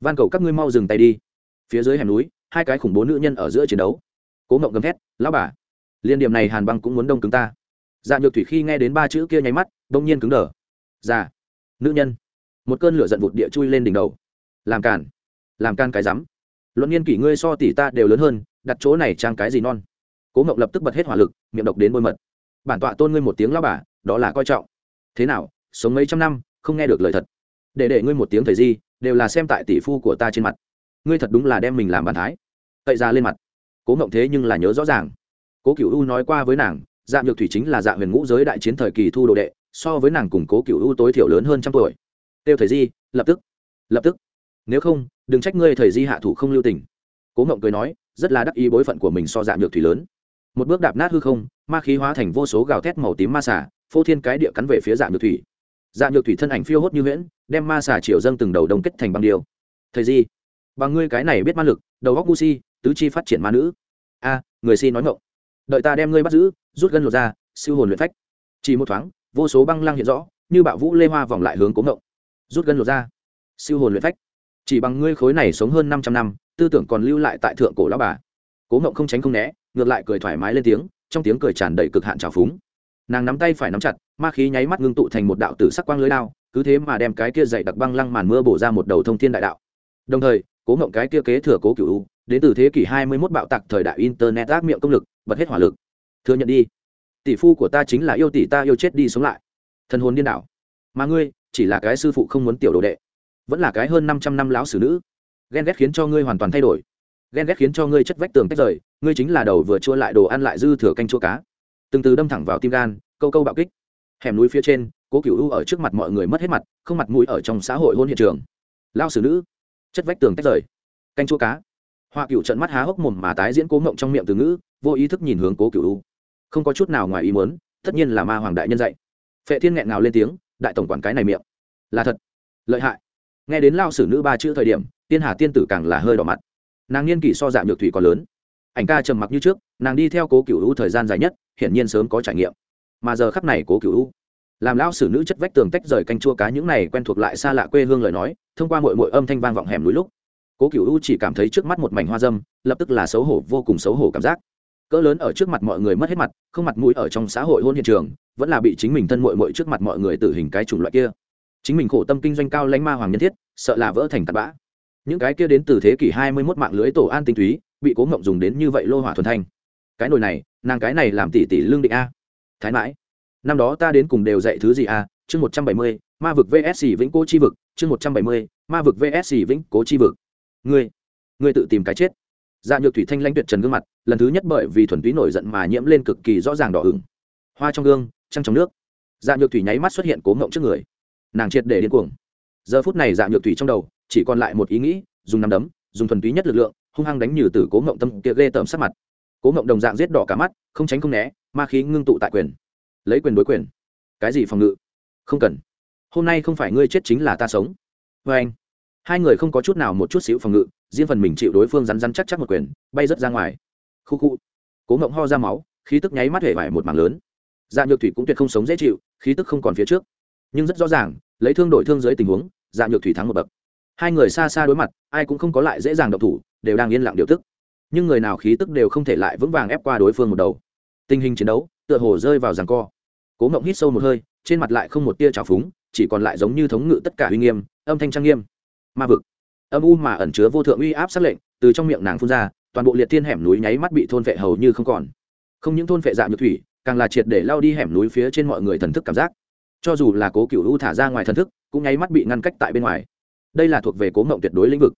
Van cầu các ngươi mau dừng tay đi. Phía dưới hẻm núi hai cái khủng bố nữ nhân ở giữa chiến đấu. Cố ngộng gầm thét, lão bà, liên điểm này hàn băng cũng muốn đông cứng ta. Dạ nhược thủy khi nghe đến ba chữ kia nháy mắt, đông nhiên cứng đờ. Dạ nữ nhân. Một cơn lửa giận vụt địa chui lên đỉnh đầu. Làm càn, làm can cái rắm. Luận niên kỷ ngươi so tỷ ta đều lớn hơn, đặt chỗ này trang cái gì non? Cố ngộng lập tức bật hết hỏa lực, miệng độc đến bôi mật. Bản tọa tôn ngươi một tiếng lao bà, đó là coi trọng. Thế nào, sống mấy trăm năm, không nghe được lời thật. Để để ngươi một tiếng thời di, đều là xem tại tỷ phu của ta trên mặt ngươi thật đúng là đem mình làm bàn thái. Cậy ra lên mặt. Cố ngộng thế nhưng là nhớ rõ ràng. Cố cựu u nói qua với nàng dạ nhược thủy chính là dạ huyền ngũ giới đại chiến thời kỳ thu đồ đệ, so với nàng cùng cố cựu u tối thiểu lớn hơn trăm tuổi. Têu thầy di, lập tức. Lập tức. Nếu không, đừng trách ngươi thầy di hạ thủ không lưu tình. Cố ngộng cười nói, rất là đắc ý bối phận của mình so dạ nhược thủy lớn. Một bước đạp nát hư không, ma khí hóa thành vô số gào thét màu tím ma xả phô thiên cái địa cắn về phía dạ nhược thủy. Dạ nhược thủy thân ảnh phiêu hốt như huyễn, đem ma xả triệu dâng từng đầu đông kết thành băng điêu. Thầy di bằng ngươi cái này biết ma lực, đầu góc gu si, tứ chi phát triển ma nữ. A, người si nói ngộng đợi ta đem ngươi bắt giữ, rút gân lột ra siêu hồn luyện phách. Chỉ một thoáng, vô số băng lăng hiện rõ, như bạo vũ lê hoa vòng lại hướng cố ngộng rút gân lột ra siêu hồn luyện phách. Chỉ bằng ngươi khối này sống hơn năm trăm năm, tư tưởng còn lưu lại tại thượng cổ lão bà. Cố ngộng không tránh không né, ngược lại cười thoải mái lên tiếng, trong tiếng cười tràn đầy cực hạn trào phúng. Nàng nắm tay phải nắm chặt, ma khí nháy mắt ngưng tụ thành một đạo tử sắc quang lưới lao cứ thế mà đem cái kia dày đặc băng lăng màn mưa bổ ra một đầu thông thiên đại đạo. Đồng thời cố ngộng cái kia kế thừa cố cựu đến từ thế kỷ hai mươi 21 bạo tạc thời đại internet ác miệng công lực, bật hết hỏa lực. Thừa nhận đi. Tỷ phu của ta chính là yêu tỷ ta yêu chết đi sống lại. Thần hồn điên đảo. Mà ngươi, chỉ là cái sư phụ không muốn tiểu đồ đệ. Vẫn là cái hơn năm trăm năm lão xử nữ. Ghen ghét khiến cho ngươi hoàn toàn thay đổi. Ghen ghét khiến cho ngươi chất vách tường tách rời, ngươi chính là đầu vừa chua lại đồ ăn lại dư thừa canh chua cá. Từng từ đâm thẳng vào tim gan, câu câu bạo kích. Hẻm núi phía trên, cố cựu u ở trước mặt mọi người mất hết mặt, không mặt mũi ở trong xã hội hôn hiện trường. Lao xử nữ chất vách tường tách rời. Canh chua cá. Hoa cựu trận mắt há hốc mồm mà tái diễn cố ngộng trong miệng từ ngữ, vô ý thức nhìn hướng cố cựu u. Không có chút nào ngoài ý muốn, tất nhiên là ma hoàng đại nhân dạy. Phệ thiên nghẹn ngào lên tiếng, đại tổng quản cái này miệng. Là thật. Lợi hại. Nghe đến lao sử nữ ba chữ thời điểm, tiên hà tiên tử càng là hơi đỏ mặt. Nàng niên kỷ so dạ nhược thủy còn lớn. Ảnh ca trầm mặc như trước, nàng đi theo cố cựu u thời gian dài nhất, hiển nhiên sớm có trải nghiệm. Mà giờ khắc này cố cựu u làm lão sử nữ chất vách tường tách rời canh chua cá những này quen thuộc lại xa lạ quê hương lời nói, thông qua mội mội âm thanh vang vọng hẻm núi lúc, cố cựu u chỉ cảm thấy trước mắt một mảnh hoa dâm, lập tức là xấu hổ, vô cùng xấu hổ cảm giác. Cỡ lớn ở trước mặt mọi người mất hết mặt, không mặt mũi ở trong xã hội hôn hiện trường, vẫn là bị chính mình thân mội mội trước mặt mọi người tử hình cái chủng loại kia. Chính mình khổ tâm kinh doanh cao lãnh ma hoàng nhân thiết, sợ là vỡ thành tạt bã. Những cái kia đến từ thế kỷ hai mươi 21 mạng lưới tổ an tinh túy, bị cố ngộng dùng đến như vậy lô hỏa thuần thanh. Cái nồi này, nàng cái này làm tỷ tỷ lương định a. Thái mãi năm đó ta đến cùng đều dạy thứ gì à? chương một trăm bảy mươi, ma vực vsc vĩnh cố chi vực. Chương một trăm bảy mươi, ma vực vsc vĩnh cố chi vực. Ngươi ngươi tự tìm cái chết. Dạ nhược thủy thanh lãnh tuyệt trần gương mặt, lần thứ nhất bởi vì thuần túy nổi giận mà nhiễm lên cực kỳ rõ ràng đỏ ửng. Hoa trong gương, trăng trong nước. Dạ nhược thủy nháy mắt xuất hiện cố ngộng trước người. Nàng triệt để điên cuồng. Giờ phút này dạ nhược thủy trong đầu, chỉ còn lại một ý nghĩ, dùng nắm đấm, dùng thuần túy nhất lực lượng, hung hăng đánh nhừ từ cố ngộng tâm kia ghê tởm sắc mặt. Cố ngộng đồng dạng giết đỏ cả mắt, không tránh không né, ma khí ngưng tụ tại quyền lấy quyền đối quyền. Cái gì phòng ngự? Không cần. Hôm nay không phải ngươi chết chính là ta sống. Vê anh, hai người không có chút nào một chút xíu phòng ngự, riêng phần mình chịu đối phương rắn rắn chắc chắc một quyền, bay rớt ra ngoài. Khu khu. Cố ngộng ho ra máu, khí tức nháy mắt hể vải một mảng lớn. Dạ nhược thủy cũng tuyệt không sống dễ chịu, khí tức không còn phía trước. Nhưng rất rõ ràng, lấy thương đổi thương dưới tình huống dạ nhược thủy thắng một bậc. Hai người xa xa đối mặt, ai cũng không có lại dễ dàng độc thủ, đều đang yên lặng điều tức. Nhưng người nào khí tức đều không thể lại vững vàng ép qua đối phương một đầu. Tình hình chiến đấu, tựa hồ rơi vào ràng co cố Mộng hít sâu một hơi, trên mặt lại không một tia trào phúng, chỉ còn lại giống như thống ngự tất cả uy nghiêm, âm thanh trang nghiêm. Ma vực. Âm u mà ẩn chứa vô thượng uy áp sát lệnh, từ trong miệng nàng phun ra, toàn bộ liệt thiên hẻm núi nháy mắt bị thôn vệ hầu như không còn. Không những thôn vệ dạng nhược thủy, càng là triệt để lao đi hẻm núi phía trên mọi người thần thức cảm giác. Cho dù là cố cựu u thả ra ngoài thần thức, cũng nháy mắt bị ngăn cách tại bên ngoài. Đây là thuộc về cố mộng tuyệt đối lĩnh vực.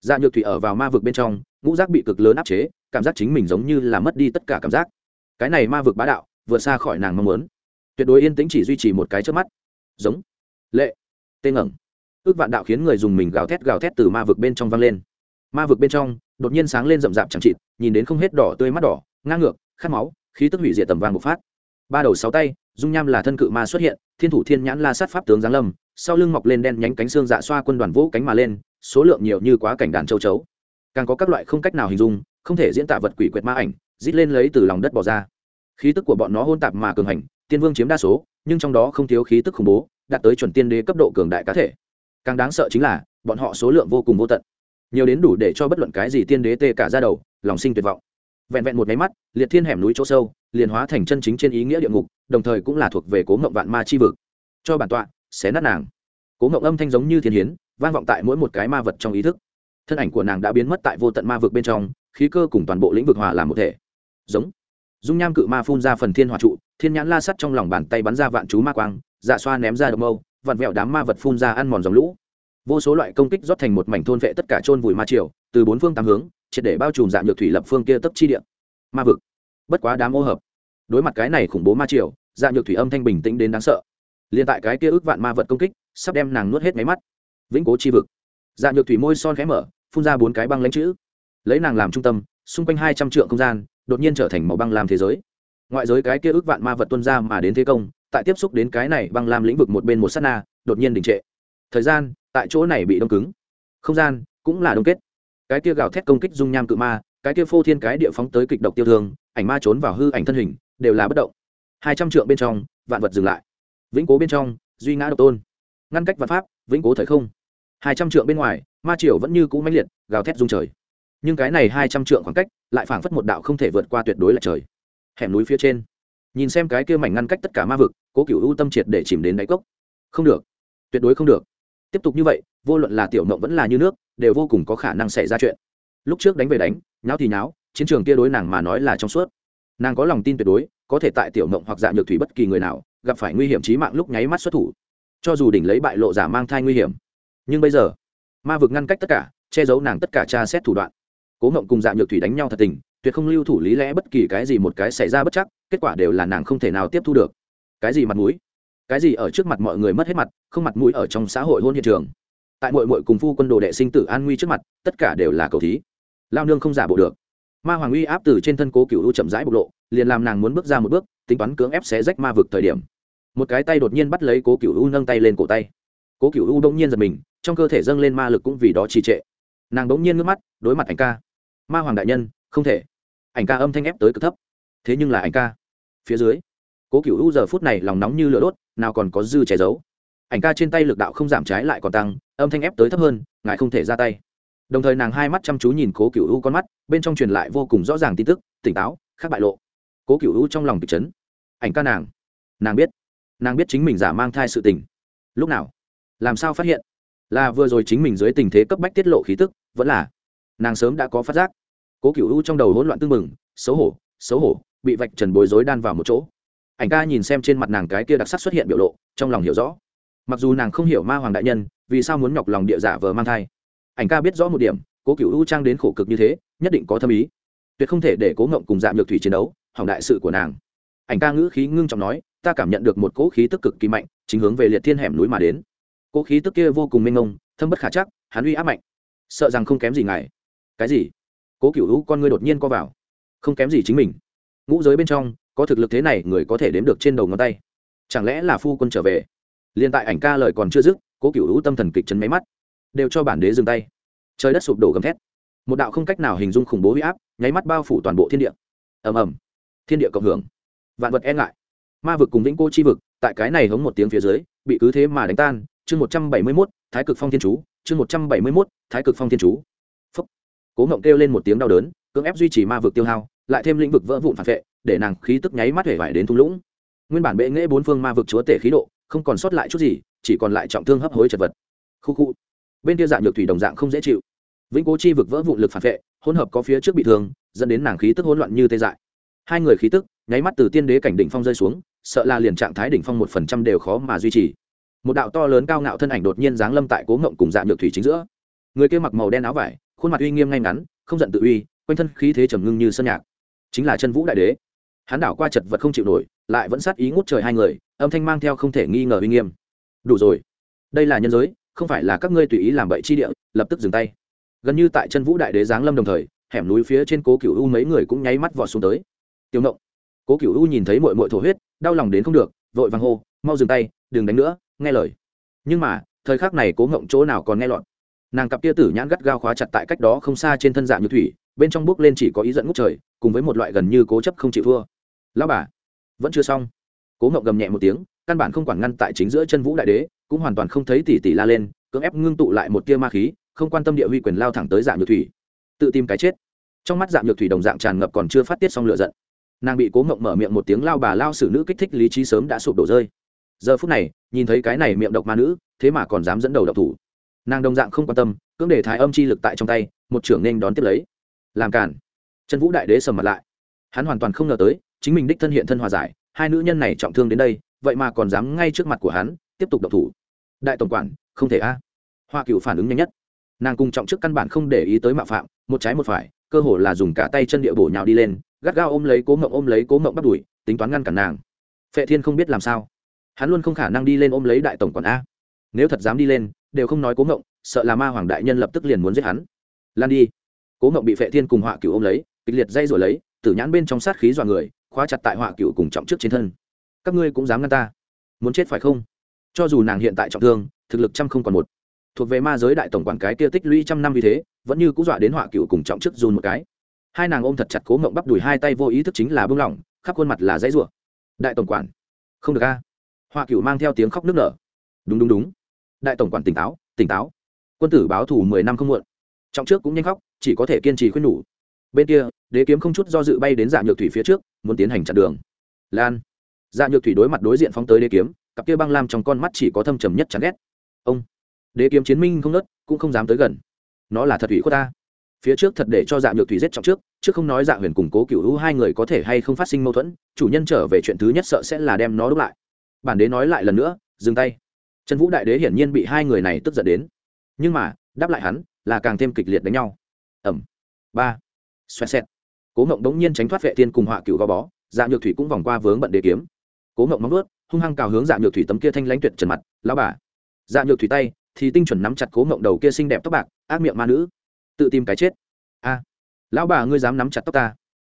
Dạ nhược thủy ở vào ma vực bên trong, ngũ giác bị cực lớn áp chế, cảm giác chính mình giống như là mất đi tất cả cảm giác. Cái này ma vực bá đạo, vượt xa khỏi nàng mong muốn tuyệt đối yên tĩnh chỉ duy trì một cái trước mắt. Giống. Lệ. Tê ngẩng. Ước vạn đạo khiến người dùng mình gào thét gào thét từ ma vực bên trong vang lên. Ma vực bên trong, đột nhiên sáng lên rậm rạp chẳng chịt, nhìn đến không hết đỏ tươi mắt đỏ, ngang ngược, khát máu, khí tức hủy diệt tầm vàng bộc phát. Ba đầu sáu tay, dung nham là thân cự ma xuất hiện, thiên thủ thiên nhãn la sát pháp tướng giáng lâm, sau lưng mọc lên đen nhánh cánh xương dạ xoa quân đoàn vũ cánh mà lên, số lượng nhiều như quá cảnh đàn châu chấu. Càng có các loại không cách nào hình dung, không thể diễn tả vật quỷ quyệt ma ảnh, rít lên lấy từ lòng đất bỏ ra. Khí tức của bọn nó hôn tạp mà cường hành tiên vương chiếm đa số, nhưng trong đó không thiếu khí tức khủng bố, đạt tới chuẩn tiên đế cấp độ cường đại cá thể. Càng đáng sợ chính là, bọn họ số lượng vô cùng vô tận. Nhiều đến đủ để cho bất luận cái gì tiên đế tê cả ra đầu, lòng sinh tuyệt vọng. Vẹn vẹn một máy mắt, liệt thiên hẻm núi chỗ sâu, liền hóa thành chân chính trên ý nghĩa địa ngục, đồng thời cũng là thuộc về cố ngộng vạn ma chi vực. Cho bản tọa, xé nát nàng. Cố ngộng âm thanh giống như thiên hiến, vang vọng tại mỗi một cái ma vật trong ý thức. Thân ảnh của nàng đã biến mất tại vô tận ma vực bên trong, khí cơ cùng toàn bộ lĩnh vực hòa làm một thể. Giống. Dung nham cự ma phun ra phần thiên hòa trụ thiên nhãn la sắt trong lòng bàn tay bắn ra vạn chú ma quang dạ xoa ném ra độc mâu, vặn vẹo đám ma vật phun ra ăn mòn dòng lũ. Vô số loại công kích rót thành một mảnh thôn vệ tất cả trôn vùi ma triều, từ bốn phương tám hướng, triệt để bao trùm dạng nhược thủy lập phương kia tấp chi địa. Ma vực. Bất quá đám ô hợp. Đối mặt cái này khủng bố ma triều dạng nhược thủy âm thanh bình tĩnh đến đáng sợ. Liền tại cái kia ước vạn ma vật công kích, sắp đem nàng nuốt hết máy mắt. Vĩnh cố chi vực. Dạng nhược thủy môi son khẽ mở, phun ra bốn cái băng lãnh chữ. Lấy nàng làm trung tâm, xung quanh hai trăm triệu không gian, đột nhiên trở thành màu băng làm thế giới ngoại giới cái kia ước vạn ma vật tuân ra mà đến thế công, tại tiếp xúc đến cái này băng lam lĩnh vực một bên một s á t na, đột nhiên đình trệ. Thời gian, tại chỗ này bị đông cứng. Không gian, cũng là đông kết. Cái kia gào thét công kích dung nham cự ma, cái kia phô thiên cái địa phóng tới kịch độc tiêu thương, ảnh ma trốn vào hư ảnh thân hình, đều là bất động. Hai trăm trượng bên trong, vạn vật dừng lại. Vĩnh cố bên trong, duy ngã độc tôn. Ngăn cách vật pháp, vĩnh cố thời không. Hai trăm trượng bên ngoài, ma triều vẫn như cũ mãnh liệt, gào thét dung trời. Nhưng cái này hai trăm trượng khoảng cách, lại phảng phất một đạo không thể vượt qua tuyệt đối là trời hẻm núi phía trên. Nhìn xem cái kia mảnh ngăn cách tất cả ma vực, cố cựu ưu tâm triệt để chìm đến đáy cốc. Không được. Tuyệt đối không được. Tiếp tục như vậy, vô luận là tiểu mộng vẫn là như nước, đều vô cùng có khả năng xảy ra chuyện. Lúc trước đánh về đánh, nháo thì nháo, chiến trường kia đối nàng mà nói là trong suốt. Nàng có lòng tin tuyệt đối, có thể tại tiểu mộng hoặc dạ nhược thủy bất kỳ người nào, gặp phải nguy hiểm trí mạng lúc nháy mắt xuất thủ. Cho dù đỉnh lấy bại lộ giả mang thai nguy hiểm. Nhưng bây giờ, ma vực ngăn cách tất cả, che giấu nàng tất cả tra xét thủ đoạn. Cố mộng cùng dạ nhược thủy đánh nhau thật tình tuyệt không lưu thủ lý lẽ bất kỳ cái gì một cái xảy ra bất chắc, kết quả đều là nàng không thể nào tiếp thu được. Cái gì mặt mũi? Cái gì ở trước mặt mọi người mất hết mặt, không mặt mũi ở trong xã hội hôn hiện trường? Tại mội mội cùng phu quân đồ đệ sinh tử an nguy trước mặt, tất cả đều là cầu thí. Lao nương không giả bộ được. Ma hoàng uy áp từ trên thân cố cựu u chậm rãi bộc lộ, liền làm nàng muốn bước ra một bước, tính toán cưỡng ép xé rách ma vực thời điểm. Một cái tay đột nhiên bắt lấy cố cựu u nâng tay lên cổ tay. Cố cựu u đông nhiên giật mình, trong cơ thể dâng lên ma lực cũng vì đó trì trệ. Nàng đống nhiên ngước mắt, đối mặt ảnh ca. Ma hoàng đại nhân, không thể ảnh ca âm thanh ép tới cực thấp. Thế nhưng là ảnh ca, phía dưới, cố cựu u giờ phút này lòng nóng như lửa đốt, nào còn có dư che giấu. Ảnh ca trên tay lực đạo không giảm trái lại còn tăng, âm thanh ép tới thấp hơn, ngài không thể ra tay. Đồng thời nàng hai mắt chăm chú nhìn cố cựu u con mắt, bên trong truyền lại vô cùng rõ ràng tin tức, tỉnh táo, khác bại lộ. Cố cựu u trong lòng kịch chấn. Ảnh ca nàng nàng biết nàng biết chính mình giả mang thai sự tình. Lúc nào? Làm sao phát hiện? Là vừa rồi chính mình dưới tình thế cấp bách tiết lộ khí tức, vẫn là nàng sớm đã có phát giác cố cựu u trong đầu hỗn loạn tưng mừng xấu hổ xấu hổ bị vạch trần bối rối đan vào một chỗ. Ảnh ca nhìn xem trên mặt nàng cái kia đặc sắc xuất hiện biểu lộ trong lòng hiểu rõ. Mặc dù nàng không hiểu ma hoàng đại nhân vì sao muốn nhọc lòng địa giả vờ mang thai. Ảnh ca biết rõ một điểm cố cựu u trang đến khổ cực như thế nhất định có thâm ý. Tuyệt không thể để cố ngộng cùng dạng nhược thủy chiến đấu hỏng đại sự của nàng. Ảnh ca ngữ khí ngưng trọng nói ta cảm nhận được một cỗ khí tức cực kỳ mạnh chính hướng về liệt thiên hẻm núi mà đến. Cỗ khí tức kia vô cùng mênh ngông, thâm bất khả chắc hắn uy áp mạnh. Sợ rằng không kém gì ngài. Cái gì? Cố cựu hữu con ngươi đột nhiên co vào. Không kém gì chính mình. Ngũ giới bên trong, có thực lực thế này, người có thể đếm được trên đầu ngón tay. Chẳng lẽ là phu quân trở về? Liên tại ảnh ca lời còn chưa dứt, cố cựu hữu tâm thần kịch chấn máy mắt. Đều cho bản đế dừng tay. Trời đất sụp đổ gầm thét. Một đạo không cách nào hình dung khủng bố huy áp, nháy mắt bao phủ toàn bộ thiên địa. Ầm ầm. Thiên địa cộng hưởng. Vạn vật e ngại. Ma vực cùng vĩnh cô chi vực, tại cái này hống một tiếng phía dưới, bị cứ thế mà đánh tan. Chương một trăm bảy mươi mốt, thái cực phong thiên chú. Chương một trăm bảy mươi mốt, thái cực phong thiên chú cố ngộng kêu lên một tiếng đau đớn, cưỡng ép duy trì ma vực tiêu hao, lại thêm lĩnh vực vỡ vụn phản vệ, để nàng khí tức nháy mắt hể vải đến thung lũng. Nguyên bản bệ nghễ bốn phương ma vực chúa tể khí độ, không còn sót lại chút gì, chỉ còn lại trọng thương hấp hối chật vật. Khu khu. Bên kia dạng nhược thủy đồng dạng không dễ chịu. Vĩnh cố chi vực vỡ vụn lực phản vệ, hỗn hợp có phía trước bị thương, dẫn đến nàng khí tức hỗn loạn như tê dại. Hai người khí tức, nháy mắt từ tiên đế cảnh đỉnh phong rơi xuống, sợ là liền trạng thái đỉnh phong một phần trăm đều khó mà duy trì. Một đạo to lớn cao ngạo thân ảnh đột nhiên giáng lâm tại cố ngộng cùng dạng nhược thủy chính giữa. Người kia mặc màu đen áo vải khuôn mặt uy nghiêm ngay ngắn, không giận tự uy, quanh thân khí thế trầm ngưng như sân nhạc. Chính là chân vũ đại đế. Hắn đảo qua chật vật không chịu nổi, lại vẫn sát ý ngút trời hai người, âm thanh mang theo không thể nghi ngờ uy nghiêm. Đủ rồi. Đây là nhân giới, không phải là các ngươi tùy ý làm bậy chi địa, lập tức dừng tay. Gần như tại chân vũ đại đế giáng lâm đồng thời, hẻm núi phía trên cố cựu u mấy người cũng nháy mắt vọt xuống tới. Tiêu ngộng. Cố cựu u nhìn thấy mội mội thổ huyết, đau lòng đến không được, vội vàng hô, mau dừng tay, đừng đánh nữa, nghe lời. Nhưng mà, thời khắc này cố ngộng chỗ nào còn nghe lọt nàng cặp tia tử nhãn gắt gao khóa chặt tại cách đó không xa trên thân dạng như thủy, bên trong bước lên chỉ có ý dẫn ngút trời, cùng với một loại gần như cố chấp không chịu thua. Lão bà, vẫn chưa xong. Cố ngậm gầm nhẹ một tiếng, căn bản không quản ngăn tại chính giữa chân vũ đại đế, cũng hoàn toàn không thấy tỷ tỷ la lên, cưỡng ép ngưng tụ lại một tia ma khí, không quan tâm địa huy quyền lao thẳng tới dạng nhược thủy. Tự tìm cái chết. Trong mắt dạng nhược thủy đồng dạng tràn ngập còn chưa phát tiết xong lựa giận. Nàng bị cố ngộng mở miệng một tiếng lao bà lao xử nữ kích thích lý trí sớm đã sụp đổ rơi. Giờ phút này, nhìn thấy cái này miệng độc ma nữ, thế mà còn dám dẫn đầu độc thủ nàng đồng dạng không quan tâm, cưỡng để thái âm chi lực tại trong tay, một trưởng nên đón tiếp lấy. Làm cản. Trần vũ đại đế sầm mặt lại. Hắn hoàn toàn không ngờ tới, chính mình đích thân hiện thân hòa giải, hai nữ nhân này trọng thương đến đây, vậy mà còn dám ngay trước mặt của hắn, tiếp tục độc thủ. Đại tổng quản, không thể a. Hoa cựu phản ứng nhanh nhất. Nàng cùng trọng trước căn bản không để ý tới mạo phạm, một trái một phải, cơ hồ là dùng cả tay chân địa bổ nhào đi lên, gắt gao ôm lấy cố mộng ôm lấy cố mộng bắt đuổi, tính toán ngăn cản nàng. Phệ thiên không biết làm sao. Hắn luôn không khả năng đi lên ôm lấy đại tổng quản a. Nếu thật dám đi lên đều không nói cố ngộng, sợ là ma hoàng đại nhân lập tức liền muốn giết hắn. Lan đi. Cố ngộng bị phệ thiên cùng họa cựu ôm lấy, kịch liệt dây rồi lấy, tử nhãn bên trong sát khí dọa người, khóa chặt tại họa cựu cùng trọng trước trên thân. Các ngươi cũng dám ngăn ta. Muốn chết phải không? Cho dù nàng hiện tại trọng thương, thực lực trăm không còn một. Thuộc về ma giới đại tổng quản cái kia tích lũy trăm năm vì thế, vẫn như cũng dọa đến họa cựu cùng trọng trước dùn một cái. Hai nàng ôm thật chặt cố ngộng bắp đùi hai tay vô ý thức chính là bưng lỏng, khắp khuôn mặt là dãy rủa. Đại tổng quản, không được a. Họa cựu mang theo tiếng khóc nức nở. Đúng đúng đúng đại tổng quản tỉnh táo tỉnh táo. Quân tử báo thủ mười năm không muộn. Trọng trước cũng nhanh khóc, chỉ có thể kiên trì khuyên nhủ. Bên kia, đế kiếm không chút do dự bay đến dạ nhược thủy phía trước, muốn tiến hành chặn đường. Lan. Dạ nhược thủy đối mặt đối diện phóng tới đế kiếm, cặp kia băng lam trong con mắt chỉ có thâm trầm nhất chán ghét. Ông. Đế kiếm chiến minh không nớt, cũng không dám tới gần. Nó là thật ủy của ta. Phía trước thật để cho dạ nhược thủy giết trọng trước trước không nói dạ huyền củng cố cựu hữu hai người có thể hay không phát sinh mâu thuẫn, chủ nhân trở về chuyện thứ nhất sợ sẽ là đem nó đúc lại. Bản đế nói lại lần nữa, dừng tay trần vũ đại đế hiển nhiên bị hai người này tức giận đến. Nhưng mà, đáp lại hắn, là càng thêm kịch liệt đánh nhau. Ẩm. Ba. Xoẹt xẹt. Cố ngộng đống nhiên tránh thoát vệ tiên cùng họa cựu gò bó dạ nhược thủy cũng vòng qua vướng bận đế kiếm. Cố ngộng móng vớt hung hăng cào hướng dạ nhược thủy tấm kia thanh lãnh tuyệt trần mặt lao bà. Dạ nhược thủy tay, thì tinh chuẩn nắm chặt cố ngộng đầu kia xinh đẹp tóc bạc, ác miệng ma nữ. Tự tìm cái chết. A. Lão bà, ngươi dám nắm chặt tóc ta.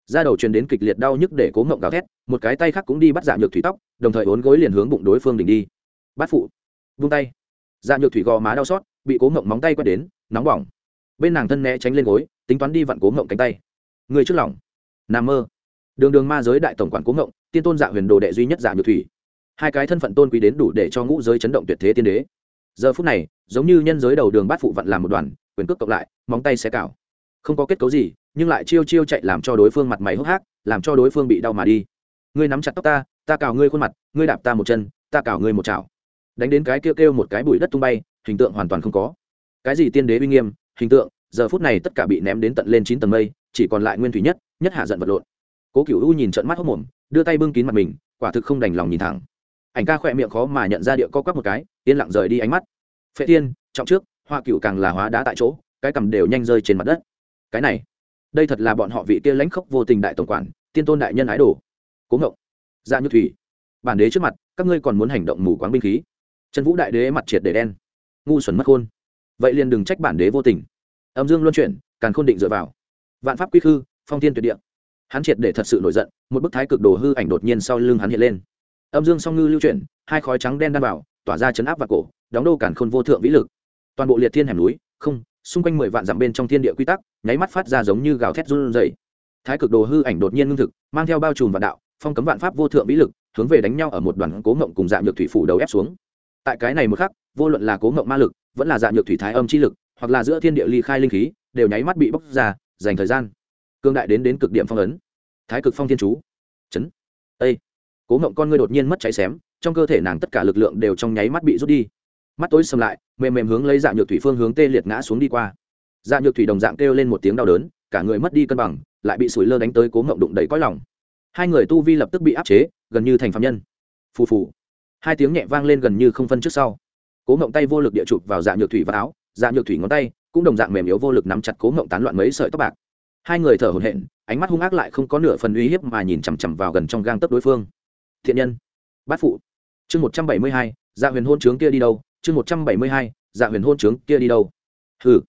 Ra đầu truyền đến kịch liệt đau nhức để cố ngộng gào thét, một cái tay khác cũng đi bắt dạ nhược thủy tóc, đồng thời ốn gối liền hướng bụng đối phương đỉnh đi. Bát phụ vung tay. Dạ nhược thủy gò má đau xót, bị cố ngộng móng tay quét đến, nóng bỏng. Bên nàng thân né tránh lên gối, tính toán đi vặn cố ngộng cánh tay. Người trước lòng. Nằm mơ. Đường đường ma giới đại tổng quản cố ngộng, tiên tôn dạ huyền đồ đệ duy nhất dạ nhược thủy. Hai cái thân phận tôn quý đến đủ để cho ngũ giới chấn động tuyệt thế tiên đế. Giờ phút này, giống như nhân giới đầu đường bát phụ vặn làm một đoàn, quyền cước cộng lại, móng tay xé cào. Không có kết cấu gì, nhưng lại chiêu chiêu chạy làm cho đối phương mặt mày hốc hác, làm cho đối phương bị đau mà đi. Ngươi nắm chặt tóc ta ta cào ngươi khuôn mặt, ngươi đạp ta một chân, ta cào ngươi một chảo đánh đến cái kêu kêu một cái bụi đất tung bay, hình tượng hoàn toàn không có. Cái gì tiên đế uy nghiêm, hình tượng, giờ phút này tất cả bị ném đến tận lên chín tầng mây, chỉ còn lại nguyên thủy nhất nhất hạ giận vật lộn. Cố cựu u nhìn trận mắt hốc mồm, đưa tay bưng kín mặt mình, quả thực không đành lòng nhìn thẳng. Ảnh ca khỏe miệng khó mà nhận ra địa co quắp một cái, yên lặng rời đi ánh mắt. Phệ tiên trọng trước, hoa cựu càng là hóa đá tại chỗ, cái cầm đều nhanh rơi trên mặt đất. Cái này, đây thật là bọn họ vị kia lãnh khốc vô tình đại tổng quản, tiên tôn đại nhân ái đồ. Cố ngộng dạ như thủy, bản đế trước mặt, các ngươi còn muốn hành động mù quáng binh khí trần vũ đại đế mặt triệt để đen. Ngu xuẩn mất khôn. Vậy liền đừng trách bản đế vô tình. Âm dương luân chuyển, càng khôn định dựa vào. Vạn pháp quy khư, phong thiên tuyệt địa. Hắn triệt để thật sự nổi giận, một bức thái cực đồ hư ảnh đột nhiên sau lưng hắn hiện lên. Âm dương song ngư lưu chuyển, hai khói trắng đen đan vào, tỏa ra chấn áp và cổ, đóng đô cản khôn vô thượng vĩ lực. Toàn bộ liệt thiên hẻm núi, không, xung quanh mười vạn dặm bên trong thiên địa quy tắc, nháy mắt phát ra giống như gào thét run rẩy. Thái cực đồ hư ảnh đột nhiên ngưng thực, mang theo bao trùm vạn đạo, phong cấm vạn pháp vô thượng vĩ lực, hướng về đánh nhau ở một đoàn cố mộng cùng dạng được thủy phủ đầu ép xuống tại cái này một khắc, vô luận là cố ngậm ma lực, vẫn là dạng nhược thủy thái âm chi lực, hoặc là giữa thiên địa ly khai linh khí, đều nháy mắt bị bóc ra, dành thời gian. Cương đại đến đến cực điểm phong ấn. Thái cực phong thiên chú. Chấn. Ây cố ngậm con ngươi đột nhiên mất cháy xém, trong cơ thể nàng tất cả lực lượng đều trong nháy mắt bị rút đi. Mắt tối sầm lại, mềm mềm hướng lấy dạng nhược thủy phương hướng tê liệt ngã xuống đi qua. Dạng nhược thủy đồng dạng kêu lên một tiếng đau đớn, cả người mất đi cân bằng, lại bị sủi lơ đánh tới cố ngậm đụng đầy cõi lòng. Hai người tu vi lập tức bị áp chế, gần như thành phạm nhân. Phù phù hai tiếng nhẹ vang lên gần như không phân trước sau. Cố mộng tay vô lực địa chụp vào dạng nhược thủy và áo dạng nhược thủy ngón tay cũng đồng dạng mềm yếu vô lực nắm chặt cố mộng tán loạn mấy sợi tóc bạc. Hai người thở hổn hển, ánh mắt hung ác lại không có nửa phần uy hiếp mà nhìn chằm chằm vào gần trong gang tấc đối phương. Thiện nhân, bát phụ. Chương một trăm bảy mươi hai dạ huyền hôn trướng kia đi đâu? Chương một trăm bảy mươi hai dạ huyền hôn trướng kia đi đâu? Hừ.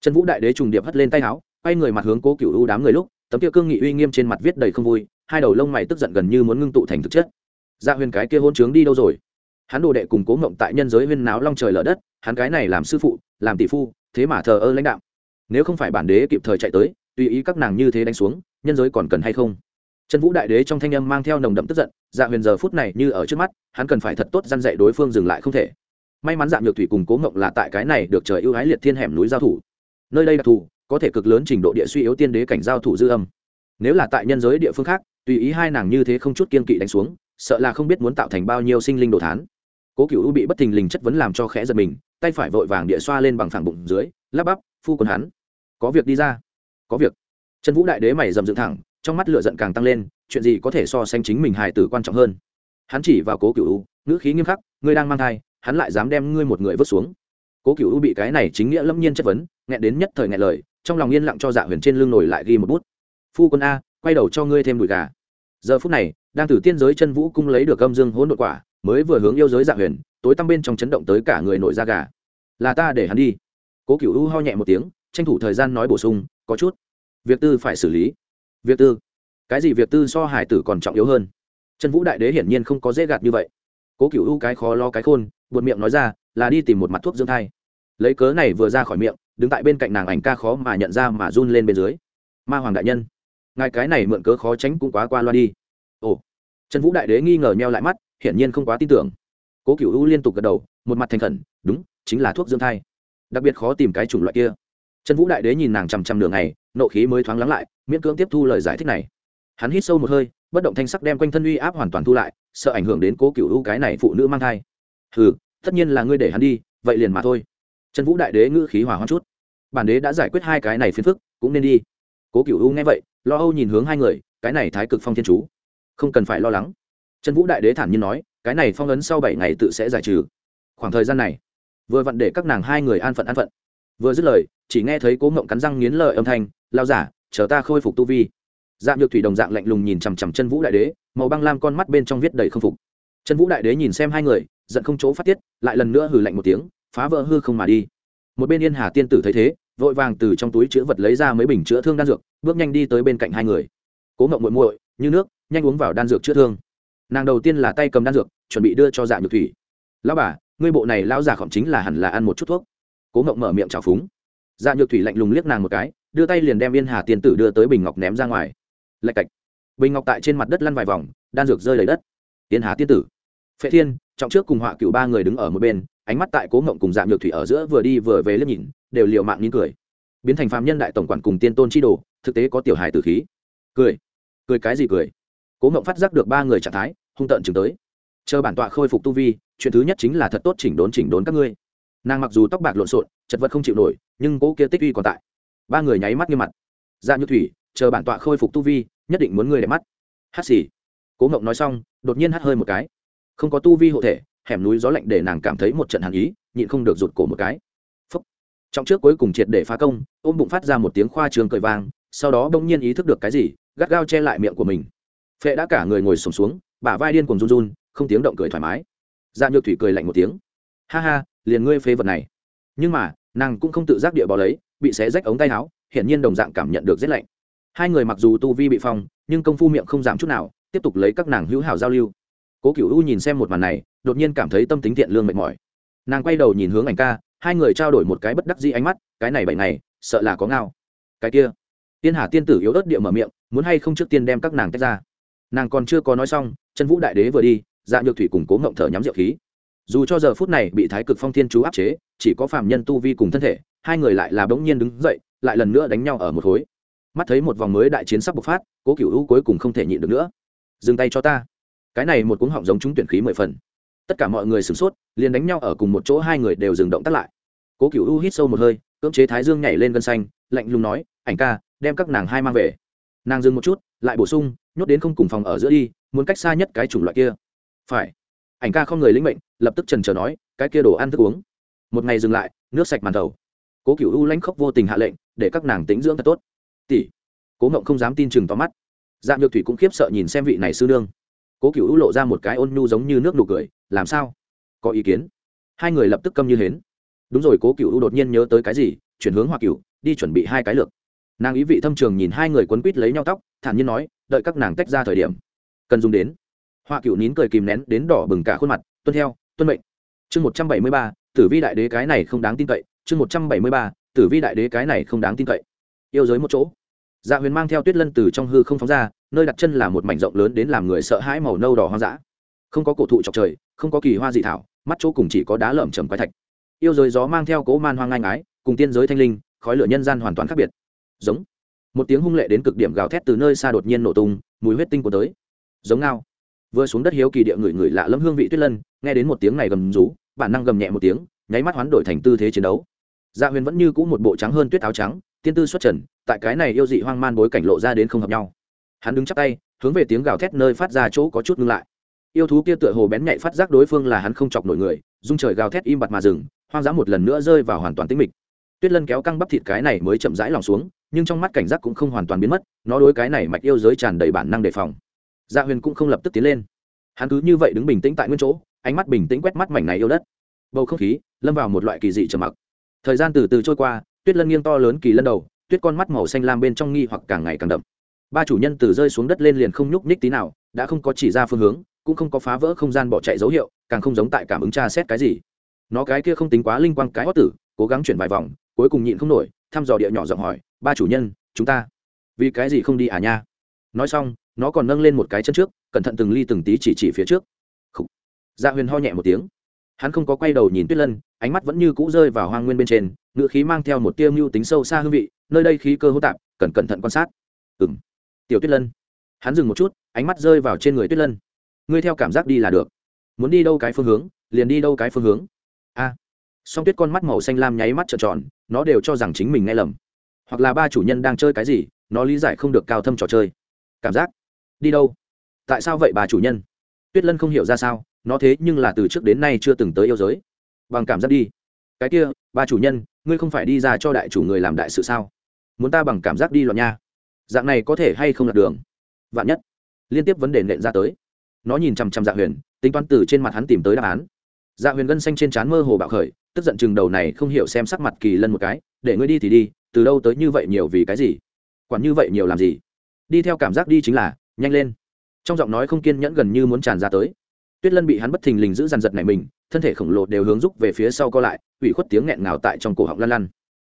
Trần vũ đại đế trùng điệp hất lên tay áo, quay người mặt hướng cố cựu u đám người lúc, tấm kia cương nghị uy nghiêm trên mặt viết đầy không vui, hai đầu lông mày tức giận gần như muốn ngưng tụ thành thực chất dạ huyền cái kia hôn trướng đi đâu rồi? Hắn đồ đệ cùng cố ngộng tại nhân giới huyên náo long trời lở đất, hắn cái này làm sư phụ, làm tỷ phu, thế mà thờ ơ lãnh đạo. Nếu không phải bản đế kịp thời chạy tới, tùy ý các nàng như thế đánh xuống, nhân giới còn cần hay không? Trần vũ đại đế trong thanh âm mang theo nồng đậm tức giận dạ huyền giờ phút này như ở trước mắt, hắn cần phải thật tốt dăn dạy đối phương dừng lại không thể. May mắn dạng nhược thủy cùng cố ngộng là tại cái này được trời ưu ái liệt thiên hẻm núi giao thủ. Nơi đây đặc thù có thể cực lớn trình độ địa suy yếu tiên đế cảnh giao thủ dư âm. Nếu là tại nhân giới địa phương khác, tùy ý hai nàng như thế không chút kiên kỵ đánh xuống sợ là không biết muốn tạo thành bao nhiêu sinh linh đồ thán. Cố cựu bị bất thình lình chất vấn làm cho khẽ giật mình, tay phải vội vàng địa xoa lên bằng phẳng bụng dưới, lắp bắp, phu quân hắn. Có việc đi ra. Có việc. Trần vũ đại đế mày dầm dựng thẳng, trong mắt lửa giận càng tăng lên, chuyện gì có thể so sánh chính mình hài tử quan trọng hơn. Hắn chỉ vào cố cựu ngữ khí nghiêm khắc, ngươi đang mang thai, hắn lại dám đem ngươi một người vứt xuống. Cố cựu bị cái này chính nghĩa lâm nhiên chất vấn, nghẹn đến nhất thời nghẹn lời, trong lòng yên lặng cho dạ huyền trên lưng nổi lại ghi một bút. Phu quân a, quay đầu cho ngươi thêm đùi gà. Giờ phút này đang từ tiên giới chân vũ cung lấy được âm dương hỗn độn quả, mới vừa hướng yêu giới dạ huyền, tối tăm bên trong chấn động tới cả người nổi da gà. Là ta để hắn đi. Cố cửu u ho nhẹ một tiếng, tranh thủ thời gian nói bổ sung, có chút. Việc tư phải xử lý. Việc tư? Cái gì việc tư so hải tử còn trọng yếu hơn? Chân vũ đại đế hiển nhiên không có dễ gạt như vậy. Cố cửu u cái khó lo cái khôn, buột miệng nói ra, là đi tìm một mặt thuốc dưỡng thai. Lấy cớ này vừa ra khỏi miệng, đứng tại bên cạnh nàng ảnh ca khó mà nhận ra mà run lên bên dưới. Ma hoàng đại nhân, ngài cái này mượn cớ khó tránh cũng quá qua loa đi ồ. Trần vũ đại đế nghi ngờ nheo lại mắt, hiển nhiên không quá tin tưởng. Cố cựu u liên tục gật đầu, một mặt thành khẩn, đúng, chính là thuốc dưỡng thai. Đặc biệt khó tìm cái chủng loại kia. Trần vũ đại đế nhìn nàng chằm chằm đường này nộ khí mới thoáng lắng lại, miễn cưỡng tiếp thu lời giải thích này. Hắn hít sâu một hơi, bất động thanh sắc đem quanh thân uy áp hoàn toàn thu lại, sợ ảnh hưởng đến cố cựu u cái này phụ nữ mang thai. Ừ tất nhiên là ngươi để hắn đi, vậy liền mà thôi. Trần vũ đại đế ngữ khí hòa hoang chút. Bản đế đã giải quyết hai cái này phiền phức, cũng nên đi. Cố cựu u nghe vậy, lo âu nhìn hướng hai người, cái này thái cực phong thiên chú không cần phải lo lắng. Trần vũ đại đế thản nhiên nói, cái này phong ấn sau bảy ngày tự sẽ giải trừ. Khoảng thời gian này, vừa vặn để các nàng hai người an phận an phận. Vừa dứt lời, chỉ nghe thấy cố ngộng cắn răng nghiến lợi âm thanh lao giả, chờ ta khôi phục tu vi. Dạng nhược thủy đồng dạng lạnh lùng nhìn chằm chằm chân vũ đại đế, màu băng lam con mắt bên trong viết đầy không phục. Chân vũ đại đế nhìn xem hai người, giận không chỗ phát tiết, lại lần nữa hừ lạnh một tiếng, phá vỡ hư không mà đi. Một bên yên hà tiên tử thấy thế, vội vàng từ trong túi chứa vật lấy ra mấy bình chữa thương đan dược, bước nhanh đi tới bên cạnh hai người. Cố ngộng muội muội, như nước nhanh uống vào đan dược chữa thương. Nàng đầu tiên là tay cầm đan dược, chuẩn bị đưa cho dạ nhược thủy. Lão bà, ngươi bộ này lão già khổng chính là hẳn là ăn một chút thuốc. Cố ngộng mở miệng trào phúng. Dạ nhược thủy lạnh lùng liếc nàng một cái, đưa tay liền đem yên hà tiên tử đưa tới bình ngọc ném ra ngoài. Lạch cạch. Bình ngọc tại trên mặt đất lăn vài vòng, đan dược rơi đầy đất. Yên hà tiên tử. Phệ thiên, trọng trước cùng họa cựu ba người đứng ở một bên, ánh mắt tại cố ngộng cùng dạ nhược thủy ở giữa vừa đi vừa về liếc nhìn, đều liều mạng nín cười. Biến thành phạm nhân đại tổng quản cùng tiên tôn chi đồ, thực tế có tiểu hài tử khí. Cười. Cười cái gì cười? Cố ngộng phát giác được ba người trạng thái, hung tợn chừng tới. Chờ bản tọa khôi phục tu vi, chuyện thứ nhất chính là thật tốt chỉnh đốn chỉnh đốn các ngươi. Nàng mặc dù tóc bạc lộn xộn, chật vật không chịu nổi, nhưng cố kia tích uy còn tại. Ba người nháy mắt như mặt. Dạ ra như thủy, chờ bản tọa khôi phục tu vi, nhất định muốn ngươi để mắt. Hát xì. Cố ngộng nói xong, đột nhiên hắt hơi một cái. Không có tu vi hộ thể, hẻm núi gió lạnh để nàng cảm thấy một trận hàn ý, nhịn không được rụt cổ một cái. Phúc. trong trước cuối cùng triệt để phá công, ôm bụng phát ra một tiếng khoa trường cười vang, sau đó bỗng nhiên ý thức được cái gì, gắt gao che lại miệng của mình phệ đã cả người ngồi sùng xuống, xuống bả vai điên cùng run run không tiếng động cười thoải mái. Dạ nhược thủy cười lạnh một tiếng. Ha ha liền ngươi phế vật này. Nhưng mà nàng cũng không tự giác địa bỏ lấy bị xé rách ống tay áo hiển nhiên đồng dạng cảm nhận được rét lạnh. Hai người mặc dù tu vi bị phong nhưng công phu miệng không giảm chút nào tiếp tục lấy các nàng hữu hảo giao lưu. Cố cựu u nhìn xem một màn này đột nhiên cảm thấy tâm tính thiện lương mệt mỏi. Nàng quay đầu nhìn hướng ảnh ca hai người trao đổi một cái bất đắc dĩ ánh mắt cái này bệnh này sợ là có ngao. Cái kia. Tiên hà tiên tử yếu ớt địa mở miệng muốn hay không trước tiên đem các nàng tách ra nàng còn chưa có nói xong, chân vũ đại đế vừa đi dạ nhược thủy cùng cố ngộng thở nhắm rượu khí. Dù cho giờ phút này bị thái cực phong thiên chú áp chế, chỉ có phạm nhân tu vi cùng thân thể, hai người lại là bỗng nhiên đứng dậy, lại lần nữa đánh nhau ở một khối. Mắt thấy một vòng mới đại chiến sắp bộc phát, cố cựu u cuối cùng không thể nhịn được nữa. Dừng tay cho ta. Cái này một cuống họng giống chúng tuyển khí mười phần. Tất cả mọi người sửng sốt, liền đánh nhau ở cùng một chỗ hai người đều dừng động tắt lại. Cố cựu u hít sâu một hơi, cưỡng chế thái dương nhảy lên gân xanh, lạnh lùng nói, ảnh ca, đem các nàng hai mang về. Nàng dừng một chút, lại bổ sung nhốt đến không cùng phòng ở giữa đi, muốn cách xa nhất cái chủng loại kia. Phải. Ảnh ca không người lĩnh mệnh, lập tức trần trờ nói, cái kia đồ ăn thức uống. Một ngày dừng lại, nước sạch màn thầu cố cựu u lãnh khốc vô tình hạ lệnh, để các nàng tính dưỡng thật tốt. Tỷ. Cố ngộng không dám tin chừng tóm mắt. Dạng nhược thủy cũng khiếp sợ nhìn xem vị này sư nương. Cố cựu u lộ ra một cái ôn nhu giống như nước nụ cười, làm sao? Có ý kiến? Hai người lập tức câm như hến. Đúng rồi, cố cựu u đột nhiên nhớ tới cái gì, chuyển hướng hoa cựu đi chuẩn bị hai cái lược. Nàng ý vị thâm trường nhìn hai người quấn quít lấy nhau tóc, thản nhiên nói đợi các nàng tách ra thời điểm, cần dùng đến. Hoa cựu nín cười kìm nén đến đỏ bừng cả khuôn mặt, tuân theo, tuân mệnh. Chương một trăm bảy mươi ba, tử vi đại đế cái này không đáng tin cậy. Chương một trăm bảy mươi ba, tử vi đại đế cái này không đáng tin cậy. Yêu giới một chỗ. Dạ huyền mang theo tuyết lân từ trong hư không phóng ra, nơi đặt chân là một mảnh rộng lớn đến làm người sợ hãi màu nâu đỏ hoang dã. Không có cổ thụ chọc trời, không có kỳ hoa dị thảo, mắt chỗ cùng chỉ có đá lởm chầm quái thạch. Yêu giới gió mang theo cỗ man hoang ngang ái cùng tiên giới thanh linh, khói lửa nhân gian hoàn toàn khác biệt. Giống một tiếng hung lệ đến cực điểm gào thét từ nơi xa đột nhiên nổ tung, mùi huyết tinh của tới. Giống ngao. Vừa xuống đất hiếu kỳ địa người người lạ lẫm hương vị tuyết lân, nghe đến một tiếng này gầm rú, bản năng gầm nhẹ một tiếng, nháy mắt hoán đổi thành tư thế chiến đấu. Dạ huyền vẫn như cũ một bộ trắng hơn tuyết áo trắng, tiên tư xuất trần, tại cái này yêu dị hoang man bối cảnh lộ ra đến không hợp nhau. Hắn đứng chắc tay, hướng về tiếng gào thét nơi phát ra chỗ có chút ngưng lại. Yêu thú kia tựa hồ bén nhạy phát giác đối phương là hắn không chọc nổi người dung trời gào thét im bặt mà dừng, hoang dã một lần nữa rơi vào hoàn toàn tĩnh mịch. Tuyết lân kéo căng bắp thịt cái này mới chậm rãi lòng xuống nhưng trong mắt cảnh giác cũng không hoàn toàn biến mất, nó đối cái này mạch yêu giới tràn đầy bản năng đề phòng. Dạ huyền cũng không lập tức tiến lên. Hắn cứ như vậy đứng bình tĩnh tại nguyên chỗ, ánh mắt bình tĩnh quét mắt mảnh này yêu đất. Bầu không khí lâm vào một loại kỳ dị trầm mặc. Thời gian từ từ trôi qua, tuyết lân nghiêng to lớn kỳ lân đầu, tuyết con mắt màu xanh lam bên trong nghi hoặc càng ngày càng đậm. Ba chủ nhân từ rơi xuống đất lên liền không nhúc nhích tí nào, đã không có chỉ ra phương hướng, cũng không có phá vỡ không gian bỏ chạy dấu hiệu, càng không giống tại cảm ứng tra xét cái gì. Nó cái kia không tính quá linh quang cái hót tử, cố gắng chuyển vài vòng, cuối cùng nhịn không nổi, thăm dò địa nhỏ giọng hỏi ba chủ nhân, chúng ta. Vì cái gì không đi à nha? Nói xong, nó còn nâng lên một cái chân trước, cẩn thận từng ly từng tí chỉ chỉ phía trước. Dạ huyền ho nhẹ một tiếng. Hắn không có quay đầu nhìn tuyết lân, ánh mắt vẫn như cũ rơi vào hoang nguyên bên trên, ngựa khí mang theo một tiêu mưu tính sâu xa hương vị, nơi đây khí cơ hô tạp, cần cẩn thận quan sát. Ừ m tiểu tuyết lân. Hắn dừng một chút, ánh mắt rơi vào trên người tuyết lân. Ngươi theo cảm giác đi là được. Muốn đi đâu cái phương hướng, liền đi đâu cái phương hướng. A. Song tuyết con mắt màu xanh lam nháy mắt trợn tròn, nó đều cho rằng chính mình nghe lầm hoặc là ba chủ nhân đang chơi cái gì, nó lý giải không được cao thâm trò chơi. Cảm giác? Đi đâu? Tại sao vậy bà chủ nhân? Tuyết lân không hiểu ra sao, nó thế nhưng là từ trước đến nay chưa từng tới yêu giới. Bằng cảm giác đi. Cái kia, ba chủ nhân, ngươi không phải đi ra cho đại chủ người làm đại sự sao? Muốn ta bằng cảm giác đi loạn nha. Dạng này có thể hay không lạc đường? Vạn nhất. Liên tiếp vấn đề nện ra tới. Nó nhìn chằm chằm dạ huyền, tính toán từ trên mặt hắn tìm tới đáp án. Dạ huyền gân xanh trên trán mơ hồ bạo khởi, tức giận chừng đầu này không hiểu xem sắc mặt kỳ lân một cái, để ngươi đi thì đi từ đâu tới như vậy nhiều vì cái gì? Quản như vậy nhiều làm gì? Đi theo cảm giác đi chính là, nhanh lên. Trong giọng nói không kiên nhẫn gần như muốn tràn ra tới. Tuyết lân bị hắn bất thình lình giữ dằn giật này mình, thân thể khổng lồ đều hướng rúc về phía sau co lại, ủy khuất tiếng nghẹn ngào tại trong cổ họng lăn lăn.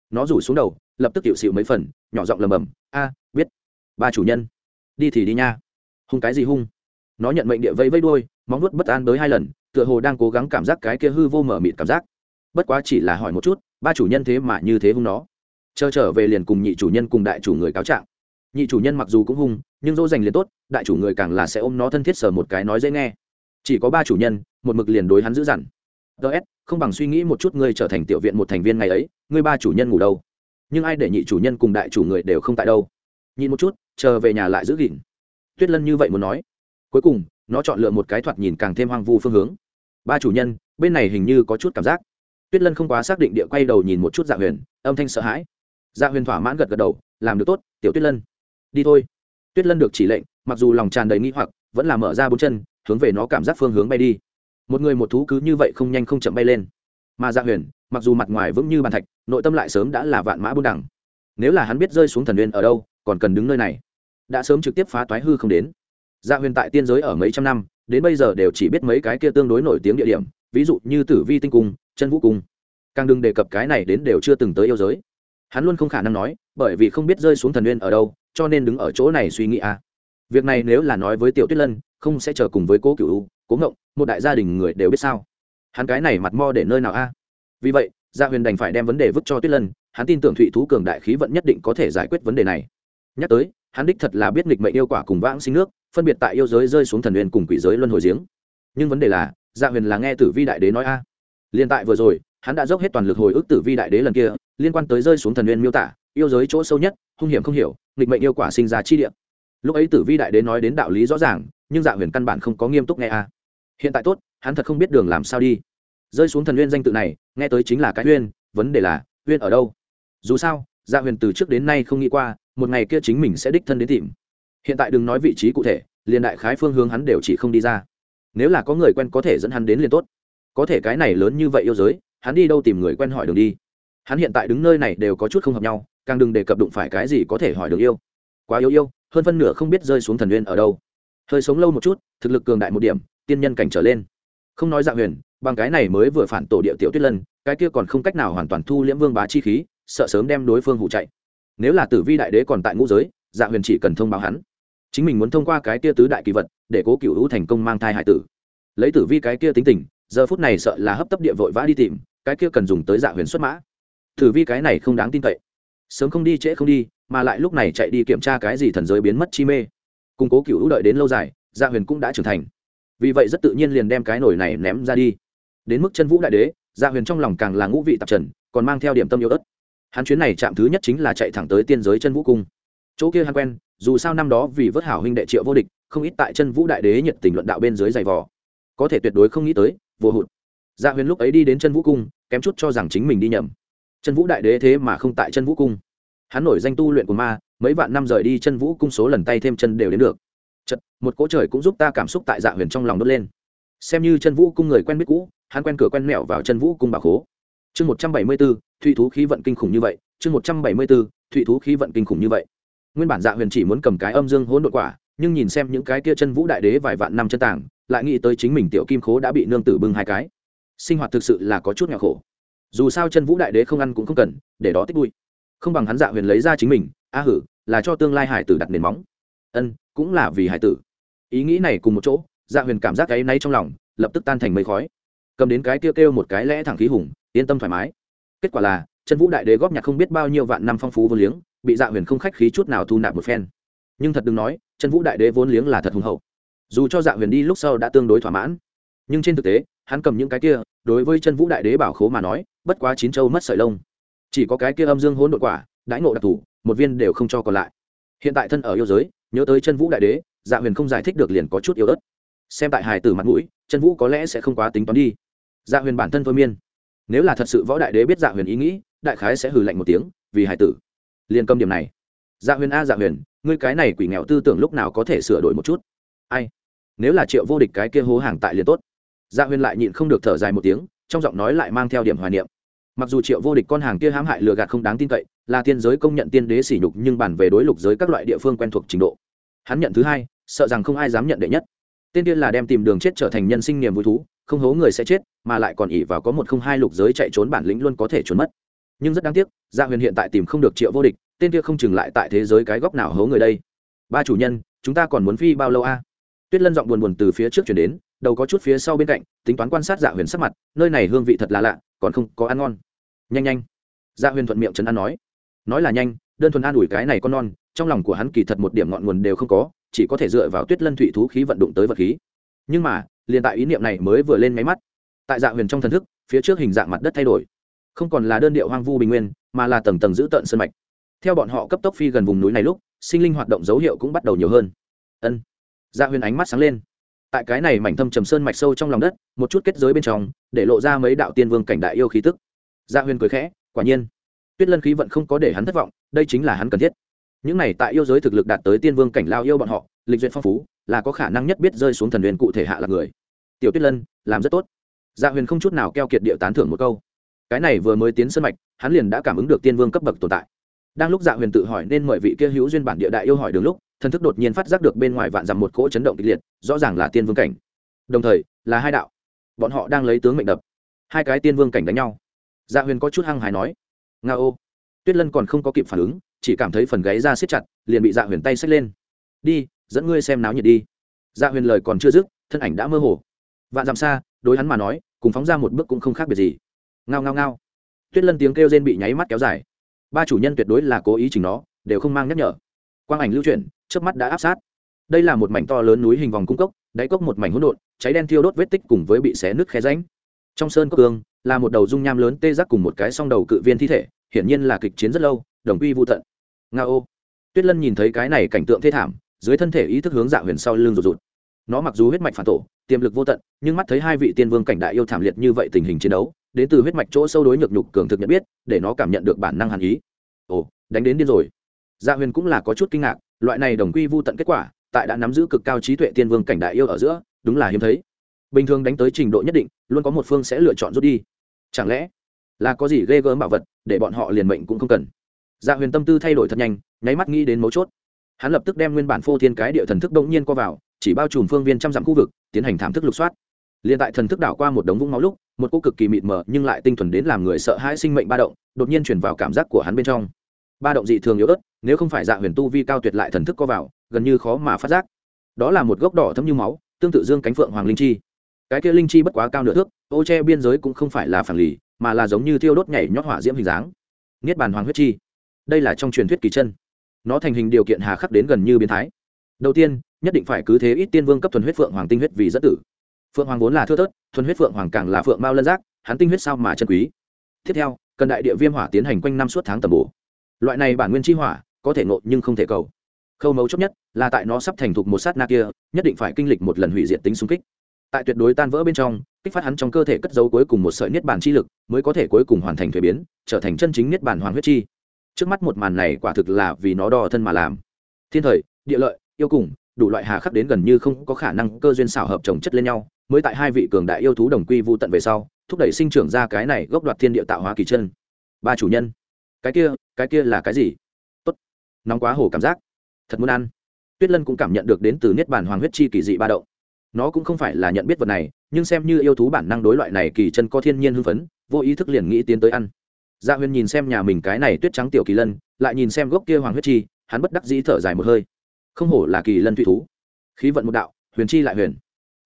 Nó rủ xuống đầu, lập tức hiệu xịu mấy phần, nhỏ giọng lầm bầm, a, biết. Ba chủ nhân. Đi thì đi nha. Hung cái gì hung? Nó nhận mệnh địa vây vây đuôi, móng nuốt bất an tới hai lần, tựa hồ đang cố gắng cảm giác cái kia hư vô mở mịt cảm giác. Bất quá chỉ là hỏi một chút, ba chủ nhân thế mà như thế hung nó chờ trở về liền cùng nhị chủ nhân cùng đại chủ người cáo trạng. Nhị chủ nhân mặc dù cũng hung, nhưng dỗ dành liền tốt, đại chủ người càng là sẽ ôm nó thân thiết sờ một cái nói dễ nghe. Chỉ có ba chủ nhân, một mực liền đối hắn giữ dằn. Ts không bằng suy nghĩ một chút ngươi trở thành tiểu viện một thành viên ngày ấy, ngươi ba chủ nhân ngủ đâu? Nhưng ai để nhị chủ nhân cùng đại chủ người đều không tại đâu? Nhìn một chút, chờ về nhà lại giữ gìn. Tuyết lân như vậy muốn nói. Cuối cùng, nó chọn lựa một cái thoạt nhìn càng thêm hoang vu phương hướng. Ba chủ nhân, bên này hình như có chút cảm giác. Tuyết lân không quá xác định địa quay đầu nhìn một chút dạ huyền, âm thanh sợ hãi dạ huyền thỏa mãn gật gật đầu, làm được tốt, tiểu tuyết lân. Đi thôi. Tuyết lân được chỉ lệnh, mặc dù lòng tràn đầy nghi hoặc, vẫn là mở ra bốn chân, hướng về nó cảm giác phương hướng bay đi. Một người một thú cứ như vậy không nhanh không chậm bay lên. Mà dạ huyền, mặc dù mặt ngoài vững như bàn thạch, nội tâm lại sớm đã là vạn mã buôn đẳng nếu là hắn biết rơi xuống thần uyên ở đâu, còn cần đứng nơi này. Đã sớm trực tiếp phá toái hư không đến. Dạ huyền tại tiên giới ở mấy trăm năm, đến bây giờ đều chỉ biết mấy cái kia tương đối nổi tiếng địa điểm, ví dụ như tử vi tinh cung, chân vũ cung. Càng đừng đề cập cái này đến đều chưa từng tới yêu giới hắn luôn không khả năng nói, bởi vì không biết rơi xuống thần nguyên ở đâu, cho nên đứng ở chỗ này suy nghĩ à. việc này nếu là nói với tiểu tuyết lân, không sẽ chờ cùng với cố cựu cố ngộng, một đại gia đình người đều biết sao hắn cái này mặt mo để nơi nào a vì vậy gia huyền đành phải đem vấn đề vứt cho tuyết lân, hắn tin tưởng thụy thú cường đại khí vận nhất định có thể giải quyết vấn đề này nhắc tới, hắn đích thật là biết nghịch mệnh yêu quả cùng vãng sinh nước, phân biệt tại yêu giới rơi xuống thần huyền cùng quỷ giới luân hồi giếng nhưng vấn đề là gia huyền là nghe tử vi đại đế nói a à. liên tại vừa rồi hắn đã dốc hết toàn lực hồi ức tử vi đại đế lần kia, liên quan tới rơi xuống thần nguyên miêu tả, yêu giới chỗ sâu nhất, hung hiểm không hiểu, nghịch mệnh yêu quả sinh ra chi địa. Lúc ấy tử vi đại đế nói đến đạo lý rõ ràng, nhưng dạ huyền căn bản không có nghiêm túc nghe a. Hiện tại tốt, hắn thật không biết đường làm sao đi. Rơi xuống thần nguyên danh tự này, nghe tới chính là cái huyên, vấn đề là, huyên ở đâu? Dù sao dạ huyền từ trước đến nay không nghĩ qua, một ngày kia chính mình sẽ đích thân đến tìm. Hiện tại đừng nói vị trí cụ thể, liền đại khái phương hướng hắn đều chỉ không đi ra. Nếu là có người quen có thể dẫn hắn đến liền tốt. Có thể cái này lớn như vậy yêu giới hắn đi đâu tìm người quen hỏi đường đi. Hắn hiện tại đứng nơi này đều có chút không hợp nhau, càng đừng đề cập đụng phải cái gì có thể hỏi được yêu. Quá yêu yêu, hơn phân nửa không biết rơi xuống thần uyên ở đâu. Hơi sống lâu một chút, thực lực cường đại một điểm, tiên nhân cảnh trở lên. Không nói dạ huyền, bằng cái này mới vừa phản tổ địa tiểu tuyết lân, cái kia còn không cách nào hoàn toàn thu liễm vương bá chi khí, sợ sớm đem đối phương hụ chạy. Nếu là tử vi đại đế còn tại ngũ giới dạ huyền chỉ cần thông báo hắn. Chính mình muốn thông qua cái kia tứ đại kỳ vật, để cố cựu hữu thành công mang thai hải tử. Lấy tử vi cái kia tính tình giờ phút này sợ là hấp tấp địa vội vã đi tìm, cái kia cần dùng tới dạ huyền xuất mã. Thử vi cái này không đáng tin cậy. Sớm không đi trễ không đi, mà lại lúc này chạy đi kiểm tra cái gì thần giới biến mất chi mê. Củng cố cựu đợi đến lâu dài dạ huyền cũng đã trưởng thành. Vì vậy rất tự nhiên liền đem cái nổi này ném ra đi. Đến mức chân vũ đại đế dạ huyền trong lòng càng là ngũ vị tạp trần, còn mang theo điểm tâm yêu ớt. Hắn chuyến này chạm thứ nhất chính là chạy thẳng tới tiên giới chân vũ cung. Chỗ kia hắn quen, dù sao năm đó vì vớt hảo huynh đệ triệu vô địch, không ít tại chân vũ đại đế nhiệt tình luận đạo bên dưới giày vò. Có thể tuyệt đối không nghĩ tới vô hụt. Dạ huyền lúc ấy đi đến chân vũ cung, kém chút cho rằng chính mình đi nhầm. Chân vũ đại đế thế mà không tại chân vũ cung. Hắn nổi danh tu luyện của ma, mấy vạn năm rời đi chân vũ cung số lần tay thêm chân đều đến được. Chật, một cỗ trời cũng giúp ta cảm xúc tại dạ huyền trong lòng đốt lên. Xem như chân vũ cung người quen biết cũ, hắn quen cửa quen mẹo vào chân vũ cung bà khố. Chương một trăm bảy mươi b ố thụy thú khí vận kinh khủng như vậy. Chương một trăm bảy mươi b ố thụy thú khí vận kinh khủng như vậy. Nguyên bản dạ huyền chỉ muốn cầm cái âm dương hỗn độn quả, nhưng nhìn xem những cái kia chân vũ đại đế vài vạn năm chân tàng lại nghĩ tới chính mình tiểu kim khố đã bị nương tử bưng hai cái. Sinh hoạt thực sự là có chút nghèo khổ. Dù sao chân vũ đại đế không ăn cũng không cần, để đó tích vui không bằng hắn dạ huyền lấy ra chính mình, a hử, là cho tương lai hải tử đặt nền móng. Ân, cũng là vì hải tử. Ý nghĩ này cùng một chỗ dạ huyền cảm giác cái nay trong lòng, lập tức tan thành mây khói. Cầm đến cái kêu kêu một cái lẽ thẳng khí hùng, yên tâm thoải mái. Kết quả là, chân vũ đại đế góp nhặt không biết bao nhiêu vạn năm phong phú vô liếng, bị dạ huyền không khách khí chút nào thu nạp một phen. Nhưng thật đừng nói, chân vũ đại đế vốn liếng là thật hùng hậu dù cho dạ huyền đi lúc sau đã tương đối thỏa mãn. Nhưng trên thực tế, hắn cầm những cái kia, đối với chân vũ đại đế bảo khố mà nói, bất quá chín châu mất sợi lông. Chỉ có cái kia âm dương hỗn độn quả, đãi ngộ đặc thù, một viên đều không cho còn lại. Hiện tại thân ở yêu giới, nhớ tới chân vũ đại đế dạ huyền không giải thích được liền có chút yếu ớt. Xem tại hài tử mặt mũi, chân vũ có lẽ sẽ không quá tính toán đi. Dạ huyền bản thân thôi miên. Nếu là thật sự võ đại đế biết dạ huyền ý nghĩ, đại khái sẽ hừ lạnh một tiếng, vì hài tử. Liền cầm điểm này. Dạ huyền a dạ huyền, ngươi cái này quỷ nghèo tư tưởng lúc nào có thể sửa đổi một chút? Ai? Nếu là triệu vô địch cái kia hố hàng tại liền tốt. Dạ huyền lại nhịn không được thở dài một tiếng, trong giọng nói lại mang theo điểm hoài niệm. Mặc dù triệu vô địch con hàng kia hãm hại lừa gạt không đáng tin cậy, là tiên giới công nhận tiên đế sỉ nhục nhưng bản về đối lục giới các loại địa phương quen thuộc trình độ. Hắn nhận thứ hai, sợ rằng không ai dám nhận đệ nhất. Tên tiên là đem tìm đường chết trở thành nhân sinh niềm vui thú, không hố người sẽ chết, mà lại còn ỉ vào có một không hai lục giới chạy trốn bản lĩnh luôn có thể trốn mất. Nhưng rất đáng tiếc gia huyền hiện tại tìm không được triệu vô địch tên kia không chừng lại tại thế giới cái góc nào hố người đây. Ba chủ nhân, chúng ta còn muốn phi bao lâu a? Tuyết lân giọng buồn buồn từ phía trước chuyển đến, đầu có chút phía sau bên cạnh, tính toán quan sát dạ huyền sắc mặt, nơi này hương vị thật là lạ, còn không có ăn ngon. Nhanh nhanh. Dạ huyền thuận miệng trấn an nói. Nói là nhanh, đơn thuần an ủi cái này con non, trong lòng của hắn kỳ thật một điểm ngọn nguồn đều không có, chỉ có thể dựa vào tuyết lân thủy thú khí vận động tới vật khí. Nhưng mà, liền tại ý niệm này mới vừa lên máy mắt, tại dạ huyền trong thần thức, phía trước hình dạng mặt đất thay đổi. Không còn là đơn điệu hoang vu bình nguyên, mà là tầng tầng giữ tợn sân mạch. Theo bọn họ cấp tốc phi gần vùng núi này lúc, sinh linh hoạt động dấu hiệu cũng bắt đầu nhiều hơn. Ân dạ huyền ánh mắt sáng lên. Tại cái này mảnh thâm trầm sơn mạch sâu trong lòng đất, một chút kết giới bên trong, để lộ ra mấy đạo tiên vương cảnh đại yêu khí tức. Dạ huyền cười khẽ, quả nhiên. Tuyết lân khí vận không có để hắn thất vọng, đây chính là hắn cần thiết. Những này tại yêu giới thực lực đạt tới tiên vương cảnh lao yêu bọn họ, lịch duyệt phong phú, là có khả năng nhất biết rơi xuống thần huyền cụ thể hạ là người. Tiểu tuyết lân, làm rất tốt. Dạ huyền không chút nào keo kiệt địa tán thưởng một câu. Cái này vừa mới tiến sân mạch, hắn liền đã cảm ứng được tiên vương cấp bậc tồn tại đang lúc dạ huyền tự hỏi nên mời vị kia hữu duyên bản địa đại yêu hỏi đường lúc, thần thức đột nhiên phát giác được bên ngoài vạn dặm một cỗ chấn động kịch liệt, rõ ràng là tiên vương cảnh. Đồng thời, là hai đạo. Bọn họ đang lấy tướng mệnh đập. Hai cái tiên vương cảnh đánh nhau. Dạ huyền có chút hăng hài nói, nga ô. Tuyết lân còn không có kịp phản ứng, chỉ cảm thấy phần gáy ra siết chặt, liền bị dạ huyền tay xách lên. Đi, dẫn ngươi xem náo nhiệt đi. Dạ huyền lời còn chưa dứt, thân ảnh đã mơ hồ. Vạn dặm xa, đối hắn mà nói, cùng phóng ra một bước cũng không khác biệt gì. Ngao ngao ngao. Tuyết lân tiếng kêu rên bị nháy mắt kéo dài ba chủ nhân tuyệt đối là cố ý chỉnh nó, đều không mang nhắc nhở. Quang ảnh lưu chuyển trước mắt đã áp sát. Đây là một mảnh to lớn núi hình vòng cung cốc, đáy cốc một mảnh hỗn độn, cháy đen thiêu đốt vết tích cùng với bị xé nứt khe ránh trong sơn cốc cương, là một đầu dung nham lớn tê giác cùng một cái song đầu cự viên thi thể, hiển nhiên là kịch chiến rất lâu, đồng quy vô tận. Nga ô tuyết lân nhìn thấy cái này cảnh tượng thê thảm, dưới thân thể ý thức hướng dạ huyền sau lưng rụt rụt. Nó mặc dù huyết mạch phản tổ, tiềm lực vô tận, nhưng mắt thấy hai vị tiên vương cảnh đại yêu thảm liệt như vậy tình hình chiến đấu đến từ huyết mạch chỗ sâu đối nhược nhục cường thực nhận biết, để nó cảm nhận được bản năng hàn ý. Ồ, đánh đến điên rồi. Dạ huyền cũng là có chút kinh ngạc, loại này đồng quy vô tận kết quả, tại đã nắm giữ cực cao trí tuệ tiên vương cảnh đại yêu ở giữa, đúng là hiếm thấy. Bình thường đánh tới trình độ nhất định, luôn có một phương sẽ lựa chọn rút đi. Chẳng lẽ là có gì ghê gớm bảo vật, để bọn họ liền mệnh cũng không cần? Dạ huyền tâm tư thay đổi thật nhanh, nháy mắt nghĩ đến mấu chốt. Hắn lập tức đem nguyên bản phô thiên cái địa thần thức đông nhiên qua vào, chỉ bao trùm phương viên trăm dặm khu vực, tiến hành thảm thức lục soát. Liền tại thần thức đảo qua một đống vũng máu lúc một cô cực kỳ mịt mờ nhưng lại tinh thuần đến làm người sợ hãi sinh mệnh ba động, đột nhiên chuyển vào cảm giác của hắn bên trong. Ba động dị thường yếu ớt, nếu không phải dạ huyền tu vi cao tuyệt lại thần thức co vào, gần như khó mà phát giác. Đó là một gốc đỏ thấm như máu, tương tự dương cánh phượng hoàng linh chi. Cái kia linh chi bất quá cao nửa thước, ô che biên giới cũng không phải là phản lì, mà là giống như thiêu đốt nhảy nhót hỏa diễm hình dáng. Niết bàn hoàng huyết chi. Đây là trong truyền thuyết kỳ chân. Nó thành hình điều kiện hà khắc đến gần như biến thái. Đầu tiên, nhất định phải cứ thế ít tiên vương cấp thuần huyết phượng hoàng tinh huyết vì dẫn tử phượng hoàng vốn là thưa thớt, thuần huyết phượng hoàng càng là phượng mao lân giác, hắn tinh huyết sao mà chân quý. Tiếp theo, cần đại địa viêm hỏa tiến hành quanh năm suốt tháng tầm bổ. Loại này bản nguyên chi hỏa, có thể ngộ nhưng không thể cầu. Khâu mấu chốt nhất là tại nó sắp thành thục một sát na kia, nhất định phải kinh lịch một lần hủy diệt tính xung kích. Tại tuyệt đối tan vỡ bên trong, kích phát hắn trong cơ thể cất giấu cuối cùng một sợi niết bàn chi lực, mới có thể cuối cùng hoàn thành thuế biến, trở thành chân chính niết bàn hoàng huyết chi. Trước mắt một màn này quả thực là vì nó đo thân mà làm. Thiên thời, địa lợi, yêu cùng, đủ loại hà khắc đến gần như không có khả năng cơ duyên xảo hợp trồng chất lên nhau mới tại hai vị cường đại yêu thú đồng quy vô tận về sau, thúc đẩy sinh trưởng ra cái này gốc đoạt thiên địa tạo hóa kỳ chân. Ba chủ nhân. Cái kia cái kia là cái gì? Tốt. Nóng quá hổ cảm giác. Thật muốn ăn. Tuyết lân cũng cảm nhận được đến từ niết bàn hoàng huyết chi kỳ dị ba động. Nó cũng không phải là nhận biết vật này, nhưng xem như yêu thú bản năng đối loại này kỳ chân có thiên nhiên hưng phấn, vô ý thức liền nghĩ tiến tới ăn. Gia dạ huyền nhìn xem nhà mình cái này tuyết trắng tiểu kỳ lân, lại nhìn xem gốc kia hoàng huyết chi, hắn bất đắc dĩ thở dài một hơi. Không hổ là kỳ lân thủy thú. Khí vận một đạo, huyền chi lại huyền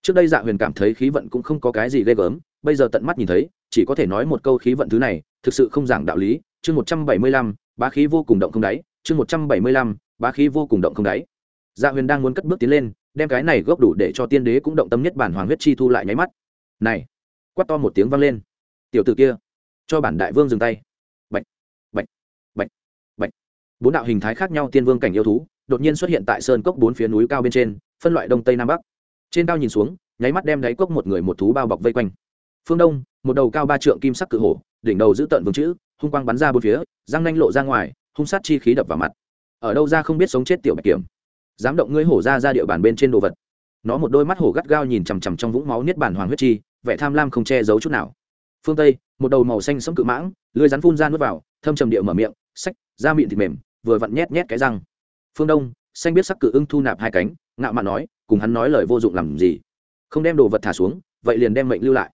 trước đây dạ huyền cảm thấy khí vận cũng không có cái gì ghê gớm, bây giờ tận mắt nhìn thấy, chỉ có thể nói một câu khí vận thứ này, thực sự không giảng đạo lý, chương một trăm bảy mươi lăm, bá khí vô cùng động không đáy, chương một trăm bảy mươi lăm, bá khí vô cùng động không đáy. Dạ huyền đang muốn cất bước tiến lên, đem cái này gốc đủ để cho tiên đế cũng động tâm nhất bản hoàng huyết chi thu lại nháy mắt. Này, quát to một tiếng vang lên. Tiểu tử kia, cho bản đại vương dừng tay. Bệnh bệnh bệnh bệnh bốn đạo hình thái khác nhau tiên vương cảnh yêu thú, đột nhiên xuất hiện tại sơn cốc bốn phía núi cao bên trên, phân loại đông tây nam bắc trên cao nhìn xuống, nháy mắt đem đáy cốc một người một thú bao bọc vây quanh. Phương đông, một đầu cao ba trượng kim sắc cự hổ, đỉnh đầu giữ tận vương chữ, hung quang bắn ra bốn phía, răng nanh lộ ra ngoài, hung sát chi khí đập vào mặt. Ở đâu ra không biết sống chết tiểu bạch kiểm. Dám động ngươi hổ ra ra địa bàn bên trên đồ vật. Nó một đôi mắt hổ gắt gao nhìn chằm chằm trong vũng máu niết bản hoàng huyết chi, vẻ tham lam không che giấu chút nào. Phương tây, một đầu màu xanh sẫm cự mãng lưới rắn phun ra nuốt vào, thâm trầm địa mở miệng sách da mịn thịt mềm, vừa vặn nhét nhét cái răng. Phương đông, xanh biết sắc cự ưng thu nạp hai cánh, ngạo mạn nói cùng hắn nói lời vô dụng làm gì. Không đem đồ vật thả xuống, vậy liền đem mệnh lưu lại.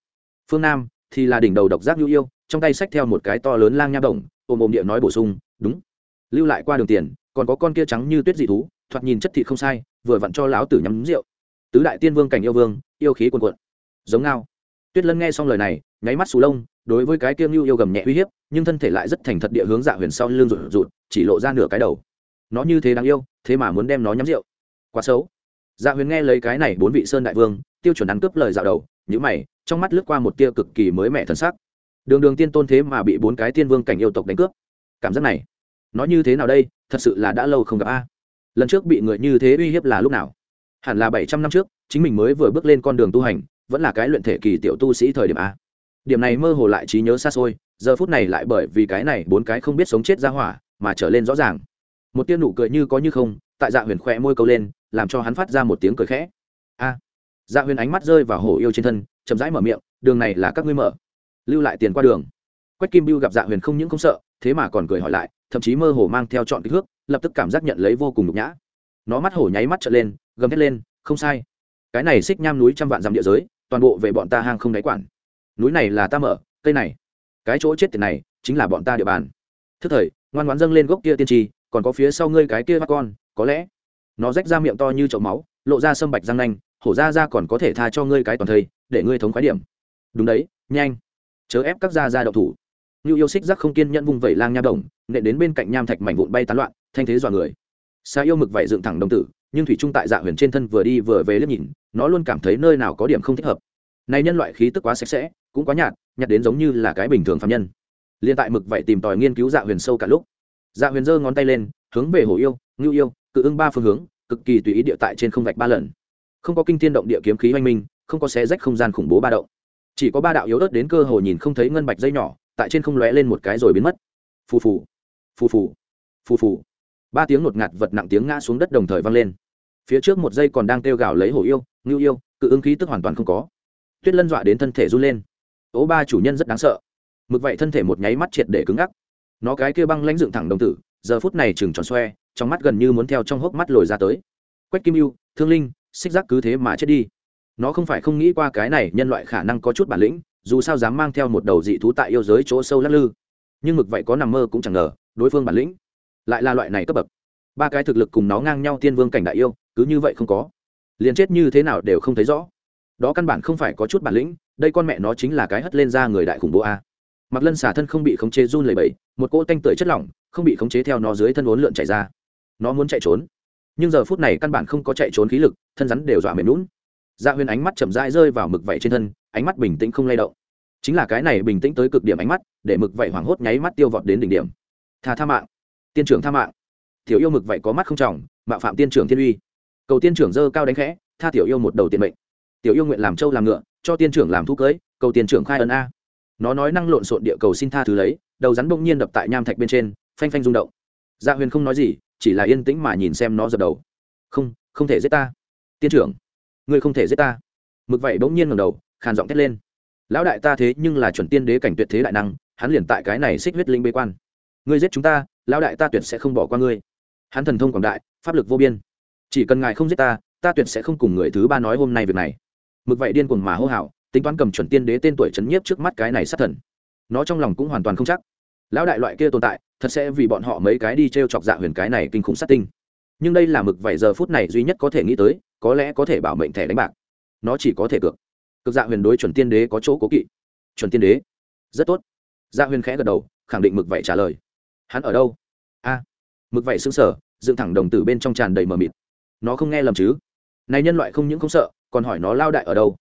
Phương nam thì là đỉnh đầu độc giác nhu yêu, trong tay xách theo một cái to lớn lang nha đồng, ôm ôm địa nói bổ sung, đúng, lưu lại qua đường tiền, còn có con kia trắng như tuyết dị thú, thoạt nhìn chất thịt không sai, vừa vặn cho lão tử nhắm rượu. Tứ đại tiên vương cảnh yêu vương, yêu khí cuồn cuộn. Giống ngao. Tuyết lân nghe xong lời này, nháy mắt xù lông, đối với cái kiêng nhu yêu gầm nhẹ uy hiếp, nhưng thân thể lại rất thành thật địa hướng dạ huyền sau lưng rụt rụt, chỉ lộ ra nửa cái đầu. Nó như thế đáng yêu, thế mà muốn đem nó nhắm rượu. Quá xấu dạ huyền nghe lấy cái này bốn vị sơn đại vương, tiêu chuẩn ăn cướp lời dạo đầu nhữ mày, trong mắt lướt qua một tia cực kỳ mới mẻ thần sắc. Đường đường tiên tôn thế mà bị bốn cái tiên vương cảnh yêu tộc đánh cướp. Cảm giác này nói như thế nào đây? Thật sự là đã lâu không gặp a. Lần trước bị người như thế uy hiếp là lúc nào? Hẳn là bảy trăm năm trước, chính mình mới vừa bước lên con đường tu hành, vẫn là cái luyện thể kỳ tiểu tu sĩ thời điểm a. Điểm này mơ hồ lại trí nhớ xa xôi, giờ phút này lại bởi vì cái này bốn cái không biết sống chết ra hỏa mà trở lên rõ ràng. Một tia nụ cười như có như không, tại dạ huyền khoe môi câu lên làm cho hắn phát ra một tiếng cười khẽ. A. Dạ huyền ánh mắt rơi vào hổ yêu trên thân, chậm rãi mở miệng, đường này là các ngươi mở. Lưu lại tiền qua đường. Quách kim Biêu gặp dạ huyền không những không sợ, thế mà còn cười hỏi lại, thậm chí mơ hồ mang theo chọn kích thước, lập tức cảm giác nhận lấy vô cùng nhục nhã. Nó mắt hổ nháy mắt trở lên, gầm hét lên, không sai. Cái này xích nham núi trăm vạn dặm địa giới, toàn bộ về bọn ta hang không đáy quản. Núi này là ta mở, cây này, cái chỗ chết tiền này chính là bọn ta địa bàn. Thức thời, ngoan ngoãn dâng lên gốc kia tiên trì còn có phía sau ngươi cái kia bắt con, có lẽ nó rách ra miệng to như chậu máu, lộ ra sâm bạch răng nanh, hổ ra ra còn có thể tha cho ngươi cái toàn thây, để ngươi thống khoái điểm. Đúng đấy, nhanh. Chớ ép các gia ra đậu thủ. Như yêu xích rắc không kiên nhẫn vung vẩy lang nha đồng, nện đến bên cạnh nham thạch mảnh vụn bay tán loạn, thanh thế dọa người. Xa yêu mực vậy dựng thẳng đồng tử, nhưng thủy trung tại dạ huyền trên thân vừa đi vừa về liếc nhìn, nó luôn cảm thấy nơi nào có điểm không thích hợp. Này nhân loại khí tức quá sạch sẽ, cũng quá nhạt nhạt đến giống như là cái bình thường phạm nhân. Liên tại mực vậy tìm tòi nghiên cứu dạ huyền sâu cả lúc. Dạ huyền giơ ngón tay lên, hướng về hồ yêu, ngưu yêu cự ưng ba phương hướng, cực kỳ tùy ý địa tại trên không vạch ba lần. Không có kinh thiên động địa kiếm khí oanh minh, không có xé rách không gian khủng bố ba động. Chỉ có ba đạo yếu ớt đến cơ hồ nhìn không thấy ngân bạch dây nhỏ, tại trên không lóe lên một cái rồi biến mất. Phù phù phù phù phù phù. Ba tiếng ngột ngạt vật nặng tiếng ngã xuống đất đồng thời vang lên. Phía trước một dây còn đang kêu gào lấy hổ yêu, ngưu yêu, cự ứng khí tức hoàn toàn không có. Tuyết lân dọa đến thân thể run lên. Ố ba chủ nhân rất đáng sợ. Mực vậy thân thể một nháy mắt triệt để cứng ngắc. Nó cái kia băng lãnh dựng thẳng đồng tử, giờ phút này chừng tròn xoe trong mắt gần như muốn theo trong hốc mắt lồi ra tới. Quách kim yêu thương linh, xích giác cứ thế mà chết đi. Nó không phải không nghĩ qua cái này nhân loại khả năng có chút bản lĩnh, dù sao dám mang theo một đầu dị thú tại yêu giới chỗ sâu lắc lư. Nhưng mực vậy có nằm mơ cũng chẳng ngờ, đối phương bản lĩnh lại là loại này cấp bậc. Ba cái thực lực cùng nó ngang nhau tiên vương cảnh đại yêu, cứ như vậy không có. Liền chết như thế nào đều không thấy rõ. Đó căn bản không phải có chút bản lĩnh, đây con mẹ nó chính là cái hất lên ra người đại khủng bố a. Mặc lân xả thân không bị khống chế run lầy bẫy một cỗ tanh tưởi chất lỏng, không bị khống chế theo nó dưới thân uốn lượn chảy ra nó muốn chạy trốn. Nhưng giờ phút này căn bản không có chạy trốn khí lực, thân rắn đều dọa mềm lún dạ huyền ánh mắt chậm rãi rơi vào mực vẩy trên thân, ánh mắt bình tĩnh không lay động. Chính là cái này bình tĩnh tới cực điểm ánh mắt, để mực vẩy hoảng hốt nháy mắt tiêu vọt đến đỉnh điểm. Tha tha mạng. Tiên trưởng tha mạng. Tiểu yêu mực vẩy có mắt không trọng, mạo phạm tiên trưởng thiên uy. Cầu tiên trưởng dơ cao đánh khẽ, tha tiểu yêu một đầu tiền mệnh. Tiểu yêu nguyện làm trâu làm ngựa, cho tiên trưởng làm thu cưới, cầu tiên trưởng khai ấn a. Nó nói năng lộn xộn địa cầu xin tha thứ lấy, đầu rắn bỗng nhiên đập tại nham thạch bên trên, phanh phanh rung động. Dạ huyền không nói gì chỉ là yên tĩnh mà nhìn xem nó dập đầu. Không không thể giết ta. Tiên trưởng, ngươi không thể giết ta. Mực vậy bỗng nhiên ngầm đầu, khàn giọng thét lên. Lão đại ta thế nhưng là chuẩn tiên đế cảnh tuyệt thế đại năng, hắn liền tại cái này xích huyết linh bế quan. Ngươi giết chúng ta, lão đại ta tuyệt sẽ không bỏ qua ngươi. Hắn thần thông quảng đại, pháp lực vô biên. Chỉ cần ngài không giết ta ta tuyệt sẽ không cùng người thứ ba nói hôm nay việc này. Mực vậy điên cuồng mà hô hào, tính toán cầm chuẩn tiên đế tên tuổi trấn nhiếp trước mắt cái này sát thần. Nó trong lòng cũng hoàn toàn không chắc. Lão đại loại kia tồn tại thật sẽ vì bọn họ mấy cái đi t r e o chọc dạ huyền cái này kinh khủng sát tinh. Nhưng đây là mực vài giờ phút này duy nhất có thể nghĩ tới, có lẽ có thể bảo mệnh thẻ đánh bạc. Nó chỉ có thể cược. Cực dạ huyền đối chuẩn tiên đế có chỗ cố kỵ. Chuẩn tiên đế. Rất tốt. Dạ huyền khẽ gật đầu, khẳng định mực vậy trả lời. Hắn ở đâu? A. Mực vậy xứng sở dựng thẳng đồng tử bên trong tràn đầy mờ mịt. Nó không nghe lầm chứ? Này nhân loại không những không sợ, còn hỏi nó lao đại ở đâu?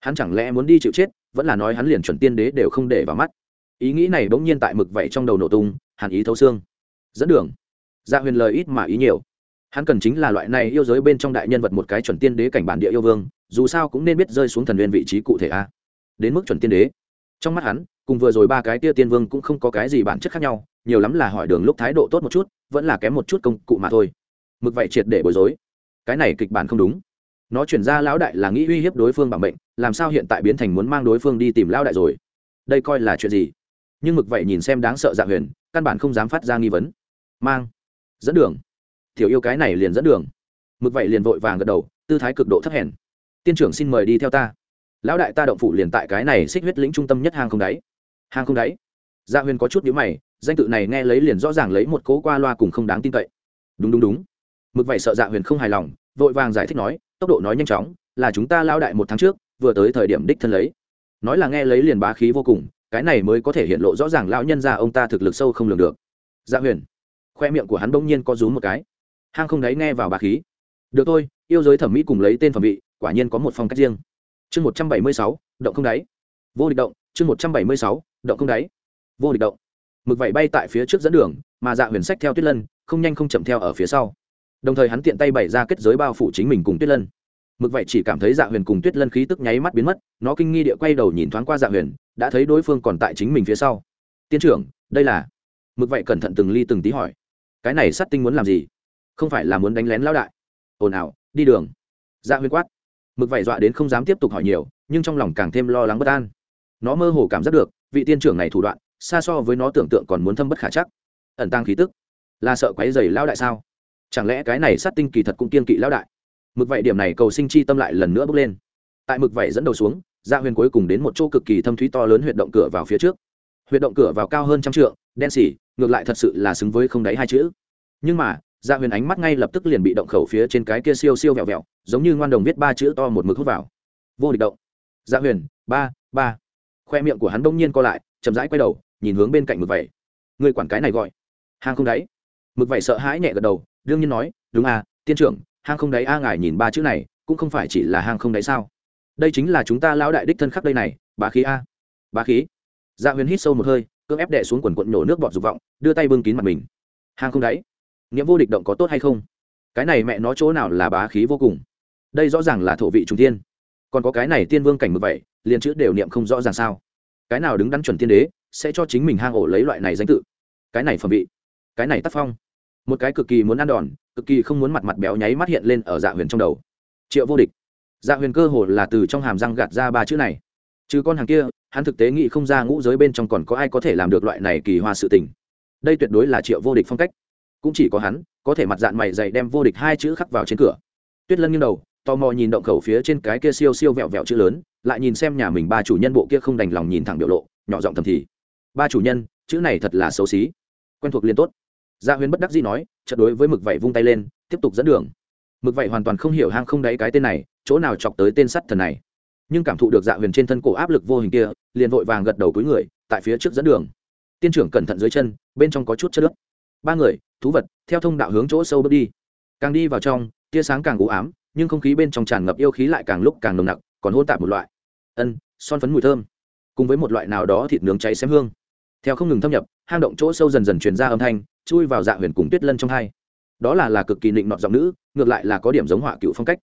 Hắn chẳng lẽ muốn đi chịu chết, vẫn là nói hắn liền chuẩn tiên đế đều không để vào mắt. Ý nghĩ này bỗng nhiên tại mực vậy trong đầu nổ tung hàn ý thấu xương. Dẫn đường. Gia dạ huyền lời ít mà ý nhiều. Hắn cần chính là loại này yêu giới bên trong đại nhân vật một cái chuẩn tiên đế cảnh bản địa yêu vương, dù sao cũng nên biết rơi xuống thần viên vị trí cụ thể a. Đến mức chuẩn tiên đế. Trong mắt hắn, cùng vừa rồi ba cái tia tiên vương cũng không có cái gì bản chất khác nhau, nhiều lắm là hỏi đường lúc thái độ tốt một chút, vẫn là kém một chút công cụ mà thôi. Mực vậy triệt để bối rối. Cái này kịch bản không đúng. Nó chuyển ra lão đại là nghĩ uy hiếp đối phương bằng bệnh làm sao hiện tại biến thành muốn mang đối phương đi tìm lão đại rồi? Đây coi là chuyện gì? Nhưng mực vậy nhìn xem đáng sợ dạ huyền căn bản không dám phát ra nghi vấn. Mang. Dẫn đường. Tiểu yêu cái này liền dẫn đường. Mực vậy liền vội vàng gật đầu, tư thái cực độ thấp hèn. Tiên trưởng xin mời đi theo ta. Lão đại ta động phủ liền tại cái này xích huyết lĩnh trung tâm nhất hang không đáy. Hang không đáy? Dạ huyền có chút nhữ mày, danh tự này nghe lấy liền rõ ràng lấy một cố qua loa cùng không đáng tin cậy. Đúng đúng đúng. Mực vậy sợ dạ huyền không hài lòng, vội vàng giải thích nói, tốc độ nói nhanh chóng, là chúng ta lao đại một tháng trước, vừa tới thời điểm đích thân lấy. Nói là nghe lấy liền bá khí vô cùng cái này mới có thể hiện lộ rõ ràng lão nhân ra ông ta thực lực sâu không lường được. Dạ huyền, khoe miệng của hắn bỗng nhiên có rú một cái. Hang không đáy nghe vào bà khí. Được thôi, yêu giới thẩm mỹ cùng lấy tên phẩm vị, quả nhiên có một phong cách riêng. Chương một trăm bảy mươi sáu, động không đáy. Vô địch động, chương một trăm bảy mươi sáu, động không đáy. Vô địch động. Mực vẩy bay tại phía trước dẫn đường, mà dạ huyền sách theo tuyết lân, không nhanh không chậm theo ở phía sau. Đồng thời hắn tiện tay bày ra kết giới bao phủ chính mình cùng tuyết lân mực vậy chỉ cảm thấy dạ huyền cùng tuyết lân khí tức nháy mắt biến mất, nó kinh nghi địa quay đầu nhìn thoáng qua dạ huyền, đã thấy đối phương còn tại chính mình phía sau. Tiên trưởng, đây là mực vậy cẩn thận từng ly từng tí hỏi. Cái này sát tinh muốn làm gì? Không phải là muốn đánh lén lão đại. Ồn ào, đi đường. Dạ huyền quát. Mực vậy dọa đến không dám tiếp tục hỏi nhiều, nhưng trong lòng càng thêm lo lắng bất an. Nó mơ hồ cảm giác được, vị tiên trưởng này thủ đoạn, xa so với nó tưởng tượng còn muốn thâm bất khả chắc. Ẩn tăng khí tức. Là sợ quấy dày lao đại sao? Chẳng lẽ cái này sát tinh kỳ thật cũng kiên kỵ lao đại? Mực vậy điểm này cầu sinh chi tâm lại lần nữa bước lên. Tại mực vậy dẫn đầu xuống gia huyền cuối cùng đến một chỗ cực kỳ thâm thúy to lớn huyệt động cửa vào phía trước. Huyệt động cửa vào cao hơn trăm trượng, đen xỉ, ngược lại thật sự là xứng với không đáy hai chữ. Nhưng mà gia huyền ánh mắt ngay lập tức liền bị động khẩu phía trên cái kia siêu siêu vẹo vẹo, giống như ngoan đồng viết ba chữ to một mực hút vào. Vô địch động. Gia huyền, ba ba. Khoe miệng của hắn đông nhiên co lại, chậm rãi quay đầu, nhìn hướng bên cạnh mực vậy người quản cái này gọi. Hang không đáy. Mực vậy sợ hãi nhẹ gật đầu, đương nhiên nói, đúng à tiên trưởng hang không đáy a ngài nhìn ba chữ này, cũng không phải chỉ là hang không đáy sao? Đây chính là chúng ta lão đại đích thân khắc đây này, bá khí a. Bá khí. Dạ huyền hít sâu một hơi, cưỡng ép đệ xuống quần quận nổ nước bọt dục vọng, đưa tay bưng kín mặt mình. Hang không đáy. Nghĩa vô địch động có tốt hay không? Cái này mẹ nó chỗ nào là bá khí vô cùng? Đây rõ ràng là thổ vị trung tiên còn có cái này tiên vương cảnh mực vậy, liền chữ đều niệm không rõ ràng sao? Cái nào đứng đắn chuẩn tiên đế, sẽ cho chính mình hang ổ lấy loại này danh tự? Cái này phẩm vị. Cái này tác phong một cái cực kỳ muốn ăn đòn, cực kỳ không muốn mặt mặt béo nháy mắt hiện lên ở dạ huyền trong đầu. Triệu vô địch. Dạ huyền cơ hồ là từ trong hàm răng gạt ra ba chữ này. Trừ con hàng kia, hắn thực tế nghĩ không ra ngũ giới bên trong còn có ai có thể làm được loại này kỳ hoa sự tình. Đây tuyệt đối là triệu vô địch phong cách. Cũng chỉ có hắn, có thể mặt dạng mày dày đem vô địch hai chữ khắc vào trên cửa. Tuyết lân nghiêng đầu, tò mò nhìn động khẩu phía trên cái kia siêu siêu vẹo vẹo chữ lớn, lại nhìn xem nhà mình ba chủ nhân bộ kia không đành lòng nhìn thẳng biểu lộ, nhỏ giọng thầm thì. Ba chủ nhân, chữ này thật là xấu xí. Quen thuộc liền tốt. Dạ gia huyên bất đắc dĩ nói, chợt đối với mực vẩy vung tay lên, tiếp tục dẫn đường. Mực vẩy hoàn toàn không hiểu hang không đáy cái tên này, chỗ nào chọc tới tên sắt thần này. Nhưng cảm thụ được dạ huyền trên thân cổ áp lực vô hình kia, liền vội vàng gật đầu cuối người, tại phía trước dẫn đường. Tiên trưởng cẩn thận dưới chân, bên trong có chút chất nước ba người, thú vật, theo thông đạo hướng chỗ sâu bước đi. Càng đi vào trong, tia sáng càng u ám, nhưng không khí bên trong tràn ngập yêu khí lại càng lúc càng nồng nặc, còn hôn tạp một loại. Ân, son phấn mùi thơm. Cùng với một loại nào đó thịt nướng cháy xém hương theo không ngừng thâm nhập, hang động chỗ sâu dần dần truyền ra âm thanh, chui vào dạ huyền cùng tuyết lân trong hai. Đó là là cực kỳ định nọt giọng nữ, ngược lại là có điểm giống họa cựu phong cách.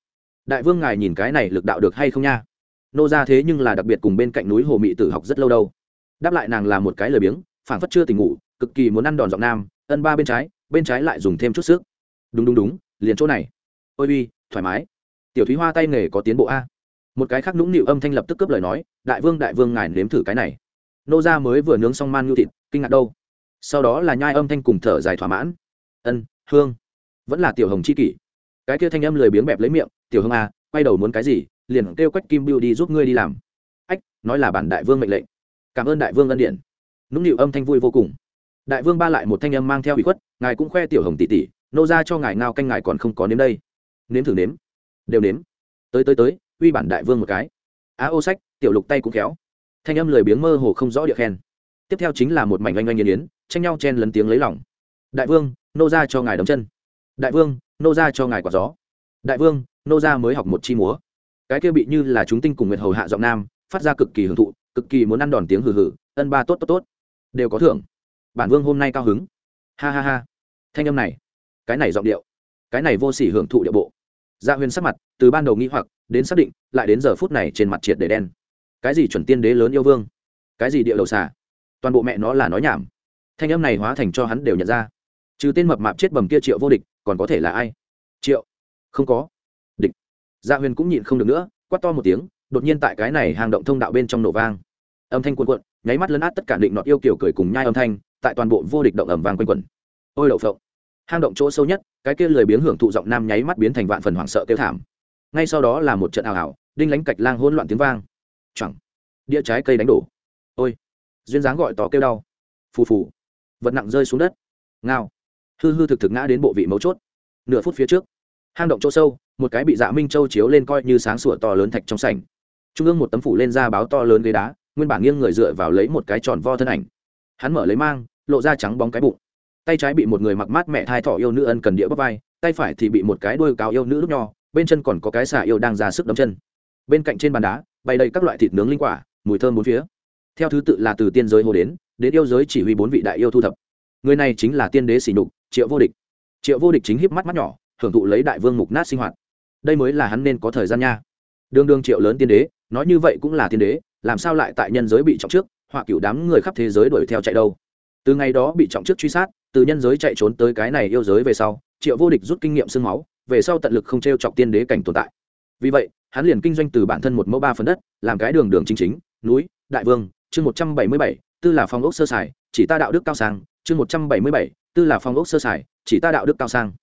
Đại vương ngài nhìn cái này lực đạo được hay không nha? Nô ra thế nhưng là đặc biệt cùng bên cạnh núi hồ mị tử học rất lâu đâu. Đáp lại nàng là một cái lời biếng, phảng phất chưa tỉnh ngủ, cực kỳ muốn ăn đòn giọng nam, ân ba bên trái bên trái lại dùng thêm chút sức. Đúng đúng đúng, liền chỗ này. Ôi uy, thoải mái. Tiểu thúy hoa tay nghề có tiến bộ a. Một cái khác nũng nịu âm thanh lập tức cướp lời nói, đại vương đại vương ngài nếm thử cái này nô ra mới vừa nướng xong man nhu thịt, kinh ngạc đâu. Sau đó là nhai âm thanh cùng thở dài thỏa mãn. Ân, hương. Vẫn là tiểu hồng chi kỷ. Cái kia thanh âm lười biếng bẹp lấy miệng, tiểu hồng à quay đầu muốn cái gì, liền kêu quách kim bưu đi giúp ngươi đi làm. Ách, nói là bản đại vương mệnh lệnh. Cảm ơn đại vương ân điện nũng nịu âm thanh vui vô cùng. Đại vương ba lại một thanh âm mang theo bị khuất, ngài cũng khoe tiểu hồng tỷ tỷ, nô ra cho ngài ngao canh ngài còn không có nếm đây. Nếm thử nếm. Đều nếm. Tới tới tới, uy bản đại vương một cái. Á ô sách, tiểu lục tay cũng khéo thanh âm lười biếng mơ hồ không rõ địa khen. Tiếp theo chính là một mảnh oanh oanh yên yến, tranh nhau chen lấn tiếng lấy lòng. Đại vương, nô ra cho ngài đóng chân. Đại vương, nô ra cho ngài quả gió. Đại vương, nô ra mới học một chi múa. Cái kia bị như là chúng tinh cùng nguyệt hầu hạ giọng nam, phát ra cực kỳ hưởng thụ, cực kỳ muốn ăn đòn tiếng hừ hừ, ân ba tốt tốt tốt. Đều có thưởng. Bản vương hôm nay cao hứng. Ha ha ha. Thanh âm này, cái này giọng điệu, cái này vô sỉ hưởng thụ điệu bộ. Gia dạ huyền sắc mặt, từ ban đầu nghĩ hoặc, đến xác định, lại đến giờ phút này trên mặt triệt để đen cái gì chuẩn tiên đế lớn yêu vương? Cái gì địa đầu xà? Toàn bộ mẹ nó là nói nhảm. Thanh âm này hóa thành cho hắn đều nhận ra. Trừ tên mập mạp chết bầm kia triệu vô địch, còn có thể là ai? Triệu. Không có. Địch. Gia huyền cũng nhịn không được nữa, quát to một tiếng, đột nhiên tại cái này hang động thông đạo bên trong nổ vang. Âm thanh cuộn cuộn, nháy mắt lấn át tất cả định nọt yêu kiểu cười cùng nhai âm thanh, tại toàn bộ vô địch động ẩm vang quanh quẩn. Ôi đậu phộng. Hang động chỗ sâu nhất, cái kia lười biếng hưởng thụ giọng nam nháy mắt biến thành vạn phần hoảng sợ kêu thảm. Ngay sau đó là một trận ảo ảo đinh lánh cạch lang hỗn loạn tiếng vang chẳng. Đĩa trái cây đánh đổ. Ôi. Duyên dáng gọi tỏ kêu đau. Phù phù. Vật nặng rơi xuống đất. Ngao. Hư hư thực thực ngã đến bộ vị mấu chốt. Nửa phút phía trước, hang động chỗ sâu, một cái bị dạ minh châu chiếu lên coi như sáng sủa to lớn thạch trong sảnh. Trung ương một tấm phủ lên ra báo to lớn ghế đá, nguyên bản nghiêng người dựa vào lấy một cái tròn vo thân ảnh. Hắn mở lấy mang, lộ ra trắng bóng cái bụng. Tay trái bị một người mặc mát mẹ thai thỏ yêu nữ ân cần địa bắp vai, tay phải thì bị một cái đuôi cao yêu nữ lúc nho bên chân còn có cái xà yêu đang ra sức đấm chân. Bên cạnh trên bàn đá bày đầy các loại thịt nướng linh quả, mùi thơm bốn phía. Theo thứ tự là từ tiên giới hồ đến đến yêu giới chỉ huy bốn vị đại yêu thu thập. Người này chính là tiên đế sỉ nhục, triệu vô địch. Triệu vô địch chính híp mắt mắt nhỏ, hưởng thụ lấy đại vương mục nát sinh hoạt. Đây mới là hắn nên có thời gian nha. Đương đương triệu lớn tiên đế, nói như vậy cũng là tiên đế, làm sao lại tại nhân giới bị trọng trước, họa cửu đám người khắp thế giới đuổi theo chạy đâu? Từ ngày đó bị trọng trước truy sát, từ nhân giới chạy trốn tới cái này yêu giới về sau, triệu vô địch rút kinh nghiệm sương máu, về sau tận lực không t r e o chọc tiên đế cảnh tồn tại. Vì vậy hắn liền kinh doanh từ bản thân một mẫu ba phần đất, làm cái đường đường chính chính, núi, đại vương, chương một trăm bảy mươi bảy, tư là phong ốc sơ sài, chỉ ta đạo đức cao sang, chương một trăm bảy mươi bảy, tư là phong ốc sơ sài, chỉ ta đạo đức cao sang.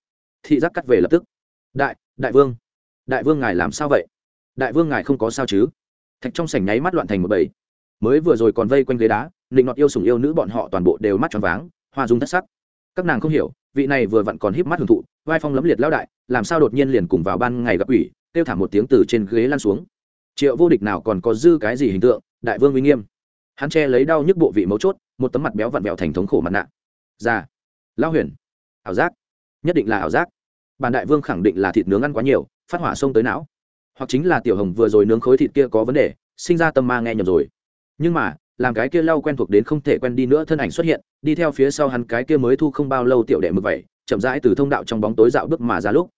Thị giác cắt về lập tức. Đại đại vương đại vương ngài làm sao vậy? Đại vương ngài không có sao chứ? Thạch trong sảnh nháy mắt loạn thành một bầy. Mới vừa rồi còn vây quanh ghế đá, nịnh nọt yêu sùng yêu nữ bọn họ toàn bộ đều mắt tròn váng, hoa dung thất sắc. Các nàng không hiểu, vị này vừa vặn còn híp mắt hưởng thụ, vai phong lấm liệt lão đại, làm sao đột nhiên liền cùng vào ban ngày gặp ủy kêu thảm một tiếng từ trên ghế lăn xuống. Triệu vô địch nào còn có dư cái gì hình tượng, đại vương uy nghiêm. Hắn che lấy đau nhức bộ vị mấu chốt, một tấm mặt béo vặn vẹo thành thống khổ mặt nạ. Già. Lão huyền. Ảo giác. Nhất định là ảo giác. Bản đại vương khẳng định là thịt nướng ăn quá nhiều, phát hỏa sông tới não. Hoặc chính là tiểu hồng vừa rồi nướng khối thịt kia có vấn đề, sinh ra tâm ma nghe nhầm rồi. Nhưng mà, làm cái kia lau quen thuộc đến không thể quen đi nữa thân ảnh xuất hiện, đi theo phía sau hắn cái kia mới thu không bao lâu tiểu đệ mực vậy, chậm rãi từ thông đạo trong bóng tối dạo bước mà ra lúc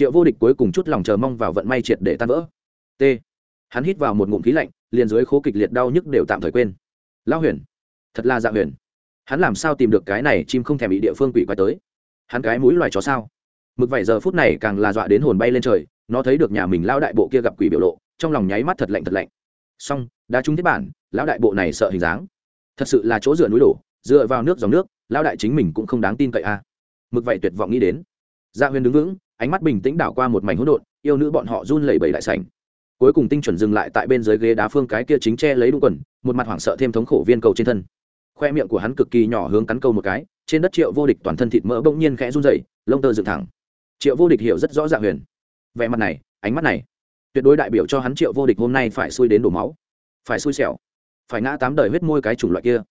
triệu vô địch cuối cùng chút lòng chờ mong vào vận may triệt để tan vỡ. T. Hắn hít vào một ngụm khí lạnh, liền dưới khố kịch liệt đau nhức đều tạm thời quên. Lão huyền, thật là dạ huyền. Hắn làm sao tìm được cái này chim không thèm bị địa phương quỷ quái tới? Hắn cái mũi loài chó sao? Mực vài giờ phút này càng là dọa đến hồn bay lên trời, nó thấy được nhà mình lao đại bộ kia gặp quỷ biểu lộ, trong lòng nháy mắt thật lạnh thật lạnh. Xong, đã trúng thiết bản, lão đại bộ này sợ hình dáng. Thật sự là chỗ dựa núi đổ, dựa vào nước dòng nước, lão đại chính mình cũng không đáng tin cậy a mực vậy tuyệt vọng nghĩ đến. Gia dạ huyền đứng vững ánh mắt bình tĩnh đảo qua một mảnh hỗn độn, yêu nữ bọn họ run lẩy bẩy đại sảnh. Cuối cùng tinh chuẩn dừng lại tại bên dưới ghế đá phương cái kia chính che lấy đúng quần, một mặt hoảng sợ thêm thống khổ viên cầu trên thân. Khoe miệng của hắn cực kỳ nhỏ hướng cắn câu một cái, trên đất triệu vô địch toàn thân thịt mỡ bỗng nhiên khẽ run rẩy, lông tơ dựng thẳng. Triệu vô địch hiểu rất rõ ràng huyền. Vẻ mặt này, ánh mắt này, tuyệt đối đại biểu cho hắn triệu vô địch hôm nay phải xui đến đổ máu, phải xui xẻo, phải ngã tám đời huyết môi cái chủng loại kia.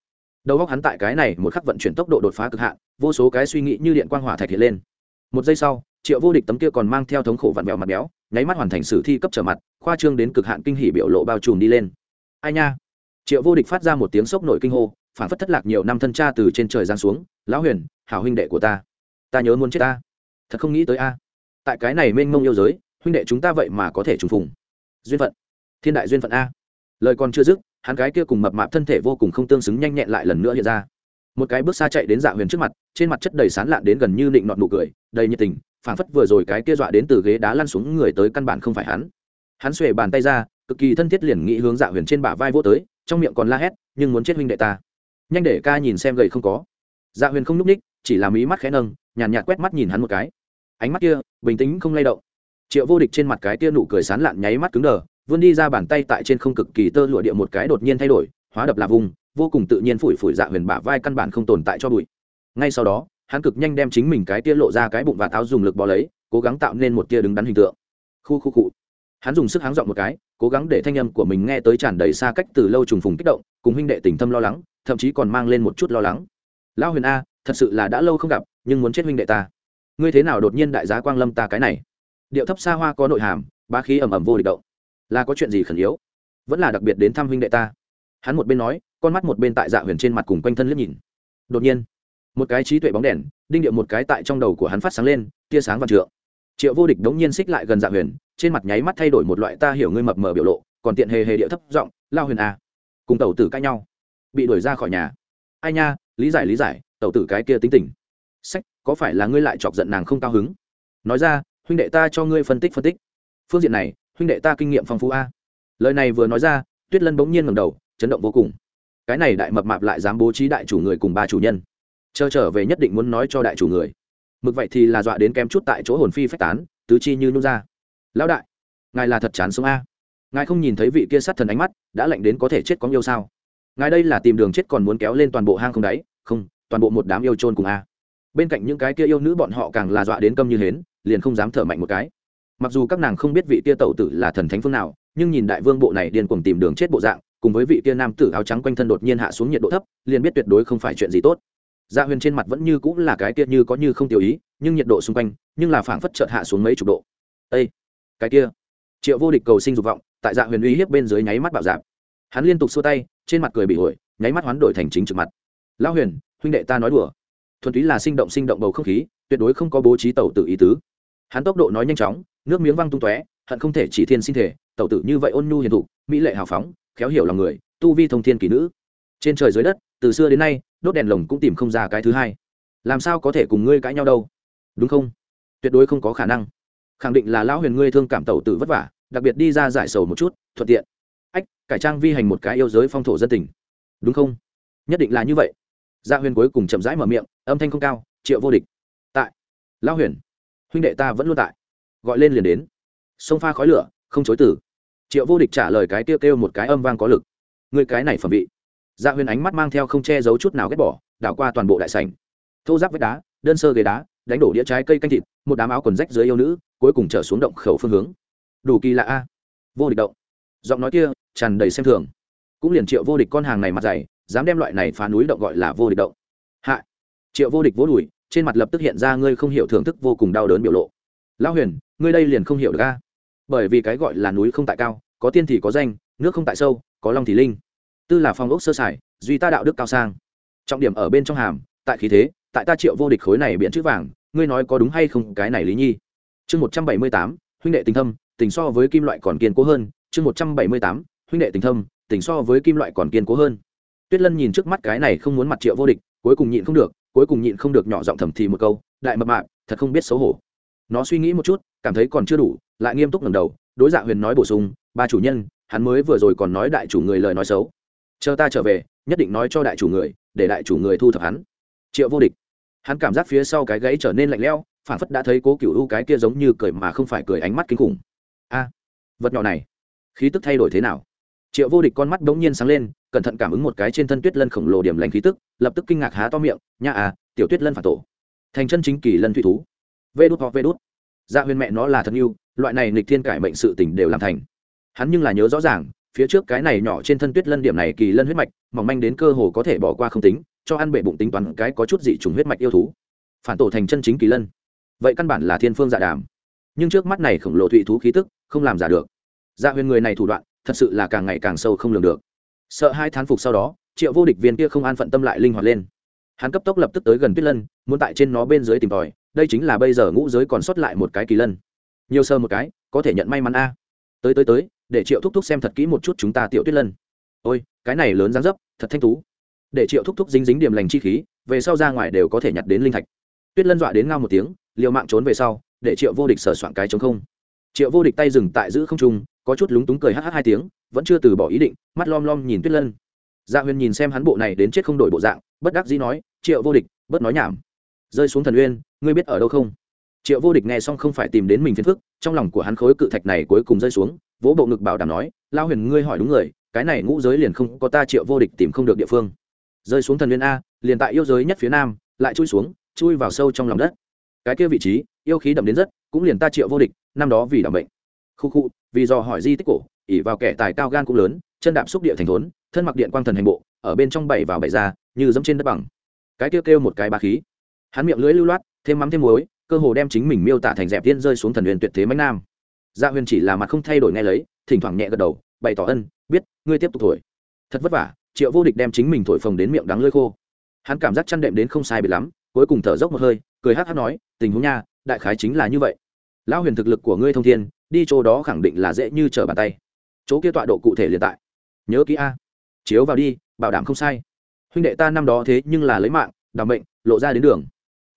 Đầu góc hắn tại cái này một khắc vận chuyển tốc độ đột phá cực hạn, vô số cái suy nghĩ như điện quang hỏa thạch hiện lên. Một giây sau triệu vô địch tấm kia còn mang theo thống khổ vặn vẹo mặt béo, nháy mắt hoàn thành sử thi cấp trở mặt, khoa trương đến cực hạn kinh hỉ biểu lộ bao trùm đi lên. Ai nha? Triệu vô địch phát ra một tiếng sốc nổi kinh hô, phản phất thất lạc nhiều năm thân cha từ trên trời giáng xuống, lão huyền, hảo huynh đệ của ta. Ta nhớ muốn chết ta. Thật không nghĩ tới a. Tại cái này mênh mông yêu giới, huynh đệ chúng ta vậy mà có thể trùng phùng. Duyên phận. Thiên đại duyên phận a. Lời còn chưa dứt, hắn cái kia cùng mập mạp thân thể vô cùng không tương xứng nhanh nhẹn lại lần nữa hiện ra. Một cái bước xa chạy đến dạ huyền trước mặt, trên mặt chất đầy sán lạn đến gần như nịnh nọt nụ cười, đầy nhiệt tình phảng phất vừa rồi cái kia dọa đến từ ghế đá lăn xuống người tới căn bản không phải hắn. Hắn xuề bàn tay ra, cực kỳ thân thiết liền nghĩ hướng dạ huyền trên bả vai vô tới, trong miệng còn la hét, nhưng muốn chết huynh đệ ta. Nhanh để ca nhìn xem gầy không có. Dạ huyền không n ú c ních chỉ làm ý mắt khẽ nâng, nhàn nhạt quét mắt nhìn hắn một cái. Ánh mắt kia, bình tĩnh không lay động. Triệu vô địch trên mặt cái kia nụ cười sán lạn nháy mắt cứng đờ, vươn đi ra bàn tay tại trên không cực kỳ tơ lụa địa một cái đột nhiên thay đổi, hóa đập là vùng, vô cùng tự nhiên phủi phủi dạ huyền bả vai căn bản không tồn tại cho bụi. Ngay sau đó hắn cực nhanh đem chính mình cái tia lộ ra cái bụng và táo dùng lực bò lấy, cố gắng tạo nên một tia đứng đắn hình tượng. Khu khu cụ hắn dùng sức háng dọn một cái, cố gắng để thanh âm của mình nghe tới tràn đầy xa cách từ lâu trùng phùng kích động, cùng huynh đệ tình thâm lo lắng, thậm chí còn mang lên một chút lo lắng. Lão huyền a, thật sự là đã lâu không gặp, nhưng muốn chết huynh đệ ta. Ngươi thế nào đột nhiên đại giá quang lâm ta cái này? Điệu thấp xa hoa có nội hàm ba khí ẩm ẩm vô địch động. Là có chuyện gì khẩn yếu? Vẫn là đặc biệt đến thăm huynh đệ ta. Hắn một bên nói, con mắt một bên tại dạ huyền trên mặt cùng quanh thân liếc nhìn. Đột nhiên một cái trí tuệ bóng đèn, đinh điệu một cái tại trong đầu của hắn phát sáng lên, tia sáng và trượng. Triệu vô địch đống nhiên xích lại gần dạ huyền, trên mặt nháy mắt thay đổi một loại ta hiểu ngươi mập mờ biểu lộ, còn tiện hề hề điệu thấp giọng, lao huyền à. cùng tẩu tử cãi nhau, bị đuổi ra khỏi nhà. Ai nha, lý giải lý giải, tẩu tử cái kia tính tình. Sách, có phải là ngươi lại chọc giận nàng không cao hứng? Nói ra, huynh đệ ta cho ngươi phân tích phân tích. Phương diện này, huynh đệ ta kinh nghiệm phong phú a. Lời này vừa nói ra, tuyết lân bỗng nhiên ngầm đầu, chấn động vô cùng. Cái này đại mập mạp lại dám bố trí đại chủ người cùng ba chủ nhân chờ trở về nhất định muốn nói cho đại chủ người. Mực vậy thì là dọa đến kém chút tại chỗ hồn phi phách tán, tứ chi như nhung ra. Lão đại, ngài là thật chán sống a. Ngài không nhìn thấy vị kia sát thần ánh mắt, đã lạnh đến có thể chết có yêu sao. Ngài đây là tìm đường chết còn muốn kéo lên toàn bộ hang không đáy không, toàn bộ một đám yêu trôn cùng a. Bên cạnh những cái kia yêu nữ bọn họ càng là dọa đến câm như hến, liền không dám thở mạnh một cái. Mặc dù các nàng không biết vị kia tẩu tử là thần thánh phương nào, nhưng nhìn đại vương bộ này điên cuồng tìm đường chết bộ dạng, cùng với vị kia nam tử áo trắng quanh thân đột nhiên hạ xuống nhiệt độ thấp, liền biết tuyệt đối không phải chuyện gì tốt dạ huyền trên mặt vẫn như cũng là cái kia như có như không tiểu ý, nhưng nhiệt độ xung quanh, nhưng là phảng phất chợt hạ xuống mấy chục độ. Ê! cái kia. Triệu vô địch cầu sinh dục vọng, tại dạ huyền uy hiếp bên dưới nháy mắt bạo dạp. Hắn liên tục xua tay, trên mặt cười bị ổi nháy mắt hoán đổi thành chính trực mặt. Lão huyền, huynh đệ ta nói đùa. Thuần túy là sinh động sinh động bầu không khí, tuyệt đối không có bố trí tàu tự ý tứ. Hắn tốc độ nói nhanh chóng, nước miếng văng tung tóe, hận không thể chỉ thiên sinh thể tàu tử như vậy ôn nhu hiền thục, mỹ lệ hào phóng, khéo hiểu lòng người, tu vi thông thiên kỳ nữ. Trên trời dưới đất, từ xưa đến nay đốt đèn lồng cũng tìm không ra cái thứ hai. Làm sao có thể cùng ngươi cãi nhau đâu? Đúng không? Tuyệt đối không có khả năng. Khẳng định là lão huyền ngươi thương cảm tẩu tử vất vả, đặc biệt đi ra giải sầu một chút, thuận tiện. Ách, cải trang vi hành một cái yêu giới phong thổ dân tình. Đúng không? Nhất định là như vậy. Gia huyền cuối cùng chậm rãi mở miệng, âm thanh không cao, triệu vô địch. Tại. Lão huyền. Huynh đệ ta vẫn luôn tại. Gọi lên liền đến. Sông pha khói lửa, không chối từ. Triệu vô địch trả lời cái tiêu kêu một cái âm vang có lực. Người cái này phẩm vị gia huyền ánh mắt mang theo không che giấu chút nào ghét bỏ, đảo qua toàn bộ đại sảnh. Thô giáp vách đá, đơn sơ ghế đá, đánh đổ đĩa trái cây canh thịt, một đám áo quần rách dưới yêu nữ, cuối cùng trở xuống động khẩu phương hướng. Đủ kỳ lạ a. Vô địch động. Giọng nói kia, tràn đầy xem thường. Cũng liền triệu vô địch con hàng này mặt dày, dám đem loại này phá núi động gọi là vô địch động. Hạ. Triệu vô địch vỗ đùi, trên mặt lập tức hiện ra ngươi không hiểu thưởng thức vô cùng đau đớn biểu lộ. Lão huyền, ngươi đây liền không hiểu được a. Bởi vì cái gọi là núi không tại cao, có tiên thì có danh, nước không tại sâu, có long thì linh tư là phong ốc sơ sài, duy ta đạo đức cao sang. Trọng điểm ở bên trong hàm, tại khí thế, tại ta triệu vô địch khối này biện chữ vàng, ngươi nói có đúng hay không, cái này lý nhi. Chương một trăm bảy mươi tám, huynh đệ tình thâm, tình so với kim loại còn kiên cố hơn. Chương một trăm bảy mươi tám, huynh đệ tình thâm, tình so với kim loại còn kiên cố hơn. Tuyết lân nhìn trước mắt cái này không muốn mặt triệu vô địch, cuối cùng nhịn không được, cuối cùng nhịn không được nhỏ giọng thầm thì một câu, đại mập mạp, thật không biết xấu hổ. Nó suy nghĩ một chút, cảm thấy còn chưa đủ, lại nghiêm túc ngầm đầu, đối dạ huyền nói bổ sung, ba chủ nhân, hắn mới vừa rồi còn nói đại chủ người lời nói xấu chờ ta trở về, nhất định nói cho đại chủ người, để đại chủ người thu thập hắn. Triệu vô địch. Hắn cảm giác phía sau cái gãy trở nên lạnh lẽo phản phất đã thấy cố cựu u cái kia giống như cười mà không phải cười ánh mắt kinh khủng. A, vật nhỏ này, khí tức thay đổi thế nào? Triệu vô địch con mắt bỗng nhiên sáng lên, cẩn thận cảm ứng một cái trên thân tuyết lân khổng lồ điểm lành khí tức, lập tức kinh ngạc há to miệng, nha à tiểu tuyết lân phản tổ. Thành chân chính kỳ lân thủy thú. Vê đút hoặc vê đút. Dạ huyền mẹ nó là thân yêu, loại này nghịch thiên cải mệnh sự tình đều làm thành. Hắn nhưng là nhớ rõ ràng phía trước cái này nhỏ trên thân tuyết lân điểm này kỳ lân huyết mạch, mỏng manh đến cơ hồ có thể bỏ qua không tính, cho ăn bệ bụng tính toán cái có chút dị trùng huyết mạch yêu thú. Phản tổ thành chân chính kỳ lân. Vậy căn bản là thiên phương dạ đàm. Nhưng trước mắt này khổng lồ thụy thú khí tức, không làm giả được. Dạ huyền người này thủ đoạn, thật sự là càng ngày càng sâu không lường được. Sợ hai thán phục sau đó, triệu vô địch viên kia không an phận tâm lại linh hoạt lên. Hắn cấp tốc lập tức tới gần tuyết lân, muốn tại trên nó bên dưới tìm tòi, đây chính là bây giờ ngũ giới còn sót lại một cái kỳ lân. Nhiều sơ một cái, có thể nhận may mắn a. Tới tới tới để triệu thúc thúc xem thật kỹ một chút chúng ta tiểu tuyết lân. Ôi, cái này lớn dáng dấp, thật thanh tú. Để triệu thúc thúc dính dính điểm lành chi khí, về sau ra ngoài đều có thể nhặt đến linh thạch. Tuyết lân dọa đến ngao một tiếng, liều mạng trốn về sau, để triệu vô địch sờ soạn cái chống không. Triệu vô địch tay dừng tại giữ không trung, có chút lúng túng cười hh hai tiếng, vẫn chưa từ bỏ ý định, mắt lom lom nhìn tuyết lân. Dạ huyền nhìn xem hắn bộ này đến chết không đổi bộ dạng, bất đắc dĩ nói, triệu vô địch, bớt nói nhảm. Rơi xuống thần uyên, ngươi biết ở đâu không? Triệu vô địch nghe xong không phải tìm đến mình phiền phức, trong lòng của hắn khối cự thạch này cuối cùng rơi xuống vỗ bộ ngực bảo đảm nói lao huyền, ngươi hỏi đúng người, cái này ngũ giới liền không có ta triệu vô địch tìm không được địa phương. Rơi xuống thần uyên a, liền tại yêu giới nhất phía nam, lại chui xuống, chui vào sâu trong lòng đất. Cái kia vị trí, yêu khí đậm đến rất, cũng liền ta triệu vô địch, năm đó vì đảm bệnh khu khu, vì do hỏi di tích cổ ỉ vào kẻ tài cao gan cũng lớn, chân đạp xúc địa thành thốn, thân mặc điện quang thần hành bộ, ở bên trong bảy vào bảy ra, như dẫm trên đất bằng. Cái kêu kêu một cái ba khí. Hắn miệng lưỡi lưu loát, thêm mắm thêm muối, cơ hồ đem chính mình miêu tả thành dẹp tiên rơi xuống thần huyền tuyệt thế mánh nam dạ huyền chỉ là mặt không thay đổi nghe lấy, thỉnh thoảng nhẹ gật đầu, bày tỏ ân, biết, ngươi tiếp tục thổi. Thật vất vả, triệu vô địch đem chính mình thổi phồng đến miệng đắng lơi khô. Hắn cảm giác chăn đệm đến không sai bị lắm, cuối cùng thở dốc một hơi, cười hát hát nói, tình huống nha, đại khái chính là như vậy. Lão huyền thực lực của ngươi thông thiên, đi chỗ đó khẳng định là dễ như trở bàn tay. Chỗ kia tọa độ cụ thể liền tại. Nhớ kỹ a. Chiếu vào đi, bảo đảm không sai. Huynh đệ ta năm đó thế nhưng là lấy mạng, đảm mệnh, lộ ra đến đường.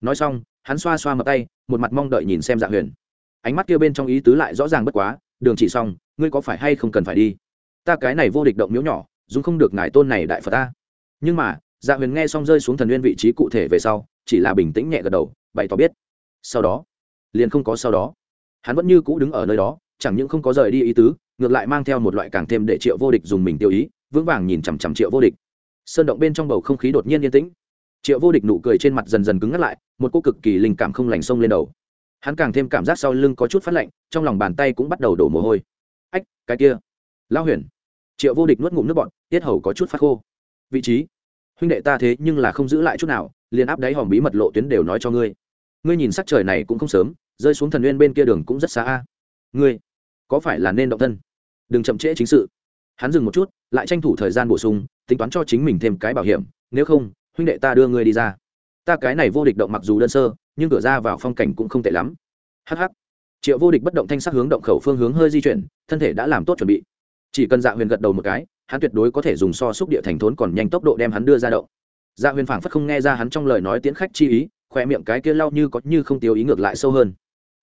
Nói xong, hắn xoa xoa mập tay, một mặt mong đợi nhìn xem dạ huyền ánh mắt kia bên trong ý tứ lại rõ ràng bất quá, đường chỉ xong ngươi có phải hay không cần phải đi? Ta cái này vô địch động miếu nhỏ, dùng không được ngài tôn này đại phật ta. Nhưng mà dạ huyền nghe xong rơi xuống thần nguyên vị trí cụ thể về sau, chỉ là bình tĩnh nhẹ gật đầu, bày tỏ biết. Sau đó, liền không có sau đó. Hắn vẫn như cũ đứng ở nơi đó, chẳng những không có rời đi ý tứ, ngược lại mang theo một loại càng thêm để triệu vô địch dùng mình tiêu ý, vững vàng nhìn chằm chằm triệu vô địch. Sơn động bên trong bầu không khí đột nhiên yên tĩnh. Triệu vô địch nụ cười trên mặt dần dần cứng ngắt lại, một cô cực kỳ linh cảm không lành sông lên đầu hắn càng thêm cảm giác sau lưng có chút phát lạnh, trong lòng bàn tay cũng bắt đầu đổ mồ hôi. Ách, cái kia. Lão huyền. Triệu vô địch nuốt ngụm nước bọn tiết hầu có chút phát khô. Vị trí. Huynh đệ ta thế nhưng là không giữ lại chút nào, liền áp đáy hòm bí mật lộ tuyến đều nói cho ngươi. Ngươi nhìn sắc trời này cũng không sớm, rơi xuống thần nguyên bên kia đường cũng rất xa a. Ngươi, có phải là nên động thân? Đừng chậm trễ chính sự. Hắn dừng một chút, lại tranh thủ thời gian bổ sung, tính toán cho chính mình thêm cái bảo hiểm, nếu không, huynh đệ ta đưa ngươi đi ra. Ta cái này vô địch động mặc dù đơn sơ nhưng cửa ra vào phong cảnh cũng không tệ lắm. Hh triệu vô địch bất động thanh sắc hướng động khẩu phương hướng hơi di chuyển, thân thể đã làm tốt chuẩn bị. Chỉ cần dạ huyền gật đầu một cái, hắn tuyệt đối có thể dùng so xúc địa thành thốn còn nhanh tốc độ đem hắn đưa ra động. Dạ huyền phảng phất không nghe ra hắn trong lời nói tiễn khách chi ý khoe miệng cái kia lau như có như không tiêu ý ngược lại sâu hơn.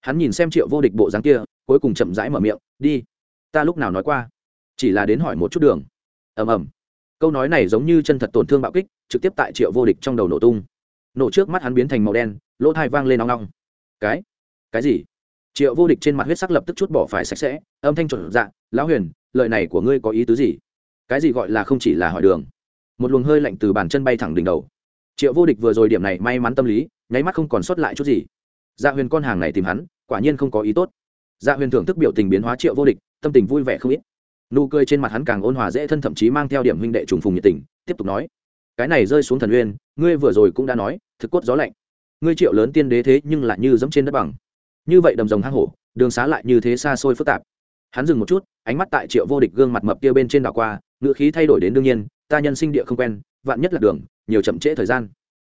Hắn nhìn xem triệu vô địch bộ dáng kia, cuối cùng chậm rãi mở miệng, đi, ta lúc nào nói qua? Chỉ là đến hỏi một chút đường. Ầm ầm. Câu nói này giống như chân thật tổn thương bạo kích, trực tiếp tại triệu vô địch trong đầu nổ tung. Nổ trước mắt hắn biến thành màu đen lỗ thai vang lên nóng nong cái? Cái gì? Triệu vô địch trên mặt huyết sắc lập tức chút bỏ phải sạch sẽ, âm thanh chuẩn dạ lão huyền, lời này của ngươi có ý tứ gì? Cái gì gọi là không chỉ là hỏi đường? Một luồng hơi lạnh từ bàn chân bay thẳng đỉnh đầu. Triệu vô địch vừa rồi điểm này may mắn tâm lý, nháy mắt không còn sót lại chút gì. Dạ huyền con hàng này tìm hắn, quả nhiên không có ý tốt. Dạ huyền thưởng thức biểu tình biến hóa triệu vô địch, tâm tình vui vẻ không ít. Nụ cười trên mặt hắn càng ôn hòa dễ thân, thậm chí mang theo điểm huynh đệ trùng phùng nhiệt tình, tiếp tục nói, cái này rơi xuống thần uyên ngươi vừa rồi cũng đã nói, thực cốt gió lạnh ngươi triệu lớn tiên đế thế nhưng lại như dẫm trên đất bằng. Như vậy đầm rồng hang hổ, đường xá lại như thế xa xôi phức tạp. Hắn dừng một chút, ánh mắt tại triệu vô địch gương mặt mập kia bên trên đảo qua ngựa khí thay đổi đến đương nhiên, ta nhân sinh địa không quen, vạn nhất là đường, nhiều chậm trễ thời gian.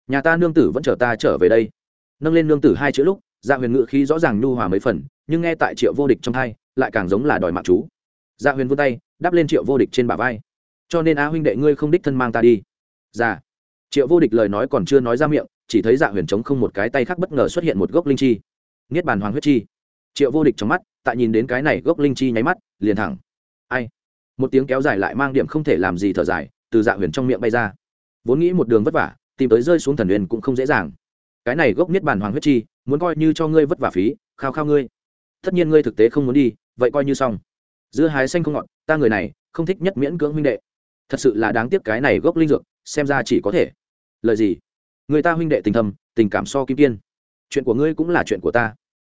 Nhà ta nương tử vẫn chờ ta trở về đây. Nâng lên nương tử hai chữ lúc dạ huyền ngựa khí rõ ràng nhu hòa mấy phần, nhưng nghe tại triệu vô địch trong hai lại càng giống là đòi mạng chú. Dạ huyền vươn tay, đắp lên triệu vô địch trên bả vai. Cho nên á huynh đệ ngươi không đích thân mang ta đi. Dạ. Triệu vô địch lời nói còn chưa nói ra miệng chỉ thấy dạ huyền chống không một cái tay khác bất ngờ xuất hiện một gốc linh chi. Niết bàn hoàng huyết chi. Triệu vô địch trong mắt, tại nhìn đến cái này gốc linh chi nháy mắt, liền thẳng. Ai? Một tiếng kéo dài lại mang điểm không thể làm gì thở dài, từ dạ huyền trong miệng bay ra. Vốn nghĩ một đường vất vả, tìm tới rơi xuống thần huyền cũng không dễ dàng. Cái này gốc niết bàn hoàng huyết chi, muốn coi như cho ngươi vất vả phí, khao khao ngươi. Tất nhiên ngươi thực tế không muốn đi, vậy coi như xong. Dưa hái xanh không ngọt, ta người này, không thích nhất miễn cưỡng huynh đệ. Thật sự là đáng tiếc cái này gốc linh dược, xem ra chỉ có thể. Lời gì? Người ta huynh đệ tình thầm tình cảm so kim kiên chuyện của ngươi cũng là chuyện của ta.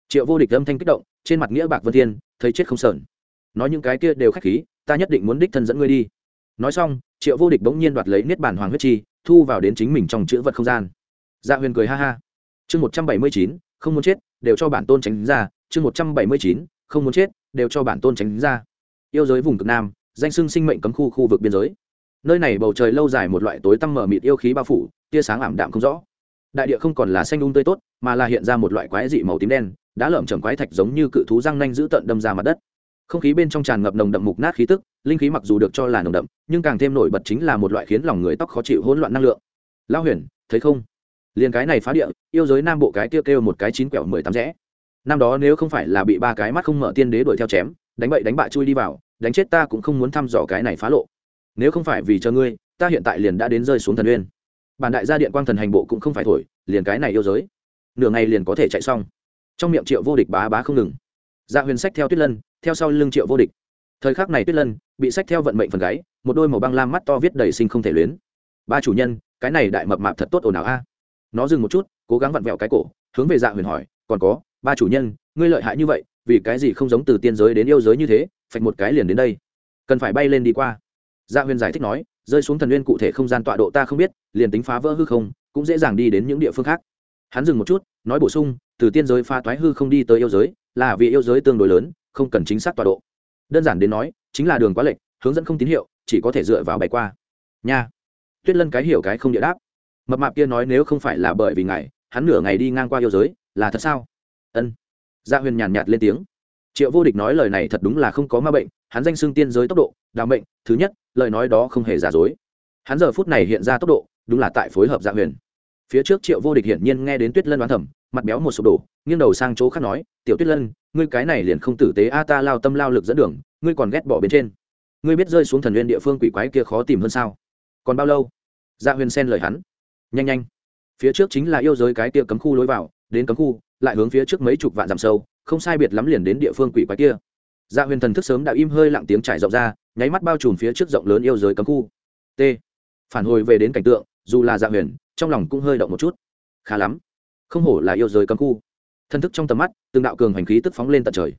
Triệu vô địch âm thanh kích động, trên mặt nghĩa bạc vân thiên, thấy chết không sờn. Nói những cái kia đều khách khí, ta nhất định muốn đích thân dẫn ngươi đi. Nói xong, triệu vô địch bỗng nhiên đoạt lấy niết bản hoàng huyết chi, thu vào đến chính mình trong chữ vật không gian. Dạ huyền cười ha ha. Chương một trăm bảy mươi chín, không muốn chết, đều cho bản tôn tránh ra. Chương một trăm bảy mươi chín, không muốn chết, đều cho bản tôn tránh ra. Yêu giới vùng cực nam, danh sưng sinh mệnh cấm khu khu vực biên giới. Nơi này bầu trời lâu dài một loại tối tăm mở mịt yêu khí bao phủ tia sáng ảm đạm không rõ. Đại địa không còn là xanh đun um tươi tốt, mà là hiện ra một loại quái dị màu tím đen, đã lởm chởm quái thạch giống như cự thú răng nanh giữ tận đâm ra mặt đất. Không khí bên trong tràn ngập nồng đậm mục nát khí tức, linh khí mặc dù được cho là nồng đậm, nhưng càng thêm nổi bật chính là một loại khiến lòng người tóc khó chịu hỗn loạn năng lượng. Lao huyền, thấy không? Liền cái này phá địa, yêu giới nam bộ cái kia kêu một cái chín quẹo mười tám rẽ. Năm đó nếu không phải là bị ba cái mắt không mở tiên đế đuổi theo chém, đánh bậy đánh bạ chui đi vào, đánh chết ta cũng không muốn thăm dò cái này phá lộ. Nếu không phải vì cho ngươi, ta hiện tại liền đã đến rơi xuống thần uyên bản đại gia điện quang thần hành bộ cũng không phải thổi, liền cái này yêu giới. Nửa ngày liền có thể chạy xong. Trong miệng triệu vô địch bá bá không ngừng. Dạ huyền sách theo tuyết lân, theo sau lưng triệu vô địch. Thời khắc này tuyết lân bị sách theo vận mệnh phần gáy, một đôi màu băng lam mắt to viết đầy sinh không thể luyến. Ba chủ nhân, cái này đại mập mạp thật tốt ồn ào a. Nó dừng một chút, cố gắng vặn vẹo cái cổ, hướng về dạ huyền hỏi, còn có, ba chủ nhân, ngươi lợi hại như vậy, vì cái gì không giống từ tiên giới đến yêu giới như thế, phạch một cái liền đến đây. Cần phải bay lên đi qua. Dạ huyền giải thích nói rơi xuống thần nguyên cụ thể không gian tọa độ ta không biết, liền tính phá vỡ hư không, cũng dễ dàng đi đến những địa phương khác. Hắn dừng một chút, nói bổ sung, từ tiên giới pha toái hư không đi tới yêu giới, là vì yêu giới tương đối lớn, không cần chính xác tọa độ. Đơn giản đến nói, chính là đường quá lệch, hướng dẫn không tín hiệu, chỉ có thể dựa vào bài qua. Nha. Tuyết lân cái hiểu cái không địa đáp. Mập mạp kia nói nếu không phải là bởi vì ngài, hắn nửa ngày đi ngang qua yêu giới, là thật sao? Ân. Gia huyền nhàn nhạt lên tiếng triệu vô địch nói lời này thật đúng là không có ma bệnh, hắn danh xưng tiên giới tốc độ, đào mệnh, thứ nhất, lời nói đó không hề giả dối. Hắn giờ phút này hiện ra tốc độ, đúng là tại phối hợp dạ huyền. Phía trước triệu vô địch hiển nhiên nghe đến tuyết lân đoán thẩm mặt béo một sụp đổ, nghiêng đầu sang chỗ khác nói, tiểu tuyết lân, ngươi cái này liền không tử tế a, ta lao tâm lao lực dẫn đường, ngươi còn ghét bỏ bên trên. Ngươi biết rơi xuống thần nguyên địa phương quỷ quái kia khó tìm hơn sao? Còn bao lâu? Dạ huyền xen lời hắn. Nhanh nhanh. Phía trước chính là yêu giới cái kia cấm khu lối vào, đến cấm khu, lại hướng phía trước mấy chục vạn dặm sâu không sai biệt lắm liền đến địa phương quỷ quái kia. Dạ huyền thần thức sớm đã im hơi lặng tiếng trải rộng ra, nháy mắt bao trùm phía trước rộng lớn yêu giới cấm khu. T. Phản hồi về đến cảnh tượng, dù là dạ huyền, trong lòng cũng hơi động một chút. Khá lắm. Không hổ là yêu giới cấm khu. Thân thức trong tầm mắt, từng đạo cường hành khí tức phóng lên tận trời.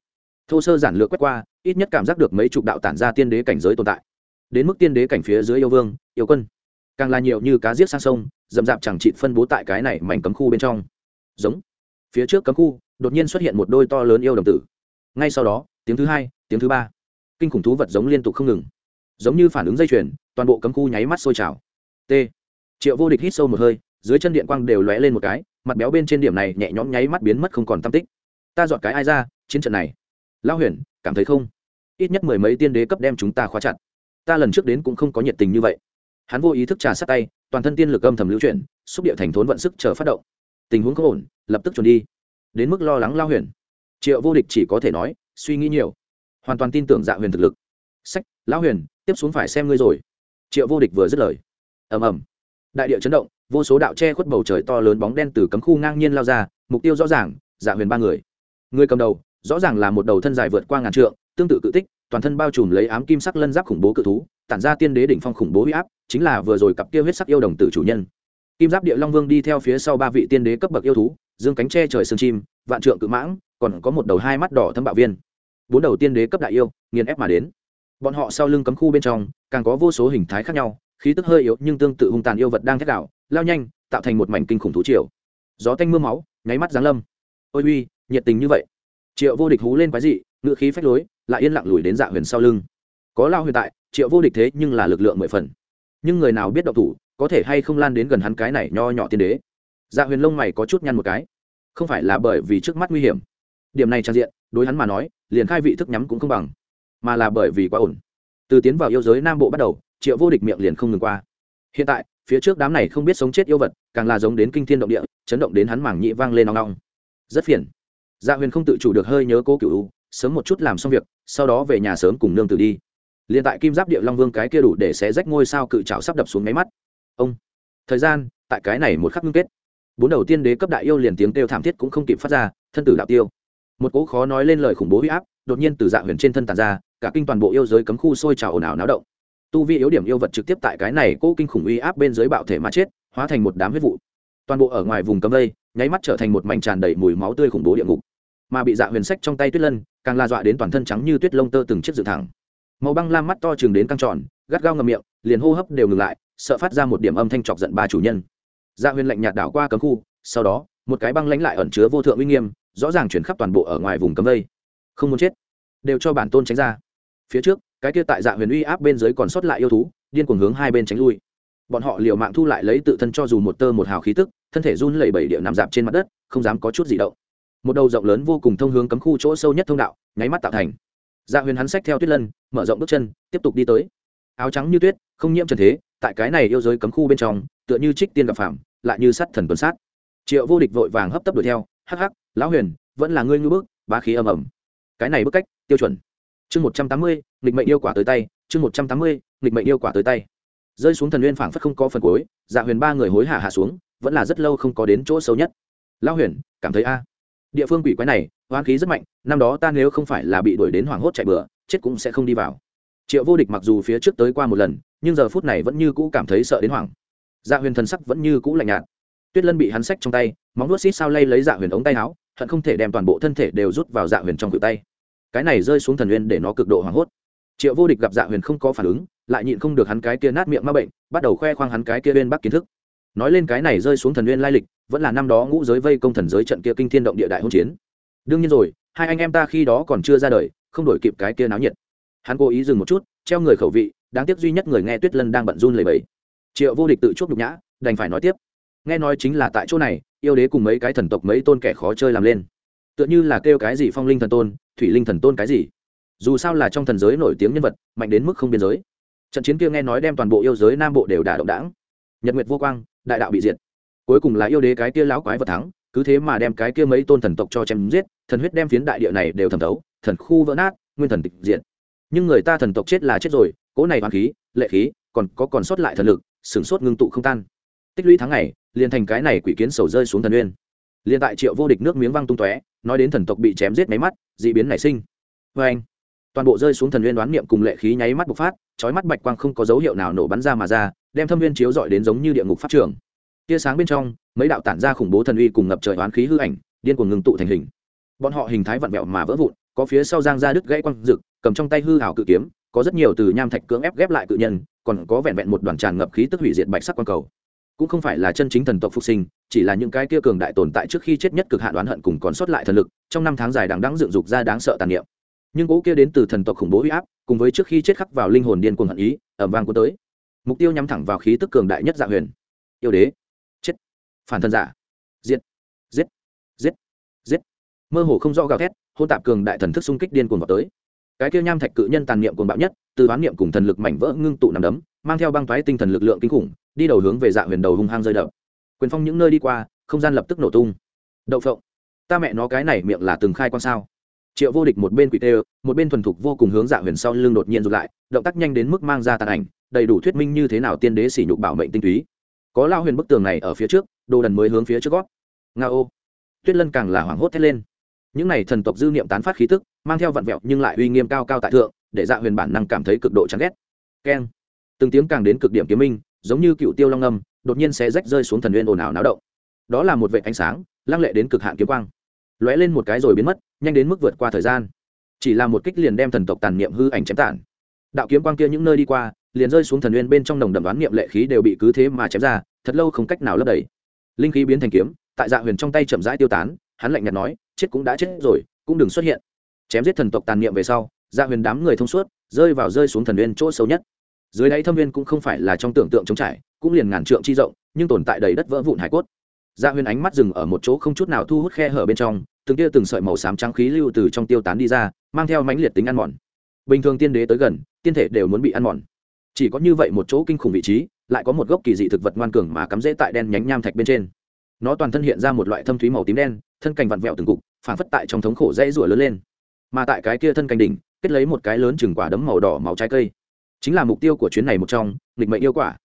Thô sơ giản lược quét qua, ít nhất cảm giác được mấy chục đạo tản ra tiên đế cảnh giới tồn tại. Đến mức tiên đế cảnh phía dưới yêu vương, yêu quân. Càng là nhiều như cá giết sang sông dầm dạp chẳng chịt phân bố tại cái này mảnh cấm khu bên trong. Giống. Phía trước cấm khu đột nhiên xuất hiện một đôi to lớn yêu đồng tử. Ngay sau đó, tiếng thứ hai, tiếng thứ ba. Kinh khủng thú vật giống liên tục không ngừng. Giống như phản ứng dây chuyền, toàn bộ cấm khu nháy mắt sôi trào. T. Triệu vô địch hít sâu một hơi, dưới chân điện quang đều lóe lên một cái, mặt béo bên trên điểm này nhẹ nhõm nháy mắt biến mất không còn tam tích. Ta dọn cái ai ra, chiến trận này. Lao huyền, cảm thấy không? Ít nhất mười mấy tiên đế cấp đem chúng ta khóa chặt. Ta lần trước đến cũng không có nhiệt tình như vậy. Hắn vô ý thức trà sát tay, toàn thân tiên lực âm thầm lưu chuyển, xúc địa thành thốn vận sức chờ phát động. Tình huống có ổn, lập tức chuẩn đi đến mức lo lắng lao huyền. Triệu vô địch chỉ có thể nói, suy nghĩ nhiều. Hoàn toàn tin tưởng dạ huyền thực lực. Sách lão huyền, tiếp xuống phải xem ngươi rồi. Triệu vô địch vừa dứt lời. Ầm ầm. Đại địa chấn động, vô số đạo che khuất bầu trời to lớn bóng đen từ cấm khu ngang nhiên lao ra, mục tiêu rõ ràng dạ huyền ba người. Người cầm đầu, rõ ràng là một đầu thân dài vượt qua ngàn trượng, tương tự cự tích, toàn thân bao trùm lấy ám kim sắc lân giáp khủng bố cự thú, tản ra tiên đế đỉnh phong khủng bố huy áp, chính là vừa rồi cặp kia huyết sắc yêu đồng tử chủ nhân kim giáp địa long vương đi theo phía sau ba vị tiên đế cấp bậc yêu thú, dương cánh tre trời sương chim, vạn trượng cự mãng, còn có một đầu hai mắt đỏ thâm bạo viên. Bốn đầu tiên đế cấp đại yêu, nghiền ép mà đến. Bọn họ sau lưng cấm khu bên trong, càng có vô số hình thái khác nhau, khí tức hơi yếu nhưng tương tự hung tàn yêu vật đang thét đảo, lao nhanh, tạo thành một mảnh kinh khủng thú triều. Gió tanh m ư a máu, nháy mắt giáng lâm. Ôi uy, nhiệt tình như vậy. Triệu vô địch hú lên quái dị ngự khí phách lối, lại yên lặng lùi đến dạ huyền sau lưng. Có lao huyền tại, triệu vô địch thế nhưng là lực lượng mười phần. Nhưng người nào biết độc thủ có thể hay không lan đến gần hắn cái này nho nhỏ tiên đế? Dạ huyền lông mày có chút nhăn một cái. Không phải là bởi vì trước mắt nguy hiểm. Điểm này trang diện, đối hắn mà nói, liền khai vị thức nhắm cũng không bằng, mà là bởi vì quá ổn. Từ tiến vào yêu giới nam bộ bắt đầu, triệu vô địch miệng liền không ngừng qua. Hiện tại, phía trước đám này không biết sống chết yêu vật, càng là giống đến kinh thiên động địa, chấn động đến hắn mảng nhị vang lên nong nong rất phiền. Gia dạ huyền không tự chủ được hơi nhớ cố cựu sớm một chút làm xong việc, sau đó về nhà sớm cùng nương tử đi. Liền tại kim giáp địa long vương cái kia đủ để xé rách ngôi sao cự trào sắp đập xuống máy mắt ông. Thời gian, tại cái này một khắc ngưng kết. Bốn đầu tiên đế cấp đại yêu liền tiếng kêu thảm thiết cũng không kịp phát ra, thân tử đạo tiêu. Một cỗ khó nói lên lời khủng bố huy áp, đột nhiên từ dạ huyền trên thân tàn ra, cả kinh toàn bộ yêu giới cấm khu sôi trào ồn ào náo động. Tu vi yếu điểm yêu vật trực tiếp tại cái này cỗ kinh khủng uy áp bên dưới bạo thể mà chết, hóa thành một đám huyết vụ. Toàn bộ ở ngoài vùng cấm vây nháy mắt trở thành một mảnh tràn đầy mùi máu tươi khủng bố địa ngục. Mà bị dạ huyền sách trong tay tuyết lân, càng la dọa đến toàn thân trắng như tuyết lông tơ từng chiếc dựng thẳng. Màu băng lam mắt to chừng đến căng tròn, gắt gao ngầm miệng, liền hô hấp đều ngừng lại sợ phát ra một điểm âm thanh chọc giận ba chủ nhân. Dạ huyền lạnh nhạt đảo qua cấm khu, sau đó, một cái băng lãnh lại ẩn chứa vô thượng uy nghiêm, rõ ràng chuyển khắp toàn bộ ở ngoài vùng cấm vây. Không muốn chết, đều cho bản tôn tránh ra. Phía trước, cái kia tại dạ huyền uy áp bên dưới còn sót lại yêu thú, điên cuồng hướng hai bên tránh lui. Bọn họ liều mạng thu lại lấy tự thân cho dù một tơ một hào khí tức, thân thể run lẩy bẩy điệu nằm dạp trên mặt đất, không dám có chút gì động. Một đầu rộng lớn vô cùng thông hướng cấm khu chỗ sâu nhất thông đạo, nháy mắt tạo thành. Dạ huyền hắn sách theo tuyết lân, mở rộng bước chân, tiếp tục đi tới. Áo trắng như tuyết, không nhiễm trần thế tại cái này yêu giới cấm khu bên trong, tựa như trích tiên gặp phạm lại như sắt thần tuần sát. Triệu vô địch vội vàng hấp tấp đuổi theo, hắc hắc, lão huyền, vẫn là ngươi ngư bước bá khí ầm ầm. Cái này bức cách, tiêu chuẩn. Chương một trăm tám mươi, nghịch mệnh yêu quả tới tay, chương một trăm tám mươi, nghịch mệnh yêu quả tới tay. Rơi xuống thần nguyên phảng phất không có phần cuối dạ huyền ba người hối hả hạ xuống, vẫn là rất lâu không có đến chỗ sâu nhất. Lão huyền, cảm thấy a. Địa phương quỷ quái này hoán khí rất mạnh, năm đó ta nếu không phải là bị đuổi đến hoảng hốt chạy bừa, chết cũng sẽ không đi vào triệu vô địch mặc dù phía trước tới qua một lần, nhưng giờ phút này vẫn như cũ cảm thấy sợ đến hoảng. Dạ huyền thần sắc vẫn như cũ lạnh nhạt. Tuyết lân bị hắn sách trong tay, móng nuốt xít sao lay lấy dạ huyền ống tay áo, hận không thể đem toàn bộ thân thể đều rút vào dạ huyền trong cự tay. Cái này rơi xuống thần uyên để nó cực độ hoảng hốt. Triệu vô địch gặp dạ huyền không có phản ứng, lại nhịn không được hắn cái kia nát miệng ma bệnh, bắt đầu khoe khoang hắn cái kia bên bắc kiến thức. Nói lên cái này rơi xuống thần uyên lai lịch, vẫn là năm đó ngũ giới vây công thần giới trận kia kinh thiên động địa đại hôn chiến. Đương nhiên rồi, hai anh em ta khi đó còn chưa ra đời, không đổi kịp cái kia náo nhiệt hắn cố ý dừng một chút, treo người khẩu vị, đáng tiếc duy nhất người nghe tuyết lân đang bận run lầy bẫy triệu vô địch tự chuốc nhục nhã, đành phải nói tiếp. Nghe nói chính là tại chỗ này, yêu đế cùng mấy cái thần tộc mấy tôn kẻ khó chơi làm lên. Tựa như là kêu cái gì phong linh thần tôn, thủy linh thần tôn cái gì. Dù sao là trong thần giới nổi tiếng nhân vật, mạnh đến mức không biên giới. Trận chiến kia nghe nói đem toàn bộ yêu giới nam bộ đều đả động đảng nhật nguyệt vô quang, đại đạo bị diệt. Cuối cùng là yêu đế cái kia lão quái vật thắng, cứ thế mà đem cái kia mấy tôn thần tộc cho chém giết, thần huyết đem phiến đại địa này đều thẩm thấu, thần khu vỡ nát, nguyên thần tịch diệt nhưng người ta thần tộc chết là chết rồi, cỗ này hoàn khí, lệ khí, còn có còn sót lại thần lực, sửng sốt ngưng tụ không tan. Tích lũy tháng ngày, liền thành cái này quỷ kiến sầu rơi xuống thần uyên liền tại triệu vô địch nước miếng văng tung tóe, nói đến thần tộc bị chém giết máy mắt d ị biến nảy sinh. Vê anh, toàn bộ rơi xuống thần uyên đoán niệm cùng lệ khí nháy mắt bộc phát trói mắt bạch quang không có dấu hiệu nào nổ bắn ra mà ra, đem thâm viên chiếu dọi đến giống như địa ngục pháp trường. Tia sáng bên trong, mấy đạo tản ra khủng bố thần uy cùng ngập trời oán khí hư ảnh, điên cuồng ngừng tụ thành hình. Bọn họ hình thái vặn vẹo mà vỡ vụn, có phía sau giang ra đứt gãy quăng rực cầm trong tay hư hảo cự kiếm, có rất nhiều từ nham thạch cưỡng ép ghép lại cự nhân, còn có vẹn vẹn một đoàn tràn ngập khí tức hủy diệt bạch sắc quang cầu. Cũng không phải là chân chính thần tộc phục sinh, chỉ là những cái kia cường đại tồn tại trước khi chết nhất cực hạn đoán hận cùng còn sót lại thần lực, trong năm tháng dài đằng đẵng dựng dục ra đáng sợ tàn niệm. Nhưng cỗ kia đến từ thần tộc khủng bố huy áp, cùng với trước khi chết khắc vào linh hồn điên cuồng hận ý ẩm vang cuốn tới. Mục tiêu nhắm thẳng vào khí tức cường đại nhất dạ huyền. Yêu đế. Chết. Phản thần giả. Giết. Giết. Giết. Giết. Mơ hồ không rõ gào thét hôn tạp cường đại thần thức xung kích điên cuồng vào tới cái kia nham thạch cự nhân tàn niệm cuồng bạo nhất, từ hoán niệm cùng thần lực mảnh vỡ ngưng tụ nằm đấm, mang theo băng toái tinh thần lực lượng kinh khủng, đi đầu hướng về dạ huyền đầu hung hăng rơi đập. Quyền phong những nơi đi qua, không gian lập tức nổ tung. Đậu phộng. Ta mẹ nó cái này miệng là từng khai quan sao? Triệu vô địch một bên quỷ tê, một bên thuần thục vô cùng hướng dạ huyền sau lưng đột nhiên rụt lại, động tác nhanh đến mức mang ra tàn ảnh, đầy đủ thuyết minh như thế nào tiên đế sỉ nhục bảo mệnh tinh túy. Có lao huyền bức tường này ở phía trước, đồ đần mới hướng phía trước gót. Nga ô. Tuyết lân càng là hoảng hốt thét lên. Những này thần tộc dư niệm tán phát khí tức mang theo vặn vẹo nhưng lại uy nghiêm cao cao tại thượng, để dạ huyền bản năng cảm thấy cực độ chán ghét. Keng. Từng tiếng càng đến cực điểm kiếm minh, giống như cựu tiêu long âm, đột nhiên sẽ rách rơi xuống thần nguyên ồn ào náo động. Đó là một vệ ánh sáng, lăng lệ đến cực hạn kiếm quang. Lóe lên một cái rồi biến mất, nhanh đến mức vượt qua thời gian. Chỉ là một kích liền đem thần tộc tàn niệm hư ảnh chém tản. Đạo kiếm quang kia những nơi đi qua, liền rơi xuống thần nguyên bên trong nồng đậm đoán niệm lệ khí đều bị cứ thế mà chém ra, thật lâu không cách nào lấp đầy. Linh khí biến thành kiếm, tại dạ huyền trong tay chậm rãi tiêu tán, hắn lạnh nhạt nói, chết cũng đã chết rồi, cũng đừng xuất hiện chém giết thần tộc tàn niệm về sau dạ huyền đám người thông suốt, rơi vào rơi xuống thần nguyên chỗ sâu nhất. Dưới đáy thâm viên cũng không phải là trong tưởng tượng trống trải, cũng liền ngàn trượng chi rộng, nhưng tồn tại đầy đất vỡ vụn hải cốt. Dạ huyền ánh mắt dừng ở một chỗ không chút nào thu hút khe hở bên trong, từng tia từng sợi màu xám trắng khí lưu từ trong tiêu tán đi ra, mang theo mãnh liệt tính ăn mòn. Bình thường tiên đế tới gần, tiên thể đều muốn bị ăn mòn. Chỉ có như vậy một chỗ kinh khủng vị trí, lại có một gốc kỳ dị thực vật ngoan cường mà cắm rễ tại đen nhánh nham thạch bên trên. Nó toàn thân hiện ra một loại thâm thúy màu tím đen, thân cành vặn vẹo từng cục phản phất tại trong thống khổ dễ rủa lớn lên mà tại cái kia thân cành đỉnh, kết lấy một cái lớn chừng quả đấm màu đỏ màu trái cây. Chính là mục tiêu của chuyến này một trong, nghịch mệnh yêu quả.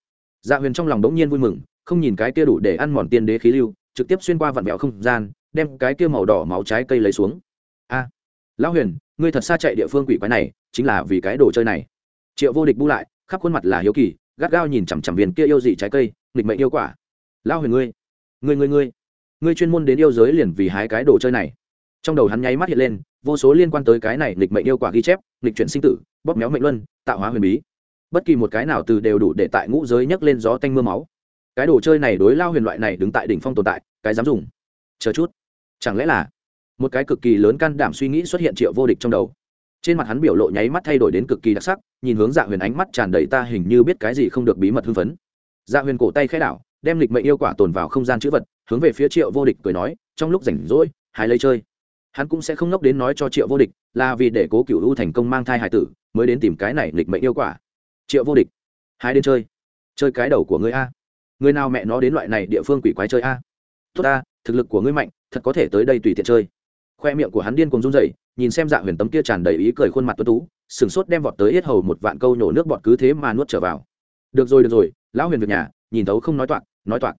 Dạ huyền trong lòng đống nhiên vui mừng, không nhìn cái kia đủ để ăn mòn tiên đế khí lưu, trực tiếp xuyên qua vạn vẹo không gian, đem cái kia màu đỏ máu trái cây lấy xuống. A, lão huyền, ngươi thật xa chạy địa phương quỷ quái này, chính là vì cái đồ chơi này. Triệu vô địch bu lại, khắp khuôn mặt là hiếu kỳ, gắt gao nhìn chằm chằm viên kia yêu dị trái cây, nghịch mệnh yêu quả. Lão huyền ngươi ngươi ngươi ngươi ngươi chuyên môn đến yêu giới liền vì hái cái đồ chơi này. Trong đầu hắn nháy mắt hiện lên vô số liên quan tới cái này lịch mệnh yêu quả ghi chép lịch chuyển sinh tử, bóp méo mệnh luân, tạo hóa huyền bí. Bất kỳ một cái nào từ đều đủ để tại ngũ giới nhấc lên gió tanh mưa máu. Cái đồ chơi này đối lao huyền loại này đứng tại đỉnh phong tồn tại, cái dám dùng. Chờ chút. Chẳng lẽ là một cái cực kỳ lớn can đảm suy nghĩ xuất hiện triệu vô địch trong đầu. Trên mặt hắn biểu lộ nháy mắt thay đổi đến cực kỳ đặc sắc, nhìn hướng dạ huyền ánh mắt tràn đầy ta hình như biết cái gì không được bí mật hưng phấn. Dạ huyền cổ tay khẽ đảo, đem lịch mệnh yêu quả tồn vào không gian chữ vật, hướng về phía triệu vô địch cười nói, trong lúc rảnh rỗi, hái lấy chơi hắn cũng sẽ không ngốc đến nói cho triệu vô địch là vì để cố cựu u thành công mang thai hải tử mới đến tìm cái này lịch mệnh yêu quả. Triệu vô địch, hai đến chơi. Chơi cái đầu của ngươi a. Người nào mẹ nó đến loại này địa phương quỷ quái chơi a? Tốt a thực lực của ngươi mạnh, thật có thể tới đây tùy tiện chơi. Khoe miệng của hắn điên cùng run rẩy, nhìn xem dạ huyền tấm kia tràn đầy ý cười khuôn mặt tuấn tú, sừng sốt đem vọt tới hết hầu một vạn câu nhổ nước bọt cứ thế mà nuốt trở vào. Được rồi được rồi, lão huyền việc nhà, nhìn thấu không nói toạc nói toạc.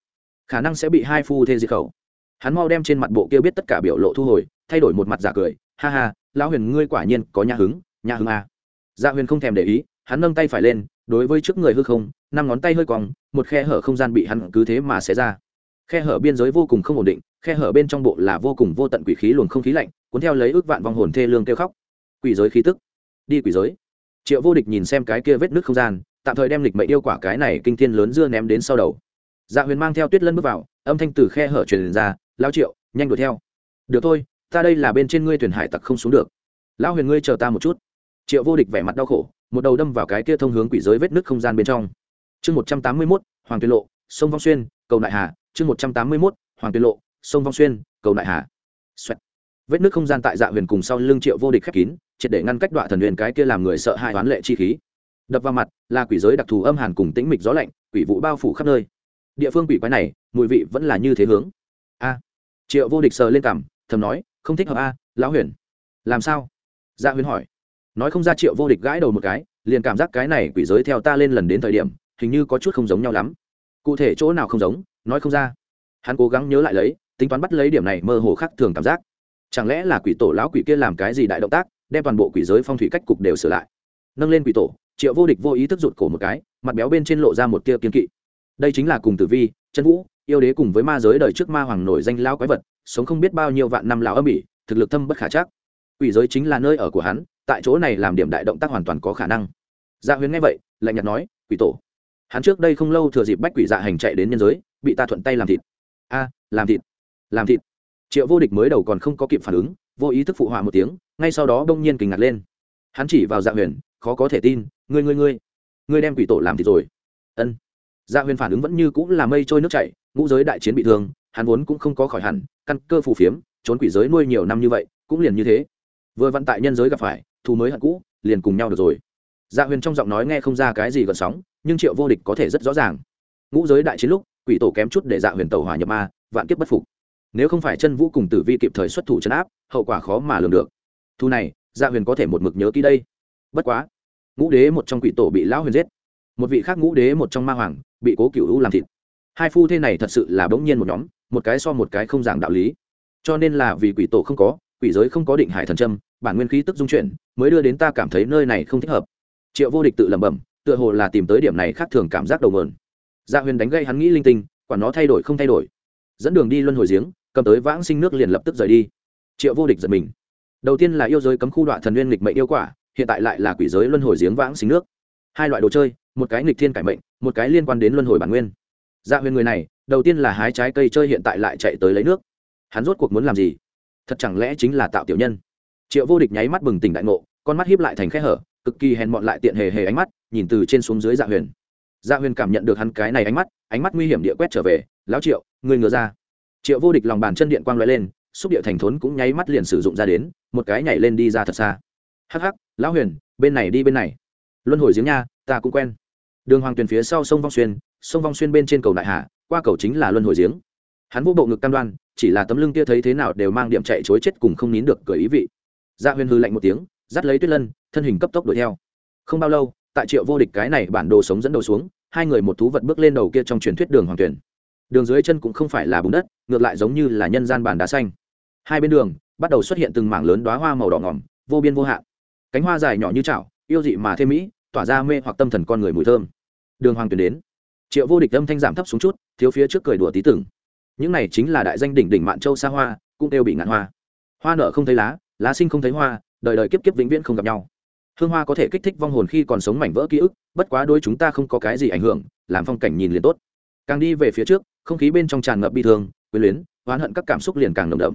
Khả năng sẽ bị hai phu thê diệt khẩu. Hắn mau đem trên mặt bộ kia biết tất cả biểu lộ thu hồi thay đổi một mặt giả cười, ha ha, lão huyền ngươi quả nhiên có nhà hứng nhà hứng à. dạ huyền không thèm để ý, hắn nâng tay phải lên, đối với trước người hư không, năm ngón tay hơi cong, một khe hở không gian bị hắn cứ thế mà xé ra. Khe hở biên giới vô cùng không ổn định, khe hở bên trong bộ là vô cùng vô tận quỷ khí luồng không khí lạnh, cuốn theo lấy ước vạn vong hồn thê lương kêu khóc. Quỷ giới khí tức. Đi quỷ giới. Triệu vô địch nhìn xem cái kia vết nước không gian, tạm thời đem lịch mệnh yêu quả cái này kinh thiên lớn dưa ném đến sau đầu. Dạ huyền mang theo tuyết lân bước vào, âm thanh từ khe hở truyền ra lao triệu, nhanh đuổi theo. Được thôi ta đây là bên trên ngươi thuyền hải tặc không xuống được. Lão huyền ngươi chờ ta một chút. Triệu vô địch vẻ mặt đau khổ, một đầu đâm vào cái kia thông hướng quỷ giới vết nước không gian bên trong. Chương một trăm tám mươi mốt, hoàng tuyên lộ, sông vong xuyên, cầu đại hà. Chương một trăm tám mươi mốt, hoàng tuyên lộ, sông vong xuyên, cầu đại hà、Xoẹt. Vết nước không gian tại dạ huyền cùng sau lưng triệu vô địch khép kín, triệt để ngăn cách đoạn thần huyền cái kia làm người sợ hãi oán lệ chi khí. Đập vào mặt là quỷ giới đặc thù âm hàn cùng tĩnh mịch gió lạnh, quỷ vụ bao phủ khắp nơi. Địa phương quỷ quái này, mùi vị vẫn là như thế hướng. A. Triệu vô địch sờ lên cằm, thầm nói không thích hợp a, lão huyền. Làm sao? Dạ huyền hỏi. Nói không ra triệu vô địch gãi đầu một cái, liền cảm giác cái này quỷ giới theo ta lên lần đến thời điểm, hình như có chút không giống nhau lắm. Cụ thể chỗ nào không giống, nói không ra. Hắn cố gắng nhớ lại lấy, tính toán bắt lấy điểm này mơ hồ khác thường cảm giác. Chẳng lẽ là quỷ tổ lão quỷ kia làm cái gì đại động tác, đem toàn bộ quỷ giới phong thủy cách cục đều sửa lại? Nâng lên quỷ tổ, triệu vô địch vô ý thức rụt cổ một cái, mặt béo bên trên lộ ra một tia kiên kỵ. Đây chính là cùng tử vi, chân vũ, yêu đế cùng với ma giới đời trước ma hoàng nổi danh lao quái vật sống không biết bao nhiêu vạn năm lão âm ỉ, thực lực thâm bất khả chắc. Quỷ giới chính là nơi ở của hắn, tại chỗ này làm điểm đại động tác hoàn toàn có khả năng. Dạ huyền nghe vậy, lạnh nhạt nói, quỷ tổ, hắn trước đây không lâu thừa dịp bách quỷ dạ hành chạy đến nhân giới, bị ta thuận tay làm thịt. A, làm thịt làm thịt. Triệu vô địch mới đầu còn không có kịp phản ứng, vô ý thức phụ họa một tiếng, ngay sau đó đông nhiên kình ngạc lên. Hắn chỉ vào dạ huyền, khó có thể tin, ngươi ngươi ngươi ngươi đem quỷ tổ làm thịt rồi. Ân. Dạ huyền phản ứng vẫn như cũng là mây trôi nước chảy, ngũ giới đại chiến bị thương hắn vốn cũng không có khỏi hẳn, căn cơ phù phiếm, trốn quỷ giới nuôi nhiều năm như vậy, cũng liền như thế. Vừa vặn tại nhân giới gặp phải, thù mới hận cũ, liền cùng nhau được rồi. Dạ huyền trong giọng nói nghe không ra cái gì gợn sóng, nhưng triệu vô địch có thể rất rõ ràng. Ngũ giới đại chiến lúc, quỷ tổ kém chút để dạ huyền tàu hỏa nhập ma, vạn kiếp bất phục. Nếu không phải chân vũ cùng tử vi kịp thời xuất thủ chấn áp, hậu quả khó mà lường được. Thu này dạ huyền có thể một mực nhớ kỹ đây. Bất quá, ngũ đế một trong quỷ tổ bị lão huyền giết. Một vị khác ngũ đế một trong ma hoàng, bị cố cựu u làm thịt. Hai phu thế này thật sự là bỗng nhiên một nhóm một cái so một cái không giảng đạo lý. Cho nên là vì quỷ tổ không có, quỷ giới không có định hải thần trâm bản nguyên khí tức dung chuyển, mới đưa đến ta cảm thấy nơi này không thích hợp. Triệu vô địch tự lẩm bẩm, tựa hồ là tìm tới điểm này khác thường cảm giác đầu mờn gia dạ huyền đánh gây hắn nghĩ linh tinh quản nó thay đổi không thay đổi. Dẫn đường đi luân hồi giếng, cầm tới vãng sinh nước liền lập tức rời đi. Triệu vô địch giật mình. Đầu tiên là yêu giới cấm khu đoạn thần nguyên lịch mệnh yêu quả, hiện tại lại là quỷ giới luân hồi giếng vãng sinh nước. Hai loại đồ chơi, một cái nghịch thiên cải mệnh, một cái liên quan đến luân hồi bản nguyên. Dạ huyền người này đầu tiên là hái trái cây chơi hiện tại lại chạy tới lấy nước. Hắn rốt cuộc muốn làm gì? Thật chẳng lẽ chính là tạo tiểu nhân? Triệu vô địch nháy mắt bừng tỉnh đại ngộ, con mắt hiếp lại thành khe hở, cực kỳ hèn mọn lại tiện hề hề ánh mắt, nhìn từ trên xuống dưới dạ huyền. Dạ huyền cảm nhận được hắn cái này ánh mắt ánh mắt nguy hiểm địa quét trở về, lão triệu người ngừa ra. Triệu vô địch lòng bàn chân điện quang l lên, xúc địa thành thốn cũng nháy mắt liền sử dụng ra đến, một cái nhảy lên đi ra thật xa. Hắc hắc, lão huyền, bên này đi bên này. Luân hồi giếng nha, ta cũng quen. Đường hoàng tuyền phía sau sông vong xuyên, sông vong xuyên bên trên cầu đại hà qua cầu chính là luân hồi giếng. Hắn vô bộ ngực cam đoan, chỉ là tấm lưng kia thấy thế nào đều mang điểm chạy chối chết cùng không nín được cười ý vị. Gia dạ huyền hư lạnh một tiếng, dắt lấy tuyết lân, thân hình cấp tốc đuổi theo. Không bao lâu, tại triệu vô địch cái này bản đồ sống dẫn đầu xuống, hai người một thú vật bước lên đầu kia trong truyền thuyết đường hoàng tuyển. Đường dưới chân cũng không phải là bùn đất, ngược lại giống như là nhân gian bản đá xanh. Hai bên đường, bắt đầu xuất hiện từng mảng lớn đoá hoa màu đỏ ngỏm, vô biên vô hạn. Cánh hoa dài nhỏ như chảo, yêu dị mà thêm mỹ, tỏa ra mê hoặc tâm thần con người mùi thơm. Đường hoàng tuyển đến triệu vô địch âm thanh giảm thấp xuống chút, thiếu phía trước cười đùa tí tưởng. Những này chính là đại danh đỉnh đỉnh mạn châu xa hoa, cũng đều bị ngạn hoa. Hoa nở không thấy lá lá sinh không thấy hoa, đời đời kiếp kiếp vĩnh viễn không gặp nhau. Hương hoa có thể kích thích vong hồn khi còn sống mảnh vỡ ký ức, bất quá đôi chúng ta không có cái gì ảnh hưởng, làm phong cảnh nhìn liền tốt. Càng đi về phía trước, không khí bên trong tràn ngập bi thương quyền luyến, oán hận các cảm xúc liền càng nồng đậm.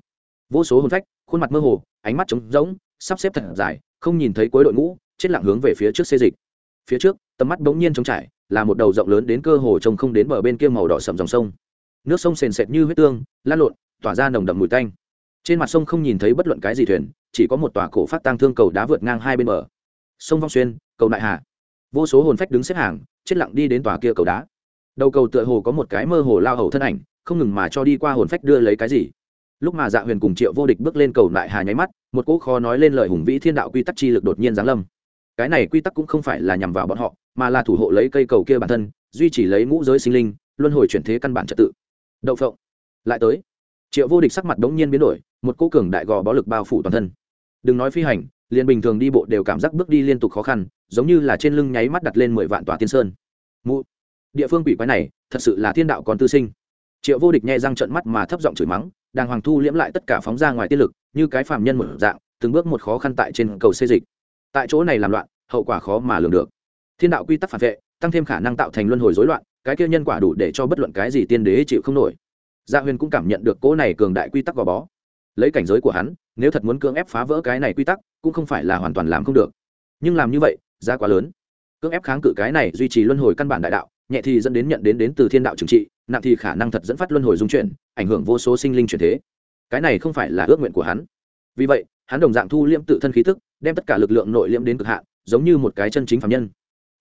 Vô số hồn phách, khuôn mặt mơ hồ, ánh mắt trống rỗng, sắp xếp thật dài, không nhìn thấy cuối đội ngũ, chết lặng hướng về phía trước xê dịch. Phía trước, tầm mắt bỗng nhiên trống trải là một đầu rộng lớn đến cơ hồ trông không đến bờ bên kia màu đỏ sầm dòng sông. Nước sông sền sệt như huyết tương, lan lộn, tỏa ra nồng đậm mùi tanh. Trên mặt sông không nhìn thấy bất luận cái gì thuyền, chỉ có một tòa cổ phát tăng thương cầu đá vượt ngang hai bên bờ. Sông vong xuyên, cầu đại hà. Vô số hồn phách đứng xếp hàng, chết lặng đi đến tòa kia cầu đá. Đầu cầu tựa hồ có một cái mơ hồ lao hầu thân ảnh, không ngừng mà cho đi qua hồn phách đưa lấy cái gì. Lúc mà dạ huyền cùng triệu vô địch bước lên cầu đại hà nháy mắt, một cỗ khó nói lên lời hùng vĩ thiên đạo quy tắc chi lực đột nhiên giáng lâm. Cái này quy tắc cũng không phải là nhằm vào bọn họ mà là thủ hộ lấy cây cầu kia bản thân, duy trì lấy ngũ giới sinh linh, luân hồi chuyển thế căn bản trật tự. Đậu phộng. Lại tới. Triệu vô địch sắc mặt đống nhiên biến đổi, một cỗ cường đại gò bó lực bao phủ toàn thân. Đừng nói phi hành, liền bình thường đi bộ đều cảm giác bước đi liên tục khó khăn, giống như là trên lưng nháy mắt đặt lên mười vạn tòa tiên sơn. Mụ. Địa phương quỷ quái này, thật sự là thiên đạo còn tư sinh. Triệu vô địch nhẹ răng trận mắt mà thấp giọng chửi mắng, đàng hoàng thu liễm lại tất cả phóng ra ngoài tiên lực, như cái phạm nhân một dạng, từng bước một khó khăn tại trên cầu xê dịch. Tại chỗ này làm loạn, hậu quả khó mà lường được thiên đạo quy tắc phản vệ, tăng thêm khả năng tạo thành luân hồi rối loạn, cái kia nhân quả đủ để cho bất luận cái gì tiên đế chịu không nổi. Gia huyền cũng cảm nhận được cỗ này cường đại quy tắc gò bó. Lấy cảnh giới của hắn, nếu thật muốn cưỡng ép phá vỡ cái này quy tắc, cũng không phải là hoàn toàn làm không được. Nhưng làm như vậy, giá quá lớn. Cưỡng ép kháng cự cái này duy trì luân hồi căn bản đại đạo, nhẹ thì dẫn đến nhận đến đến từ thiên đạo trừng trị, nặng thì khả năng thật dẫn phát luân hồi dung chuyển, ảnh hưởng vô số sinh linh chuyển thế. Cái này không phải là ước nguyện của hắn. Vì vậy, hắn đồng dạng thu liễm tự thân khí tức, đem tất cả lực lượng nội liễm đến cực hạn, giống như một cái chân chính phạm nhân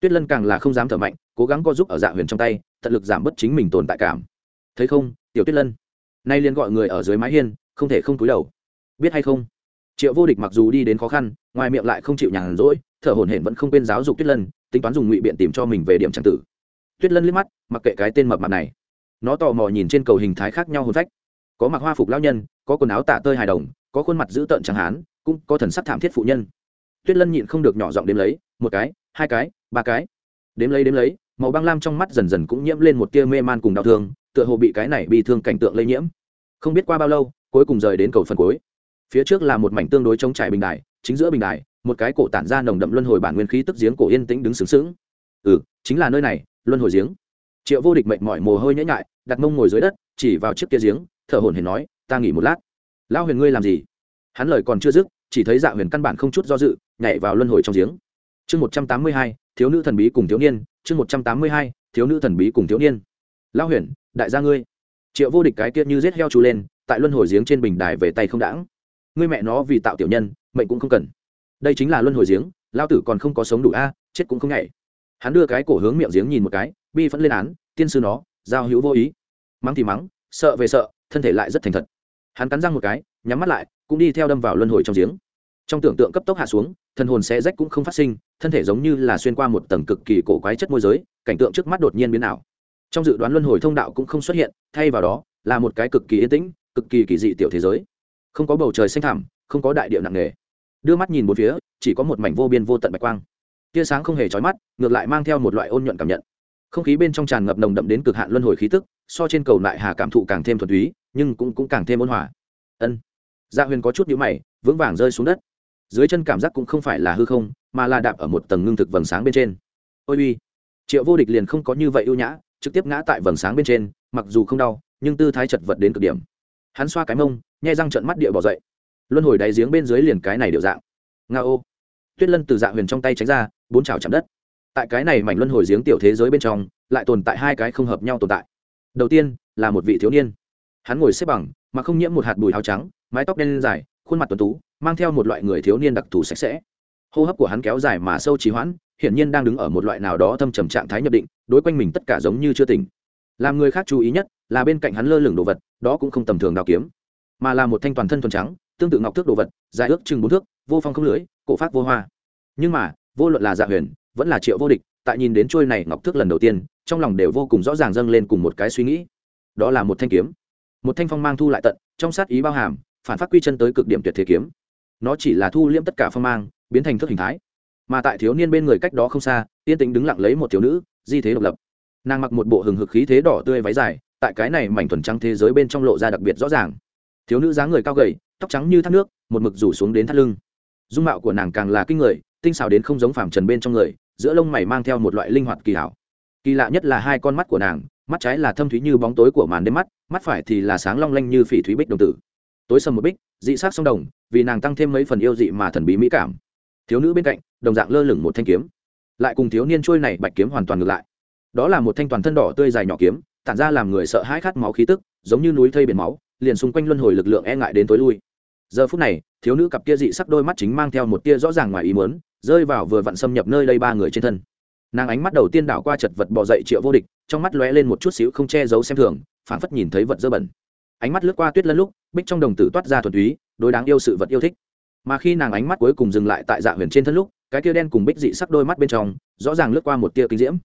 tuyết lân càng là không dám thở mạnh, cố gắng co giúp ở dạ huyền trong tay, tận lực giảm bớt chính mình tồn tại cảm. Thấy không, tiểu tuyết lân? Nay liền gọi người ở dưới mái hiên, không thể không cúi đầu. Biết hay không? Triệu vô địch mặc dù đi đến khó khăn, ngoài miệng lại không chịu nhàn rỗi, thở hổn hển vẫn không quên giáo dục tuyết lân, tính toán dùng ngụy biện tìm cho mình về điểm trang tử. Tuyết lân liếc mắt, mặc kệ cái tên mập mặt này. Nó tò mò nhìn trên cầu hình thái khác nhau hôn phách. Có mặc hoa phục lao nhân, có quần áo tạ tơi hài đồng, có khuôn mặt dữ tợn chẳng hán, cũng có thần sắc thảm thiết phụ nhân. Tuyết lân nhịn không được nhỏ giọng đếm lấy một cái, hai cái, ba cái. Đếm lấy đếm lấy, màu băng lam trong mắt dần dần cũng nhiễm lên một tia mê man cùng đau thương, tựa hồ bị cái này bị thương cảnh tượng lây nhiễm. Không biết qua bao lâu, cuối cùng rời đến cầu phần cuối. Phía trước là một mảnh tương đối trống trải bình đài, chính giữa bình đài, một cái cổ tản ra nồng đậm luân hồi bản nguyên khí tức giếng cổ yên tĩnh đứng sướng sướng ừ chính là nơi này, luân hồi giếng. Triệu vô địch mệt mỏi mồ hôi nhễ nhại, đặt mông ngồi dưới đất, chỉ vào chiếc kia giếng, thở hổn hển nói, ta nghỉ một lát. Lão huyền ngươi làm gì? Hắn lời còn chưa dứt, chỉ thấy dạ huyền căn bản không chút do dự, nhảy vào luân hồi trong giếng chương một trăm tám mươi hai, thiếu nữ thần bí cùng thiếu niên, chương một trăm tám mươi hai, thiếu nữ thần bí cùng thiếu niên. Lão huyền, đại gia ngươi. Triệu vô địch cái kia như rết heo chú lên, tại luân hồi giếng trên bình đài về tay không đãng. Ngươi mẹ nó vì tạo tiểu nhân, mệnh cũng không cần. Đây chính là luân hồi giếng lao tử còn không có sống đủ a, chết cũng không nhảy. Hắn đưa cái cổ hướng miệng giếng nhìn một cái, bi vẫn lên án, tiên sư nó, giao hữu vô ý. Mắng thì mắng, sợ về sợ, thân thể lại rất thành thật. Hắn cắn răng một cái, nhắm mắt lại, cũng đi theo đâm vào luân hồi trong giếng trong tưởng tượng cấp tốc hạ xuống thân hồn xe rách cũng không phát sinh thân thể giống như là xuyên qua một tầng cực kỳ cổ quái chất môi giới cảnh tượng trước mắt đột nhiên biến ảo. Trong dự đoán luân hồi thông đạo cũng không xuất hiện thay vào đó là một cái cực kỳ yên tĩnh cực kỳ kỳ dị tiểu thế giới. Không có bầu trời xanh thẳm không có đại điệu nặng nề. Đưa mắt nhìn một phía chỉ có một mảnh vô biên vô tận bạch quang. Tia sáng không hề trói mắt ngược lại mang theo một loại ôn nhuận cảm nhận. Không khí bên trong tràn ngập nồng đậm đến cực hạn luân hồi khí tức so trên cầu lại hà cảm thụ càng thêm thuần túy nhưng cũng, cũng càng thêm ôn hòa. Ân. Gia huyền có chút nhũ mày vững vàng rơi xuống đất dưới chân cảm giác cũng không phải là hư không, mà là đạp ở một tầng ngưng thực vầng sáng bên trên. Ôi uy, triệu vô địch liền không có như vậy ưu nhã, trực tiếp ngã tại vầng sáng bên trên, mặc dù không đau, nhưng tư thái chật vật đến cực điểm. Hắn xoa cái mông, nhai răng trận mắt địa bỏ dậy. Luân hồi đáy giếng bên dưới liền cái này điệu dạng. Nga ô. Tuyết lân từ dạ huyền trong tay tránh ra, bốn chảo chạm đất. Tại cái này mảnh luân hồi giếng tiểu thế giới bên trong, lại tồn tại hai cái không hợp nhau tồn tại. Đầu tiên, là một vị thiếu niên. Hắn ngồi xếp bằng, mà không nhiễm một hạt bùi áo trắng, mái tóc đen dài khuôn mặt tuấn tú, mang theo một loại người thiếu niên đặc thù sạch sẽ. Hô hấp của hắn kéo dài mà sâu trì hoãn, hiển nhiên đang đứng ở một loại nào đó thâm trầm trạng thái nhập định, đối quanh mình tất cả giống như chưa tỉnh. Làm người khác chú ý nhất là bên cạnh hắn lơ lửng đồ vật, đó cũng không tầm thường đào kiếm, mà là một thanh toàn thân thuần trắng, tương tự ngọc thước đồ vật, dài ước chừng bốn thước, vô phong không lưới, cổ phát vô hoa. Nhưng mà, vô luận là dạ huyền, vẫn là triệu vô địch, tại nhìn đến trôi này ngọc thước lần đầu tiên, trong lòng đều vô cùng rõ ràng dâng lên cùng một cái suy nghĩ. Đó là một thanh kiếm. Một thanh phong mang thu lại tận, trong sát ý bao hàm phản phát quy chân tới cực điểm tuyệt thế kiếm. Nó chỉ là thu liễm tất cả phong mang, biến thành thức hình thái. Mà tại thiếu niên bên người cách đó không xa, yên tĩnh đứng lặng lấy một thiếu nữ, di thế độc lập. Nàng mặc một bộ hừng hực khí thế đỏ tươi váy dài, tại cái này mảnh thuần trắng thế giới bên trong lộ ra đặc biệt rõ ràng. Thiếu nữ dáng người cao gầy, tóc trắng như thác nước, một mực rủ xuống đến thắt lưng. Dung mạo của nàng càng là kinh người, tinh xảo đến không giống phàm trần bên trong người, giữa lông mày mang theo một loại linh hoạt kỳ hảo. Kỳ lạ nhất là hai con mắt của nàng, mắt trái là thâm thúy như bóng tối của màn đêm mắt mắt phải thì là sáng long lanh như phỉ thúy bích đồng tử tối sầm một bích, dị sát song đồng, vì nàng tăng thêm mấy phần yêu dị mà thần bí mỹ cảm. Thiếu nữ bên cạnh, đồng dạng lơ lửng một thanh kiếm. Lại cùng thiếu niên trôi này bạch kiếm hoàn toàn ngược lại. Đó là một thanh toàn thân đỏ tươi dài nhỏ kiếm, tản ra làm người sợ hãi khát máu khí tức, giống như núi thây biển máu, liền xung quanh luân hồi lực lượng e ngại đến tối lui. Giờ phút này, thiếu nữ cặp kia dị sắc đôi mắt chính mang theo một tia rõ ràng ngoài ý muốn, rơi vào vừa vặn xâm nhập nơi đây ba người trên thân. Nàng ánh mắt đầu tiên đảo qua chật vật bỏ dậy triệu vô địch, trong mắt lóe lên một chút xíu không che giấu xem thường phản phất nhìn thấy vật dơ bẩn ánh mắt lướt qua tuyết lân lúc, bích trong đồng tử toát ra thuần túy, đối đáng yêu sự vật yêu thích. Mà khi nàng ánh mắt cuối cùng dừng lại tại dạ huyền trên thân lúc, cái kia đen cùng bích dị sắc đôi mắt bên trong, rõ ràng lướt qua một tia kinh diễm.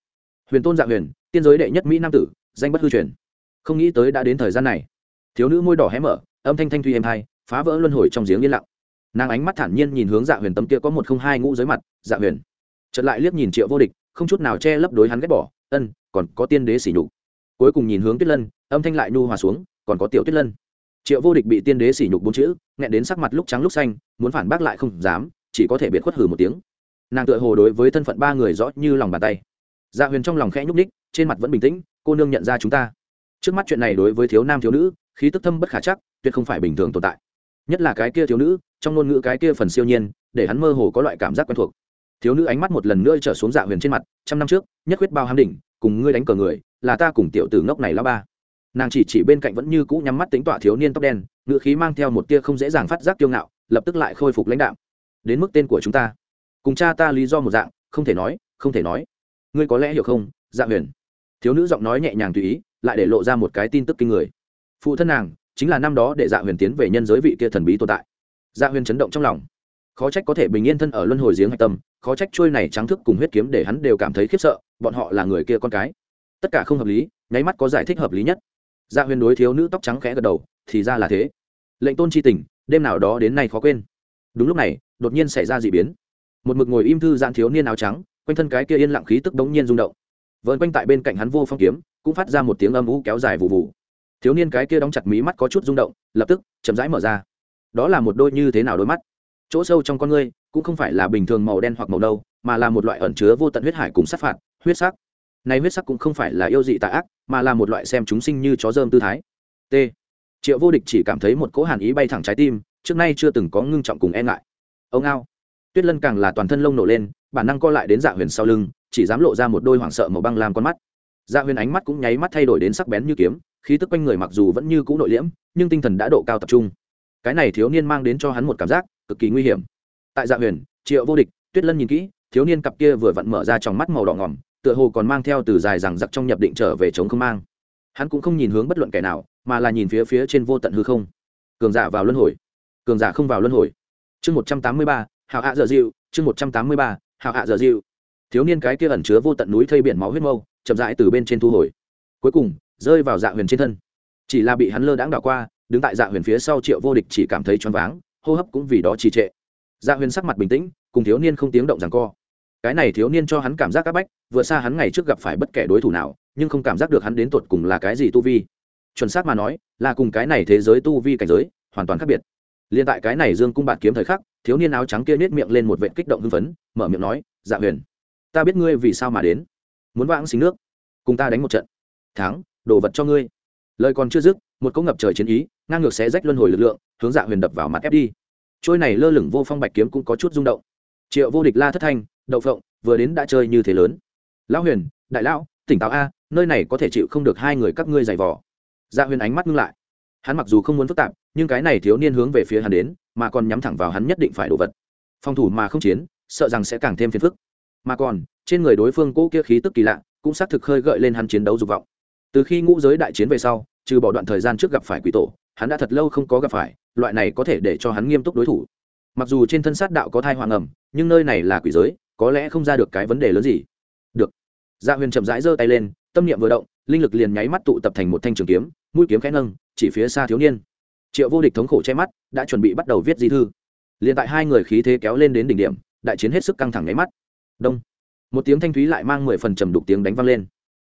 Huyền tôn dạ huyền, tiên giới đệ nhất mỹ nam tử, danh bất hư truyền. Không nghĩ tới đã đến thời gian này. Thiếu nữ môi đỏ hé mở, âm thanh thanh thuy êm hai phá vỡ luân hồi trong giếng yên lặng. Nàng ánh mắt thản nhiên nhìn hướng dạ huyền tấm kia có một không hai ngũ dưới mặt dạ huyền. Chợt lại liếc nhìn triệu vô địch, không chút nào che lấp đối hắn ghét bỏ, ân, còn có tiên đế xỉ nhục. Cuối cùng nhìn hướng tuyết lân, âm thanh lại nu hòa xuống còn có tiểu tuyết lân. Triệu vô địch bị tiên đế sỉ nhục bốn chữ, nghẹn đến sắc mặt lúc trắng lúc xanh, muốn phản bác lại không dám, chỉ có thể biệt khuất hử một tiếng. Nàng tựa hồ đối với thân phận ba người rõ như lòng bàn tay. Dạ huyền trong lòng khẽ nhúc ních trên mặt vẫn bình tĩnh, cô nương nhận ra chúng ta. Trước mắt chuyện này đối với thiếu nam thiếu nữ, khí tức thâm bất khả chắc, tuyệt không phải bình thường tồn tại. Nhất là cái kia thiếu nữ, trong ngôn ngữ cái kia phần siêu nhiên, để hắn mơ hồ có loại cảm giác quen thuộc. Thiếu nữ ánh mắt một lần nữa trở xuống dạ huyền trên mặt, trăm năm trước, nhất quyết bao hám đỉnh, cùng ngươi đánh cờ người, là ta cùng tiểu tử ngốc này lao ba nàng chỉ chỉ bên cạnh vẫn như cũ nhắm mắt tính tọa thiếu niên tóc đen ngự khí mang theo một tia không dễ dàng phát giác kiêu ngạo, lập tức lại khôi phục lãnh đạo đến mức tên của chúng ta. Cùng cha ta lý do một dạng, không thể nói, không thể nói. Ngươi có lẽ hiểu không dạ huyền? Thiếu nữ giọng nói nhẹ nhàng tùy ý, lại để lộ ra một cái tin tức kinh người. Phụ thân nàng, chính là năm đó để dạ huyền tiến về nhân giới vị kia thần bí tồn tại. Dạ huyền chấn động trong lòng. Khó trách có thể bình yên thân ở luân hồi giếng hạch tâm, khó trách trôi này trắng thức cùng huyết kiếm để hắn đều cảm thấy khiếp sợ, bọn họ là người kia con cái. Tất cả không hợp lý, nháy mắt có giải thích hợp lý nhất dạ huyền đối thiếu nữ tóc trắng khẽ gật đầu, thì ra là thế. Lệnh tôn chi tình, đêm nào đó đến nay khó quên. Đúng lúc này, đột nhiên xảy ra d ị biến. Một mực ngồi im thư giãn thiếu niên áo trắng, quanh thân cái kia yên lặng khí tức đống nhiên rung động. Vợn quanh tại bên cạnh hắn vô phong kiếm, cũng phát ra một tiếng âm u kéo dài vụ vụ thiếu niên cái kia đóng chặt mí mắt có chút rung động, lập tức, chậm rãi mở ra. Đó là một đôi như thế nào đôi mắt? Chỗ sâu trong con ngươi, cũng không phải là bình thường màu đen hoặc màu nâu, mà là một loại ẩn chứa vô tận huyết hải cùng sát phạt, huyết sắc này huyết sắc cũng không phải là yêu dị tà ác, mà là một loại xem chúng sinh như chó dơm tư thái. T. Triệu vô địch chỉ cảm thấy một cỗ hàn ý bay thẳng trái tim, trước nay chưa từng có ngưng trọng cùng e ngại. Ông ao. Tuyết lân càng là toàn thân lông nổ lên, bản năng co lại đến dạ huyền sau lưng, chỉ dám lộ ra một đôi hoảng sợ màu băng làm con mắt. Dạ huyền ánh mắt cũng nháy mắt thay đổi đến sắc bén như kiếm, khí tức quanh người mặc dù vẫn như cũ nội liễm, nhưng tinh thần đã độ cao tập trung. Cái này thiếu niên mang đến cho hắn một cảm giác cực kỳ nguy hiểm. Tại dạ huyền, triệu vô địch, tuyết lân nhìn kỹ, thiếu niên cặp kia vừa vặn mở ra trong mắt màu đỏ ngỏm tựa hồ còn mang theo từ dài rằng giặc trong nhập định trở về chống không mang. Hắn cũng không nhìn hướng bất luận kẻ nào, mà là nhìn phía phía trên vô tận hư không. Cường giả vào luân hồi. Cường giả không vào luân hồi. Chương một trăm tám mươi ba hào hạ dở dịu, chương một trăm tám mươi ba hào hạ dở dịu. Thiếu niên cái kia ẩn chứa vô tận núi thây biển máu huyết mâu, chậm rãi từ bên trên thu hồi. Cuối cùng, rơi vào dạ huyền trên thân. Chỉ là bị hắn lơ đãng đảo qua, đứng tại dạ huyền phía sau triệu vô địch chỉ cảm thấy choáng váng, hô hấp cũng vì đó trì trệ. Dạ huyền sắc mặt bình tĩnh, cùng thiếu niên không tiếng động rằng co cái này thiếu niên cho hắn cảm giác áp bách, vừa xa hắn ngày trước gặp phải bất kể đối thủ nào, nhưng không cảm giác được hắn đến tột cùng là cái gì tu vi. Chuẩn xác mà nói, là cùng cái này thế giới tu vi cảnh giới, hoàn toàn khác biệt. Liên tại cái này dương cung bạt kiếm thời khắc, thiếu niên áo trắng kia nết miệng lên một vệ kích động hưng phấn, mở miệng nói dạ huyền, ta biết ngươi vì sao mà đến. Muốn vãng xính nước, cùng ta đánh một trận. Thắng, đồ vật cho ngươi. Lời còn chưa dứt, một cỗ ngập trời chiến ý, ngang ngược xé rách luân hồi lực lượng, hướng dạ huyền đập vào mặt ép đi. Trôi này lơ lửng vô phong bạch kiếm cũng có chút rung động. Triệu vô địch la thất thanh đậu phộng, vừa đến đã chơi như thế lớn. Lão huyền, đại lão, tỉnh táo a, nơi này có thể chịu không được hai người các ngươi giày vò. Dạ huyền ánh mắt ngưng lại. Hắn mặc dù không muốn phức tạp, nhưng cái này thiếu niên hướng về phía hắn đến, mà còn nhắm thẳng vào hắn nhất định phải đồ vật. Phòng thủ mà không chiến, sợ rằng sẽ càng thêm phiền phức. Mà còn, trên người đối phương cũ kia khí tức kỳ lạ, cũng xác thực khơi gợi lên hắn chiến đấu dục vọng. Từ khi ngũ giới đại chiến về sau, trừ bỏ đoạn thời gian trước gặp phải quỷ tổ, hắn đã thật lâu không có gặp phải, loại này có thể để cho hắn nghiêm túc đối thủ. Mặc dù trên thân sát đạo có thai hoàng ẩm, nhưng nơi này là quỷ giới có lẽ không ra được cái vấn đề lớn gì. Được. Gia dạ huyền chậm rãi giơ tay lên, tâm niệm vừa động, linh lực liền nháy mắt tụ tập thành một thanh trường kiếm, mũi kiếm khẽ nâng, chỉ phía xa thiếu niên. Triệu vô địch thống khổ che mắt, đã chuẩn bị bắt đầu viết di thư. Liền tại hai người khí thế kéo lên đến đỉnh điểm, đại chiến hết sức căng thẳng nháy mắt. Đông. Một tiếng thanh thúy lại mang mười phần trầm đục tiếng đánh vang lên.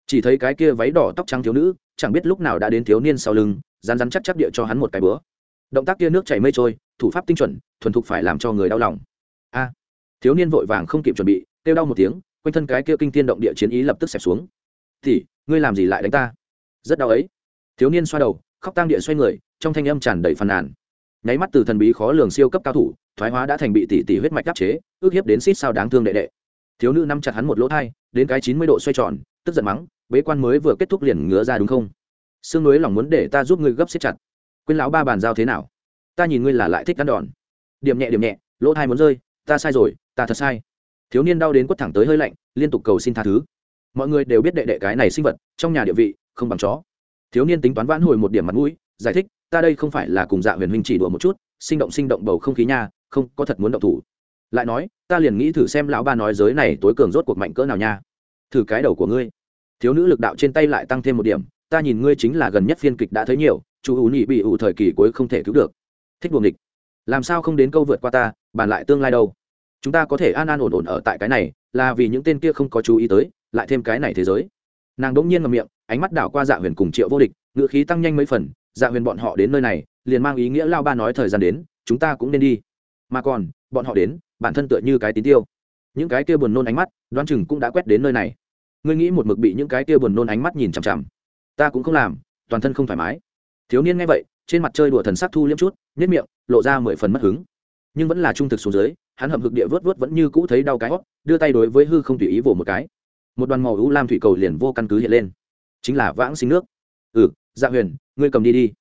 Chỉ thấy cái kia váy đỏ tóc trắng thiếu nữ, chẳng biết lúc nào đã đến thiếu niên sau lưng rán rán chắc chắc địa cho hắn một cái bữa. Động tác kia nước chảy mây trôi, thủ pháp tinh chuẩn, thuần thục phải làm cho người đau lòng. A thiếu niên vội vàng không kịp chuẩn bị, kêu đau một tiếng, quanh thân cái kia kinh tiên động địa chiến ý lập tức xẹp xuống. Thì ngươi làm gì lại đánh ta? Rất đau ấy. Thiếu niên xoa đầu, khóc tang địa xoay người, trong thanh âm tràn đầy phàn nàn. Nháy mắt từ thần bí khó lường siêu cấp cao thủ, thoái hóa đã thành bị tỷ tỷ huyết mạch đắc chế, ước hiếp đến xít sao đáng thương đệ đệ. Thiếu nữ nắm chặt hắn một lỗ thai, đến cái chín mươi độ xoay tròn, tức giận mắng, bế quan mới vừa kết thúc liền ngứa ra đúng không? Sương núi lòng muốn để ta giúp ngươi gấp xếp chặt. Quên lão ba bàn giao thế nào? Ta nhìn ngươi là lại thích ăn đòn. Điểm nhẹ điểm nhẹ, lỗ thai muốn rơi ta sai rồi, ta thật sai. Thiếu niên đau đến quất thẳng tới hơi lạnh, liên tục cầu xin tha thứ. Mọi người đều biết đệ đệ cái này sinh vật, trong nhà địa vị, không bằng chó. Thiếu niên tính toán vãn hồi một điểm mặt mũi, giải thích, ta đây không phải là cùng dạ huyền huynh chỉ đùa một chút, sinh động sinh động bầu không khí nha, không có thật muốn động thủ. Lại nói, ta liền nghĩ thử xem lão ba nói giới này tối cường rốt cuộc mạnh cỡ nào nha. Thử cái đầu của ngươi. Thiếu nữ lực đạo trên tay lại tăng thêm một điểm, ta nhìn ngươi chính là gần nhất phiên kịch đã thấy nhiều, chú ủ nhị bị ủ thời kỳ cuối không thể cứu được. Thích buồng địch làm sao không đến câu vượt qua ta, bàn lại tương lai đâu? Chúng ta có thể an an ổn ổn ở tại cái này, là vì những tên kia không có chú ý tới, lại thêm cái này thế giới. Nàng đ ỗ n g nhiên ngầm miệng, ánh mắt đảo qua dạ huyền cùng triệu vô địch ngự khí tăng nhanh mấy phần dạ huyền bọn họ đến nơi này, liền mang ý nghĩa lao ba nói thời gian đến, chúng ta cũng nên đi. Mà còn, bọn họ đến, bản thân tựa như cái tín tiêu. Những cái kia buồn nôn ánh mắt, đoán chừng cũng đã quét đến nơi này. Ngươi nghĩ một mực bị những cái kia buồn nôn ánh mắt nhìn chằm chằm. Ta cũng không làm, toàn thân không thoải mái. Thiếu niên nghe vậy, trên mặt chơi đùa thần sắc thu liếm chút nhất miệng, lộ ra mười phần mất hứng nhưng vẫn là trung thực xuống dưới, hắn hậm hực địa vớt vớt vẫn như cũ thấy đau cái hót, đưa tay đối với hư không tùy ý vỗ một cái. Một đoàn màu u lam thủy cầu liền vô căn cứ hiện lên. Chính là vãng sinh nước. Ừ dạ huyền, ngươi cầm đi đi.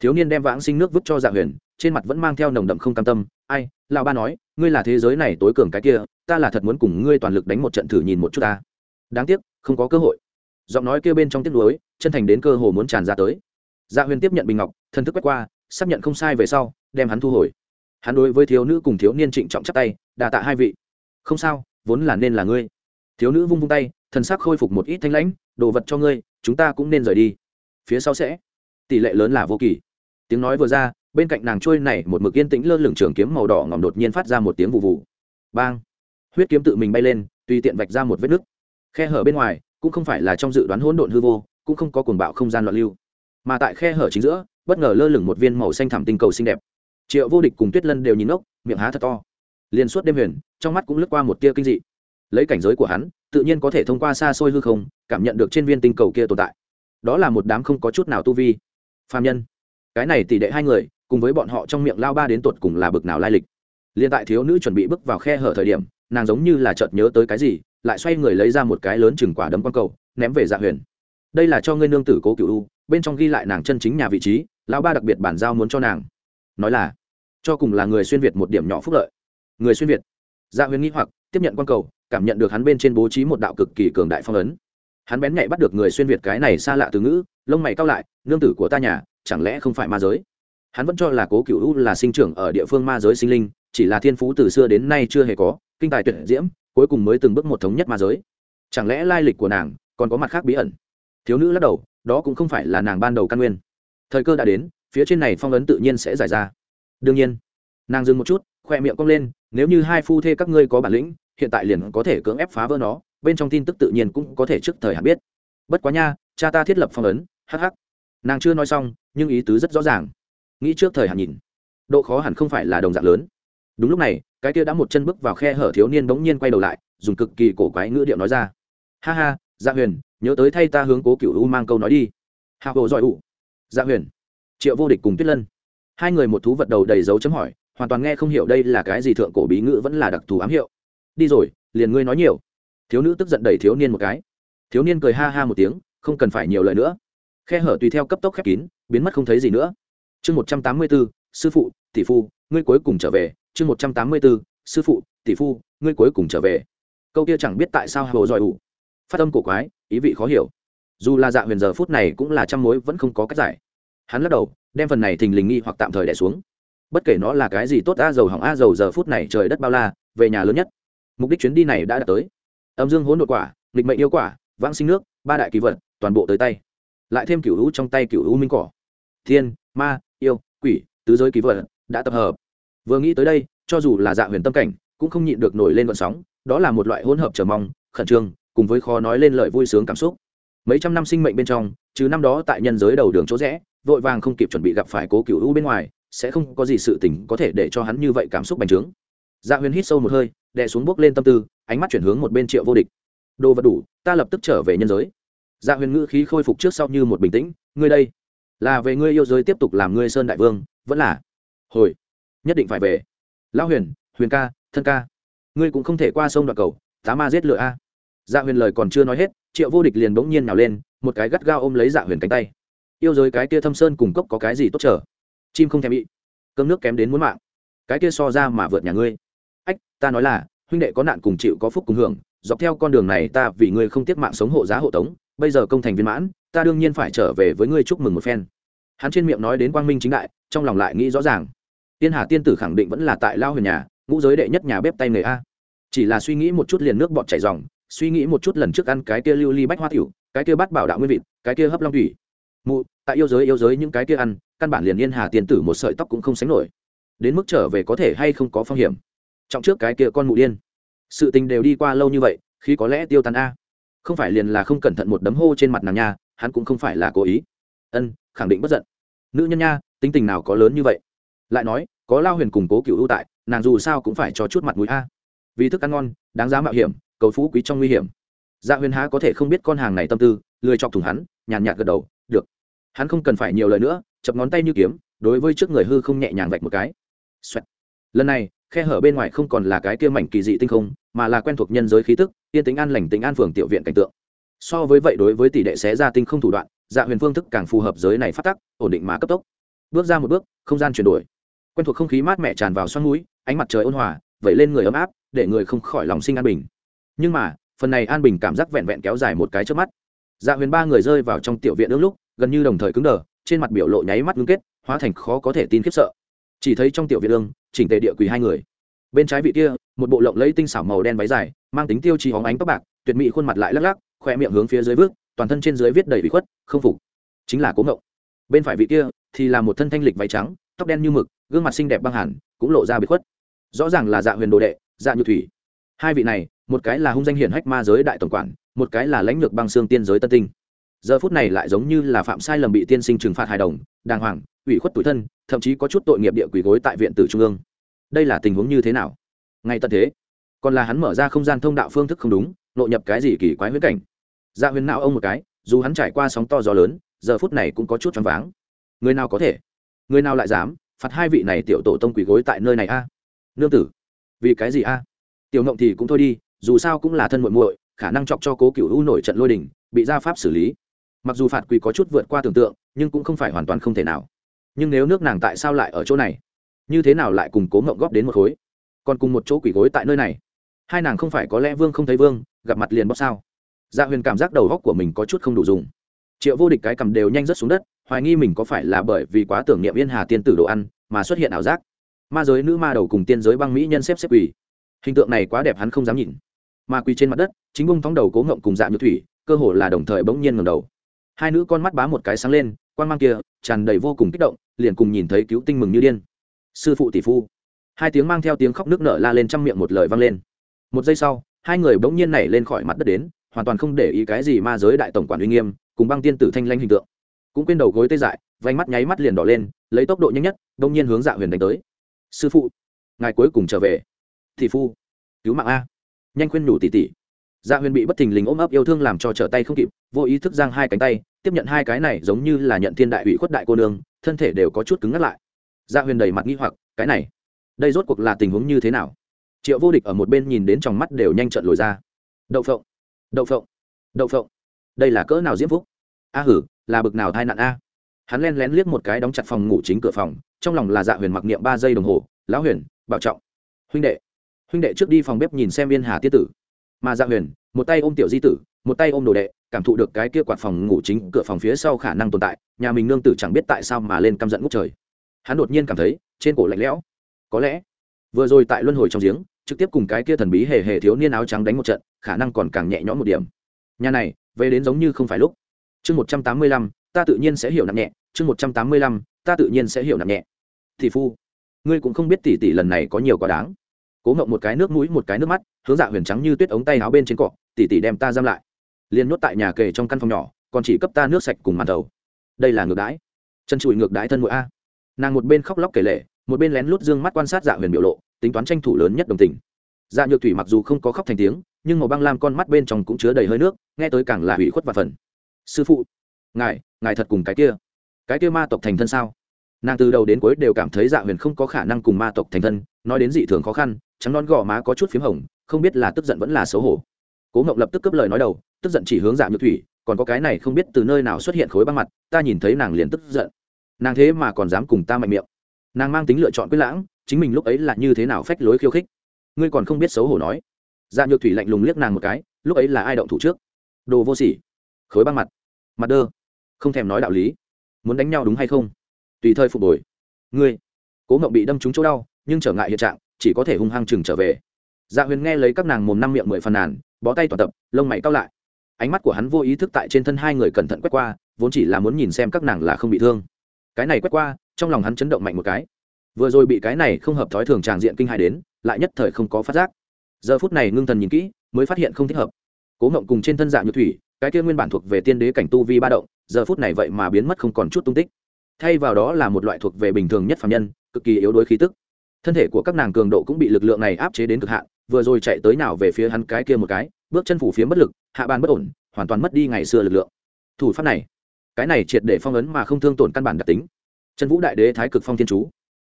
Thiếu niên đem vãng sinh nước vứt cho dạ huyền, trên mặt vẫn mang theo nồng đậm không cam tâm. Ai, lão ba nói, ngươi là thế giới này tối cường cái kia, ta là thật muốn cùng ngươi toàn lực đánh một trận thử nhìn một chút ta. Đáng tiếc, không có cơ hội. Giọng nói kêu bên trong tiếc nuối chân thành đến cơ hồ muốn tràn ra tới. Dạ huyền tiếp nhận bình ngọc thân thức quét qua, xác nhận không sai về sau, đem hắn thu hồi hắn đối với thiếu nữ cùng thiếu niên trịnh trọng chắp tay đà tạ hai vị. Không sao, vốn là nên là ngươi. Thiếu nữ vung vung tay, thần sắc khôi phục một ít thanh lãnh, đồ vật cho ngươi, chúng ta cũng nên rời đi. Phía sau sẽ. Tỷ lệ lớn là vô kỳ tiếng nói vừa ra, bên cạnh nàng trôi này một mực yên tĩnh lơ lửng trường kiếm màu đỏ ngòm đột nhiên phát ra một tiếng vụ vụ. Bang. Huyết kiếm tự mình bay lên, tùy tiện vạch ra một vết nứt. Khe hở bên ngoài, cũng không phải là trong dự đoán hỗn độn hư vô, cũng không có cuồng bạo không gian loạn lưu. Mà tại khe hở chính giữa, bất ngờ lơ lửng một viên màu xanh thẳm tinh cầu xinh đẹp triệu vô địch cùng tuyết lân đều nhìn ốc miệng há thật to. Liền suốt đêm huyền, trong mắt cũng lướt qua một tia kinh dị. Lấy cảnh giới của hắn, tự nhiên có thể thông qua xa xôi hư không, cảm nhận được trên viên tinh cầu kia tồn tại. Đó là một đám không có chút nào tu vi. Phạm nhân. Cái này tỷ đệ hai người, cùng với bọn họ trong miệng lao ba đến tột cùng là bực nào lai lịch. Liền tại thiếu nữ chuẩn bị bước vào khe hở thời điểm, nàng giống như là chợt nhớ tới cái gì, lại xoay người lấy ra một cái lớn chừng quả đấm quang cầu, ném về dạ huyền. Đây là cho ngươi nương tử cố cựu u, bên trong ghi lại nàng chân chính nhà vị trí, lão ba đặc biệt bản giao muốn cho nàng nói là, cho cùng là người xuyên việt một điểm nhỏ phúc lợi. Người xuyên việt. Dạ huyền nghĩ hoặc, tiếp nhận quan cầu, cảm nhận được hắn bên trên bố trí một đạo cực kỳ cường đại phong ấn. Hắn bén nhạy bắt được người xuyên việt cái này xa lạ từ ngữ, lông mày cao lại, nương tử của ta nhà, chẳng lẽ không phải ma giới? Hắn vẫn cho là cố cựu u là sinh trưởng ở địa phương ma giới sinh linh, chỉ là thiên phú từ xưa đến nay chưa hề có, kinh tài tuyệt diễm, cuối cùng mới từng bước một thống nhất ma giới. Chẳng lẽ lai lịch của nàng còn có mặt khác bí ẩn? Thiếu nữ lắc đầu, đó cũng không phải là nàng ban đầu căn nguyên. Thời cơ đã đến phía trên này phong ấn tự nhiên sẽ giải ra. Đương nhiên nàng dừng một chút khoe miệng cong lên nếu như hai phu thê các ngươi có bản lĩnh hiện tại liền có thể cưỡng ép phá vỡ nó bên trong tin tức tự nhiên cũng có thể trước thời hạn biết. Bất quá nha cha ta thiết lập phong ấn hh nàng chưa nói xong nhưng ý tứ rất rõ ràng. Nghĩ trước thời hạn nhìn độ khó hẳn không phải là đồng dạng lớn. Đúng lúc này cái kia đã một chân bước vào khe hở thiếu niên bỗng nhiên quay đầu lại dùng cực kỳ cổ quái ngữ điệu nói ra. Ha ha dạ huyền nhớ tới thay ta hướng cố cựu u mang câu nói đi. Hạ bộ giỏi ủ, dạ huyền triệu vô địch cùng tuyết lân. Hai người một thú vật đầu đầy dấu chấm hỏi, hoàn toàn nghe không hiểu đây là cái gì thượng cổ bí ngữ vẫn là đặc thù ám hiệu. Đi rồi, liền ngươi nói nhiều. Thiếu nữ tức giận đẩy thiếu niên một cái. Thiếu niên cười ha ha một tiếng, không cần phải nhiều lời nữa. Khe hở tùy theo cấp tốc khép kín, biến mất không thấy gì nữa. Chương một trăm tám mươi bốn sư phụ, tỷ phu, ngươi cuối cùng trở về. Chương một trăm tám mươi bốn sư phụ, tỷ phu, ngươi cuối cùng trở về. Câu kia chẳng biết tại sao hồ giỏi ủ. Phát âm cổ quái, ý vị khó hiểu. Dù là dạ huyền giờ phút này cũng là trăm mối vẫn không có cách giải hắn lắc đầu, đem phần này thình lình nghi hoặc tạm thời đẻ xuống. Bất kể nó là cái gì tốt a dầu hỏng a dầu giờ phút này trời đất bao la, về nhà lớn nhất. Mục đích chuyến đi này đã đạt tới. Âm dương hỗn nội quả, nghịch mệnh yêu quả, vãng sinh nước, ba đại kỳ vật, toàn bộ tới tay. Lại thêm cửu hữu trong tay cửu hữu minh cỏ. Thiên, ma, yêu, quỷ, tứ giới kỳ vật đã tập hợp. Vừa nghĩ tới đây, cho dù là dạ huyền tâm cảnh, cũng không nhịn được nổi lên vận sóng, đó là một loại hỗn hợp chờ mong, khẩn trương, cùng với khó nói lên lời vui sướng cảm xúc. Mấy trăm năm sinh mệnh bên trong chứ năm đó tại nhân giới đầu đường chỗ rẽ vội vàng không kịp chuẩn bị gặp phải cố cựu u bên ngoài, sẽ không có gì sự tình có thể để cho hắn như vậy cảm xúc bành trướng. Dạ huyền hít sâu một hơi, đè xuống bước lên tâm tư, ánh mắt chuyển hướng một bên triệu vô địch. Đồ vật đủ, ta lập tức trở về nhân giới. Dạ huyền ngữ khí khôi phục trước sau như một bình tĩnh, ngươi đây, là về ngươi yêu giới tiếp tục làm ngươi sơn đại vương, vẫn là hồi, nhất định phải về. Lão huyền huyền ca, thân ca, ngươi cũng không thể qua sông đoạn cầu, tá ma giết lửa a. Dạ huyền lời còn chưa nói hết, triệu vô địch liền bỗng nhiên nào lên, một cái gắt gao ôm lấy dạ huyền cánh tay yêu giới cái kia thâm sơn cùng cốc có cái gì tốt trở chim không thèm bị cơm nước kém đến muốn mạng. Cái kia so ra mà vượt nhà ngươi. Ách, ta nói là, huynh đệ có nạn cùng chịu có phúc cùng hưởng, dọc theo con đường này ta vì ngươi không tiếc mạng sống hộ giá hộ tống, bây giờ công thành viên mãn, ta đương nhiên phải trở về với ngươi chúc mừng một phen. Hắn trên miệng nói đến quang minh chính đại, trong lòng lại nghĩ rõ ràng. Tiên hà tiên tử khẳng định vẫn là tại lao huyền nhà, ngũ giới đệ nhất nhà bếp tay nghề a. Chỉ là suy nghĩ một chút liền nước bọt chảy dòng, suy nghĩ một chút lần trước ăn cái kia lưu ly bách hoa tiểu, cái kia bắt bảo đạo nguyên vịt, cái kia hấp long thủy. Mụ tại yêu giới yêu giới những cái kia ăn, căn bản liền yên hà tiên tử một sợi tóc cũng không sánh nổi. Đến mức trở về có thể hay không có phong hiểm. Trọng trước cái kia con mụ điên. Sự tình đều đi qua lâu như vậy, khi có lẽ tiêu tan a. Không phải liền là không cẩn thận một đấm hô trên mặt nàng nha, hắn cũng không phải là cố ý. Ân, khẳng định bất giận. Nữ nhân nha, tính tình nào có lớn như vậy? Lại nói, có lao huyền cùng cố cựu ưu tại, nàng dù sao cũng phải cho chút mặt mũi a. Vì thức ăn ngon, đáng giá mạo hiểm, cầu phú quý trong nguy hiểm. Dạ huyền há có thể không biết con hàng này tâm tư, lười chọc thủng hắn, nhàn nhạt gật đầu hắn không cần phải nhiều lời nữa, chập ngón tay như kiếm, đối với trước người hư không nhẹ nhàng vạch một cái、Xoẹt. lần này, khe hở bên ngoài không còn là cái kia mảnh kỳ dị tinh không, mà là quen thuộc nhân giới khí tức, yên tính an lành tính an phường tiểu viện cảnh tượng. So với vậy đối với tỷ đệ xé ra tinh không thủ đoạn dạ huyền phương thức càng phù hợp giới này phát tắc, ổn định mà cấp tốc. Bước ra một bước, không gian chuyển đổi. Quen thuộc không khí mát mẻ tràn vào xoắn núi ánh mặt trời ôn hòa, vẩy lên người ấm áp, để người không khỏi lòng sinh an bình. Nhưng mà, phần này an bình cảm giác vẹn vẹn kéo dài một cái trước mắt. Dạ huyền ba người rơi vào trong tiểu viện ước lúc gần như đồng thời cứng đờ, trên mặt biểu lộ nháy mắt ngưng kết, hóa thành khó có thể tin khiếp sợ. Chỉ thấy trong tiểu viện lương, chỉnh tề địa quỳ hai người. Bên trái vị kia, một bộ lộng lấy tinh xảo màu đen váy dài, mang tính tiêu chí hóng ánh tóc bạc, tuyệt mỹ khuôn mặt lại lắc lắc khoe miệng hướng phía dưới vước, toàn thân trên dưới viết đầy bị khuất, không phục. Chính là cố ngậu. bên phải vị kia, thì là một thân thanh lịch váy trắng, tóc đen như mực, gương mặt xinh đẹp băng hẳn, cũng lộ ra bị khuất. Rõ ràng là dạ huyền đồ đệ dạ như thủy. Hai vị này, một cái là hung danh hiển hách ma giới đại tổng quản, một cái là lãnh lược băng xương tiên giới tân tinh giờ phút này lại giống như là phạm sai lầm bị tiên sinh trừng phạt hài đồng, đàng hoàng, ủy khuất tuổi thân, thậm chí có chút tội nghiệp địa quỷ gối tại viện tử trung ương. Đây là tình huống như thế nào? Ngay tận thế, còn là hắn mở ra không gian thông đạo phương thức không đúng, nội nhập cái gì kỳ quái huyễn cảnh? Dạ huyền não ông một cái, dù hắn trải qua sóng to gió lớn, giờ phút này cũng có chút choáng váng. Người nào có thể? Người nào lại dám phạt hai vị này tiểu tổ tông quỷ gối tại nơi này a? Nương tử, vì cái gì a? Tiểu ngộng thì cũng thôi đi, dù sao cũng là thân muội muội, khả năng chọc cho cố cựu u nổi trận lôi đình, bị gia pháp xử lý mặc dù phạt quỷ có chút vượt qua tưởng tượng, nhưng cũng không phải hoàn toàn không thể nào. Nhưng nếu nước nàng tại sao lại ở chỗ này? Như thế nào lại cùng cố ngộng góp đến một khối? Còn cùng một chỗ quỷ gối tại nơi này? Hai nàng không phải có lẽ vương không thấy vương, gặp mặt liền bóc sao? Dạ huyền cảm giác đầu góc của mình có chút không đủ dùng. Triệu vô địch cái cầm đều nhanh rớt xuống đất, hoài nghi mình có phải là bởi vì quá tưởng niệm yên hà tiên tử đồ ăn mà xuất hiện ảo giác. Ma giới nữ ma đầu cùng tiên giới băng mỹ nhân xếp xếp quỳ. Hình tượng này quá đẹp hắn không dám nhìn. Ma quỳ trên mặt đất, chính bông thóng đầu cố ngộng cùng dạ như thủy, cơ hồ là đồng thời bỗng nhiên ngầm đầu hai nữ con mắt bá một cái sáng lên quan mang kia tràn đầy vô cùng kích động, liền cùng nhìn thấy cứu tinh mừng như điên. Sư phụ tỷ phu. Hai tiếng mang theo tiếng khóc nước nở la lên trong miệng một lời vang lên. Một giây sau, hai người bỗng nhiên nảy lên khỏi mặt đất đến, hoàn toàn không để ý cái gì ma giới đại tổng quản uy nghiêm, cùng băng tiên tử thanh lanh hình tượng. Cũng quên đầu gối tê dại vánh mắt nháy mắt liền đỏ lên, lấy tốc độ nhanh nhất, bỗng nhiên hướng dạ huyền đánh tới. Sư phụ, ngài cuối cùng trở về. Thị phu, cứu mạng a. Nhanh khuyên nhủ tỷ tỷ. dạ huyền bị bất thình lình ôm ấp yêu thương làm cho trở tay không kịp vô ý thức giang hai cánh tay, tiếp nhận hai cái này giống như là nhận thiên đại ủy khuất đại cô nương, thân thể đều có chút cứng ngắt lại. Dạ huyền đầy mặt nghi hoặc, cái này, đây rốt cuộc là tình huống như thế nào? Triệu vô địch ở một bên nhìn đến trong mắt đều nhanh trận lồi ra. Đậu phộng đậu phộng đậu phộng. Đây là cỡ nào diễm phúc? A hử, là bực nào thai nạn a? Hắn len lén liếc một cái đóng chặt phòng ngủ chính cửa phòng, trong lòng là dạ huyền mặc niệm ba giây đồng hồ, lão huyền, bảo trọng. Huynh đệ. Huynh đệ trước đi phòng bếp nhìn xem viên hà tiết tử. Mà dạ huyền, một tay ôm tiểu di tử, một tay ôm đồ đệ cảm thụ được cái kia quạt phòng ngủ chính cửa phòng phía sau khả năng tồn tại, nhà mình nương tử chẳng biết tại sao mà lên căm giận ngút trời. Hắn đột nhiên cảm thấy, trên cổ lạnh lẽo. Có lẽ, vừa rồi tại luân hồi trong giếng, trực tiếp cùng cái kia thần bí hề hề thiếu niên áo trắng đánh một trận, khả năng còn càng nhẹ nhõm một điểm. Nhà này, về đến giống như không phải lúc. Chương một trăm tám mươi lăm, ta tự nhiên sẽ hiểu nặng nhẹ. Chương một trăm tám mươi lăm, ta tự nhiên sẽ hiểu nặng nhẹ. Thì phu, ngươi cũng không biết tỷ tỷ lần này có nhiều quá đáng. Cố ngậm một cái nước mũi, một cái nước mắt, hướng dạ huyền trắng như tuyết ống tay áo bên trên cọ, tỷ tỷ đem ta giam lại liền nhốt tại nhà kề trong căn phòng nhỏ, còn chỉ cấp ta nước sạch cùng màn thầu. Đây là ngược đãi. Chân trụi ngược đãi thân mũi a. Nàng một bên khóc lóc kể lệ, một bên lén lút dương mắt quan sát dạ huyền biểu lộ, tính toán tranh thủ lớn nhất đồng tình. Dạ nhược thủy mặc dù không có khóc thành tiếng, nhưng màu băng lam con mắt bên trong cũng chứa đầy hơi nước, nghe tới càng là hủy khuất và phần. Sư phụ, ngài ngài thật cùng cái kia. Cái kia ma tộc thành thân sao? Nàng từ đầu đến cuối đều cảm thấy dạ huyền không có khả năng cùng ma tộc thành thân, nói đến dị thường khó khăn, trắng non gò má có chút p h í m hồng, không biết là tức giận vẫn là xấu hổ. Cố ngộng lập tức cướp lời nói đầu tức giận chỉ hướng dạ nhược thủy, còn có cái này không biết từ nơi nào xuất hiện khối băng mặt, ta nhìn thấy nàng liền tức giận. Nàng thế mà còn dám cùng ta mạnh miệng. Nàng mang tính lựa chọn quyết lãng, chính mình lúc ấy là như thế nào phách lối khiêu khích? Ngươi còn không biết xấu hổ nói. Dạ nhược thủy lạnh lùng liếc nàng một cái, lúc ấy là ai động thủ trước? Đồ vô sỉ. Khối băng mặt. Mặt đơ. Không thèm nói đạo lý. Muốn đánh nhau đúng hay không? Tùy thời phục hồi. Ngươi. Cố ngậu bị đâm trúng chỗ đau, nhưng trở ngại hiện trạng, chỉ có thể hung hăng chừng trở về. Dạ huyền nghe lấy các nàng mồm năm miệng mười phần nàn, bó tay toàn tập, lông mày cao lại ánh mắt của hắn vô ý thức tại trên thân hai người cẩn thận quét qua, vốn chỉ là muốn nhìn xem các nàng là không bị thương. Cái này quét qua, trong lòng hắn chấn động mạnh một cái. Vừa rồi bị cái này không hợp thói thường tràng diện kinh hại đến, lại nhất thời không có phát giác. Giờ phút này ngưng thần nhìn kỹ, mới phát hiện không thích hợp. Cố ngộng cùng trên thân dạng như thủy, cái kia nguyên bản thuộc về tiên đế cảnh tu vi ba động, giờ phút này vậy mà biến mất không còn chút tung tích. Thay vào đó là một loại thuộc về bình thường nhất phạm nhân, cực kỳ yếu đuối khí tức. Thân thể của các nàng cường độ cũng bị lực lượng này áp chế đến cực hạn, vừa rồi chạy tới nào về phía hắn cái kia một cái, bước chân phủ phía bất lực hạ bàn bất ổn, hoàn toàn mất đi ngày xưa lực lượng. Thủ pháp này, cái này triệt để phong ấn mà không thương tổn căn bản đặc tính. Trần vũ đại đế thái cực phong thiên chú.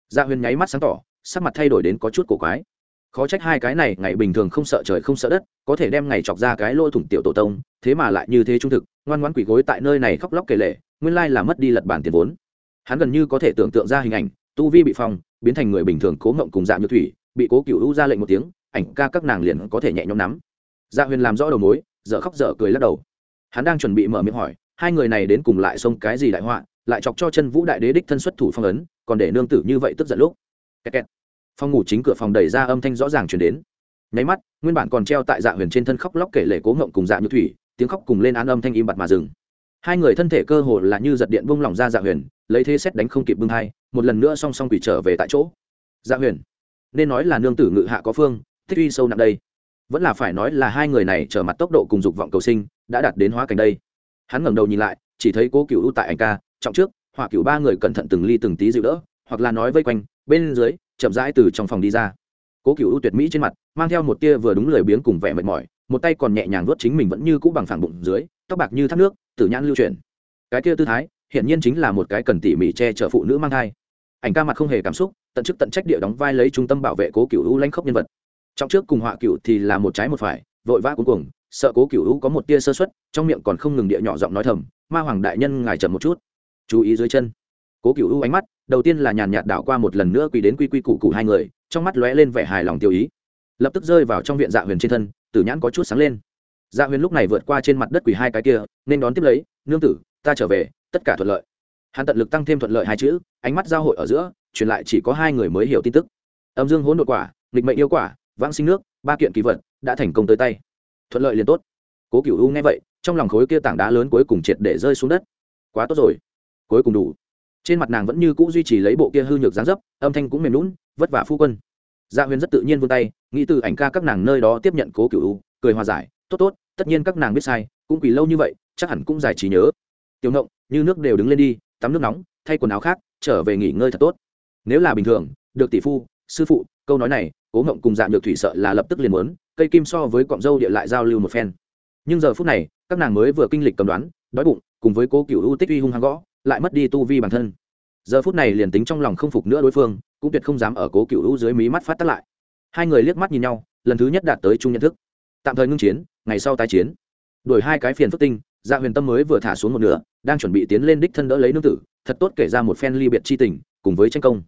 Gia huyền nháy mắt sáng tỏ, sắc mặt thay đổi đến có chút cổ quái. Khó trách hai cái này, ngày bình thường không sợ trời không sợ đất, có thể đem ngày chọc ra cái lỗ thủng tiểu tổ tông, thế mà lại như thế trung thực, ngoan ngoãn quỷ gối tại nơi này khóc lóc kể lệ nguyên lai là mất đi lật bản tiền vốn. Hắn gần như có thể tưởng tượng ra hình ảnh, tu vi bị phong, biến thành người bình thường cố ngộng cùng dạ như thủy, bị cố cựu u ra lệnh một tiếng, ảnh ca các nàng liền có thể nhẹ nhõm nắm. Dạ huyền làm rõ đầu mối dở khóc dở cười lắc đầu. Hắn đang chuẩn bị mở miệng hỏi, hai người này đến cùng lại xông cái gì đại họa, lại chọc cho chân vũ đại đế đích thân xuất thủ phong ấn, còn để nương tử như vậy tức giận lúc. Kẹt kẹt. phòng ngủ chính cửa phòng đẩy ra âm thanh rõ ràng chuyển đến. Nháy mắt, nguyên bản còn treo tại dạ huyền trên thân khóc lóc kể lể cố ngộng cùng dạ như thủy, tiếng khóc cùng lên án âm thanh im bặt mà dừng. Hai người thân thể cơ hồ là như giật điện bung lỏng ra dạ huyền, lấy thế xét đánh không kịp bưng hai một lần nữa song song quỷ trở về tại chỗ. Dạ huyền, nên nói là nương tử ngự hạ có phương, thích uy sâu nặng đây vẫn là phải nói là hai người này trở mặt tốc độ cùng dục vọng cầu sinh, đã đạt đến hóa cảnh đây. Hắn ngẩng đầu nhìn lại, chỉ thấy cố cựu tại ảnh ca, trọng trước hỏa cựu ba người cẩn thận từng ly từng tí dịu đỡ, hoặc là nói vây quanh, bên dưới, chậm rãi từ trong phòng đi ra. Cố cựu ưu tuyệt mỹ trên mặt, mang theo một tia vừa đúng lười biếng cùng vẻ mệt mỏi, một tay còn nhẹ nhàng vuốt chính mình vẫn như cũ bằng phẳng bụng dưới, tóc bạc như thác nước, tử nhãn lưu chuyển. Cái kia tư thái, hiển nhiên chính là một cái cần tỉ mỉ che chở phụ nữ mang thai. Ảnh ca mặt không hề cảm xúc, tận chức tận trách địa đóng vai lấy trung tâm bảo vệ cố cựu lãnh khốc nhân vật trong trước cùng họa cựu thì là một trái một phải, vội vã cuối cùng sợ cố cựu ưu có một tia sơ xuất trong miệng còn không ngừng địa nhỏ giọng nói thầm, ma hoàng đại nhân ngài chậm một chút. Chú ý dưới chân. Cố cựu ưu ánh mắt, đầu tiên là nhàn nhạt đảo qua một lần nữa quỳ đến quy quy củ củ hai người, trong mắt lóe lên vẻ hài lòng tiêu ý. Lập tức rơi vào trong viện dạ huyền trên thân, tử nhãn có chút sáng lên. Dạ huyền lúc này vượt qua trên mặt đất quỳ hai cái kia, nên đón tiếp lấy, nương tử, ta trở về, tất cả thuận lợi. Hắn tận lực tăng thêm thuận lợi hai chữ, ánh mắt giao hội ở giữa, truyền lại chỉ có hai người mới hiểu tin tức. Âm dương hỗn độn quả, nghịch mệnh yêu quả vãng sinh nước, ba kiện kỳ vật đã thành công tới tay. Thuận lợi liền tốt. Cố cựu u nghe vậy, trong lòng khối kia tảng đá lớn cuối cùng triệt để rơi xuống đất. Quá tốt rồi. Cuối cùng đủ. Trên mặt nàng vẫn như cũ duy trì lấy bộ kia hư nhược dáng dấp, âm thanh cũng mềm lún vất vả phu quân. Gia huyền rất tự nhiên vươn tay, nghĩ từ ảnh ca các nàng nơi đó tiếp nhận cố cựu u, cười hòa giải, tốt tốt, tất nhiên các nàng biết sai, cũng quỳ lâu như vậy, chắc hẳn cũng giải trí nhớ. Tiểu ngộng, như nước đều đứng lên đi, tắm nước nóng, thay quần áo khác, trở về nghỉ ngơi thật tốt. Nếu là bình thường, được tỷ phu, sư phụ câu nói này, cố ngộng cùng dạng được thủy sợ là lập tức liền muốn, cây kim so với cọng dâu địa lại giao lưu một phen. Nhưng giờ phút này, các nàng mới vừa kinh lịch cầm đoán, đói bụng, cùng với cố cựu ưu tích uy hung hăng gõ, lại mất đi tu vi bản thân. Giờ phút này liền tính trong lòng không phục nữa đối phương, cũng tuyệt không dám ở cố cựu ưu dưới mí mắt phát tắt lại. Hai người liếc mắt nhìn nhau, lần thứ nhất đạt tới chung nhận thức. Tạm thời ngưng chiến, ngày sau tái chiến. Đổi hai cái phiền phức tinh dạ huyền tâm mới vừa thả xuống một nửa, đang chuẩn bị tiến lên đích thân đỡ lấy nương tử, thật tốt kể ra một phen ly biệt chi tình, cùng với tranh công.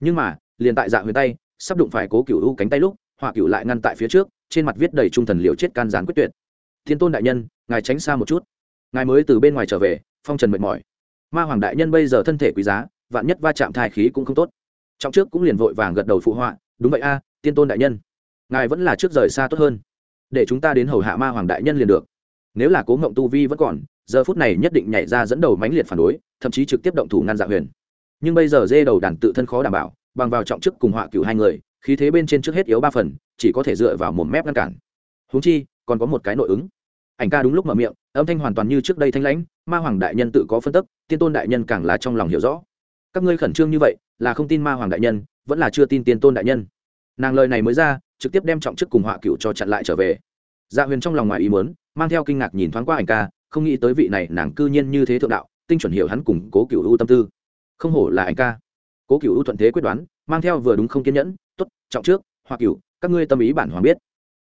Nhưng mà, liền tại dạ huyền tay sắp đụng phải cố cựu u cánh tay lúc họa cựu lại ngăn tại phía trước, trên mặt viết đầy trung thần liều chết can gián quyết tuyệt. Thiên tôn đại nhân, ngài tránh xa một chút. Ngài mới từ bên ngoài trở về, phong trần mệt mỏi. Ma hoàng đại nhân bây giờ thân thể quý giá, vạn nhất va chạm thai khí cũng không tốt. Trong trước cũng liền vội vàng gật đầu phụ họa, đúng vậy a tiên tôn đại nhân. Ngài vẫn là trước rời xa tốt hơn. Để chúng ta đến hầu hạ ma hoàng đại nhân liền được. Nếu là cố ngộng tu vi vẫn còn, giờ phút này nhất định nhảy ra dẫn đầu mãnh liệt phản đối, thậm chí trực tiếp động thủ ngăn dạ huyền. Nhưng bây giờ dê đầu đàn tự thân khó đảm bảo bằng vào trọng chức cùng họa cửu hai người, khí thế bên trên trước hết yếu ba phần, chỉ có thể dựa vào một mép ngăn cản. Húng chi, còn có một cái nội ứng. Ảnh ca đúng lúc mở miệng, âm thanh hoàn toàn như trước đây thanh lãnh, ma hoàng đại nhân tự có phân tức, tiên tôn đại nhân càng là trong lòng hiểu rõ. Các ngươi khẩn trương như vậy, là không tin ma hoàng đại nhân, vẫn là chưa tin tiên tôn đại nhân. Nàng lời này mới ra, trực tiếp đem trọng chức cùng họa cựu cho chặn lại trở về. Dạ huyền trong lòng ngoài ý muốn, mang theo kinh ngạc nhìn thoáng qua ảnh ca, không nghĩ tới vị này nàng cư nhiên như thế thượng đạo, tinh chuẩn hiểu hắn cùng cố cựu ưu tâm tư. Không hổ là ảnh ca cố cựu ưu thuận thế quyết đoán, mang theo vừa đúng không kiên nhẫn t ố t trọng trước, hoa cựu các ngươi tâm ý bản hoàng biết.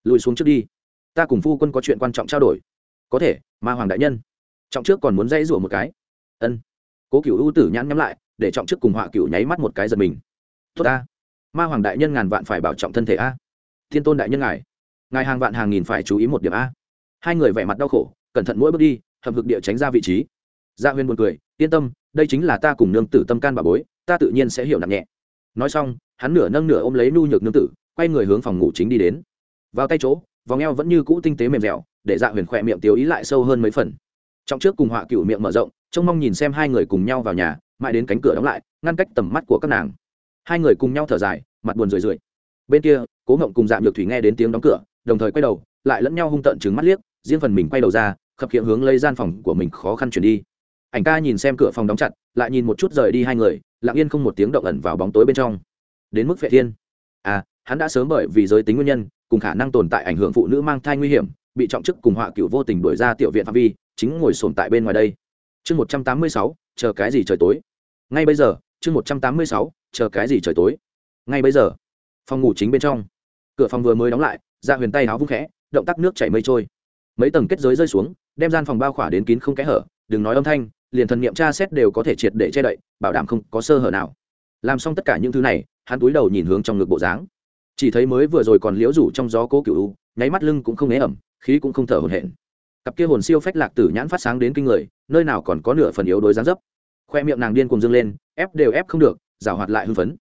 Lùi xuống trước đi. Ta cùng phu quân có chuyện quan trọng trao đổi. Có thể, ma hoàng đại nhân. Trọng trước còn muốn dây rủa một cái. Ân. Cố cựu ưu tử nhãn nhắm lại, để trọng trước cùng họa cựu nháy mắt một cái giật mình. Tốt ta. Ma hoàng đại nhân ngàn vạn phải bảo trọng thân thể a. Thiên tôn đại nhân ngài. Ngài hàng vạn hàng nghìn phải chú ý một điểm a. Hai người vẻ mặt đau khổ, cẩn thận mỗi bước đi hầm hực địa tránh ra vị trí. Dạ Gia huyên buồn cười, yên tâm, đây chính là ta cùng nương tử tâm can bà bối ta tự nhiên sẽ hiểu nặng nhẹ. Nói xong, hắn nửa nâng nửa ôm lấy nu nhược nương tử, quay người hướng phòng ngủ chính đi đến. Vào tay chỗ, vòng eo vẫn như cũ tinh tế mềm dẻo, để dạ huyền khỏe miệng tiêu ý lại sâu hơn mấy phần. Trong trước cùng họa cựu miệng mở rộng, trông mong nhìn xem hai người cùng nhau vào nhà, mãi đến cánh cửa đóng lại, ngăn cách tầm mắt của các nàng. Hai người cùng nhau thở dài, mặt buồn rười rượi. Bên kia, cố ngộng cùng dạ nhược thủy nghe đến tiếng đóng cửa, đồng thời quay đầu, lại lẫn nhau hung tợn trừng mắt liếc, riêng phần mình quay đầu ra, khập khiễng hướng lấy gian phòng của mình khó khăn chuyển đi. Ảnh ca nhìn xem cửa phòng đóng chặt, lại nhìn một chút rời đi hai người lặng yên không một tiếng động ẩn vào bóng tối bên trong. Đến mức vệ thiên. À hắn đã sớm bởi vì giới tính nguyên nhân, cùng khả năng tồn tại ảnh hưởng phụ nữ mang thai nguy hiểm, bị trọng chức cùng họa cựu vô tình đuổi ra tiểu viện phạm vi, chính ngồi sồn tại bên ngoài đây. Chương một trăm tám mươi sáu, chờ cái gì trời tối? Ngay bây giờ, chương một trăm tám mươi sáu, chờ cái gì trời tối? Ngay bây giờ. Phòng ngủ chính bên trong. Cửa phòng vừa mới đóng lại ra huyền tay áo vung khẽ, động tác nước chảy mây trôi. Mấy tầng kết giới rơi xuống, đem gian phòng bao khỏa đến kín không kẽ hở, đừng nói âm thanh liền thần niệm tra xét đều có thể triệt để che đậy, bảo đảm không có sơ hở nào. Làm xong tất cả những thứ này, hắn túi đầu nhìn hướng trong ngực bộ dáng. Chỉ thấy mới vừa rồi còn liễu rủ trong gió cố cựu nháy mắt lưng cũng không né ẩm, khí cũng không thở hổn hển. Cặp kia hồn siêu phách lạc tử nhãn phát sáng đến kinh người, nơi nào còn có nửa phần yếu đối dáng dấp. Khoe miệng nàng điên cùng dâng lên, ép đều ép không được, rào hoạt lại hưng phấn.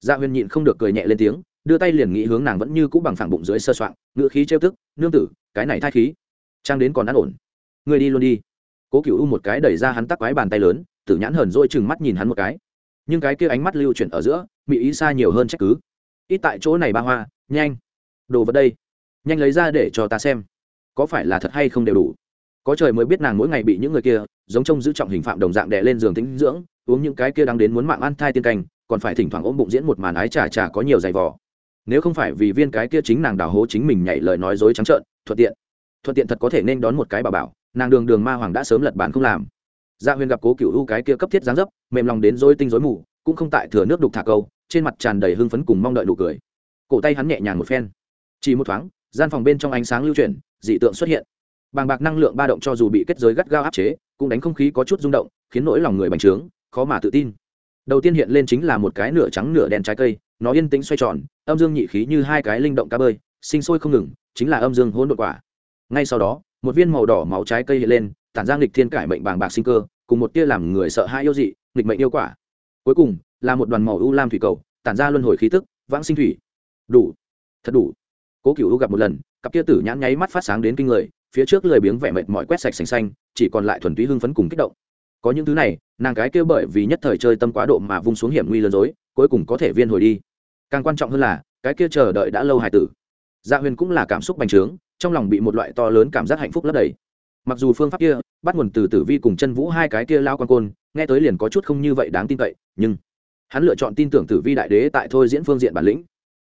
Dạ huyền nhịn không được cười nhẹ lên tiếng, đưa tay liền nghĩ hướng nàng vẫn như cũ bằng phẳng bụng dưới sơ soạn ngựa khí trêu tức, nương tử, cái này thai khí, trang đến còn ăn ổn. Người đi luôn đi cố cựu u một cái đẩy ra hắn tắc quái bàn tay lớn, tử nhãn hờn dỗi chừng mắt nhìn hắn một cái. Nhưng cái kia ánh mắt lưu chuyển ở giữa mỹ ý xa nhiều hơn trách cứ. Ít tại chỗ này ba hoa, nhanh. Đồ vật đây, nhanh lấy ra để cho ta xem. Có phải là thật hay không đều đủ? Có trời mới biết nàng mỗi ngày bị những người kia, giống trông giữ trọng hình phạm đồng dạng đè lên giường tính dưỡng, uống những cái kia đang đến muốn mạng ăn thai tiên canh, còn phải thỉnh thoảng ôm bụng diễn một màn ái trà trà có nhiều giày vò. Nếu không phải vì viên cái kia chính nàng đào hố chính mình nhảy lời nói dối trắng trợn, thuận tiện. Thuận tiện thật có thể nên đón một cái bà bảo nàng đường đường ma hoàng đã sớm lật bản không làm. Gia dạ huyền gặp cố cựu u cái kia cấp thiết dáng dấp, mềm lòng đến dối tinh dối mù, cũng không tại thừa nước đục thả câu, trên mặt tràn đầy hưng phấn cùng mong đợi nụ cười. Cổ tay hắn nhẹ nhàng một phen. Chỉ một thoáng, gian phòng bên trong ánh sáng lưu chuyển, dị tượng xuất hiện. Bàng bạc năng lượng ba động cho dù bị kết giới gắt gao áp chế, cũng đánh không khí có chút rung động, khiến nỗi lòng người bành trướng, khó mà tự tin. Đầu tiên hiện lên chính là một cái nửa trắng nửa đen trái cây, nó yên tĩnh xoay tròn, âm dương nhị khí như hai cái linh động cá bơi, sinh sôi không ngừng, chính là âm dương hỗn độn quả ngay sau đó, một viên màu đỏ máu trái cây hiện lên, tản ra nghịch thiên cải mệnh bàng bạc sinh cơ, cùng một tia làm người sợ hãi yêu dị, nghịch mệnh yêu quả. Cuối cùng, là một đoàn màu u lam thủy cầu, tản ra luân hồi khí tức, vãng sinh thủy. Đủ. Thật đủ. Cố cựu gặp một lần, cặp tia tử nhãn nháy mắt phát sáng đến kinh người, phía trước lười biếng vẻ mệt mỏi quét sạch sành xanh, chỉ còn lại thuần túy hưng phấn cùng kích động. Có những thứ này, nàng cái kêu bởi vì nhất thời chơi tâm quá độ mà vung xuống hiểm nguy lừa dối cuối cùng có thể viên hồi đi. Càng quan trọng hơn là, cái kia chờ đợi đã lâu hài tử. Dạ huyền cũng là cảm xúc bành trướng trong lòng bị một loại to lớn cảm giác hạnh phúc lấp đầy. Mặc dù phương pháp kia, bắt nguồn từ tử vi cùng chân vũ hai cái kia lao quan côn, nghe tới liền có chút không như vậy đáng tin cậy, nhưng hắn lựa chọn tin tưởng tử vi đại đế tại thôi diễn phương diện bản lĩnh.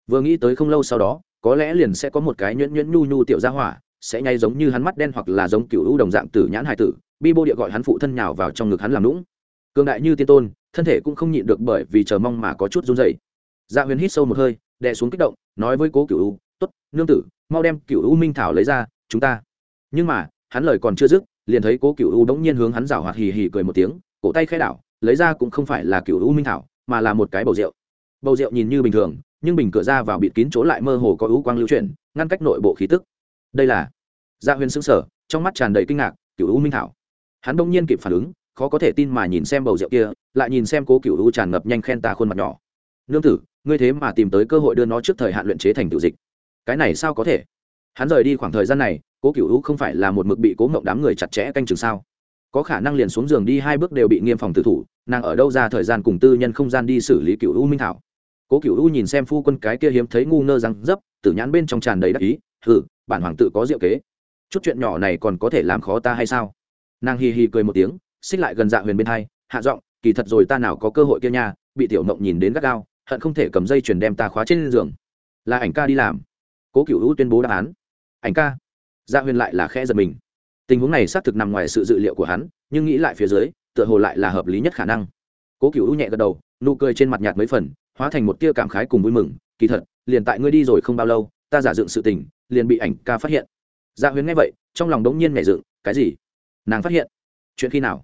Vừa nghĩ tới không lâu sau đó, có lẽ liền sẽ có một cái nhuyễn nhuyễn nhu nhu tiểu gia hỏa, sẽ nhay giống như hắn mắt đen hoặc là giống cựu u đồng dạng tử nhãn hải tử, bi bô địa gọi hắn phụ thân nhào vào trong ngực hắn làm lũng cường đại như tiên tôn, thân thể cũng không nhịn được bởi vì chờ mong mà có chút run dày dạ huyền hít sâu một hơi, đè xuống kích động, nói với cố cựu u t ố t nương tử, mau đem cựu u minh thảo lấy ra, chúng ta. Nhưng mà, hắn lời còn chưa dứt, liền thấy cố cựu u đ n g nhiên hướng hắn rảo hoạt hì hì cười một tiếng, cổ tay khai đảo, lấy ra cũng không phải là cựu u minh thảo, mà là một cái bầu rượu. Bầu rượu nhìn như bình thường, nhưng bình cửa ra vào bịt kín chỗ lại mơ hồ có ưu quang lưu chuyển, ngăn cách nội bộ khí tức. Đây là gia huyền xứng sở trong mắt tràn đầy kinh ngạc cựu u minh thảo? Hắn đông nhiên kịp phản ứng, khó có thể tin mà nhìn xem bầu rượu kia, lại nhìn xem cố cựu u tràn ngập nhanh khen ta khuôn mặt nhỏ. Nương tử, ngươi thế mà tìm tới cơ hội đưa nó trước thời hạn luyện chế thành tự dịch cái này sao có thể? Hắn rời đi khoảng thời gian này, cố cựu hữu không phải là một mực bị cố mộng đám người chặt chẽ canh chừng sao? Có khả năng liền xuống giường đi, hai bước đều bị nghiêm phòng tử thủ, nàng ở đâu ra thời gian cùng tư nhân không gian đi xử lý cựu u minh thảo? Cố cựu u nhìn xem phu quân cái kia hiếm thấy ngu ngơ răng dấp, tử nhãn bên trong tràn đầy đắc ý, hừ, bản hoàng tự có diệu kế. Chút chuyện nhỏ này còn có thể làm khó ta hay sao? Nàng hì hì cười một tiếng, xích lại gần dạ huyền bên hai, hạ giọng, kỳ thật rồi ta nào có cơ hội kia nha, bị tiểu mộng nhìn đến gắt gao, hận không thể cầm dây chuyền đem ta khóa trên giường. Là ảnh ca đi làm cố cựu hữu tuyên bố đáp án. Ảnh ca. Gia huyền lại là khẽ giật mình. Tình huống này xác thực nằm ngoài sự dự liệu của hắn, nhưng nghĩ lại phía dưới, tựa hồ lại là hợp lý nhất khả năng. Cố cựu hữu nhẹ gật đầu, nụ cười trên mặt nhạt mấy phần, hóa thành một tia cảm khái cùng vui mừng. Kỳ thật, liền tại ngươi đi rồi không bao lâu, ta giả dựng sự tình, liền bị ảnh ca phát hiện. Gia huyền nghe vậy, trong lòng đống nhiên nhảy dựng, cái gì? Nàng phát hiện? Chuyện khi nào?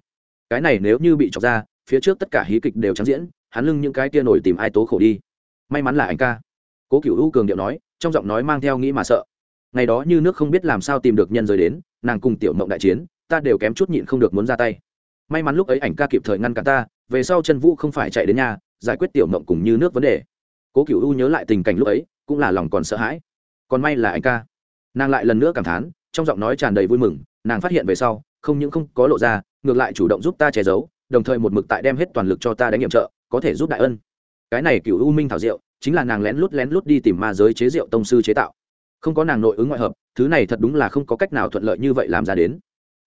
Cái này nếu như bị chọc ra, phía trước tất cả hí kịch đều trắng diễn, hắn lưng những cái tia nổi tìm ai tố khổ đi. May mắn là ảnh ca. Cố cựu u cường điệu nói trong giọng nói mang theo nghĩ mà sợ. Ngày đó như nước không biết làm sao tìm được nhân giới đến, nàng cùng tiểu mộng đại chiến, ta đều kém chút nhịn không được muốn ra tay. May mắn lúc ấy ảnh ca kịp thời ngăn cả ta, về sau chân vũ không phải chạy đến nhà, giải quyết tiểu mộng cùng như nước vấn đề. Cố cựu u nhớ lại tình cảnh lúc ấy, cũng là lòng còn sợ hãi. Còn may là anh ca. Nàng lại lần nữa cảm thán, trong giọng nói tràn đầy vui mừng, nàng phát hiện về sau, không những không có lộ ra, ngược lại chủ động giúp ta che giấu, đồng thời một mực tại đem hết toàn lực cho ta đánh nghiệm trợ, có thể giúp đại ân. Cái này cựu u minh thảo diệu chính là nàng lén lút lén lút đi tìm ma giới chế rượu tông sư chế tạo. Không có nàng nội ứng ngoại hợp, thứ này thật đúng là không có cách nào thuận lợi như vậy làm ra đến.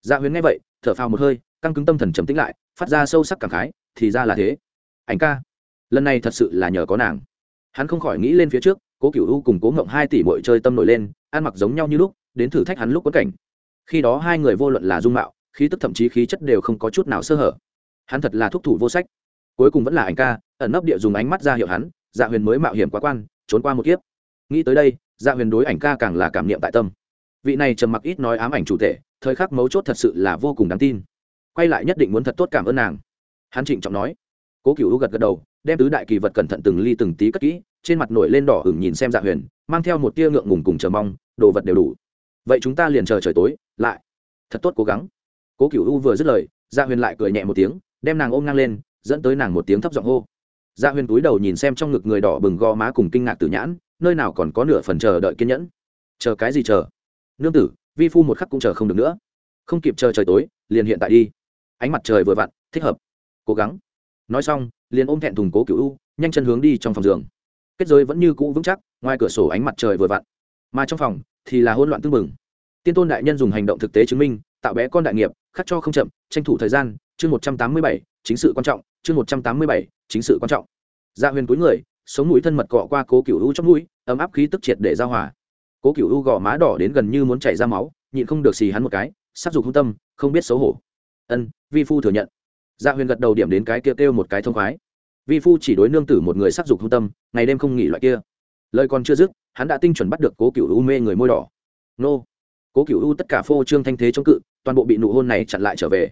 Gia dạ huyền nghe vậy, thở phào một hơi, căng cứng tâm thần trầm tĩnh lại, phát ra sâu sắc cảm khái, thì ra là thế. Ảnh ca, lần này thật sự là nhờ có nàng. Hắn không khỏi nghĩ lên phía trước, cố cựu u cùng cố ngộng hai tỷ bội chơi tâm nổi lên, ăn mặc giống nhau như lúc, đến thử thách hắn lúc quất cảnh. Khi đó hai người vô luận là dung mạo, khí tức thậm chí khí chất đều không có chút nào sơ hở. Hắn thật là thúc thủ vô sách. Cuối cùng vẫn là ảnh ca, ẩn nấp địa dùng ánh mắt ra hiệu hắn dạ huyền mới mạo hiểm quá quan, trốn qua một kiếp. Nghĩ tới đây dạ huyền đối ảnh ca càng là cảm niệm tại tâm. Vị này trầm mặc ít nói ám ảnh chủ thể, thời khắc mấu chốt thật sự là vô cùng đáng tin. Quay lại nhất định muốn thật tốt cảm ơn nàng. Hắn trịnh trọng nói. Cố cựu gật gật đầu, đem tứ đại kỳ vật cẩn thận từng ly từng tí cất kỹ, trên mặt nổi lên đỏ hửng nhìn xem dạ huyền, mang theo một tia ngượng ngùng cùng chờ mong, đồ vật đều đủ. Vậy chúng ta liền chờ trời tối, lại. Thật tốt cố gắng. Cố cựu u vừa dứt lời dạ huyền lại cười nhẹ một tiếng, đem nàng ôm ngang lên, dẫn tới nàng một tiếng thấp giọng hô dạ huyền túi đầu nhìn xem trong ngực người đỏ bừng gò má cùng kinh ngạc tử nhãn, nơi nào còn có nửa phần chờ đợi kiên nhẫn. Chờ cái gì chờ? Nương tử, vi phu một khắc cũng chờ không được nữa. Không kịp chờ trời tối, liền hiện tại đi. Ánh mặt trời vừa vặn, thích hợp. Cố gắng. Nói xong, liền ôm thẹn thùng cố cựu u, nhanh chân hướng đi trong phòng giường. Kết giới vẫn như cũ vững chắc, ngoài cửa sổ ánh mặt trời vừa vặn. Mà trong phòng thì là hỗn loạn tưng bừng. Tiên tôn đại nhân dùng hành động thực tế chứng minh, tạo bé con đại nghiệp, khắc cho không chậm, tranh thủ thời gian, chương một trăm tám mươi bảy chính sự quan trọng, chương một trăm tám mươi bảy, chính sự quan trọng. Dạ huyền cúi người, sống mũi thân mật cọ qua cố cựu u trong mũi, ấm áp khí tức triệt để giao hòa. Cố cựu u gò má đỏ đến gần như muốn chảy ra máu, nhịn không được xì hắn một cái sắc dục hung tâm, không biết xấu hổ. Ân, vi phu thừa nhận. Dạ huyền gật đầu điểm đến cái kia kêu một cái thông khoái. Vi phu chỉ đối nương tử một người sắc dục hung tâm, ngày đêm không nghỉ loại kia. Lời còn chưa dứt, hắn đã tinh chuẩn bắt được cố cựu u mê người môi đỏ. Nô. Cố cựu u tất cả phô trương thanh thế chống cự, toàn bộ bị nụ hôn này chặn lại trở về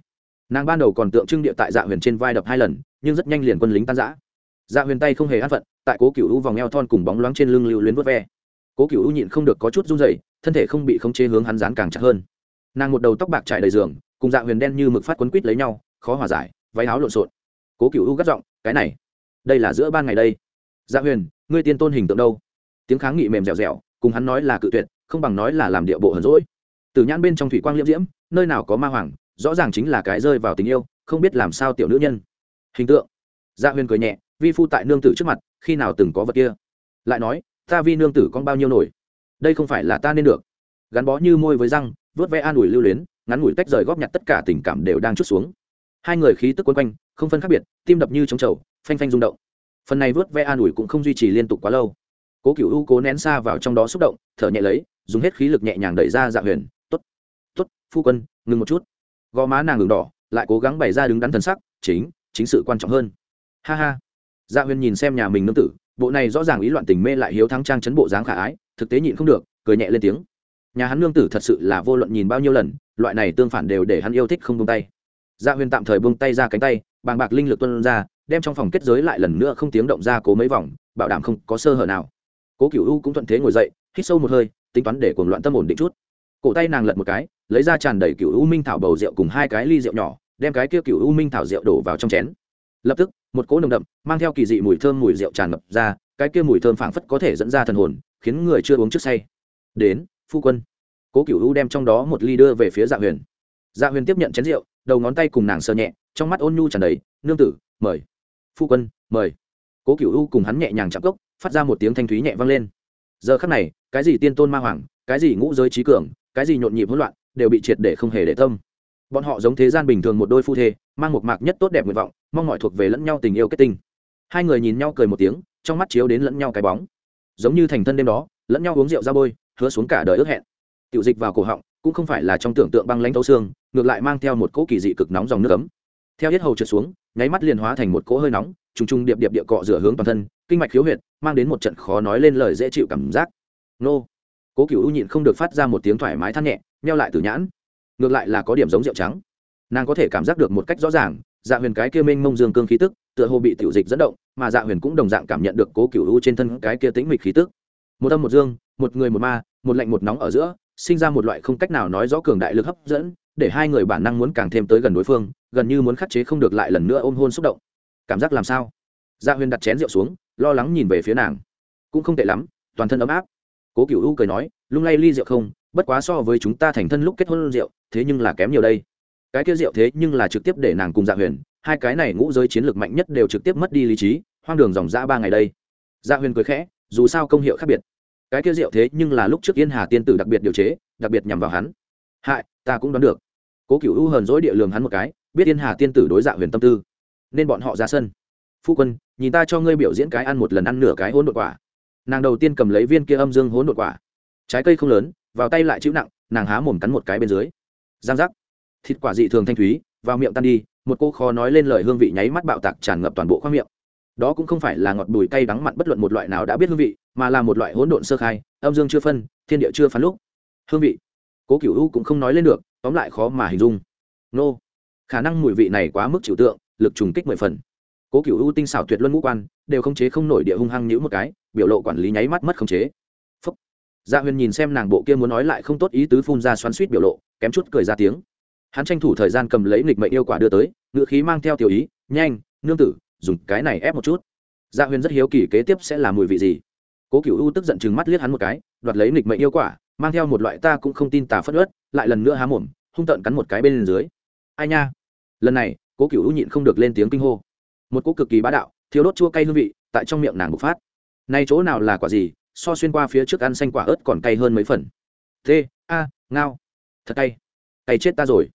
nàng ban đầu còn tượng trưng địa tại dạ huyền trên vai đập hai lần, nhưng rất nhanh liền quân lính tan giã dạ huyền tay không hề an phận, tại cố cựu u vòng eo thon cùng bóng loáng trên lưng lưu luyến vớt ve. Cố cựu u nhịn không được có chút run dày thân thể không bị khống chế hướng hắn dán càng chặt hơn. Nàng một đầu tóc bạc trải đầy giường, cùng dạ huyền đen như mực phát quấn quít lấy nhau, khó hòa giải, váy áo lộn xộn. Cố cựu u gắt giọng, cái này, đây là giữa ban ngày đây. Dạ huyền, ngươi tiên tôn hình tượng đâu? Tiếng kháng nghị mềm dẻo dẻo, cùng hắn nói là cự tuyệt, không bằng nói là làm địa bộ hờn rỗi từ nhãn bên trong thủy quang liễm diễm, nơi nào có ma hoàng rõ ràng chính là cái rơi vào tình yêu, không biết làm sao tiểu nữ nhân. Hình tượng. Dạ huyền cười nhẹ, vi phu tại nương tử trước mặt, khi nào từng có vật kia? Lại nói, ta vi nương tử con bao nhiêu nổi? Đây không phải là ta nên được. Gắn bó như môi với răng, vớt ve an ủi lưu luyến, ngắn ngủi tách rời góp nhặt tất cả tình cảm đều đang chút xuống. Hai người khí tức quấn quanh, không phân khác biệt, tim đập như trống trầu, phanh phanh rung động. Phần này vớt ve an ủi cũng không duy trì liên tục quá lâu. Cố cựu u cố nén xa vào trong đó xúc động, thở nhẹ lấy, dùng hết khí lực nhẹ nhàng đẩy ra dạ huyền. T ố t t ố t phu quân, ngừng một chút gò má nàng ngừng đỏ, lại cố gắng bày ra đứng đắn thần sắc, chính chính sự quan trọng hơn. Ha ha. Dạ huyền nhìn xem nhà mình nương tử, bộ này rõ ràng ý loạn tình mê lại hiếu thắng trang chấn bộ dáng khả ái, thực tế nhịn không được, cười nhẹ lên tiếng. Nhà hắn nương tử thật sự là vô luận nhìn bao nhiêu lần, loại này tương phản đều để hắn yêu thích không buông tay. Dạ huyền tạm thời buông tay ra cánh tay, bàng bạc linh lực tuân ra, đem trong phòng kết giới lại lần nữa không tiếng động ra cố mấy vòng, bảo đảm không có sơ hở nào. Cố cựu u cũng thuận thế ngồi dậy, hít sâu một hơi, tính toán để cuồng loạn tâm ổn định chút cổ tay nàng lật một cái, lấy ra tràn đầy cựu u minh thảo bầu rượu cùng hai cái ly rượu nhỏ, đem cái kia cựu u minh thảo rượu đổ vào trong chén. Lập tức, một cỗ nồng đậm, mang theo kỳ dị mùi thơm mùi rượu tràn ngập ra, cái kia mùi thơm phảng phất có thể dẫn ra thần hồn, khiến người chưa uống trước say. Đến, phu quân. Cố cựu u đem trong đó một ly đưa về phía dạ huyền. Dạ huyền tiếp nhận chén rượu, đầu ngón tay cùng nàng sờ nhẹ, trong mắt ôn nhu tràn đầy, nương tử, mời. Phu quân, mời. Cố cựu u cùng hắn nhẹ nhàng chạm cốc, phát ra một tiếng thanh thúy nhẹ vang lên. Giờ khắc này, cái gì tiên tôn ma hoàng, cái gì ngũ giới trí cường cái gì nhộn nhịp hỗn loạn, đều bị triệt để không hề để tâm. Bọn họ giống thế gian bình thường một đôi phu thê, mang một mạc nhất tốt đẹp nguyện vọng, mong mọi thuộc về lẫn nhau tình yêu kết tinh. Hai người nhìn nhau cười một tiếng, trong mắt chiếu đến lẫn nhau cái bóng. Giống như thành thân đêm đó, lẫn nhau uống rượu ra bôi, hứa xuống cả đời ước hẹn. Tiểu dịch vào cổ họng, cũng không phải là trong tưởng tượng băng lãnh thấu xương, ngược lại mang theo một cỗ kỳ dị cực nóng dòng nước ấm. Theo hết hầu trượt xuống, nháy mắt liền hóa thành một cỗ hơi nóng, trùng trùng điệp điệp địa cọ rửa hướng toàn thân, kinh mạch khiếu huyệt, mang đến một trận khó nói lên lời dễ chịu cảm giác. Nô cố cựu u nhịn không được phát ra một tiếng thoải mái than nhẹ neo lại từ nhãn. Ngược lại là có điểm giống rượu trắng. Nàng có thể cảm giác được một cách rõ ràng dạ huyền cái kia mênh mông dương cương khí tức, tựa hồ bị tiểu dịch dẫn động, mà dạ huyền cũng đồng dạng cảm nhận được cố cựu u trên thân cái kia tĩnh mịch khí tức. Một âm một dương, một người một ma, một lạnh một nóng ở giữa, sinh ra một loại không cách nào nói rõ cường đại lực hấp dẫn, để hai người bản năng muốn càng thêm tới gần đối phương, gần như muốn khắc chế không được lại lần nữa ôm hôn xúc động. Cảm giác làm sao? Dạ huyền đặt chén rượu xuống, lo lắng nhìn về phía nàng. Cũng không tệ lắm, toàn thân ấm áp cố cựu u cười nói, lung lay ly rượu không, bất quá so với chúng ta thành thân lúc kết hôn rượu, thế nhưng là kém nhiều đây. Cái kia rượu thế nhưng là trực tiếp để nàng cùng dạ huyền, hai cái này ngũ giới chiến lược mạnh nhất đều trực tiếp mất đi lý trí, hoang đường dòng ra ba ngày đây. Dạ huyền cười khẽ, dù sao công hiệu khác biệt. Cái kia rượu thế nhưng là lúc trước yên hà tiên tử đặc biệt điều chế, đặc biệt nhằm vào hắn. Hại, ta cũng đoán được. Cố cựu u hờn dỗi địa lường hắn một cái, biết yên hà tiên tử đối dạ huyền tâm tư, nên bọn họ ra sân. Phu quân, nhìn ta cho ngươi biểu diễn cái ăn một lần ăn nửa cái hỗn độn quả nàng đầu tiên cầm lấy viên kia âm dương hỗn độn quả. Trái cây không lớn, vào tay lại chịu nặng, nàng há mồm cắn một cái bên dưới. Giang giác. Thịt quả dị thường thanh thúy, vào miệng tan đi, một cô khó nói lên lời hương vị nháy mắt bạo tạc tràn ngập toàn bộ khoang miệng. Đó cũng không phải là ngọt bùi cay đắng mặn bất luận một loại nào đã biết hương vị, mà là một loại hỗn độn sơ khai, âm dương chưa phân, thiên địa chưa phán lúc. Hương vị. Cố cựu u cũng không nói lên được, tóm lại khó mà hình dung. Nô. Khả năng mùi vị này quá mức chịu tượng, lực trùng kích mười phần. Cố cựu u tinh xảo tuyệt luân ngũ quan, đều không chế không nổi địa hung hăng nhữ một cái biểu lộ quản lý nháy mắt mất không chế. Phúc. Gia dạ huyền nhìn xem nàng bộ kia muốn nói lại không tốt ý tứ phun ra xoắn suýt biểu lộ, kém chút cười ra tiếng. Hắn tranh thủ thời gian cầm lấy nghịch mệnh yêu quả đưa tới, ngữ khí mang theo tiểu ý, nhanh, nương tử, dùng cái này ép một chút. Gia dạ huyền rất hiếu kỳ kế tiếp sẽ là mùi vị gì. Cố cựu U tức giận chừng mắt liếc hắn một cái, đoạt lấy nghịch mệnh yêu quả, mang theo một loại ta cũng không tin tà phất ớt lại lần nữa há mồm, hung tợn cắn một cái bên dưới. Ai nha. Lần này, cố cựu U nhịn không được lên tiếng kinh hô. Một cỗ cực kỳ bá đạo, thiếu đốt chua cay hương vị, tại trong miệng nàng bộc phát nay chỗ nào là quả gì, so xuyên qua phía trước ăn xanh quả ớt còn cay hơn mấy phần. T a, ngao. Thật cay. Cay chết ta rồi.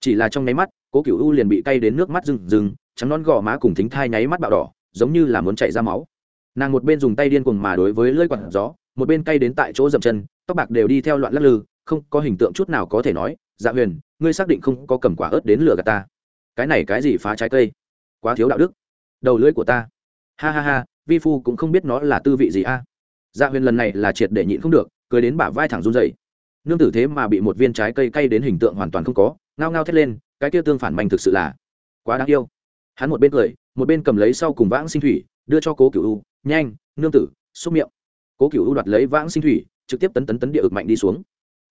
Chỉ là trong nháy mắt, cố cựu u liền bị cay đến nước mắt rừng rừng, trắng non gò má cùng thính thai nháy mắt bạo đỏ, giống như là muốn chảy ra máu. Nàng một bên dùng tay điên cuồng mà đối với lưỡi quạt gió, một bên cay đến tại chỗ dậm chân, tóc bạc đều đi theo loạn lắc lư, không có hình tượng chút nào có thể nói dạ huyền, ngươi xác định không có cầm quả ớt đến lửa gạt ta. Cái này cái gì phá trái cây? Quá thiếu đạo đức. Đầu lưỡi của ta. Ha ha ha vi phu cũng không biết nó là tư vị gì a. Dạ huyền lần này là triệt để nhịn không được, cười đến bả vai thẳng run dậy nương tử thế mà bị một viên trái cây cay đến hình tượng hoàn toàn không có, ngao ngao thét lên, cái kia tương phản mạnh thực sự là quá đáng yêu. Hắn một bên cười, một bên cầm lấy sau cùng vãng sinh thủy, đưa cho cố cựu u, nhanh, nương tử, xúc miệng. Cố cựu u đoạt lấy vãng sinh thủy, trực tiếp tấn tấn tấn địa ực mạnh đi xuống.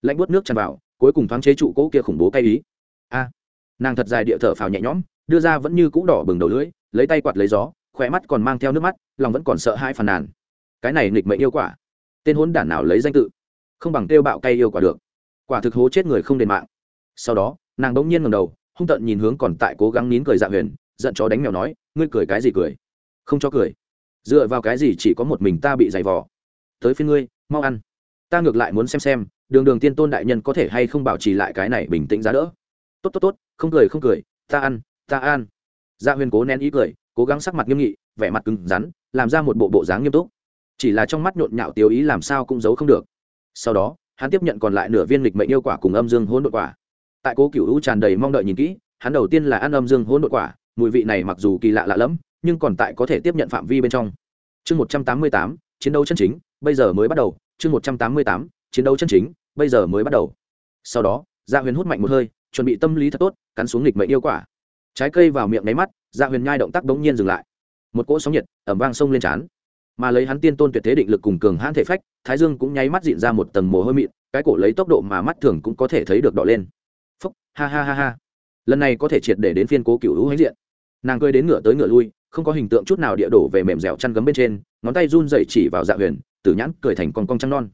Lạnh bớt nước tràn vào, cuối cùng thoáng chế trụ cố kia khủng bố cay ý. A! Nàng thật dài địa thở phào nhẹ nhõm, đưa ra vẫn như cũ đỏ bừng đầu lưỡi, lấy tay quạt lấy gió khỏe mắt còn mang theo nước mắt, lòng vẫn còn sợ hãi phàn nàn. Cái này nghịch mệnh yêu quả. Tên hốn đản nào lấy danh tự? Không bằng kêu bạo cay yêu quả được. Quả thực hố chết người không đền mạng. Sau đó, nàng đ ỗ n g nhiên ngầm đầu, hung tận nhìn hướng còn tại cố gắng nín cười dạ huyền, giận chó đánh mèo nói, ngươi cười cái gì cười? Không cho cười. Dựa vào cái gì chỉ có một mình ta bị dày vò? Tới phía ngươi, mau ăn. Ta ngược lại muốn xem xem, đường đường tiên tôn đại nhân có thể hay không bảo trì lại cái này bình tĩnh giá đỡ. Tốt tốt tốt, không cười không cười. Ta ăn ta ăn. Dạ huyền cố nén ý cười cố gắng sắc mặt nghiêm nghị, vẻ mặt cứng rắn, làm ra một bộ bộ dáng nghiêm túc. Chỉ là trong mắt nhộn nhạo tiêu ý làm sao cũng giấu không được. Sau đó, hắn tiếp nhận còn lại nửa viên lịch mệnh yêu quả cùng âm dương hỗn độn quả. Tại cố cựu hữu tràn đầy mong đợi nhìn kỹ, hắn đầu tiên là ăn âm dương hỗn độn quả, mùi vị này mặc dù kỳ lạ lạ lẫm, nhưng còn tại có thể tiếp nhận phạm vi bên trong. Chương một trăm tám mươi tám, chiến đấu chân chính, bây giờ mới bắt đầu. Chương một trăm tám mươi tám, chiến đấu chân chính, bây giờ mới bắt đầu. Sau đó gia huyền hút mạnh một hơi, chuẩn bị tâm lý thật tốt, cắn xuống lịch mệnh yêu quả. Trái cây vào miệng nháy mắt Dạ huyền nhai động tác bỗng nhiên dừng lại. Một cỗ sóng nhiệt ẩm vang sông lên trán. Mà lấy hắn tiên tôn tuyệt thế định lực cùng cường hãn thể phách, thái dương cũng nháy mắt dịn ra một tầng mồ hôi mịn, cái cổ lấy tốc độ mà mắt thường cũng có thể thấy được đỏ lên. Phúc, ha ha ha ha. Lần này có thể triệt để đến phiên cố cựu hữu hãnh diện. Nàng cười đến ngựa tới ngựa lui, không có hình tượng chút nào địa đổ về mềm dẻo chăn gấm bên trên, ngón tay run dậy chỉ vào dạ huyền, tử nhãn cười thành con cong trăng non.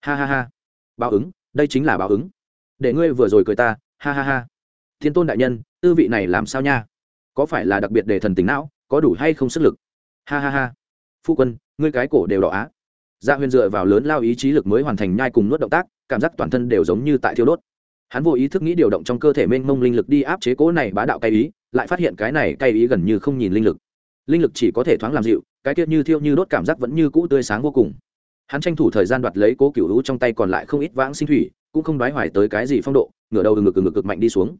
Ha ha ha. Báo ứng, đây chính là báo ứng. Để ngươi vừa rồi cười ta, ha ha ha. Thiên tôn đại nhân, tư vị này làm sao nha? Có phải là đặc biệt để thần tính não, có đủ hay không sức lực? Ha ha ha. Phu quân, ngươi cái cổ đều đỏ á. Dạ huyền dựa vào lớn lao ý chí lực mới hoàn thành nhai cùng nuốt động tác, cảm giác toàn thân đều giống như tại thiêu đốt. Hắn vô ý thức nghĩ điều động trong cơ thể mênh mông linh lực đi áp chế cố này bá đạo cay ý, lại phát hiện cái này cay ý gần như không nhìn linh lực. Linh lực chỉ có thể thoáng làm dịu, cái tiết như thiêu như đốt cảm giác vẫn như cũ tươi sáng vô cùng. Hắn tranh thủ thời gian đoạt lấy cố cựu hữu trong tay còn lại không ít vãng sinh thủy, cũng không đoái hoài tới cái gì phong độ, ngửa đầu ngực ngực ngực mạnh đi xuống.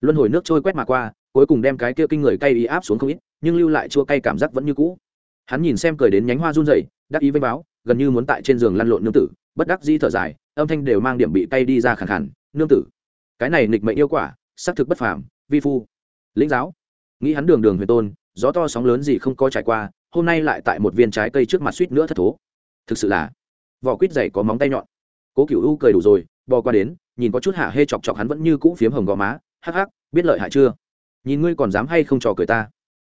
Luân hồi nước trôi quét mà qua cuối cùng đem cái kia kinh người cay ý áp xuống không ít, nhưng lưu lại chua cay cảm giác vẫn như cũ. Hắn nhìn xem cười đến nhánh hoa run rẩy, đắc ý vênh báo, gần như muốn tại trên giường lăn lộn nương tử, bất đắc di thở dài, âm thanh đều mang điểm bị cay đi ra khẳng khẳng nương tử, cái này nịch mệnh yêu quả, xác thực bất phàm, vi phu. Lĩnh giáo. Nghĩ hắn đường đường huyền tôn, gió to sóng lớn gì không có trải qua, hôm nay lại tại một viên trái cây trước mặt suýt nữa thất thố. Thực sự là, vỏ quýt dày có móng tay nhọn. Cố cựu u cười đủ rồi, bò qua đến, nhìn có chút hạ hê chọc chọc hắn vẫn như cũ phiếm hồng gò má, hắc hắc, biết lợi hại chưa? Nhìn ngươi còn dám hay không trò cười ta.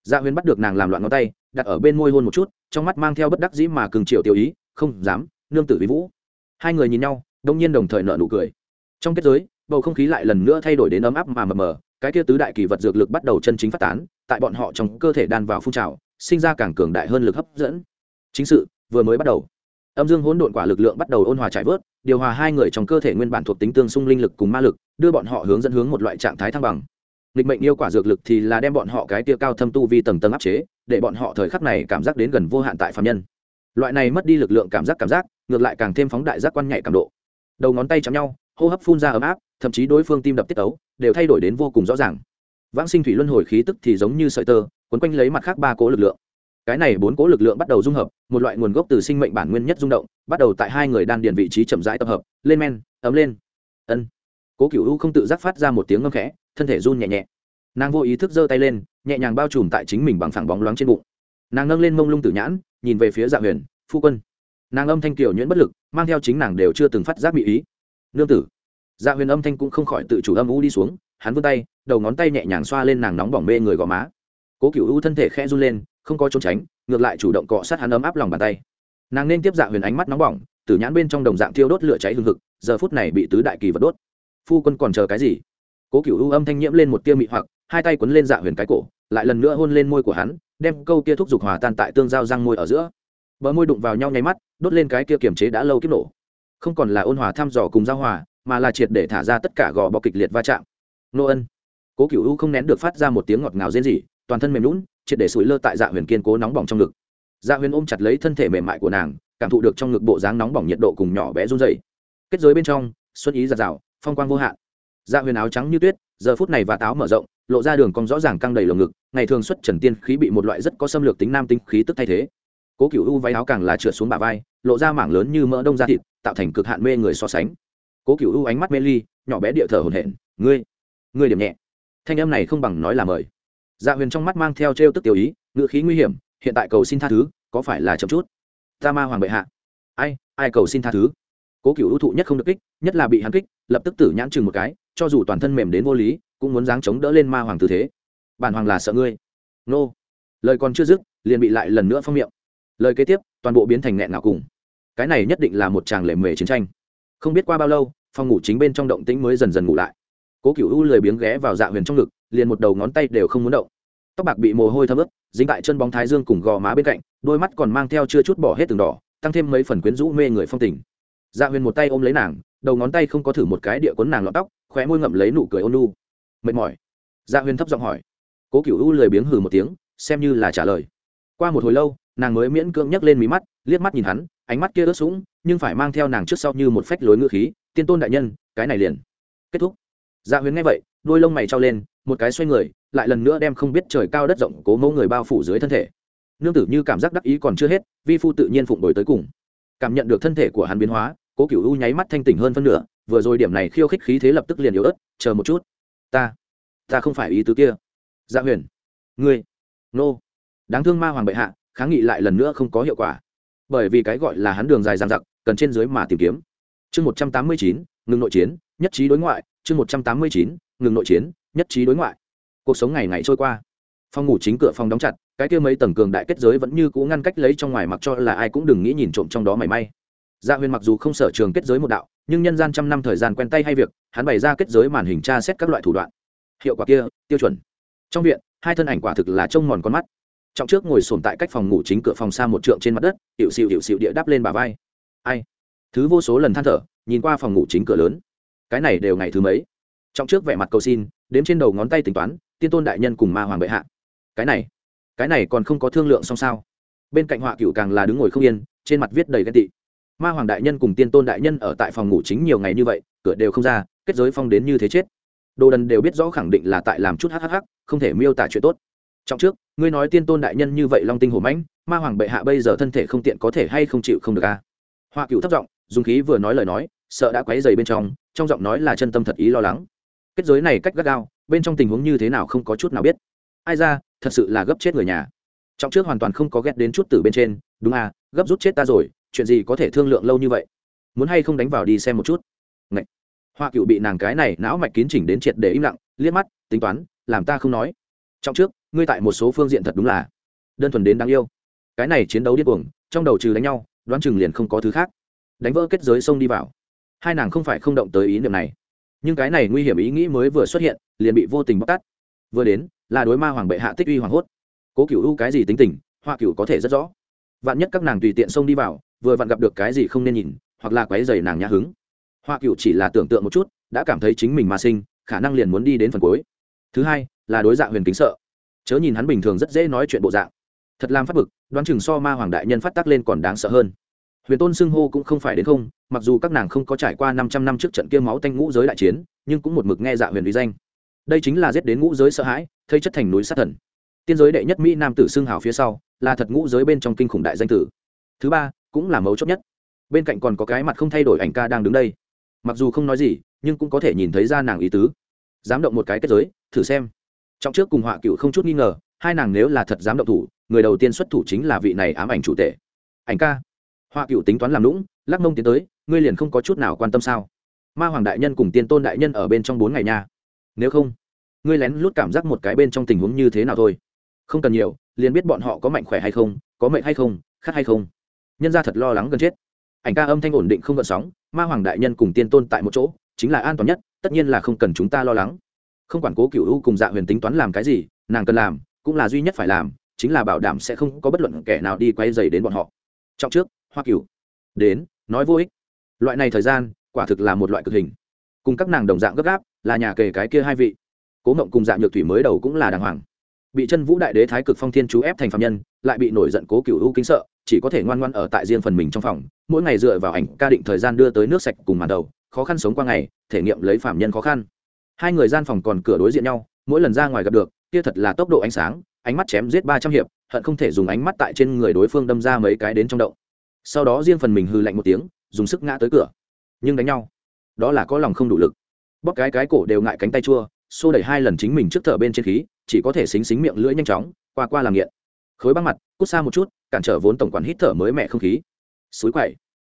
Gia dạ huyên bắt được nàng làm loạn ngón tay, đặt ở bên môi hôn một chút, trong mắt mang theo bất đắc dĩ mà cường triệu tiêu ý, không dám, nương tử vi vũ. Hai người nhìn nhau, đông nhiên đồng thời nợ nụ cười. Trong kết giới, bầu không khí lại lần nữa thay đổi đến ấm áp mà mờ mờ, cái kia tứ đại kỳ vật dược lực bắt đầu chân chính phát tán, tại bọn họ trong cơ thể đan vào phun trào, sinh ra càng cường đại hơn lực hấp dẫn. Chính sự vừa mới bắt đầu. Âm dương hỗn độn quả lực lượng bắt đầu ôn hòa trải vớt, điều hòa hai người trong cơ thể nguyên bản thuộc tính tương xung linh lực cùng ma lực, đưa bọn họ hướng dẫn hướng một loại trạng thái thăng bằng nghịch mệnh yêu quả dược lực thì là đem bọn họ cái tia cao thâm tu vi tầng tầng áp chế, để bọn họ thời khắc này cảm giác đến gần vô hạn tại phạm nhân. Loại này mất đi lực lượng cảm giác cảm giác, ngược lại càng thêm phóng đại giác quan nhạy cảm độ. Đầu ngón tay chạm nhau, hô hấp phun ra ấm áp, thậm chí đối phương tim đập tiết ấu, đều thay đổi đến vô cùng rõ ràng. Vãng sinh thủy luân hồi khí tức thì giống như sợi tơ, quấn quanh lấy mặt khác ba cố lực lượng. Cái này bốn cố lực lượng bắt đầu dung hợp, một loại nguồn gốc từ sinh mệnh bản nguyên nhất rung động, bắt đầu tại hai người đan điền vị trí chậm rãi tập hợp, lên men, ấm lên. Ân. Cố cựu u không tự giác phát ra một tiếng ngâm khẽ thân thể run nhẹ nhẹ. Nàng vô ý thức giơ tay lên, nhẹ nhàng bao trùm tại chính mình bằng phẳng bóng loáng trên bụng. Nàng nâng lên mông lung tử nhãn, nhìn về phía dạ huyền, phu quân. Nàng âm thanh kiểu nhuyễn bất lực, mang theo chính nàng đều chưa từng phát giác bị ý. Nương tử. Dạ huyền âm thanh cũng không khỏi tự chủ âm u đi xuống, hắn vươn tay, đầu ngón tay nhẹ nhàng xoa lên nàng nóng bỏng mê người gò má. Cố cựu u thân thể khẽ run lên, không có trốn tránh, ngược lại chủ động cọ sát hắn ấm áp lòng bàn tay. Nàng nên tiếp dạ huyền ánh mắt nóng bỏng, tử nhãn bên trong đồng dạng thiêu đốt lửa cháy hương thực giờ phút này bị tứ đại kỳ vật đốt. Phu quân còn chờ cái gì? Cố cựu u âm thanh nhiễm lên một tia mị hoặc, hai tay quấn lên dạ huyền cái cổ, lại lần nữa hôn lên môi của hắn, đem câu kia thúc giục hòa tan tại tương giao răng môi ở giữa. Bờ môi đụng vào nhau nháy mắt, đốt lên cái kia kiềm chế đã lâu kiếp nổ. Không còn là ôn hòa thăm dò cùng giao hòa, mà là triệt để thả ra tất cả gò bọ kịch liệt va chạm. Nô ân. Cố cựu u không nén được phát ra một tiếng ngọt ngào rên rỉ, toàn thân mềm lún triệt để sủi lơ tại dạ huyền kiên cố nóng bỏng trong ngực. Dạ huyền ôm chặt lấy thân thể mềm mại của nàng, cảm thụ được trong ngực bộ dáng nóng bỏng nhiệt độ cùng nhỏ bé run dày kết giới bên trong, xuân ý giạt rào phong quang vô hạn dạ huyền áo trắng như tuyết, giờ phút này và táo mở rộng, lộ ra đường cong rõ ràng căng đầy lồng ngực, ngày thường xuất trần tiên khí bị một loại rất có xâm lược tính nam tinh khí tức thay thế. Cố cựu u váy áo càng là trượt xuống bả vai, lộ ra mảng lớn như mỡ đông da thịt, tạo thành cực hạn mê người so sánh. Cố cựu u ánh mắt mê ly, nhỏ bé địa thở hồn hển, ngươi ngươi điểm nhẹ. Thanh em này không bằng nói là mời. Dạ huyền trong mắt mang theo t tức tiểu ý, ngữ khí nguy hiểm, hiện tại cầu xin tha thứ, có phải là chậm chút? Ta ma hoàng bệ hạ. Ai ai cầu xin tha thứ? Cố cựu ưu thụ nhất không được kích, nhất là bị hắn kích, lập tức tử nhãn chừng một cái cho dù toàn thân mềm đến vô lý, cũng muốn dáng chống đỡ lên ma hoàng tư thế. Bản hoàng là sợ ngươi. Nô. Lời còn chưa dứt, liền bị lại lần nữa phong miệng. Lời kế tiếp, toàn bộ biến thành nghẹn ngào cùng. Cái này nhất định là một tràng lệ mề chiến tranh. Không biết qua bao lâu, phòng ngủ chính bên trong động tĩnh mới dần dần ngủ lại. Cố cựu u lười biếng ghé vào dạ huyền trong ngực, liền một đầu ngón tay đều không muốn động. Tóc bạc bị mồ hôi thấm ướt, dính tại chân bóng thái dương cùng gò má bên cạnh, đôi mắt còn mang theo chưa chút bỏ hết từng đỏ, tăng thêm mấy phần quyến rũ mê người phong tình. Dạ huyền một tay ôm lấy nàng đầu ngón tay không có thử một cái địa cuốn nàng lọt tóc, khóe môi ngậm lấy nụ cười ôn nu mệt mỏi. Dạ huyền thấp giọng hỏi. Cố cựu u lười biếng hừ một tiếng, xem như là trả lời. Qua một hồi lâu, nàng mới miễn cưỡng nhấc lên mí mắt, liếc mắt nhìn hắn, ánh mắt kia ướt sũng, nhưng phải mang theo nàng trước sau như một phách lối ngựa khí, tiên tôn đại nhân, cái này liền. Kết thúc. Dạ huyền nghe vậy, đôi lông mày trao lên, một cái xoay người, lại lần nữa đem không biết trời cao đất rộng cố mẫu người bao phủ dưới thân thể. Nương tử như cảm giác đắc ý còn chưa hết, vi phu tự nhiên phụng đổi tới cùng. Cảm nhận được thân thể của hắn biến hóa cố cựu u nháy mắt thanh tỉnh hơn phân nửa, vừa rồi điểm này khiêu khích khí thế lập tức liền yếu ớt, chờ một chút. Ta ta không phải ý tứ kia. Dạ huyền, ngươi, nô. Đáng thương ma hoàng bệ hạ, kháng nghị lại lần nữa không có hiệu quả. Bởi vì cái gọi là hắn đường dài dằng dặc, cần trên dưới mà tìm kiếm. Chương một trăm tám mươi chín, ngừng nội chiến, nhất trí đối ngoại. Chương một trăm tám mươi chín, ngừng nội chiến, nhất trí đối ngoại. Cuộc sống ngày ngày trôi qua. Phòng ngủ chính cửa phòng đóng chặt, cái kia mấy tầng cường đại kết giới vẫn như cũ ngăn cách lấy trong ngoài mặc cho là ai cũng đừng nghĩ nhìn trộm trong đó mảy may dạ huyền mặc dù không sở trường kết giới một đạo, nhưng nhân gian trăm năm thời gian quen tay hay việc, hắn bày ra kết giới màn hình tra xét các loại thủ đoạn. Hiệu quả kia, tiêu chuẩn. Trong viện, hai thân ảnh quả thực là trông mòn con mắt. Trọng trước ngồi sồn tại cách phòng ngủ chính cửa phòng xa một trượng trên mặt đất, hiệu xịu hiệu xịu địa đáp lên bà vai. Ai? Thứ vô số lần than thở, nhìn qua phòng ngủ chính cửa lớn. Cái này đều ngày thứ mấy? Trọng trước vẻ mặt cầu xin, đếm trên đầu ngón tay tính toán, tiên tôn đại nhân cùng ma hoàng bệ hạ. Cái này cái này còn không có thương lượng xong sao? Bên cạnh họa cựu càng là đứng ngồi không yên, trên mặt viết đầy ghen tị ma hoàng đại nhân cùng tiên tôn đại nhân ở tại phòng ngủ chính nhiều ngày như vậy, cửa đều không ra, kết giới phong đến như thế chết. Đồ đần đều biết rõ khẳng định là tại làm chút hhh không thể miêu tả chuyện tốt. Trong trước, ngươi nói tiên tôn đại nhân như vậy long tinh hổ mãnh, ma hoàng bệ hạ bây giờ thân thể không tiện có thể hay không chịu không được a à? hoa cựu thất giọng, dùng khí vừa nói lời nói, sợ đã quấy dày bên trong trong giọng nói là chân tâm thật ý lo lắng. Kết giới này cách gắt gao, bên trong tình huống như thế nào không có chút nào biết. Ai ra, thật sự là gấp chết người nhà. Trong trước hoàn toàn không có ghét đến chút từ bên trên, đúng à gấp rút chết ta rồi chuyện gì có thể thương lượng lâu như vậy? Muốn hay không đánh vào đi xem một chút? Ngậy. hoa cựu bị nàng cái này não mạch kín chỉnh đến triệt để im lặng, liếc mắt, tính toán, làm ta không nói. Trong trước, ngươi tại một số phương diện thật đúng là đơn thuần đến đáng yêu. Cái này chiến đấu điên cuồng, trong đầu trừ đánh nhau, đoán chừng liền không có thứ khác. Đánh vỡ kết giới xông đi vào. Hai nàng không phải không động tới ý niệm này. Nhưng cái này nguy hiểm ý nghĩ mới vừa xuất hiện, liền bị vô tình bóc tát. Vừa đến, là đối ma hoàng bệ hạ tích uy hoàng hốt. Cố cựu u cái gì tính tình, hoa cựu có thể rất rõ. Vạn nhất các nàng tùy tiện xông đi vào vừa vặn gặp được cái gì không nên nhìn, hoặc là quái dày nàng nhã hứng. Hoa cựu chỉ là tưởng tượng một chút, đã cảm thấy chính mình mà sinh, khả năng liền muốn đi đến phần cuối. Thứ hai, là đối dạng huyền kính sợ. Chớ nhìn hắn bình thường rất dễ nói chuyện bộ dạng. Thật làm phát bực, đoán chừng so ma hoàng đại nhân phát tác lên còn đáng sợ hơn. Huyền tôn xưng hô cũng không phải đến không, mặc dù các nàng không có trải qua năm trăm năm trước trận kia máu tanh ngũ giới đại chiến, nhưng cũng một mực nghe dạ huyền uy danh. Đây chính là giết đến ngũ giới sợ hãi thây chất thành núi sát thần. Tiên giới đệ nhất mỹ nam tử xưng hào phía sau, là thật ngũ giới bên trong kinh khủng đại danh tử. Thứ ba cũng là mấu chốt nhất. Bên cạnh còn có cái mặt không thay đổi ảnh ca đang đứng đây. Mặc dù không nói gì, nhưng cũng có thể nhìn thấy ra nàng ý tứ. Dám động một cái kết giới, thử xem. Trong trước cùng họa cựu không chút nghi ngờ, hai nàng nếu là thật dám động thủ, người đầu tiên xuất thủ chính là vị này ám ảnh chủ tể. Ảnh ca. Họa cựu tính toán làm lũng lắc mông tiến tới, ngươi liền không có chút nào quan tâm sao? Ma hoàng đại nhân cùng tiên tôn đại nhân ở bên trong bốn ngày nha. Nếu không, ngươi lén lút cảm giác một cái bên trong tình huống như thế nào thôi. Không cần nhiều, liền biết bọn họ có mạnh khỏe hay không, có mệnh hay không, khát hay không nhân ra thật lo lắng gần chết. Ảnh ca âm thanh ổn định không gợn sóng, ma hoàng đại nhân cùng tiên tôn tại một chỗ, chính là an toàn nhất, tất nhiên là không cần chúng ta lo lắng. Không quản cố cựu u cùng dạ huyền tính toán làm cái gì, nàng cần làm, cũng là duy nhất phải làm, chính là bảo đảm sẽ không có bất luận kẻ nào đi quay dày đến bọn họ. Trọng trước, hoa cựu đến, nói vô ích. Loại này thời gian, quả thực là một loại cực hình. Cùng các nàng đồng dạng gấp gáp, là nhà kề cái kia hai vị. Cố mộng cùng dạng nhược thủy mới đầu cũng là đàng hoàng. Bị chân vũ đại đế thái cực phong thiên chú ép thành phạm nhân, lại bị nổi giận cố cựu u kính sợ chỉ có thể ngoan ngoan ở tại riêng phần mình trong phòng, mỗi ngày dựa vào ảnh ca định thời gian đưa tới nước sạch cùng màn đầu, khó khăn sống qua ngày, thể nghiệm lấy phạm nhân khó khăn. Hai người gian phòng còn cửa đối diện nhau, mỗi lần ra ngoài gặp được, kia thật là tốc độ ánh sáng, ánh mắt chém giết ba trăm hiệp, hận không thể dùng ánh mắt tại trên người đối phương đâm ra mấy cái đến trong động. Sau đó riêng phần mình hư lạnh một tiếng, dùng sức ngã tới cửa. Nhưng đánh nhau, đó là có lòng không đủ lực. Bóp cái cái cổ đều ngại cánh tay chua, xô đẩy hai lần chính mình trước thở bên trên khí, chỉ có thể xính xính miệng lưỡi nhanh chóng, qua qua làm nghiện khối băng mặt, cút xa một chút, cản trở vốn tổng quản hít thở mới mẹ không khí. Suối quậy.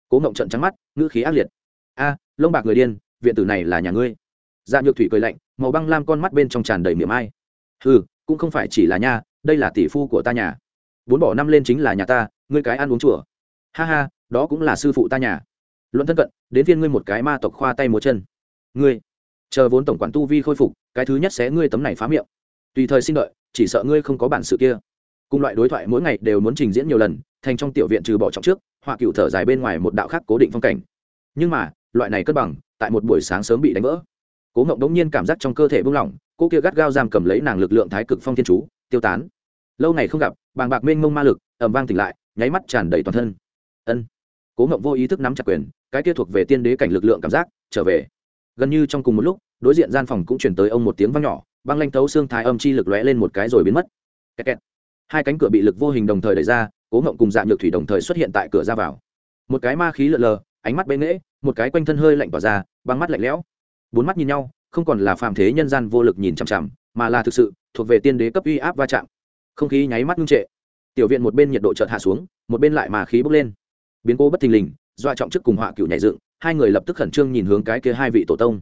Cố ngộng trận trắng mắt, ngữ khí ác liệt. A, lông bạc người điên, viện tử này là nhà ngươi. Dạ nhược thủy cười lạnh, màu băng lam con mắt bên trong tràn đầy miệng ai. Ừ cũng không phải chỉ là nha, đây là tỷ phu của ta nhà. Bốn bỏ năm lên chính là nhà ta, ngươi cái ăn uống chùa. Ha ha, đó cũng là sư phụ ta nhà. Luận thân cận, đến viên ngươi một cái ma tộc khoa tay múa chân. Ngươi, chờ vốn tổng quản tu vi khôi phục, cái thứ nhất sẽ ngươi tấm này phá miệng. Tùy thời sinh đợi, chỉ sợ ngươi không có bản sự kia cùng loại đối thoại mỗi ngày đều muốn trình diễn nhiều lần, thành trong tiểu viện trừ bỏ trọng trước, họa cựu thở dài bên ngoài một đạo khác cố định phong cảnh. Nhưng mà, loại này cân bằng, tại một buổi sáng sớm bị đánh vỡ. Cố ngộng đống nhiên cảm giác trong cơ thể buông lỏng, cô kia gắt gao giam cầm lấy nàng lực lượng thái cực phong thiên chú, tiêu tán. Lâu ngày không gặp, bàng bạc mênh mông ma lực ẩm vang tỉnh lại, nháy mắt tràn đầy toàn thân. Ân. Cố ngộng vô ý thức nắm chặt quyền, cái kia thuộc về tiên đế cảnh lực lượng cảm giác, trở về. Gần như trong cùng một lúc, đối diện gian phòng cũng chuyển tới ông một tiếng vang nhỏ, băng lanh thấu xương thái âm chi lực lóe lên một cái rồi biến mất. Kẹt kẹt hai cánh cửa bị lực vô hình đồng thời đẩy ra, cố ngộng cùng dạ nhược thủy đồng thời xuất hiện tại cửa ra vào. Một cái ma khí lợn lờ, ánh mắt bê nghễ, một cái quanh thân hơi lạnh tỏa ra, băng mắt lạnh lẽo. Bốn mắt nhìn nhau, không còn là phàm thế nhân gian vô lực nhìn chằm chằm, mà là thực sự, thuộc về tiên đế cấp uy áp va chạm. Không khí nháy mắt ngưng trệ. Tiểu viện một bên nhiệt độ chợt hạ xuống, một bên lại mà khí bốc lên. Biến cố bất thình lình, doa trọng chức cùng họa cựu nhảy dựng, hai người lập tức khẩn trương nhìn hướng cái kia hai vị tổ tông.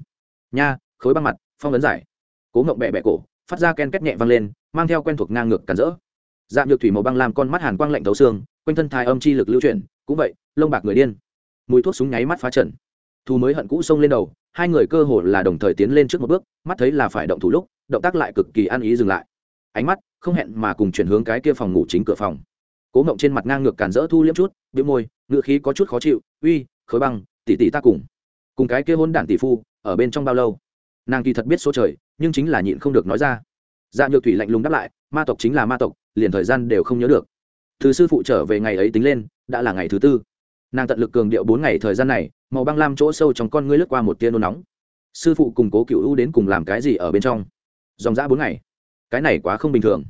Nha, khối băng mặt, phong ấn giải. Cố ngộng bẹ bẹ cổ, phát ra ken két nhẹ vang lên, mang theo quen thuộc ngang ngược cản rỡ dạng nhược thủy màu băng làm con mắt hàn quang lạnh thấu xương, quanh thân thai âm chi lực lưu chuyển, cũng vậy, lông bạc người điên. Mùi thuốc súng nháy mắt phá trận thu mới hận cũ xông lên đầu, hai người cơ hồ là đồng thời tiến lên trước một bước, mắt thấy là phải động thủ lúc, động tác lại cực kỳ ăn ý dừng lại. Ánh mắt không hẹn mà cùng chuyển hướng cái kia phòng ngủ chính cửa phòng. Cố mộng trên mặt ngang ngược cản rỡ thu liếm chút bị môi ngựa khí có chút khó chịu, uy, khối băng, tỷ tỷ ta cùng. Cùng cái kia hôn đản tỷ phu, ở bên trong bao lâu? Nàng kỳ thật biết số trời, nhưng chính là nhịn không được nói ra. Dạ nhược thủy lạnh lùng đáp lại, ma tộc chính là ma tộc liền thời gian đều không nhớ được. Thứ sư phụ trở về ngày ấy tính lên, đã là ngày thứ tư. Nàng tận lực cường điệu bốn ngày thời gian này, màu băng lam chỗ sâu trong con ngươi lướt qua một tia nôn nóng. Sư phụ cùng cố cựu ưu đến cùng làm cái gì ở bên trong? Dòng dã bốn ngày. Cái này quá không bình thường.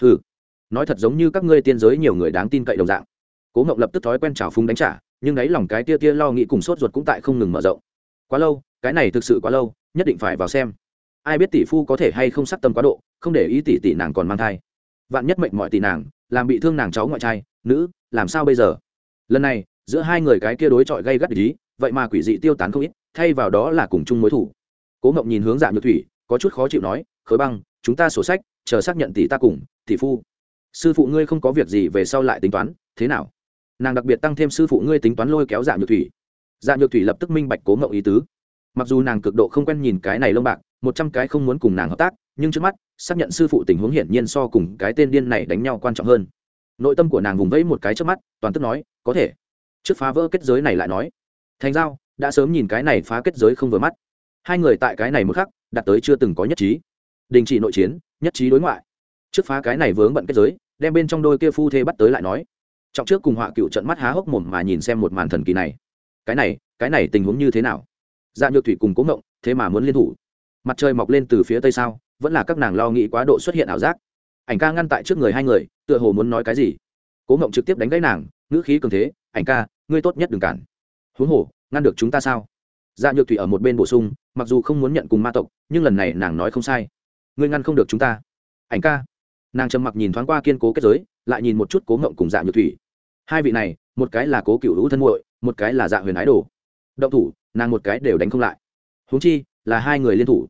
Ừ nói thật giống như các ngươi tiên giới nhiều người đáng tin cậy đồng dạng. Cố ngộng lập tức thói quen trào phúng đánh trả, nhưng đấy lòng cái tia tia lo nghĩ cùng sốt ruột cũng tại không ngừng mở rộng. Quá lâu, cái này thực sự quá lâu, nhất định phải vào xem. Ai biết tỷ phu có thể hay không sắc tâm quá độ, không để ý tỷ tỷ nàng còn mang thai vạn nhất mệnh mọi tỷ nàng, làm bị thương nàng cháu ngoại trai, nữ, làm sao bây giờ? Lần này, giữa hai người cái kia đối chọi gây gắt ý, vậy mà quỷ dị tiêu tán không ít, thay vào đó là cùng chung mối thủ. Cố ngộng nhìn hướng dạ nhược thủy, có chút khó chịu nói khối băng, chúng ta sổ sách, chờ xác nhận tỷ ta cùng, tỷ phu. Sư phụ ngươi không có việc gì về sau lại tính toán, thế nào? Nàng đặc biệt tăng thêm sư phụ ngươi tính toán lôi kéo dạ nhược thủy. Dạ nhược thủy lập tức minh bạch cố ngộng ý tứ. Mặc dù nàng cực độ không quen nhìn cái này lông bạc, một trăm cái không muốn cùng nàng hợp tác, nhưng trước mắt xác nhận sư phụ tình huống hiển nhiên so cùng cái tên điên này đánh nhau quan trọng hơn. Nội tâm của nàng vùng vẫy một cái trước mắt, toàn tức nói, có thể. Trước phá vỡ kết giới này lại nói, thành giao, đã sớm nhìn cái này phá kết giới không vừa mắt. Hai người tại cái này một khắc, đạt tới chưa từng có nhất trí. Đình chỉ nội chiến, nhất trí đối ngoại. Trước phá cái này vướng bận kết giới, đem bên trong đôi kia phu thê bắt tới lại nói. Trọng trước cùng họa cựu trận mắt há hốc mồm mà nhìn xem một màn thần kỳ này. Cái này cái này tình huống như thế nào? Dạ nhược thủy cùng cố ngộng, thế mà muốn liên thủ mặt trời mọc lên từ phía tây sao, vẫn là các nàng lo nghĩ quá độ xuất hiện ảo giác. Ảnh ca ngăn tại trước người hai người, tựa hồ muốn nói cái gì. Cố ngộng trực tiếp đánh gãy nàng, ngữ khí cường thế, ảnh ca, ngươi tốt nhất đừng cản. Huống hồ, ngăn được chúng ta sao? Dạ nhược thủy ở một bên bổ sung, mặc dù không muốn nhận cùng ma tộc, nhưng lần này nàng nói không sai. Ngươi ngăn không được chúng ta. Ảnh ca. Nàng trầm mặc nhìn thoáng qua kiên cố kết giới, lại nhìn một chút cố ngộng cùng dạ nhược thủy. Hai vị này, một cái là cố cựu hữu thân muội, một cái là dạ huyền ái đồ. Động thủ, nàng một cái đều đánh không lại. Huống chi, là hai người liên thủ.